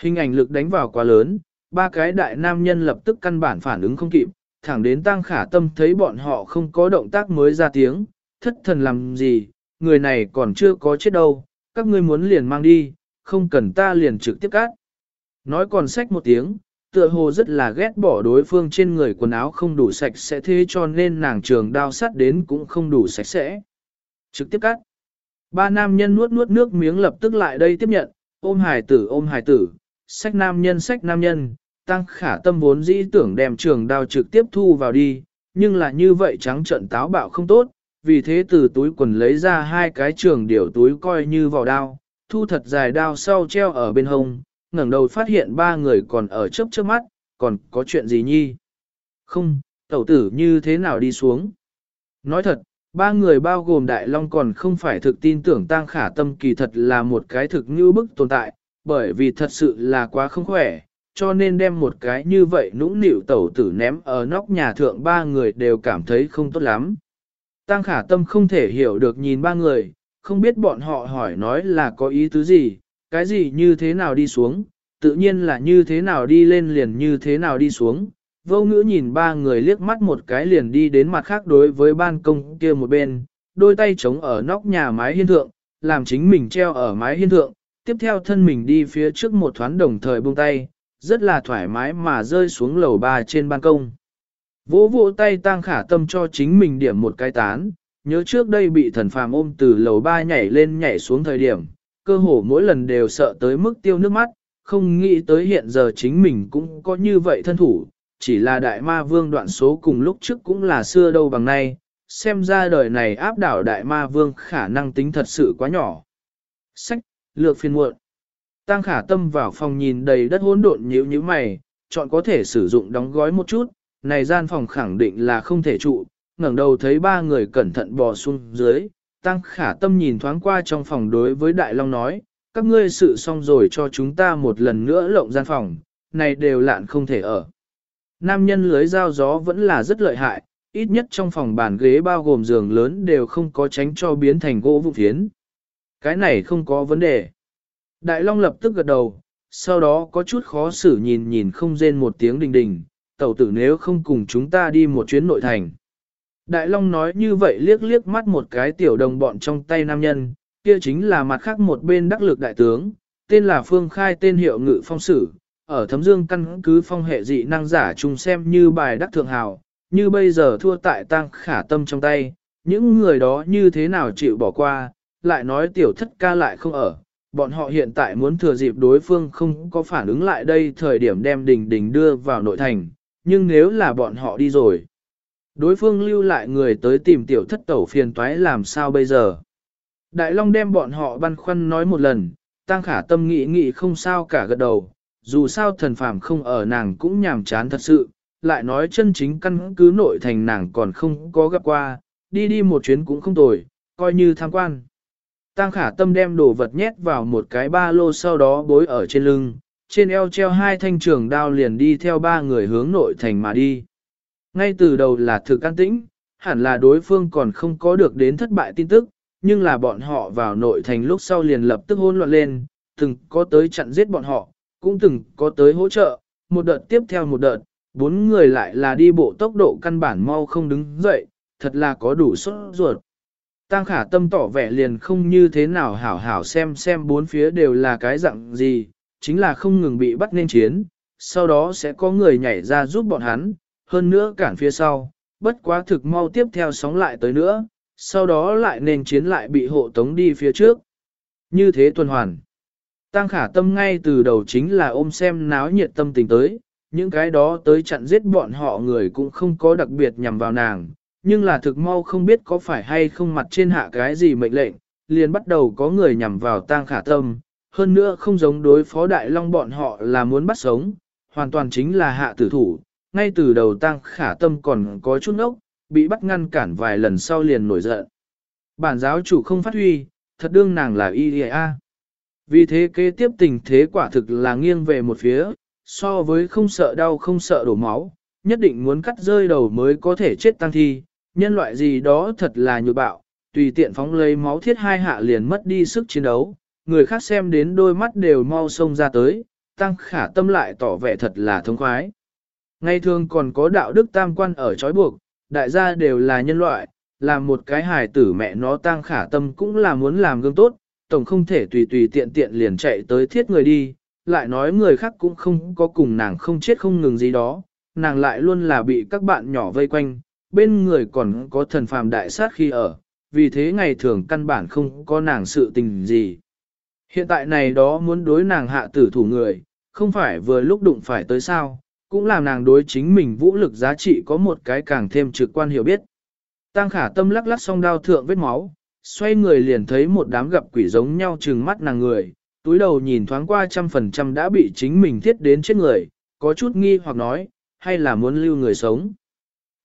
Hình ảnh lực đánh vào quá lớn, ba cái đại nam nhân lập tức căn bản phản ứng không kịp, thẳng đến tăng khả tâm thấy bọn họ không có động tác mới ra tiếng, thất thần làm gì, người này còn chưa có chết đâu, các ngươi muốn liền mang đi, không cần ta liền trực tiếp cắt. Nói còn sách một tiếng, tựa hồ rất là ghét bỏ đối phương trên người quần áo không đủ sạch sẽ thế cho nên nàng trường đao sắt đến cũng không đủ sạch sẽ. Trực tiếp cắt. Ba nam nhân nuốt nuốt nước miếng lập tức lại đây tiếp nhận, ôm hài tử ôm hài tử, sách nam nhân sách nam nhân, tăng khả tâm vốn dĩ tưởng đem trường đao trực tiếp thu vào đi, nhưng là như vậy trắng trận táo bạo không tốt, vì thế từ túi quần lấy ra hai cái trường điểu túi coi như vỏ đao, thu thật dài đao sau treo ở bên hông, ngẩng đầu phát hiện ba người còn ở chớp chớp mắt, còn có chuyện gì nhi? Không, tẩu tử như thế nào đi xuống? Nói thật, ba người bao gồm Đại Long còn không phải thực tin tưởng Tăng khả tâm kỳ thật là một cái thực như bức tồn tại, bởi vì thật sự là quá không khỏe, cho nên đem một cái như vậy nũng nịu tẩu tử ném ở nóc nhà thượng ba người đều cảm thấy không tốt lắm. Tăng khả tâm không thể hiểu được nhìn ba người, không biết bọn họ hỏi nói là có ý tứ gì, cái gì như thế nào đi xuống, tự nhiên là như thế nào đi lên liền như thế nào đi xuống, vô ngữ nhìn ba người liếc mắt một cái liền đi đến mặt khác đối với ban công kia một bên, đôi tay chống ở nóc nhà mái hiên thượng, làm chính mình treo ở mái hiên thượng, tiếp theo thân mình đi phía trước một thoáng đồng thời buông tay, rất là thoải mái mà rơi xuống lầu ba trên ban công. Vỗ vỗ tay tang khả tâm cho chính mình điểm một cái tán, nhớ trước đây bị thần phàm ôm từ lầu ba nhảy lên nhảy xuống thời điểm, cơ hồ mỗi lần đều sợ tới mức tiêu nước mắt, không nghĩ tới hiện giờ chính mình cũng có như vậy thân thủ, chỉ là đại ma vương đoạn số cùng lúc trước cũng là xưa đâu bằng nay, xem ra đời này áp đảo đại ma vương khả năng tính thật sự quá nhỏ. Sách, lược phiên muộn. Tăng khả tâm vào phòng nhìn đầy đất hỗn độn nhíu nhíu mày, chọn có thể sử dụng đóng gói một chút, này gian phòng khẳng định là không thể trụ, ngẩng đầu thấy ba người cẩn thận bò xuống dưới, tăng khả tâm nhìn thoáng qua trong phòng đối với Đại Long nói, các ngươi sự xong rồi cho chúng ta một lần nữa lộng gian phòng, này đều lạn không thể ở. Nam nhân lưới dao gió vẫn là rất lợi hại, ít nhất trong phòng bàn ghế bao gồm giường lớn đều không có tránh cho biến thành gỗ vụ phiến. Cái này không có vấn đề. Đại Long lập tức gật đầu, sau đó có chút khó xử nhìn nhìn không rên một tiếng đình đình, tẩu tử nếu không cùng chúng ta đi một chuyến nội thành. Đại Long nói như vậy liếc liếc mắt một cái tiểu đồng bọn trong tay nam nhân, kia chính là mặt khác một bên đắc lực đại tướng, tên là Phương Khai tên hiệu ngự phong sử, ở thấm dương căn cứ phong hệ dị năng giả chung xem như bài đắc thượng hào, như bây giờ thua tại tăng khả tâm trong tay, những người đó như thế nào chịu bỏ qua, lại nói tiểu thất ca lại không ở, bọn họ hiện tại muốn thừa dịp đối phương không có phản ứng lại đây thời điểm đem đình đình đưa vào nội thành, nhưng nếu là bọn họ đi rồi, đối phương lưu lại người tới tìm tiểu thất tẩu phiền toái làm sao bây giờ. Đại Long đem bọn họ băn khoăn nói một lần, tăng khả tâm nghĩ nghĩ không sao cả gật đầu, dù sao thần phàm không ở nàng cũng nhàm chán thật sự, lại nói chân chính căn cứ nội thành nàng còn không có gặp qua, đi đi một chuyến cũng không tồi, coi như tham quan. Tăng khả tâm đem đồ vật nhét vào một cái ba lô sau đó bối ở trên lưng, trên eo treo hai thanh trường đao liền đi theo ba người hướng nội thành mà đi. Ngay từ đầu là thực an tĩnh, hẳn là đối phương còn không có được đến thất bại tin tức, nhưng là bọn họ vào nội thành lúc sau liền lập tức hôn loạn lên, từng có tới chặn giết bọn họ, cũng từng có tới hỗ trợ, một đợt tiếp theo một đợt, bốn người lại là đi bộ tốc độ căn bản mau không đứng dậy, thật là có đủ sốt ruột. Tăng khả tâm tỏ vẻ liền không như thế nào hảo hảo xem xem bốn phía đều là cái dạng gì, chính là không ngừng bị bắt nên chiến, sau đó sẽ có người nhảy ra giúp bọn hắn, hơn nữa cản phía sau, bất quá thực mau tiếp theo sóng lại tới nữa, sau đó lại nên chiến lại bị hộ tống đi phía trước. Như thế tuần hoàn. Tăng khả tâm ngay từ đầu chính là ôm xem náo nhiệt tâm tình tới, những cái đó tới chặn giết bọn họ người cũng không có đặc biệt nhằm vào nàng, nhưng là thực mau không biết có phải hay không mặt trên hạ cái gì mệnh lệnh, liền bắt đầu có người nhằm vào tang khả tâm, hơn nữa không giống đối phó đại long bọn họ là muốn bắt sống, hoàn toàn chính là hạ tử thủ, ngay từ đầu tang khả tâm còn có chút ốc, bị bắt ngăn cản vài lần sau liền nổi giận. Bản giáo chủ không phát huy, thật đương nàng là iia Vì thế kế tiếp tình thế quả thực là nghiêng về một phía, so với không sợ đau không sợ đổ máu, nhất định muốn cắt rơi đầu mới có thể chết tăng thi, nhân loại gì đó thật là nhược bạo, tùy tiện phóng lấy máu thiết hai hạ liền mất đi sức chiến đấu, người khác xem đến đôi mắt đều mau sông ra tới, tăng khả tâm lại tỏ vẻ thật là thông khoái. Ngày thường còn có đạo đức tam quan ở trói buộc, đại gia đều là nhân loại, làm một cái hài tử mẹ nó tăng khả tâm cũng là muốn làm gương tốt, tổng không thể tùy tùy tiện tiện liền chạy tới thiết người đi, lại nói người khác cũng không có cùng nàng không chết không ngừng gì đó, nàng lại luôn là bị các bạn nhỏ vây quanh, bên người còn có thần phàm đại sát khi ở, vì thế ngày thường căn bản không có nàng sự tình gì. Hiện tại này đó muốn đối nàng hạ tử thủ người, không phải vừa lúc đụng phải tới sao, cũng làm nàng đối chính mình vũ lực giá trị có một cái càng thêm trực quan hiểu biết. Tăng khả tâm lắc lắc song đao thượng vết máu, xoay người liền thấy một đám gặp quỷ giống nhau trừng mắt nàng người, túi đầu nhìn thoáng qua trăm phần trăm đã bị chính mình thiết đến chết người, có chút nghi hoặc nói, hay là muốn lưu người sống.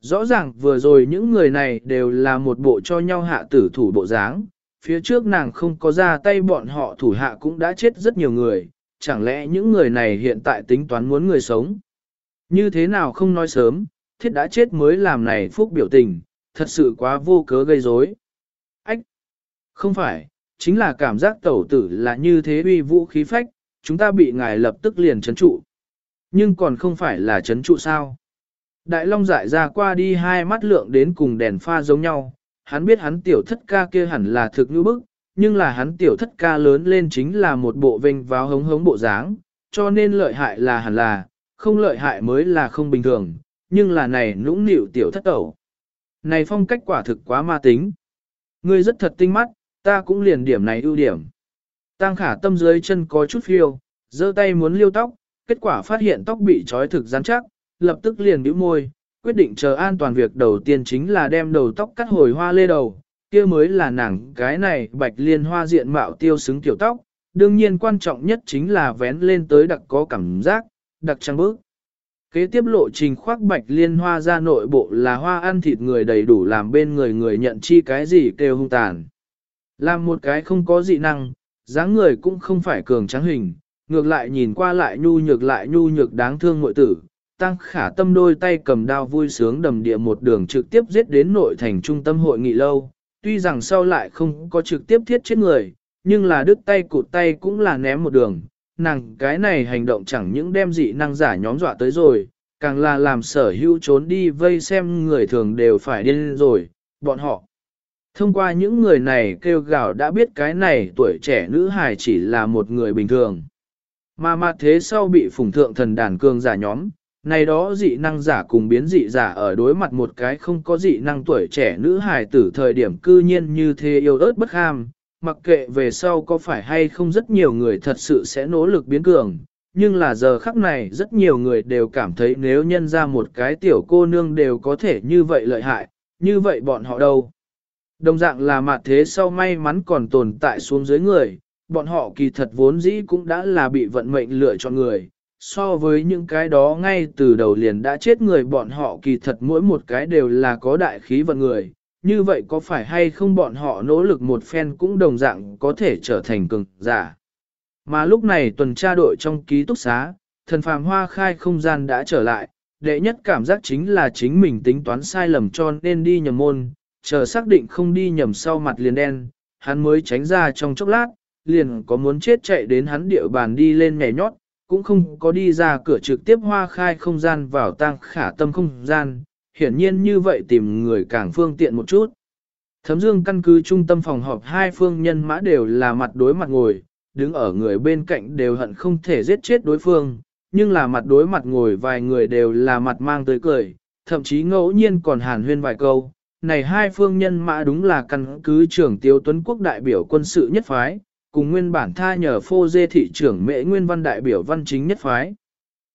Rõ ràng vừa rồi những người này đều là một bộ cho nhau hạ tử thủ bộ dáng, phía trước nàng không có ra tay bọn họ thủ hạ cũng đã chết rất nhiều người, chẳng lẽ những người này hiện tại tính toán muốn người sống. Như thế nào không nói sớm, thiết đã chết mới làm này phúc biểu tình, thật sự quá vô cớ gây rối. Ách! Không phải, chính là cảm giác tẩu tử là như thế uy vũ khí phách, chúng ta bị ngài lập tức liền chấn trụ. Nhưng còn không phải là chấn trụ sao? Đại Long dại ra qua đi hai mắt lượng đến cùng đèn pha giống nhau, hắn biết hắn tiểu thất ca kia hẳn là thực như bức, nhưng là hắn tiểu thất ca lớn lên chính là một bộ vinh váo hống hống bộ dáng, cho nên lợi hại là hẳn là, không lợi hại mới là không bình thường, nhưng là này nũng nịu tiểu thất tẩu. Này phong cách quả thực quá ma tính. Ngươi rất thật tinh mắt, ta cũng liền điểm này ưu điểm. Tăng khả tâm dưới chân có chút phiêu, giơ tay muốn liêu tóc, kết quả phát hiện tóc bị trói thực rắn chắc, lập tức liền bĩu môi, quyết định chờ an toàn việc đầu tiên chính là đem đầu tóc cắt hồi hoa lê đầu, kia mới là nàng cái này bạch liên hoa diện mạo tiêu xứng tiểu tóc, đương nhiên quan trọng nhất chính là vén lên tới đặc có cảm giác, đặc trang bước. Kế tiếp lộ trình khoác bạch liên hoa ra nội bộ là hoa ăn thịt người đầy đủ làm bên người người nhận chi cái gì kêu hung tàn. Làm một cái không có dị năng, dáng người cũng không phải cường trắng hình, ngược lại nhìn qua lại nhu nhược lại nhu nhược đáng thương mội tử. Tăng khả tâm đôi tay cầm đao vui sướng đầm địa một đường trực tiếp giết đến nội thành trung tâm hội nghị lâu, tuy rằng sau lại không có trực tiếp thiết chết người, nhưng là đứt tay cụt tay cũng là ném một đường, nàng cái này hành động chẳng những đem dị năng giả nhóm dọa tới rồi, càng là làm sở hữu trốn đi vây xem người thường đều phải điên rồi, bọn họ. Thông qua những người này kêu gào đã biết cái này tuổi trẻ nữ hài chỉ là một người bình thường. Mà mặt thế sau bị phủng thượng thần đàn cương giả nhóm, này đó dị năng giả cùng biến dị giả ở đối mặt một cái không có dị năng tuổi trẻ nữ hài tử thời điểm cư nhiên như thế yêu ớt bất ham, mặc kệ về sau có phải hay không rất nhiều người thật sự sẽ nỗ lực biến cường, nhưng là giờ khắc này rất nhiều người đều cảm thấy nếu nhân ra một cái tiểu cô nương đều có thể như vậy lợi hại, như vậy bọn họ đâu. Đồng dạng là mặt thế sau may mắn còn tồn tại xuống dưới người, bọn họ kỳ thật vốn dĩ cũng đã là bị vận mệnh lựa chọn người. So với những cái đó ngay từ đầu liền đã chết người bọn họ kỳ thật mỗi một cái đều là có đại khí vận người, như vậy có phải hay không bọn họ nỗ lực một phen cũng đồng dạng có thể trở thành cường giả. Mà lúc này tuần tra đội trong ký túc xá, thần phàm hoa khai không gian đã trở lại, đệ nhất cảm giác chính là chính mình tính toán sai lầm cho nên đi nhầm môn, chờ xác định không đi nhầm sau mặt liền đen, hắn mới tránh ra trong chốc lát, liền có muốn chết chạy đến hắn địa bàn đi lên nhảy nhót, cũng không có đi ra cửa trực tiếp hoa khai không gian vào tăng khả tâm không gian, hiển nhiên như vậy tìm người càng phương tiện một chút. Thấm dương căn cứ trung tâm phòng họp hai phương nhân mã đều là mặt đối mặt ngồi, đứng ở người bên cạnh đều hận không thể giết chết đối phương, nhưng là mặt đối mặt ngồi vài người đều là mặt mang tới cười, thậm chí ngẫu nhiên còn hàn huyên vài câu. Này hai phương nhân mã đúng là căn cứ trưởng tiêu tuấn quốc đại biểu quân sự nhất phái, cùng nguyên bản tha nhờ phô dê thị trưởng mễ nguyên văn đại biểu văn chính nhất phái.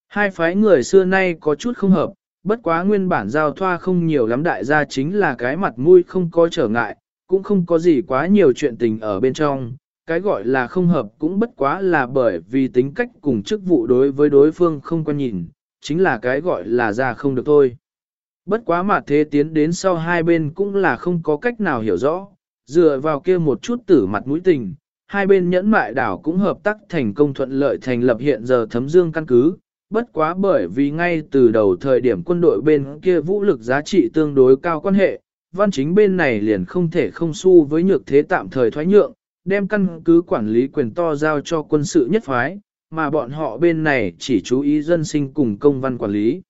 Hai phái người xưa nay có chút không hợp, bất quá nguyên bản giao thoa không nhiều lắm đại gia chính là cái mặt mũi không có trở ngại, cũng không có gì quá nhiều chuyện tình ở bên trong, cái gọi là không hợp cũng bất quá là bởi vì tính cách cùng chức vụ đối với đối phương không quan nhìn, chính là cái gọi là ra không được thôi. Bất quá mà thế tiến đến sau hai bên cũng là không có cách nào hiểu rõ, dựa vào kia một chút tử mặt mũi tình, hai bên nhẫn mại đảo cũng hợp tác thành công thuận lợi thành lập hiện giờ thấm dương căn cứ, bất quá bởi vì ngay từ đầu thời điểm quân đội bên kia vũ lực giá trị tương đối cao quan hệ, văn chính bên này liền không thể không su với nhược thế tạm thời thoái nhượng, đem căn cứ quản lý quyền to giao cho quân sự nhất phái, mà bọn họ bên này chỉ chú ý dân sinh cùng công văn quản lý.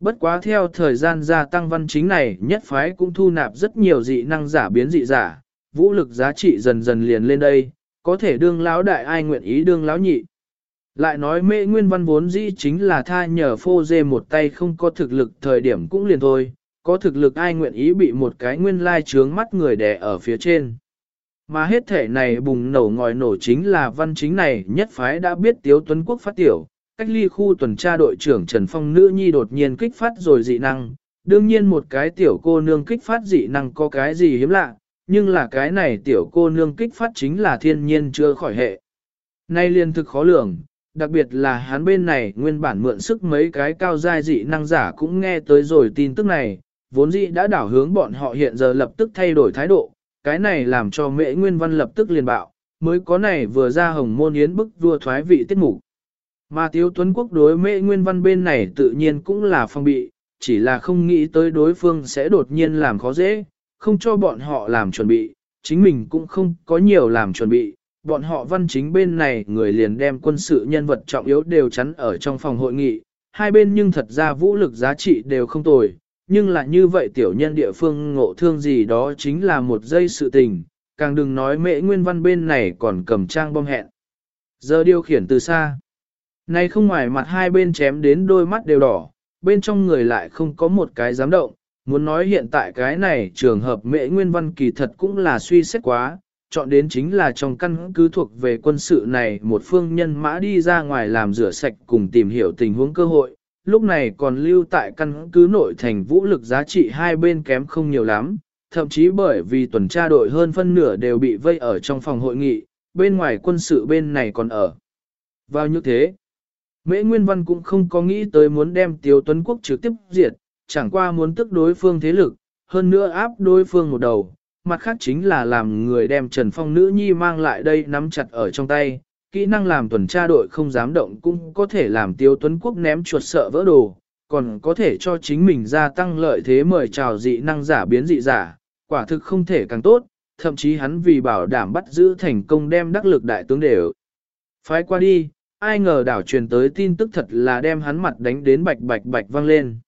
Bất quá theo thời gian gia tăng văn chính này, nhất phái cũng thu nạp rất nhiều dị năng giả biến dị giả, vũ lực giá trị dần dần liền lên đây, có thể đương lão đại ai nguyện ý đương lão nhị. Lại nói mễ nguyên văn vốn dĩ chính là tha nhờ phô dê một tay không có thực lực thời điểm cũng liền thôi, có thực lực ai nguyện ý bị một cái nguyên lai trướng mắt người đè ở phía trên. Mà hết thể này bùng nổ ngòi nổ chính là văn chính này nhất phái đã biết Tiếu Tuấn Quốc phát tiểu, cách ly khu tuần tra đội trưởng Trần Phong nữ nhi đột nhiên kích phát rồi dị năng. Đương nhiên một cái tiểu cô nương kích phát dị năng có cái gì hiếm lạ, nhưng là cái này tiểu cô nương kích phát chính là thiên nhiên chưa khỏi hệ. Nay liên thực khó lường, đặc biệt là hắn bên này nguyên bản mượn sức mấy cái cao giai dị năng giả cũng nghe tới rồi tin tức này, vốn dĩ đã đảo hướng bọn họ hiện giờ lập tức thay đổi thái độ, cái này làm cho mễ nguyên văn lập tức liền bạo, mới có này vừa ra hồng môn yến bức vua thoái vị tiết mục. Mà Tiếu Tuấn Quốc đối mễ nguyên văn bên này tự nhiên cũng là phong bị, chỉ là không nghĩ tới đối phương sẽ đột nhiên làm khó dễ, không cho bọn họ làm chuẩn bị, chính mình cũng không có nhiều làm chuẩn bị, bọn họ văn chính bên này người liền đem quân sự nhân vật trọng yếu đều chắn ở trong phòng hội nghị, hai bên nhưng thật ra vũ lực giá trị đều không tồi, nhưng là như vậy tiểu nhân địa phương ngộ thương gì đó chính là một giây sự tình, càng đừng nói mễ nguyên văn bên này còn cầm trang bom hẹn. Giờ điều khiển từ xa. Nay không ngoài mặt hai bên chém đến đôi mắt đều đỏ, bên trong người lại không có một cái dám động, muốn nói hiện tại cái này trường hợp mễ nguyên văn kỳ thật cũng là suy xét quá, chọn đến chính là trong căn cứ thuộc về quân sự này một phương nhân mã đi ra ngoài làm rửa sạch cùng tìm hiểu tình huống cơ hội, lúc này còn lưu tại căn cứ nội thành vũ lực giá trị hai bên kém không nhiều lắm, thậm chí bởi vì tuần tra đội hơn phân nửa đều bị vây ở trong phòng hội nghị, bên ngoài quân sự bên này còn ở. Vào như thế, Mễ Nguyên Văn cũng không có nghĩ tới muốn đem Tiêu Tuấn Quốc trực tiếp diệt, chẳng qua muốn tức đối phương thế lực, hơn nữa áp đối phương một đầu, mặt khác chính là làm người đem Trần Phong nữ nhi mang lại đây nắm chặt ở trong tay, kỹ năng làm tuần tra đội không dám động cũng có thể làm Tiêu Tuấn Quốc ném chuột sợ vỡ đồ, còn có thể cho chính mình gia tăng lợi thế mời chào dị năng giả biến dị giả, quả thực không thể càng tốt, thậm chí hắn vì bảo đảm bắt giữ thành công đem đắc lực đại tướng đều. Phái qua đi, ai ngờ đảo truyền tới tin tức thật là đem hắn mặt đánh đến bạch bạch bạch vang lên.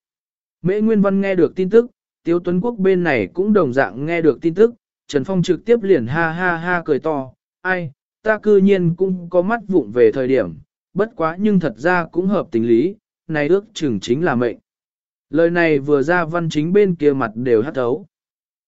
Mễ Nguyên Văn nghe được tin tức, Tiêu Tuấn Quốc bên này cũng đồng dạng nghe được tin tức, Trần Phong trực tiếp liền ha ha ha cười to, ai, ta cư nhiên cũng có mắt vụng về thời điểm, bất quá nhưng thật ra cũng hợp tình lý, này ước chừng chính là mệnh. Lời này vừa ra văn chính bên kia mặt đều hát thấu.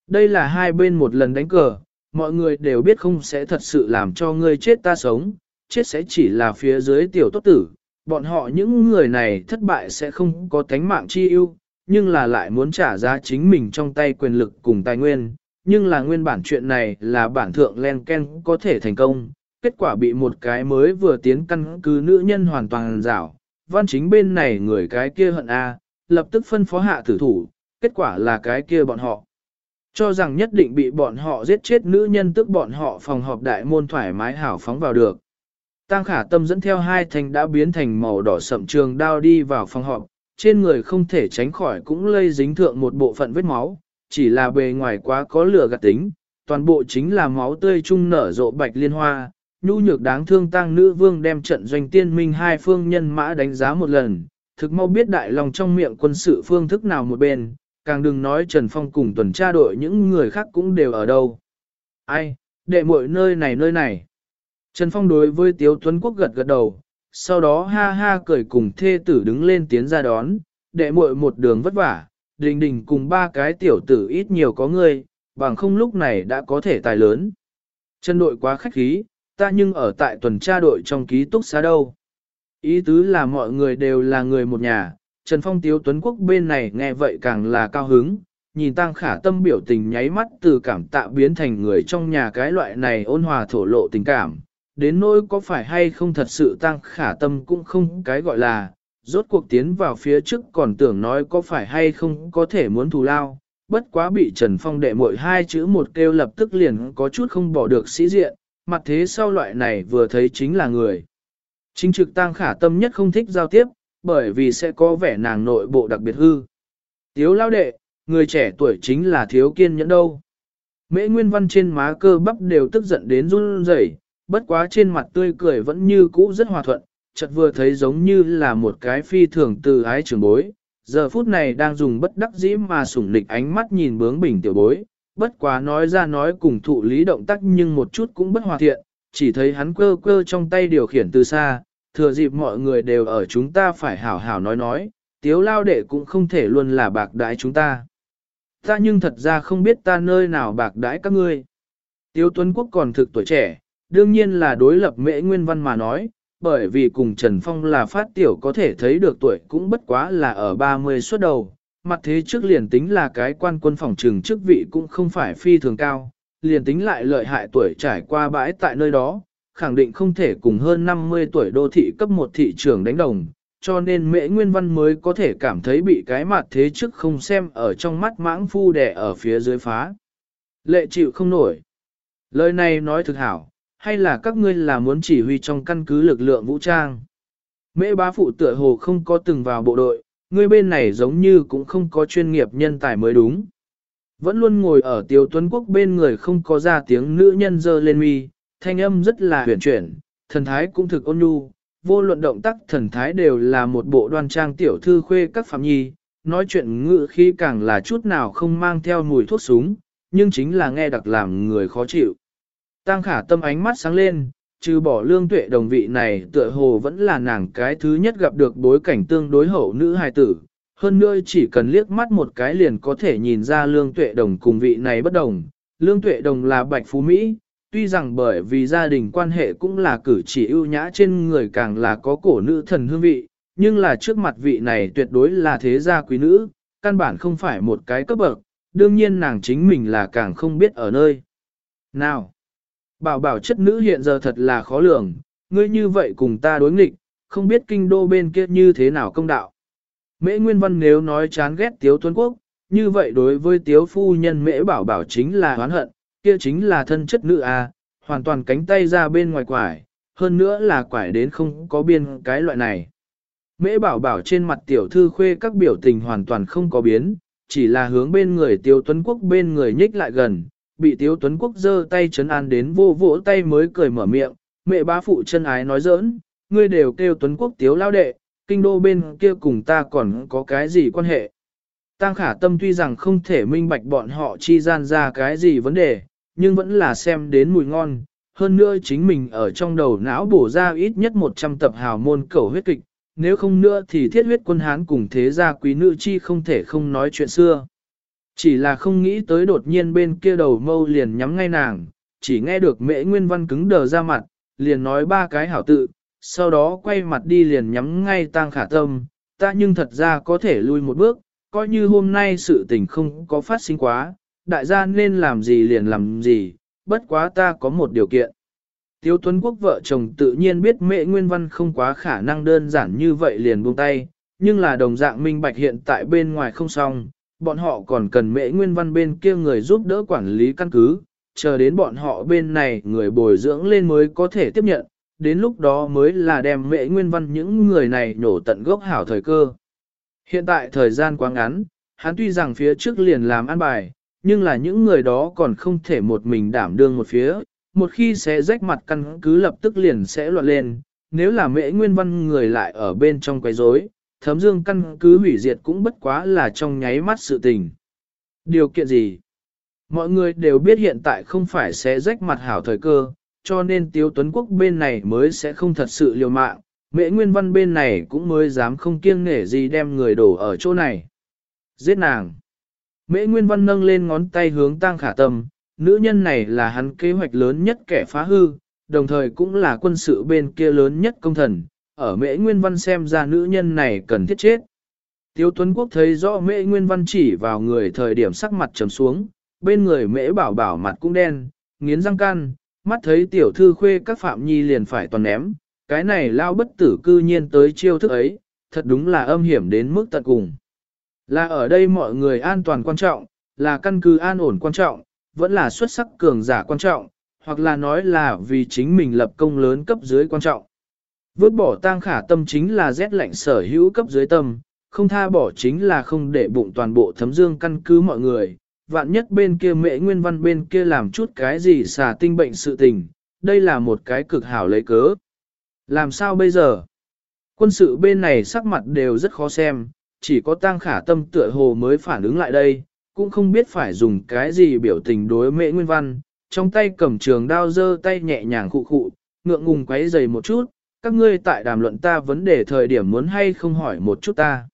Đây là hai bên một lần đánh cờ, mọi người đều biết không sẽ thật sự làm cho ngươi chết ta sống, chết sẽ chỉ là phía dưới tiểu tốt tử. Bọn họ những người này thất bại sẽ không có tánh mạng chi ưu, nhưng là lại muốn trả giá chính mình trong tay quyền lực cùng tài nguyên. Nhưng là nguyên bản chuyện này là bản thượng len ken có thể thành công, kết quả bị một cái mới vừa tiến căn cứ nữ nhân hoàn toàn rảo. Văn chính bên này người cái kia hận A, lập tức phân phó hạ tử thủ, kết quả là cái kia bọn họ. Cho rằng nhất định bị bọn họ giết chết nữ nhân tức bọn họ phòng họp đại môn thoải mái hảo phóng vào được. Tăng khả tâm dẫn theo hai thành đã biến thành màu đỏ sậm trường đao đi vào phòng họp, trên người không thể tránh khỏi cũng lây dính thượng một bộ phận vết máu, chỉ là bề ngoài quá có lửa gạt tính, toàn bộ chính là máu tươi trung nở rộ bạch liên hoa, nhu nhược đáng thương tăng nữ vương đem trận doanh tiên minh hai phương nhân mã đánh giá một lần, thực mau biết đại lòng trong miệng quân sự phương thức nào một bên, càng đừng nói Trần Phong cùng tuần tra đội những người khác cũng đều ở đâu. Ai, đệ muội nơi này nơi này. Trần Phong đối với Tiếu Tuấn Quốc gật gật đầu, sau đó ha ha cười cùng thê tử đứng lên tiến ra đón, đệ muội một đường vất vả, đình đình cùng ba cái tiểu tử ít nhiều có người, bằng không lúc này đã có thể tài lớn. chân đội quá khách khí, ta nhưng ở tại tuần tra đội trong ký túc xá đâu. Ý tứ là mọi người đều là người một nhà, Trần Phong Tiếu Tuấn Quốc bên này nghe vậy càng là cao hứng, nhìn Tăng Khả Tâm biểu tình nháy mắt từ cảm tạ biến thành người trong nhà cái loại này ôn hòa thổ lộ tình cảm. Đến nỗi có phải hay không thật sự Tăng Khả Tâm cũng không cái gọi là, rốt cuộc tiến vào phía trước còn tưởng nói có phải hay không có thể muốn thù lao, bất quá bị Trần Phong đệ mội hai chữ một kêu lập tức liền có chút không bỏ được sĩ diện, mặt thế sau loại này vừa thấy chính là người. Chính trực Tăng Khả Tâm nhất không thích giao tiếp, bởi vì sẽ có vẻ nàng nội bộ đặc biệt hư. Tiếu lao đệ, người trẻ tuổi chính là thiếu kiên nhẫn đâu. Mễ Nguyên Văn trên má cơ bắp đều tức giận đến run rẩy, bất quá trên mặt tươi cười vẫn như cũ rất hòa thuận, chợt vừa thấy giống như là một cái phi thường từ ái trường bối. Giờ phút này đang dùng bất đắc dĩ mà sủng lịch ánh mắt nhìn bướng bỉnh tiểu bối, bất quá nói ra nói cùng thụ lý động tác nhưng một chút cũng bất hòa thiện, chỉ thấy hắn quơ quơ trong tay điều khiển từ xa, thừa dịp mọi người đều ở chúng ta phải hảo hảo nói nói, tiếu lao đệ cũng không thể luôn là bạc đái chúng ta. Ta nhưng thật ra không biết ta nơi nào bạc đái các ngươi. Tiếu Tuấn Quốc còn thực tuổi trẻ, đương nhiên là đối lập mễ nguyên văn mà nói, bởi vì cùng Trần Phong là phát tiểu có thể thấy được tuổi cũng bất quá là ở 30 suốt đầu, mặt thế trước liền tính là cái quan quân phòng trừng chức vị cũng không phải phi thường cao, liền tính lại lợi hại tuổi trải qua bãi tại nơi đó, khẳng định không thể cùng hơn 50 tuổi đô thị cấp một thị trường đánh đồng, cho nên mễ nguyên văn mới có thể cảm thấy bị cái mặt thế trước không xem ở trong mắt mãng phu đẻ ở phía dưới phá. Lệ chịu không nổi. Lời này nói thực hảo, hay là các ngươi là muốn chỉ huy trong căn cứ lực lượng vũ trang. Mễ bá phụ tựa hồ không có từng vào bộ đội, ngươi bên này giống như cũng không có chuyên nghiệp nhân tài mới đúng. Vẫn luôn ngồi ở tiêu tuấn quốc bên người không có ra tiếng nữ nhân dơ lên mi, thanh âm rất là huyền chuyển, thần thái cũng thực ôn nhu, vô luận động tác thần thái đều là một bộ đoan trang tiểu thư khuê các phạm nhi, nói chuyện ngự khí càng là chút nào không mang theo mùi thuốc súng, nhưng chính là nghe đặc làm người khó chịu. Tăng khả tâm ánh mắt sáng lên, trừ bỏ lương tuệ đồng vị này tựa hồ vẫn là nàng cái thứ nhất gặp được bối cảnh tương đối hậu nữ hài tử. Hơn nữa chỉ cần liếc mắt một cái liền có thể nhìn ra lương tuệ đồng cùng vị này bất đồng. Lương tuệ đồng là bạch phú Mỹ, tuy rằng bởi vì gia đình quan hệ cũng là cử chỉ ưu nhã trên người càng là có cổ nữ thần hương vị, nhưng là trước mặt vị này tuyệt đối là thế gia quý nữ, căn bản không phải một cái cấp bậc, đương nhiên nàng chính mình là càng không biết ở nơi. Nào, bảo bảo chất nữ hiện giờ thật là khó lường, ngươi như vậy cùng ta đối nghịch, không biết kinh đô bên kia như thế nào công đạo. Mễ Nguyên Văn nếu nói chán ghét Tiếu Tuấn Quốc, như vậy đối với Tiếu Phu Nhân Mễ Bảo Bảo chính là oán hận, kia chính là thân chất nữ a, hoàn toàn cánh tay ra bên ngoài quải, hơn nữa là quải đến không có biên cái loại này. Mễ bảo bảo trên mặt tiểu thư khuê các biểu tình hoàn toàn không có biến, chỉ là hướng bên người Tiếu Tuấn Quốc bên người nhích lại gần, bị Tiêu Tuấn Quốc giơ tay chấn an đến vô vỗ tay mới cười mở miệng, mẹ bá phụ chân ái nói giỡn, ngươi đều kêu Tuấn Quốc Tiếu lao đệ, kinh đô bên kia cùng ta còn có cái gì quan hệ. Tăng khả tâm tuy rằng không thể minh bạch bọn họ chi gian ra cái gì vấn đề, nhưng vẫn là xem đến mùi ngon. Hơn nữa chính mình ở trong đầu não bổ ra ít nhất 100 tập hào môn cầu huyết kịch, nếu không nữa thì thiết huyết quân Hán cùng thế gia quý nữ chi không thể không nói chuyện xưa. Chỉ là không nghĩ tới đột nhiên bên kia đầu mâu liền nhắm ngay nàng, chỉ nghe được mễ nguyên văn cứng đờ ra mặt, liền nói ba cái hảo tự, sau đó quay mặt đi liền nhắm ngay tang khả tâm, ta nhưng thật ra có thể lui một bước, coi như hôm nay sự tình không có phát sinh quá, đại gia nên làm gì liền làm gì, bất quá ta có một điều kiện. Tiếu Tuấn Quốc vợ chồng tự nhiên biết mẹ Nguyên Văn không quá khả năng đơn giản như vậy liền buông tay, nhưng là đồng dạng minh bạch hiện tại bên ngoài không xong, bọn họ còn cần mẹ Nguyên Văn bên kia người giúp đỡ quản lý căn cứ, chờ đến bọn họ bên này người bồi dưỡng lên mới có thể tiếp nhận, đến lúc đó mới là đem mẹ Nguyên Văn những người này nổ tận gốc hảo thời cơ. Hiện tại thời gian quá ngắn, hắn tuy rằng phía trước liền làm ăn bài, nhưng là những người đó còn không thể một mình đảm đương một phía, một khi sẽ rách mặt căn cứ lập tức liền sẽ loạn lên, nếu là mễ nguyên văn người lại ở bên trong quấy rối, thấm dương căn cứ hủy diệt cũng bất quá là trong nháy mắt sự tình. Điều kiện gì? Mọi người đều biết hiện tại không phải sẽ rách mặt hảo thời cơ, cho nên Tiêu Tuấn Quốc bên này mới sẽ không thật sự liều mạng, mễ nguyên văn bên này cũng mới dám không kiêng nể gì đem người đổ ở chỗ này. Giết nàng. Mễ Nguyên Văn nâng lên ngón tay hướng Tăng Khả Tâm, nữ nhân này là hắn kế hoạch lớn nhất kẻ phá hư, đồng thời cũng là quân sự bên kia lớn nhất công thần, ở Mễ Nguyên Văn xem ra nữ nhân này cần thiết chết. Tiêu Tuấn Quốc thấy rõ Mễ Nguyên Văn chỉ vào người thời điểm sắc mặt trầm xuống, bên người Mễ Bảo Bảo mặt cũng đen, nghiến răng can, mắt thấy tiểu thư khuê các phạm nhi liền phải toàn ném, cái này lao bất tử cư nhiên tới chiêu thức ấy, thật đúng là âm hiểm đến mức tận cùng. Là ở đây mọi người an toàn quan trọng, là căn cứ an ổn quan trọng, vẫn là xuất sắc cường giả quan trọng, hoặc là nói là vì chính mình lập công lớn cấp dưới quan trọng. Vứt bỏ tang khả tâm chính là rét lạnh sở hữu cấp dưới tâm, không tha bỏ chính là không để bụng toàn bộ thấm dương căn cứ mọi người. Vạn nhất bên kia mẹ nguyên văn bên kia làm chút cái gì xả tinh bệnh sự tình, đây là một cái cực hảo lấy cớ. Làm sao bây giờ? Quân sự bên này sắc mặt đều rất khó xem, chỉ có tang khả tâm tựa hồ mới phản ứng lại đây, cũng không biết phải dùng cái gì biểu tình đối mẹ nguyên văn, trong tay cầm trường đao dơ tay nhẹ nhàng khụ khụ, ngượng ngùng quấy dày một chút, các ngươi tại đàm luận ta vấn đề thời điểm muốn hay không hỏi một chút ta.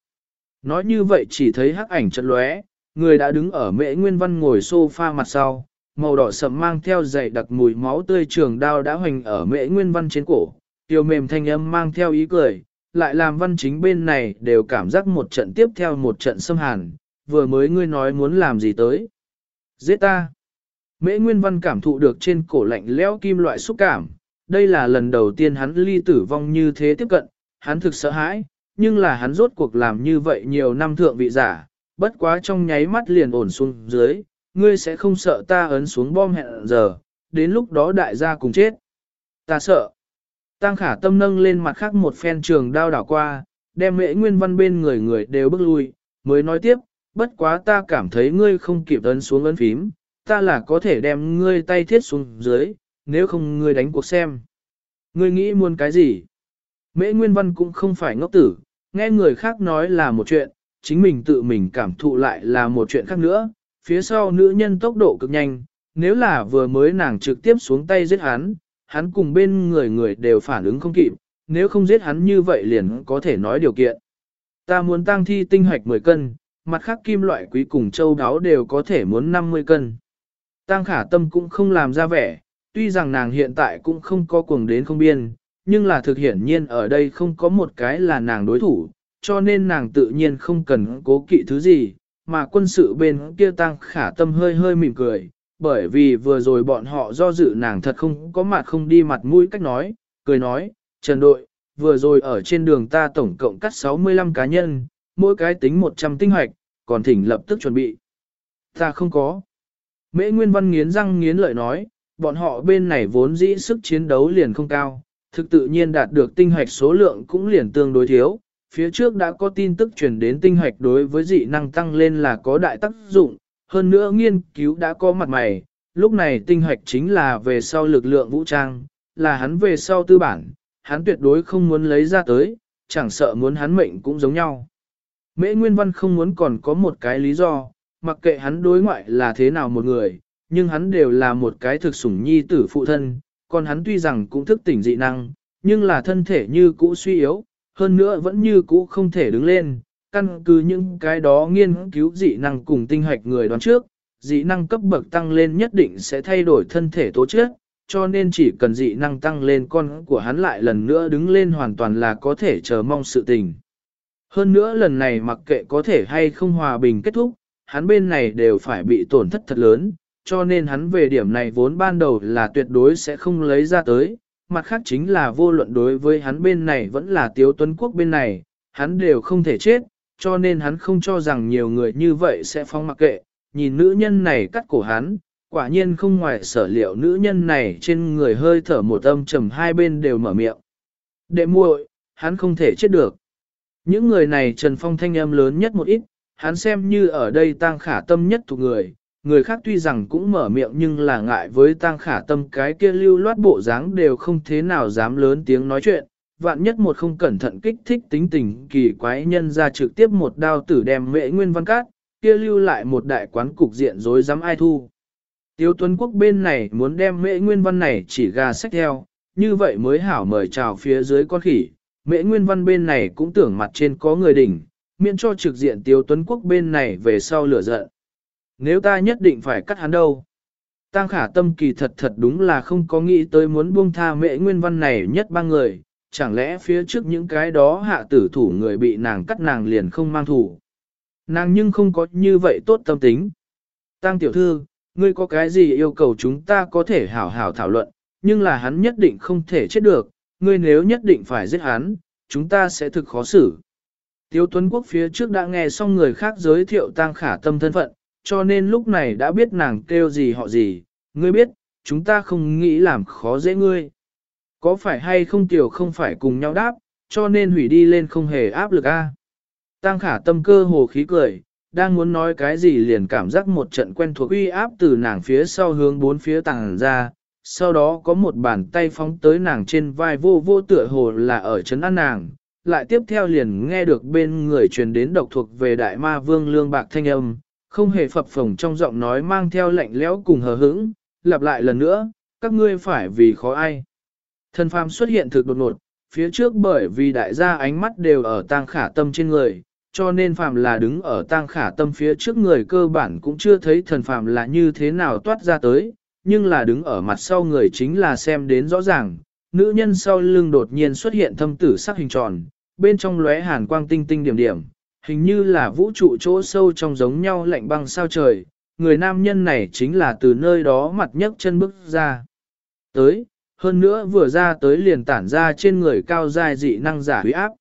Nói như vậy chỉ thấy hắc ảnh chật lóe, người đã đứng ở mễ nguyên văn ngồi sofa mặt sau, màu đỏ sậm mang theo dày đặc mùi máu tươi trường đao đã hoành ở mễ nguyên văn trên cổ, tiêu mềm thanh âm mang theo ý cười, lại làm văn chính bên này đều cảm giác một trận tiếp theo một trận xâm hàn, vừa mới ngươi nói muốn làm gì tới. Giết ta. Mễ Nguyên Văn cảm thụ được trên cổ lạnh lẽo kim loại xúc cảm, đây là lần đầu tiên hắn ly tử vong như thế tiếp cận, hắn thực sợ hãi, nhưng là hắn rốt cuộc làm như vậy nhiều năm thượng vị giả, bất quá trong nháy mắt liền ổn xuống dưới, ngươi sẽ không sợ ta ấn xuống bom hẹn giờ, đến lúc đó đại gia cùng chết. Ta sợ. Tăng khả tâm nâng lên mặt khác một phen trường đao đảo qua, đem mễ nguyên văn bên người người đều bước lui, mới nói tiếp, bất quá ta cảm thấy ngươi không kịp ấn xuống ấn phím, ta là có thể đem ngươi tay thiết xuống dưới, nếu không ngươi đánh cuộc xem. Ngươi nghĩ muốn cái gì? Mễ Nguyên Văn cũng không phải ngốc tử, nghe người khác nói là một chuyện, chính mình tự mình cảm thụ lại là một chuyện khác nữa, phía sau nữ nhân tốc độ cực nhanh, nếu là vừa mới nàng trực tiếp xuống tay giết hắn, hắn cùng bên người người đều phản ứng không kịp, nếu không giết hắn như vậy liền có thể nói điều kiện. Ta muốn tăng thi tinh hoạch 10 cân, mặt khác kim loại quý cùng châu đáo đều có thể muốn 50 cân. Tăng khả tâm cũng không làm ra vẻ, tuy rằng nàng hiện tại cũng không có cuồng đến không biên, nhưng là thực hiển nhiên ở đây không có một cái là nàng đối thủ, cho nên nàng tự nhiên không cần cố kỵ thứ gì, mà quân sự bên kia tăng khả tâm hơi hơi mỉm cười, bởi vì vừa rồi bọn họ do dự nàng thật không có mặt không đi mặt mũi cách nói, cười nói, Trần đội, vừa rồi ở trên đường ta tổng cộng cắt 65 cá nhân, mỗi cái tính 100 tinh hoạch, còn thỉnh lập tức chuẩn bị. Ta không có. Mễ Nguyên Văn nghiến răng nghiến lợi nói, bọn họ bên này vốn dĩ sức chiến đấu liền không cao, thực tự nhiên đạt được tinh hoạch số lượng cũng liền tương đối thiếu. Phía trước đã có tin tức truyền đến tinh hoạch đối với dị năng tăng lên là có đại tác dụng, hơn nữa nghiên cứu đã có mặt mày, lúc này tinh hoạch chính là về sau lực lượng vũ trang, là hắn về sau tư bản, hắn tuyệt đối không muốn lấy ra tới, chẳng sợ muốn hắn mệnh cũng giống nhau. Mễ Nguyên Văn không muốn còn có một cái lý do, mặc kệ hắn đối ngoại là thế nào một người, nhưng hắn đều là một cái thực sủng nhi tử phụ thân, còn hắn tuy rằng cũng thức tỉnh dị năng, nhưng là thân thể như cũ suy yếu, hơn nữa vẫn như cũ không thể đứng lên, căn cứ những cái đó nghiên cứu dị năng cùng tinh hoạch người đoán trước, dị năng cấp bậc tăng lên nhất định sẽ thay đổi thân thể tố chất, cho nên chỉ cần dị năng tăng lên con của hắn lại lần nữa đứng lên hoàn toàn là có thể chờ mong sự tình. Hơn nữa lần này mặc kệ có thể hay không hòa bình kết thúc, hắn bên này đều phải bị tổn thất thật lớn, cho nên hắn về điểm này vốn ban đầu là tuyệt đối sẽ không lấy ra tới, mặt khác chính là vô luận đối với hắn bên này vẫn là Tiếu Tuấn Quốc bên này, hắn đều không thể chết, cho nên hắn không cho rằng nhiều người như vậy sẽ phong mặc kệ, nhìn nữ nhân này cắt cổ hắn, quả nhiên không ngoài sở liệu nữ nhân này trên người hơi thở một âm trầm hai bên đều mở miệng. Đệ muội, hắn không thể chết được. Những người này Trần Phong thanh âm lớn nhất một ít, hắn xem như ở đây tang khả tâm nhất thuộc người, người khác tuy rằng cũng mở miệng nhưng là ngại với tang khả tâm cái kia lưu loát bộ dáng đều không thế nào dám lớn tiếng nói chuyện, vạn nhất một không cẩn thận kích thích tính tình kỳ quái nhân ra trực tiếp một đao tử đem mệ nguyên văn cát, kia lưu lại một đại quán cục diện rối dám ai thu. Tiêu Tuấn Quốc bên này muốn đem mệ nguyên văn này chỉ gà sách theo, như vậy mới hảo mời chào phía dưới con khỉ. Mệ nguyên văn bên này cũng tưởng mặt trên có người đỉnh, miễn cho trực diện Tiêu Tuấn Quốc bên này về sau lửa giận. Nếu ta nhất định phải cắt hắn đâu? Tăng khả tâm kỳ thật thật đúng là không có nghĩ tới muốn buông tha mệ nguyên văn này nhất ba người, chẳng lẽ phía trước những cái đó hạ tử thủ người bị nàng cắt nàng liền không mang thủ. Nàng nhưng không có như vậy tốt tâm tính. Tăng tiểu thư, ngươi có cái gì yêu cầu chúng ta có thể hảo hảo thảo luận, nhưng là hắn nhất định không thể chết được, ngươi nếu nhất định phải giết hắn, chúng ta sẽ thực khó xử. Tiêu Tuấn Quốc phía trước đã nghe xong người khác giới thiệu tăng khả tâm thân phận, cho nên lúc này đã biết nàng kêu gì họ gì, ngươi biết, chúng ta không nghĩ làm khó dễ ngươi. Có phải hay không tiểu không phải cùng nhau đáp, cho nên hủy đi lên không hề áp lực a. Tăng khả tâm cơ hồ khí cười, đang muốn nói cái gì liền cảm giác một trận quen thuộc uy áp từ nàng phía sau hướng bốn phía tàng ra, sau đó có một bàn tay phóng tới nàng trên vai vô vô tựa hồ là ở chấn an nàng, lại tiếp theo liền nghe được bên người truyền đến độc thuộc về đại ma vương lương bạc thanh âm, không hề phập phồng trong giọng nói mang theo lạnh lẽo cùng hờ hững, lặp lại lần nữa, các ngươi phải vì khó ai. Thần phàm xuất hiện thực đột ngột, phía trước bởi vì đại gia ánh mắt đều ở tang khả tâm trên người, cho nên phàm là đứng ở tang khả tâm phía trước người cơ bản cũng chưa thấy thần phàm là như thế nào toát ra tới, nhưng là đứng ở mặt sau người chính là xem đến rõ ràng, nữ nhân sau lưng đột nhiên xuất hiện thâm tử sắc hình tròn, bên trong lóe hàn quang tinh tinh điểm điểm, hình như là vũ trụ chỗ sâu trong giống nhau lạnh băng sao trời, người nam nhân này chính là từ nơi đó mặt nhấc chân bước ra. Tới, hơn nữa vừa ra tới liền tản ra trên người cao dài dị năng giả huy áp.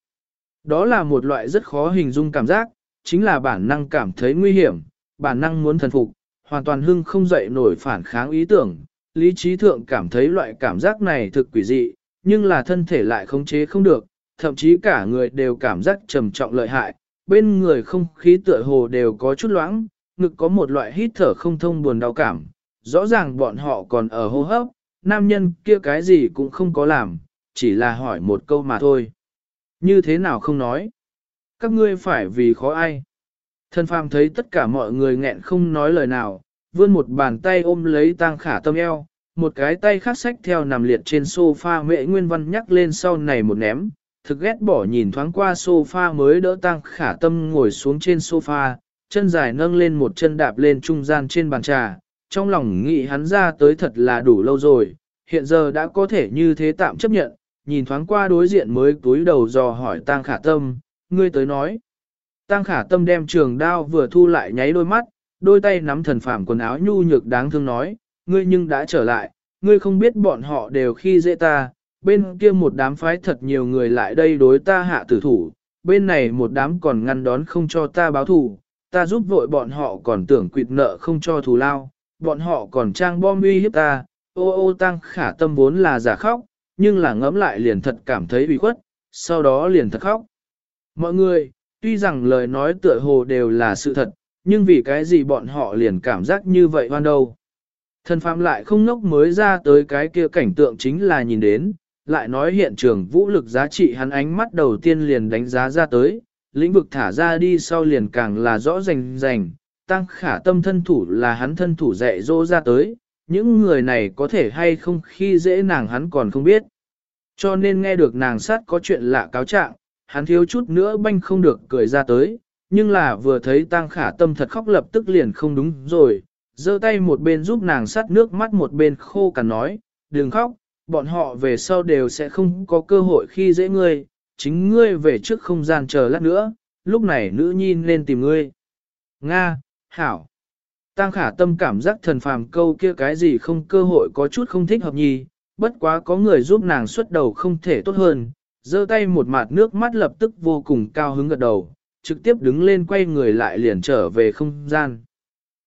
Đó là một loại rất khó hình dung cảm giác, chính là bản năng cảm thấy nguy hiểm, bản năng muốn thần phục, hoàn toàn hưng không dậy nổi phản kháng ý tưởng, lý trí thượng cảm thấy loại cảm giác này thực quỷ dị, nhưng là thân thể lại khống chế không được, thậm chí cả người đều cảm giác trầm trọng lợi hại, bên người không khí tựa hồ đều có chút loãng, ngực có một loại hít thở không thông buồn đau cảm, rõ ràng bọn họ còn ở hô hấp, nam nhân kia cái gì cũng không có làm, chỉ là hỏi một câu mà thôi. Như thế nào không nói? Các ngươi phải vì khó ai? Thân phàm thấy tất cả mọi người nghẹn không nói lời nào, vươn một bàn tay ôm lấy tang khả tâm eo, một cái tay khác sách theo nằm liệt trên sofa mẹ nguyên văn nhắc lên sau này một ném, thực ghét bỏ nhìn thoáng qua sofa mới đỡ tăng khả tâm ngồi xuống trên sofa, chân dài nâng lên một chân đạp lên trung gian trên bàn trà, trong lòng nghĩ hắn ra tới thật là đủ lâu rồi, hiện giờ đã có thể như thế tạm chấp nhận, nhìn thoáng qua đối diện mới túi đầu dò hỏi tăng khả tâm, ngươi tới nói. tăng khả tâm đem trường đao vừa thu lại nháy đôi mắt, đôi tay nắm thần phàm quần áo nhu nhược đáng thương nói, ngươi nhưng đã trở lại, ngươi không biết bọn họ đều khi dễ ta, bên kia một đám phái thật nhiều người lại đây đối ta hạ tử thủ, bên này một đám còn ngăn đón không cho ta báo thù, ta giúp vội bọn họ còn tưởng quyệt nợ không cho thù lao, bọn họ còn trang bom uy hiếp ta, ô ô tăng khả tâm vốn là giả khóc, nhưng là ngẫm lại liền thật cảm thấy bị khuất, sau đó liền thật khóc. Mọi người, tuy rằng lời nói tựa hồ đều là sự thật, nhưng vì cái gì bọn họ liền cảm giác như vậy hoan đâu. Thần phạm lại không ngốc mới ra tới cái kia cảnh tượng chính là nhìn đến, lại nói hiện trường vũ lực giá trị hắn ánh mắt đầu tiên liền đánh giá ra tới, lĩnh vực thả ra đi sau liền càng là rõ rành rành, tăng khả tâm thân thủ là hắn thân thủ dạy dỗ ra tới, những người này có thể hay không khi dễ nàng hắn còn không biết. Cho nên nghe được nàng sát có chuyện lạ cáo trạng, hắn thiếu chút nữa banh không được cười ra tới, nhưng là vừa thấy tăng khả tâm thật khóc lập tức liền không đúng rồi, giơ tay một bên giúp nàng sát nước mắt một bên khô cả nói, đừng khóc, bọn họ về sau đều sẽ không có cơ hội khi dễ ngươi, chính ngươi về trước không gian chờ lát nữa, lúc này nữ nhi nên tìm ngươi. Nga, Hảo. Tăng khả tâm cảm giác thần phàm câu kia cái gì không cơ hội có chút không thích hợp nhì, bất quá có người giúp nàng xuất đầu không thể tốt hơn, giơ tay một mặt nước mắt lập tức vô cùng cao hứng gật đầu, trực tiếp đứng lên quay người lại liền trở về không gian.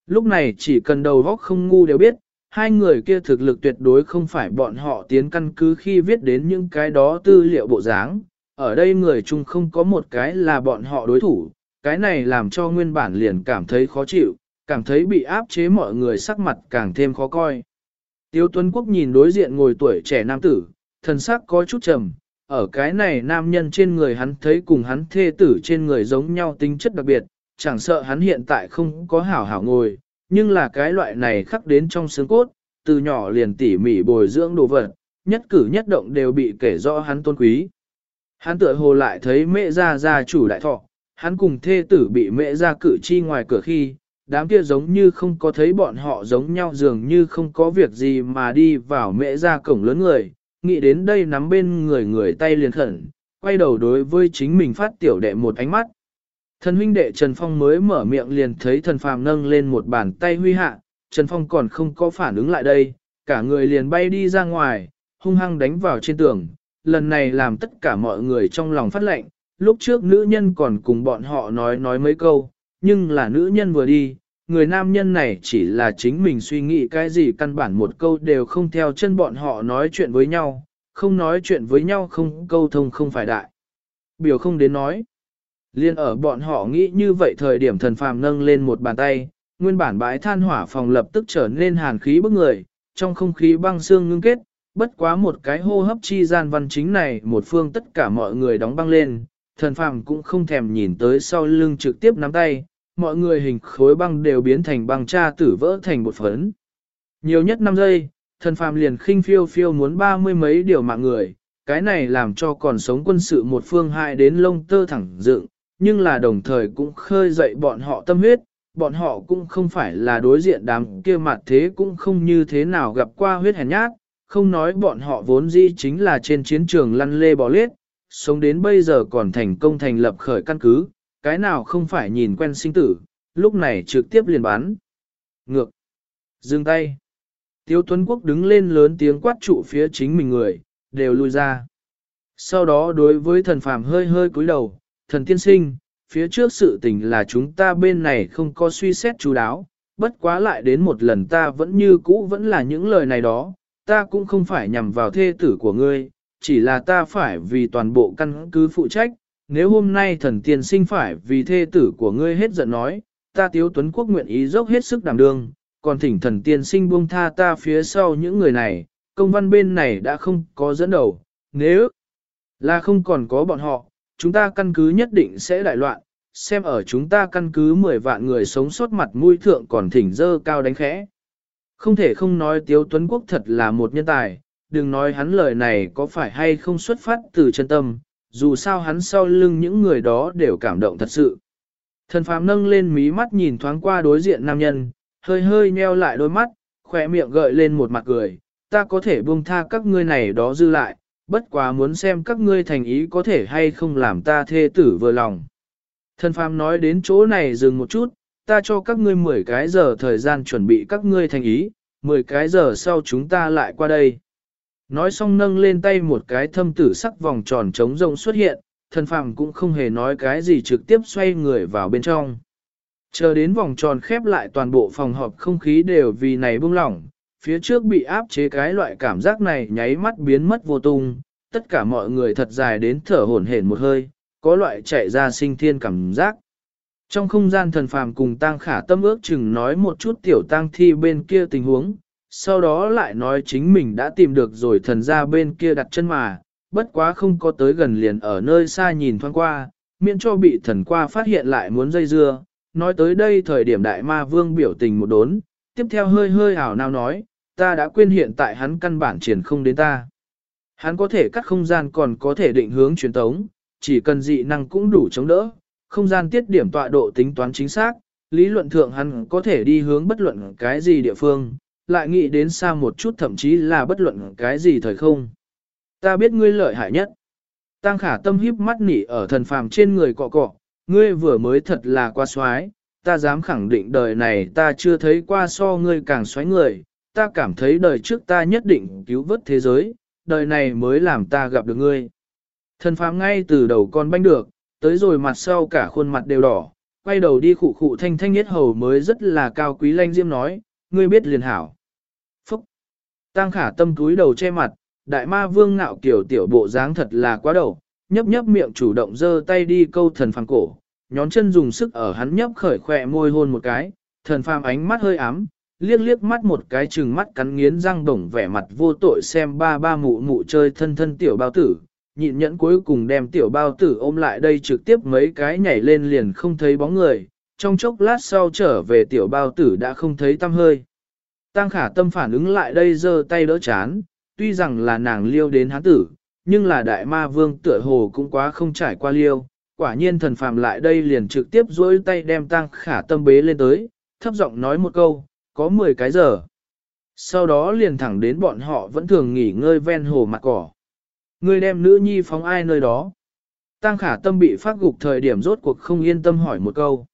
Lúc này chỉ cần đầu góc không ngu đều biết, hai người kia thực lực tuyệt đối không phải bọn họ tiến căn cứ khi viết đến những cái đó tư liệu bộ dáng. Ở đây người chung không có một cái là bọn họ đối thủ, cái này làm cho nguyên bản liền cảm thấy khó chịu, cảm thấy bị áp chế mọi người sắc mặt càng thêm khó coi. Tiêu Tuấn Quốc nhìn đối diện ngồi tuổi trẻ nam tử, thần sắc có chút trầm, ở cái này nam nhân trên người hắn thấy cùng hắn thê tử trên người giống nhau tính chất đặc biệt, chẳng sợ hắn hiện tại không có hảo hảo ngồi, nhưng là cái loại này khắc đến trong xương cốt, từ nhỏ liền tỉ mỉ bồi dưỡng đồ vật, nhất cử nhất động đều bị kể rõ hắn tôn quý. Hắn tựa hồ lại thấy mẹ gia gia chủ đại thọ, hắn cùng thê tử bị mẹ gia cử chi ngoài cửa khi, đám kia giống như không có thấy bọn họ giống nhau dường như không có việc gì mà đi vào mẹ gia cổng lớn người, nghĩ đến đây nắm bên người người tay liền khẩn, quay đầu đối với chính mình phát tiểu đệ một ánh mắt. Thần huynh đệ Trần Phong mới mở miệng liền thấy thần phàm nâng lên một bàn tay huy hạ, Trần Phong còn không có phản ứng lại đây, cả người liền bay đi ra ngoài, hung hăng đánh vào trên tường, lần này làm tất cả mọi người trong lòng phát lệnh, lúc trước nữ nhân còn cùng bọn họ nói nói mấy câu, nhưng là nữ nhân vừa đi, người nam nhân này chỉ là chính mình suy nghĩ cái gì căn bản một câu đều không theo chân bọn họ nói chuyện với nhau, không nói chuyện với nhau không câu thông không phải đại. Biểu không đến nói. Liên ở bọn họ nghĩ như vậy thời điểm thần phàm nâng lên một bàn tay, nguyên bản bãi than hỏa phòng lập tức trở nên hàn khí bức người, trong không khí băng xương ngưng kết, bất quá một cái hô hấp chi gian văn chính này một phương tất cả mọi người đóng băng lên, thần phàm cũng không thèm nhìn tới sau lưng trực tiếp nắm tay, mọi người hình khối băng đều biến thành băng cha tử vỡ thành một phấn. Nhiều nhất 5 giây, thần phàm liền khinh phiêu phiêu muốn ba mươi mấy điều mạng người, cái này làm cho còn sống quân sự một phương hại đến lông tơ thẳng dựng, nhưng là đồng thời cũng khơi dậy bọn họ tâm huyết, bọn họ cũng không phải là đối diện đám kia mặt thế cũng không như thế nào gặp qua huyết hèn nhát, không nói bọn họ vốn dĩ chính là trên chiến trường lăn lê bò lết, sống đến bây giờ còn thành công thành lập khởi căn cứ, cái nào không phải nhìn quen sinh tử, lúc này trực tiếp liền bán. Ngược. Dừng tay. Tiêu Tuấn Quốc đứng lên lớn tiếng quát trụ phía chính mình người, đều lui ra. Sau đó đối với thần phàm hơi hơi cúi đầu, thần tiên sinh, phía trước sự tình là chúng ta bên này không có suy xét chú đáo, bất quá lại đến một lần ta vẫn như cũ vẫn là những lời này đó, ta cũng không phải nhằm vào thê tử của ngươi, chỉ là ta phải vì toàn bộ căn cứ phụ trách, nếu hôm nay thần tiên sinh phải vì thê tử của ngươi hết giận nói, ta tiếu tuấn quốc nguyện ý dốc hết sức đảm đương, còn thỉnh thần tiên sinh buông tha ta phía sau những người này, công văn bên này đã không có dẫn đầu, nếu là không còn có bọn họ, chúng ta căn cứ nhất định sẽ đại loạn, xem ở chúng ta căn cứ 10 vạn người sống sót mặt mũi thượng còn thỉnh dơ cao đánh khẽ. Không thể không nói Tiếu Tuấn Quốc thật là một nhân tài, đừng nói hắn lời này có phải hay không xuất phát từ chân tâm, dù sao hắn sau lưng những người đó đều cảm động thật sự. Thần phàm nâng lên mí mắt nhìn thoáng qua đối diện nam nhân, hơi hơi nheo lại đôi mắt, khỏe miệng gợi lên một mặt cười, ta có thể buông tha các ngươi này đó dư lại, bất quá muốn xem các ngươi thành ý có thể hay không làm ta thê tử vừa lòng. Thần phàm nói đến chỗ này dừng một chút, ta cho các ngươi 10 cái giờ thời gian chuẩn bị các ngươi thành ý, 10 cái giờ sau chúng ta lại qua đây. Nói xong nâng lên tay một cái thâm tử sắc vòng tròn trống rông xuất hiện, thần phàm cũng không hề nói cái gì trực tiếp xoay người vào bên trong. Chờ đến vòng tròn khép lại toàn bộ phòng họp không khí đều vì này buông lỏng, phía trước bị áp chế cái loại cảm giác này nháy mắt biến mất vô tung, tất cả mọi người thật dài đến thở hổn hển một hơi, có loại chạy ra sinh thiên cảm giác. Trong không gian thần phàm cùng tang khả tâm ước chừng nói một chút tiểu tang thi bên kia tình huống, sau đó lại nói chính mình đã tìm được rồi thần ra bên kia đặt chân mà, bất quá không có tới gần liền ở nơi xa nhìn thoáng qua, miễn cho bị thần qua phát hiện lại muốn dây dưa. Nói tới đây thời điểm đại ma vương biểu tình một đốn, tiếp theo hơi hơi ảo nào nói, ta đã quên hiện tại hắn căn bản triển không đến ta. Hắn có thể cắt không gian còn có thể định hướng truyền tống, chỉ cần dị năng cũng đủ chống đỡ, không gian tiết điểm tọa độ tính toán chính xác, lý luận thượng hắn có thể đi hướng bất luận cái gì địa phương, lại nghĩ đến xa một chút thậm chí là bất luận cái gì thời không. Ta biết ngươi lợi hại nhất. Tăng khả tâm híp mắt nỉ ở thần phàm trên người cọ cọ, ngươi vừa mới thật là qua xoái, ta dám khẳng định đời này ta chưa thấy qua so ngươi càng xoáy người, ta cảm thấy đời trước ta nhất định cứu vớt thế giới, đời này mới làm ta gặp được ngươi. Thần phàm ngay từ đầu con banh được, tới rồi mặt sau cả khuôn mặt đều đỏ, quay đầu đi khụ khụ thanh thanh nhất hầu mới rất là cao quý lanh diêm nói, ngươi biết liền hảo. Phúc! Tăng khả tâm túi đầu che mặt, đại ma vương ngạo kiểu tiểu bộ dáng thật là quá đầu, nhấp nhấp miệng chủ động giơ tay đi câu thần phàm cổ, nhón chân dùng sức ở hắn nhấp khởi khỏe môi hôn một cái, thần phàm ánh mắt hơi ám, liếc liếc mắt một cái chừng mắt cắn nghiến răng đồng vẻ mặt vô tội xem ba ba mụ mụ chơi thân thân tiểu bao tử, nhịn nhẫn cuối cùng đem tiểu bao tử ôm lại đây trực tiếp mấy cái nhảy lên liền không thấy bóng người, trong chốc lát sau trở về tiểu bao tử đã không thấy tâm hơi. Tăng khả tâm phản ứng lại đây giơ tay đỡ chán, tuy rằng là nàng liêu đến hán tử, nhưng là đại ma vương tựa hồ cũng quá không trải qua liêu, quả nhiên thần phàm lại đây liền trực tiếp dối tay đem tăng khả tâm bế lên tới, thấp giọng nói một câu, có 10 cái giờ. Sau đó liền thẳng đến bọn họ vẫn thường nghỉ ngơi ven hồ mặt cỏ. Người đem nữ nhi phóng ai nơi đó. Tăng khả tâm bị phát gục thời điểm rốt cuộc không yên tâm hỏi một câu.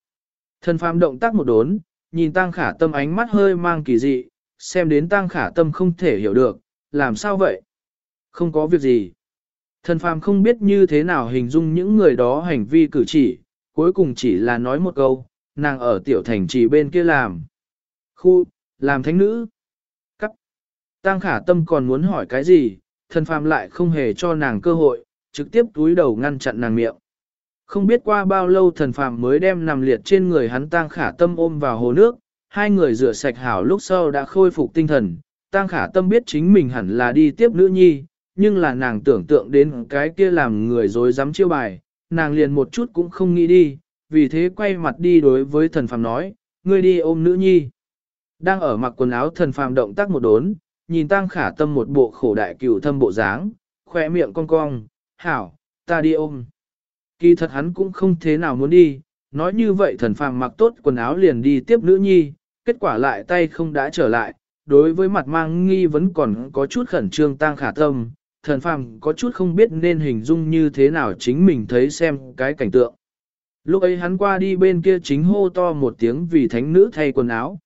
Thần phàm động tác một đốn, nhìn tăng khả tâm ánh mắt hơi mang kỳ dị, xem đến tăng khả tâm không thể hiểu được, làm sao vậy? Không có việc gì. Thần phàm không biết như thế nào hình dung những người đó hành vi cử chỉ, cuối cùng chỉ là nói một câu, nàng ở tiểu thành trì bên kia làm. Khu, làm thánh nữ. Cắt. Tăng khả tâm còn muốn hỏi cái gì, thần phàm lại không hề cho nàng cơ hội, trực tiếp túi đầu ngăn chặn nàng miệng. Không biết qua bao lâu thần phàm mới đem nằm liệt trên người hắn tăng khả tâm ôm vào hồ nước, hai người rửa sạch hảo lúc sau đã khôi phục tinh thần, tăng khả tâm biết chính mình hẳn là đi tiếp nữ nhi, nhưng là nàng tưởng tượng đến cái kia làm người dối dám chiêu bài, nàng liền một chút cũng không nghĩ đi, vì thế quay mặt đi đối với thần phàm nói, ngươi đi ôm nữ nhi. Đang ở mặc quần áo thần phàm động tác một đốn, nhìn tăng khả tâm một bộ khổ đại cửu thâm bộ dáng, khỏe miệng cong cong, hảo, ta đi ôm. Kỳ thật hắn cũng không thế nào muốn đi, nói như vậy thần phàm mặc tốt quần áo liền đi tiếp nữ nhi, kết quả lại tay không đã trở lại, đối với mặt mang nghi vẫn còn có chút khẩn trương tăng khả tâm, thần phàm có chút không biết nên hình dung như thế nào chính mình thấy xem cái cảnh tượng. Lúc ấy hắn qua đi bên kia chính hô to một tiếng vì thánh nữ thay quần áo.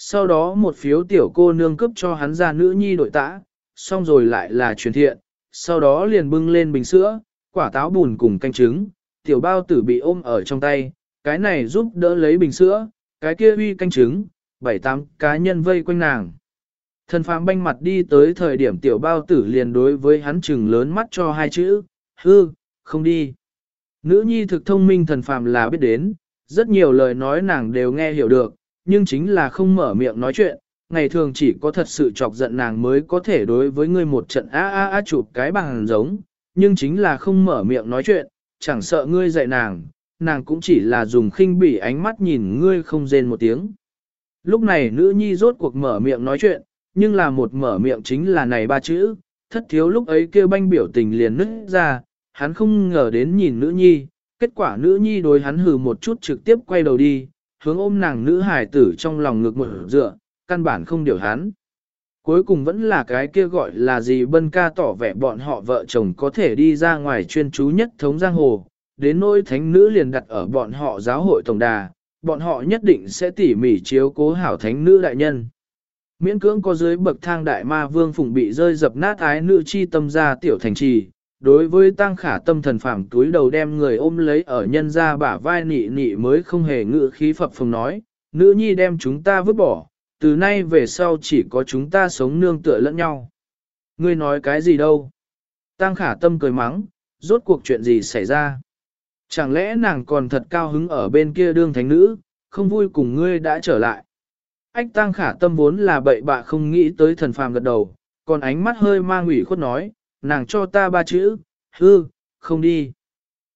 Sau đó một phiếu tiểu cô nương cấp cho hắn ra nữ nhi đội tã, xong rồi lại là truyền thiện, sau đó liền bưng lên bình sữa, quả táo bùn cùng canh trứng, tiểu bao tử bị ôm ở trong tay, cái này giúp đỡ lấy bình sữa, cái kia uy canh trứng, bảy tám cá nhân vây quanh nàng. Thần phàm banh mặt đi tới thời điểm tiểu bao tử liền đối với hắn chừng lớn mắt cho hai chữ, hư, không đi. Nữ nhi thực thông minh thần phàm là biết đến, rất nhiều lời nói nàng đều nghe hiểu được, nhưng chính là không mở miệng nói chuyện, ngày thường chỉ có thật sự chọc giận nàng mới có thể đối với ngươi một trận a a a chụp cái bằng giống, nhưng chính là không mở miệng nói chuyện, chẳng sợ ngươi dạy nàng, nàng cũng chỉ là dùng khinh bỉ ánh mắt nhìn ngươi không rên một tiếng. Lúc này nữ nhi rốt cuộc mở miệng nói chuyện, nhưng là một mở miệng chính là này ba chữ, thất thiếu lúc ấy kêu banh biểu tình liền nứt ra, hắn không ngờ đến nhìn nữ nhi, kết quả nữ nhi đối hắn hừ một chút trực tiếp quay đầu đi, hướng ôm nàng nữ hài tử trong lòng ngực một dựa, căn bản không điều hắn. Cuối cùng vẫn là cái kia gọi là gì bân ca tỏ vẻ bọn họ vợ chồng có thể đi ra ngoài chuyên chú nhất thống giang hồ, đến nỗi thánh nữ liền đặt ở bọn họ giáo hội tổng đà, bọn họ nhất định sẽ tỉ mỉ chiếu cố hảo thánh nữ đại nhân. Miễn cưỡng có dưới bậc thang đại ma vương phụng bị rơi dập nát ái nữ chi tâm ra tiểu thành trì, đối với tăng khả tâm thần phàm túi đầu đem người ôm lấy ở nhân ra bả vai nị nị mới không hề ngự khí phập phồng nói, nữ nhi đem chúng ta vứt bỏ, từ nay về sau chỉ có chúng ta sống nương tựa lẫn nhau. Ngươi nói cái gì đâu? Tăng khả tâm cười mắng, rốt cuộc chuyện gì xảy ra? Chẳng lẽ nàng còn thật cao hứng ở bên kia đương thánh nữ, không vui cùng ngươi đã trở lại? Ách tăng khả tâm vốn là bậy bạ không nghĩ tới thần phàm gật đầu, còn ánh mắt hơi mang ủy khuất nói, nàng cho ta ba chữ, hư, không đi.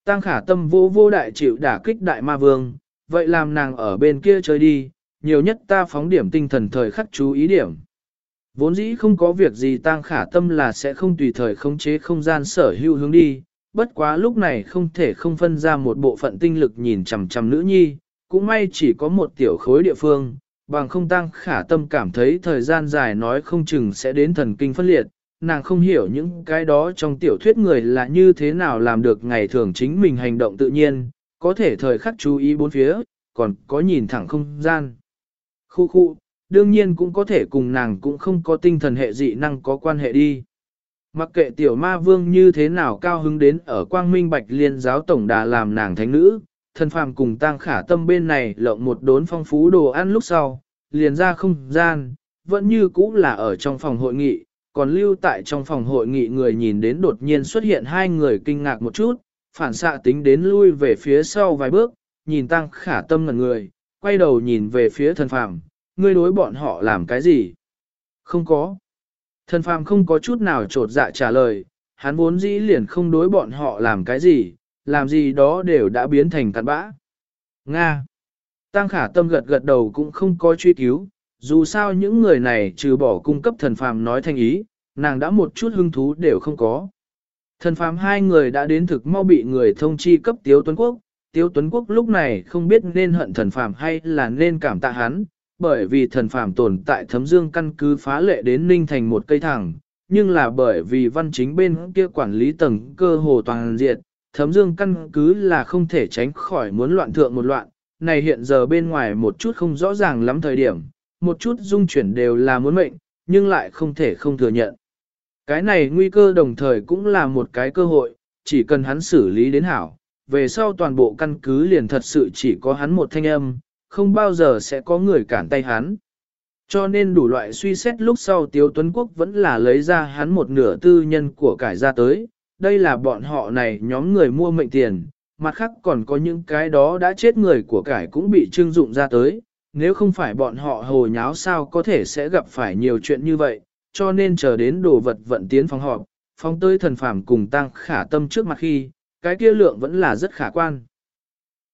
Tăng khả tâm vô vô đại chịu đả kích đại ma vương, vậy làm nàng ở bên kia chơi đi, nhiều nhất ta phóng điểm tinh thần thời khắc chú ý điểm. Vốn dĩ không có việc gì tăng khả tâm là sẽ không tùy thời khống chế không gian sở hữu hướng đi, bất quá lúc này không thể không phân ra một bộ phận tinh lực nhìn chằm chằm nữ nhi, cũng may chỉ có một tiểu khối địa phương, bằng không tăng khả tâm cảm thấy thời gian dài nói không chừng sẽ đến thần kinh phân liệt, nàng không hiểu những cái đó trong tiểu thuyết người là như thế nào làm được ngày thường chính mình hành động tự nhiên, có thể thời khắc chú ý bốn phía, còn có nhìn thẳng không gian. Khu khu, đương nhiên cũng có thể cùng nàng cũng không có tinh thần hệ dị năng có quan hệ đi. Mặc kệ tiểu ma vương như thế nào cao hứng đến ở quang minh bạch liên giáo tổng đà làm nàng thánh nữ, thân phàm cùng tang khả tâm bên này lộng một đốn phong phú đồ ăn lúc sau, liền ra không gian, vẫn như cũ là ở trong phòng hội nghị, còn lưu tại trong phòng hội nghị người nhìn đến đột nhiên xuất hiện hai người kinh ngạc một chút, phản xạ tính đến lui về phía sau vài bước, nhìn tăng khả tâm ngần người, quay đầu nhìn về phía thần phàm, ngươi đối bọn họ làm cái gì? Không có. Thần phàm không có chút nào trột dạ trả lời, hắn vốn dĩ liền không đối bọn họ làm cái gì, làm gì đó đều đã biến thành cặn bã. Nga. Tăng khả tâm gật gật đầu cũng không có truy cứu, dù sao những người này trừ bỏ cung cấp thần phàm nói thành ý, nàng đã một chút hứng thú đều không có. Thần phàm hai người đã đến thực mau bị người thông chi cấp Tiếu Tuấn Quốc, Tiếu Tuấn Quốc lúc này không biết nên hận thần phàm hay là nên cảm tạ hắn, bởi vì thần phàm tồn tại thấm dương căn cứ phá lệ đến ninh thành một cây thẳng, nhưng là bởi vì văn chính bên kia quản lý tầng cơ hồ toàn diện, thấm dương căn cứ là không thể tránh khỏi muốn loạn thượng một loạn, này hiện giờ bên ngoài một chút không rõ ràng lắm thời điểm, một chút dung chuyển đều là muốn mệnh, nhưng lại không thể không thừa nhận. Cái này nguy cơ đồng thời cũng là một cái cơ hội, chỉ cần hắn xử lý đến hảo, về sau toàn bộ căn cứ liền thật sự chỉ có hắn một thanh âm, không bao giờ sẽ có người cản tay hắn. Cho nên đủ loại suy xét lúc sau Tiếu Tuấn Quốc vẫn là lấy ra hắn một nửa tư nhân của cải ra tới, đây là bọn họ này nhóm người mua mệnh tiền, mặt khác còn có những cái đó đã chết người của cải cũng bị trưng dụng ra tới, nếu không phải bọn họ hồ nháo sao có thể sẽ gặp phải nhiều chuyện như vậy, cho nên chờ đến đồ vật vận tiến phòng họp, phóng tới thần phàm cùng tăng khả tâm trước mặt khi, cái kia lượng vẫn là rất khả quan.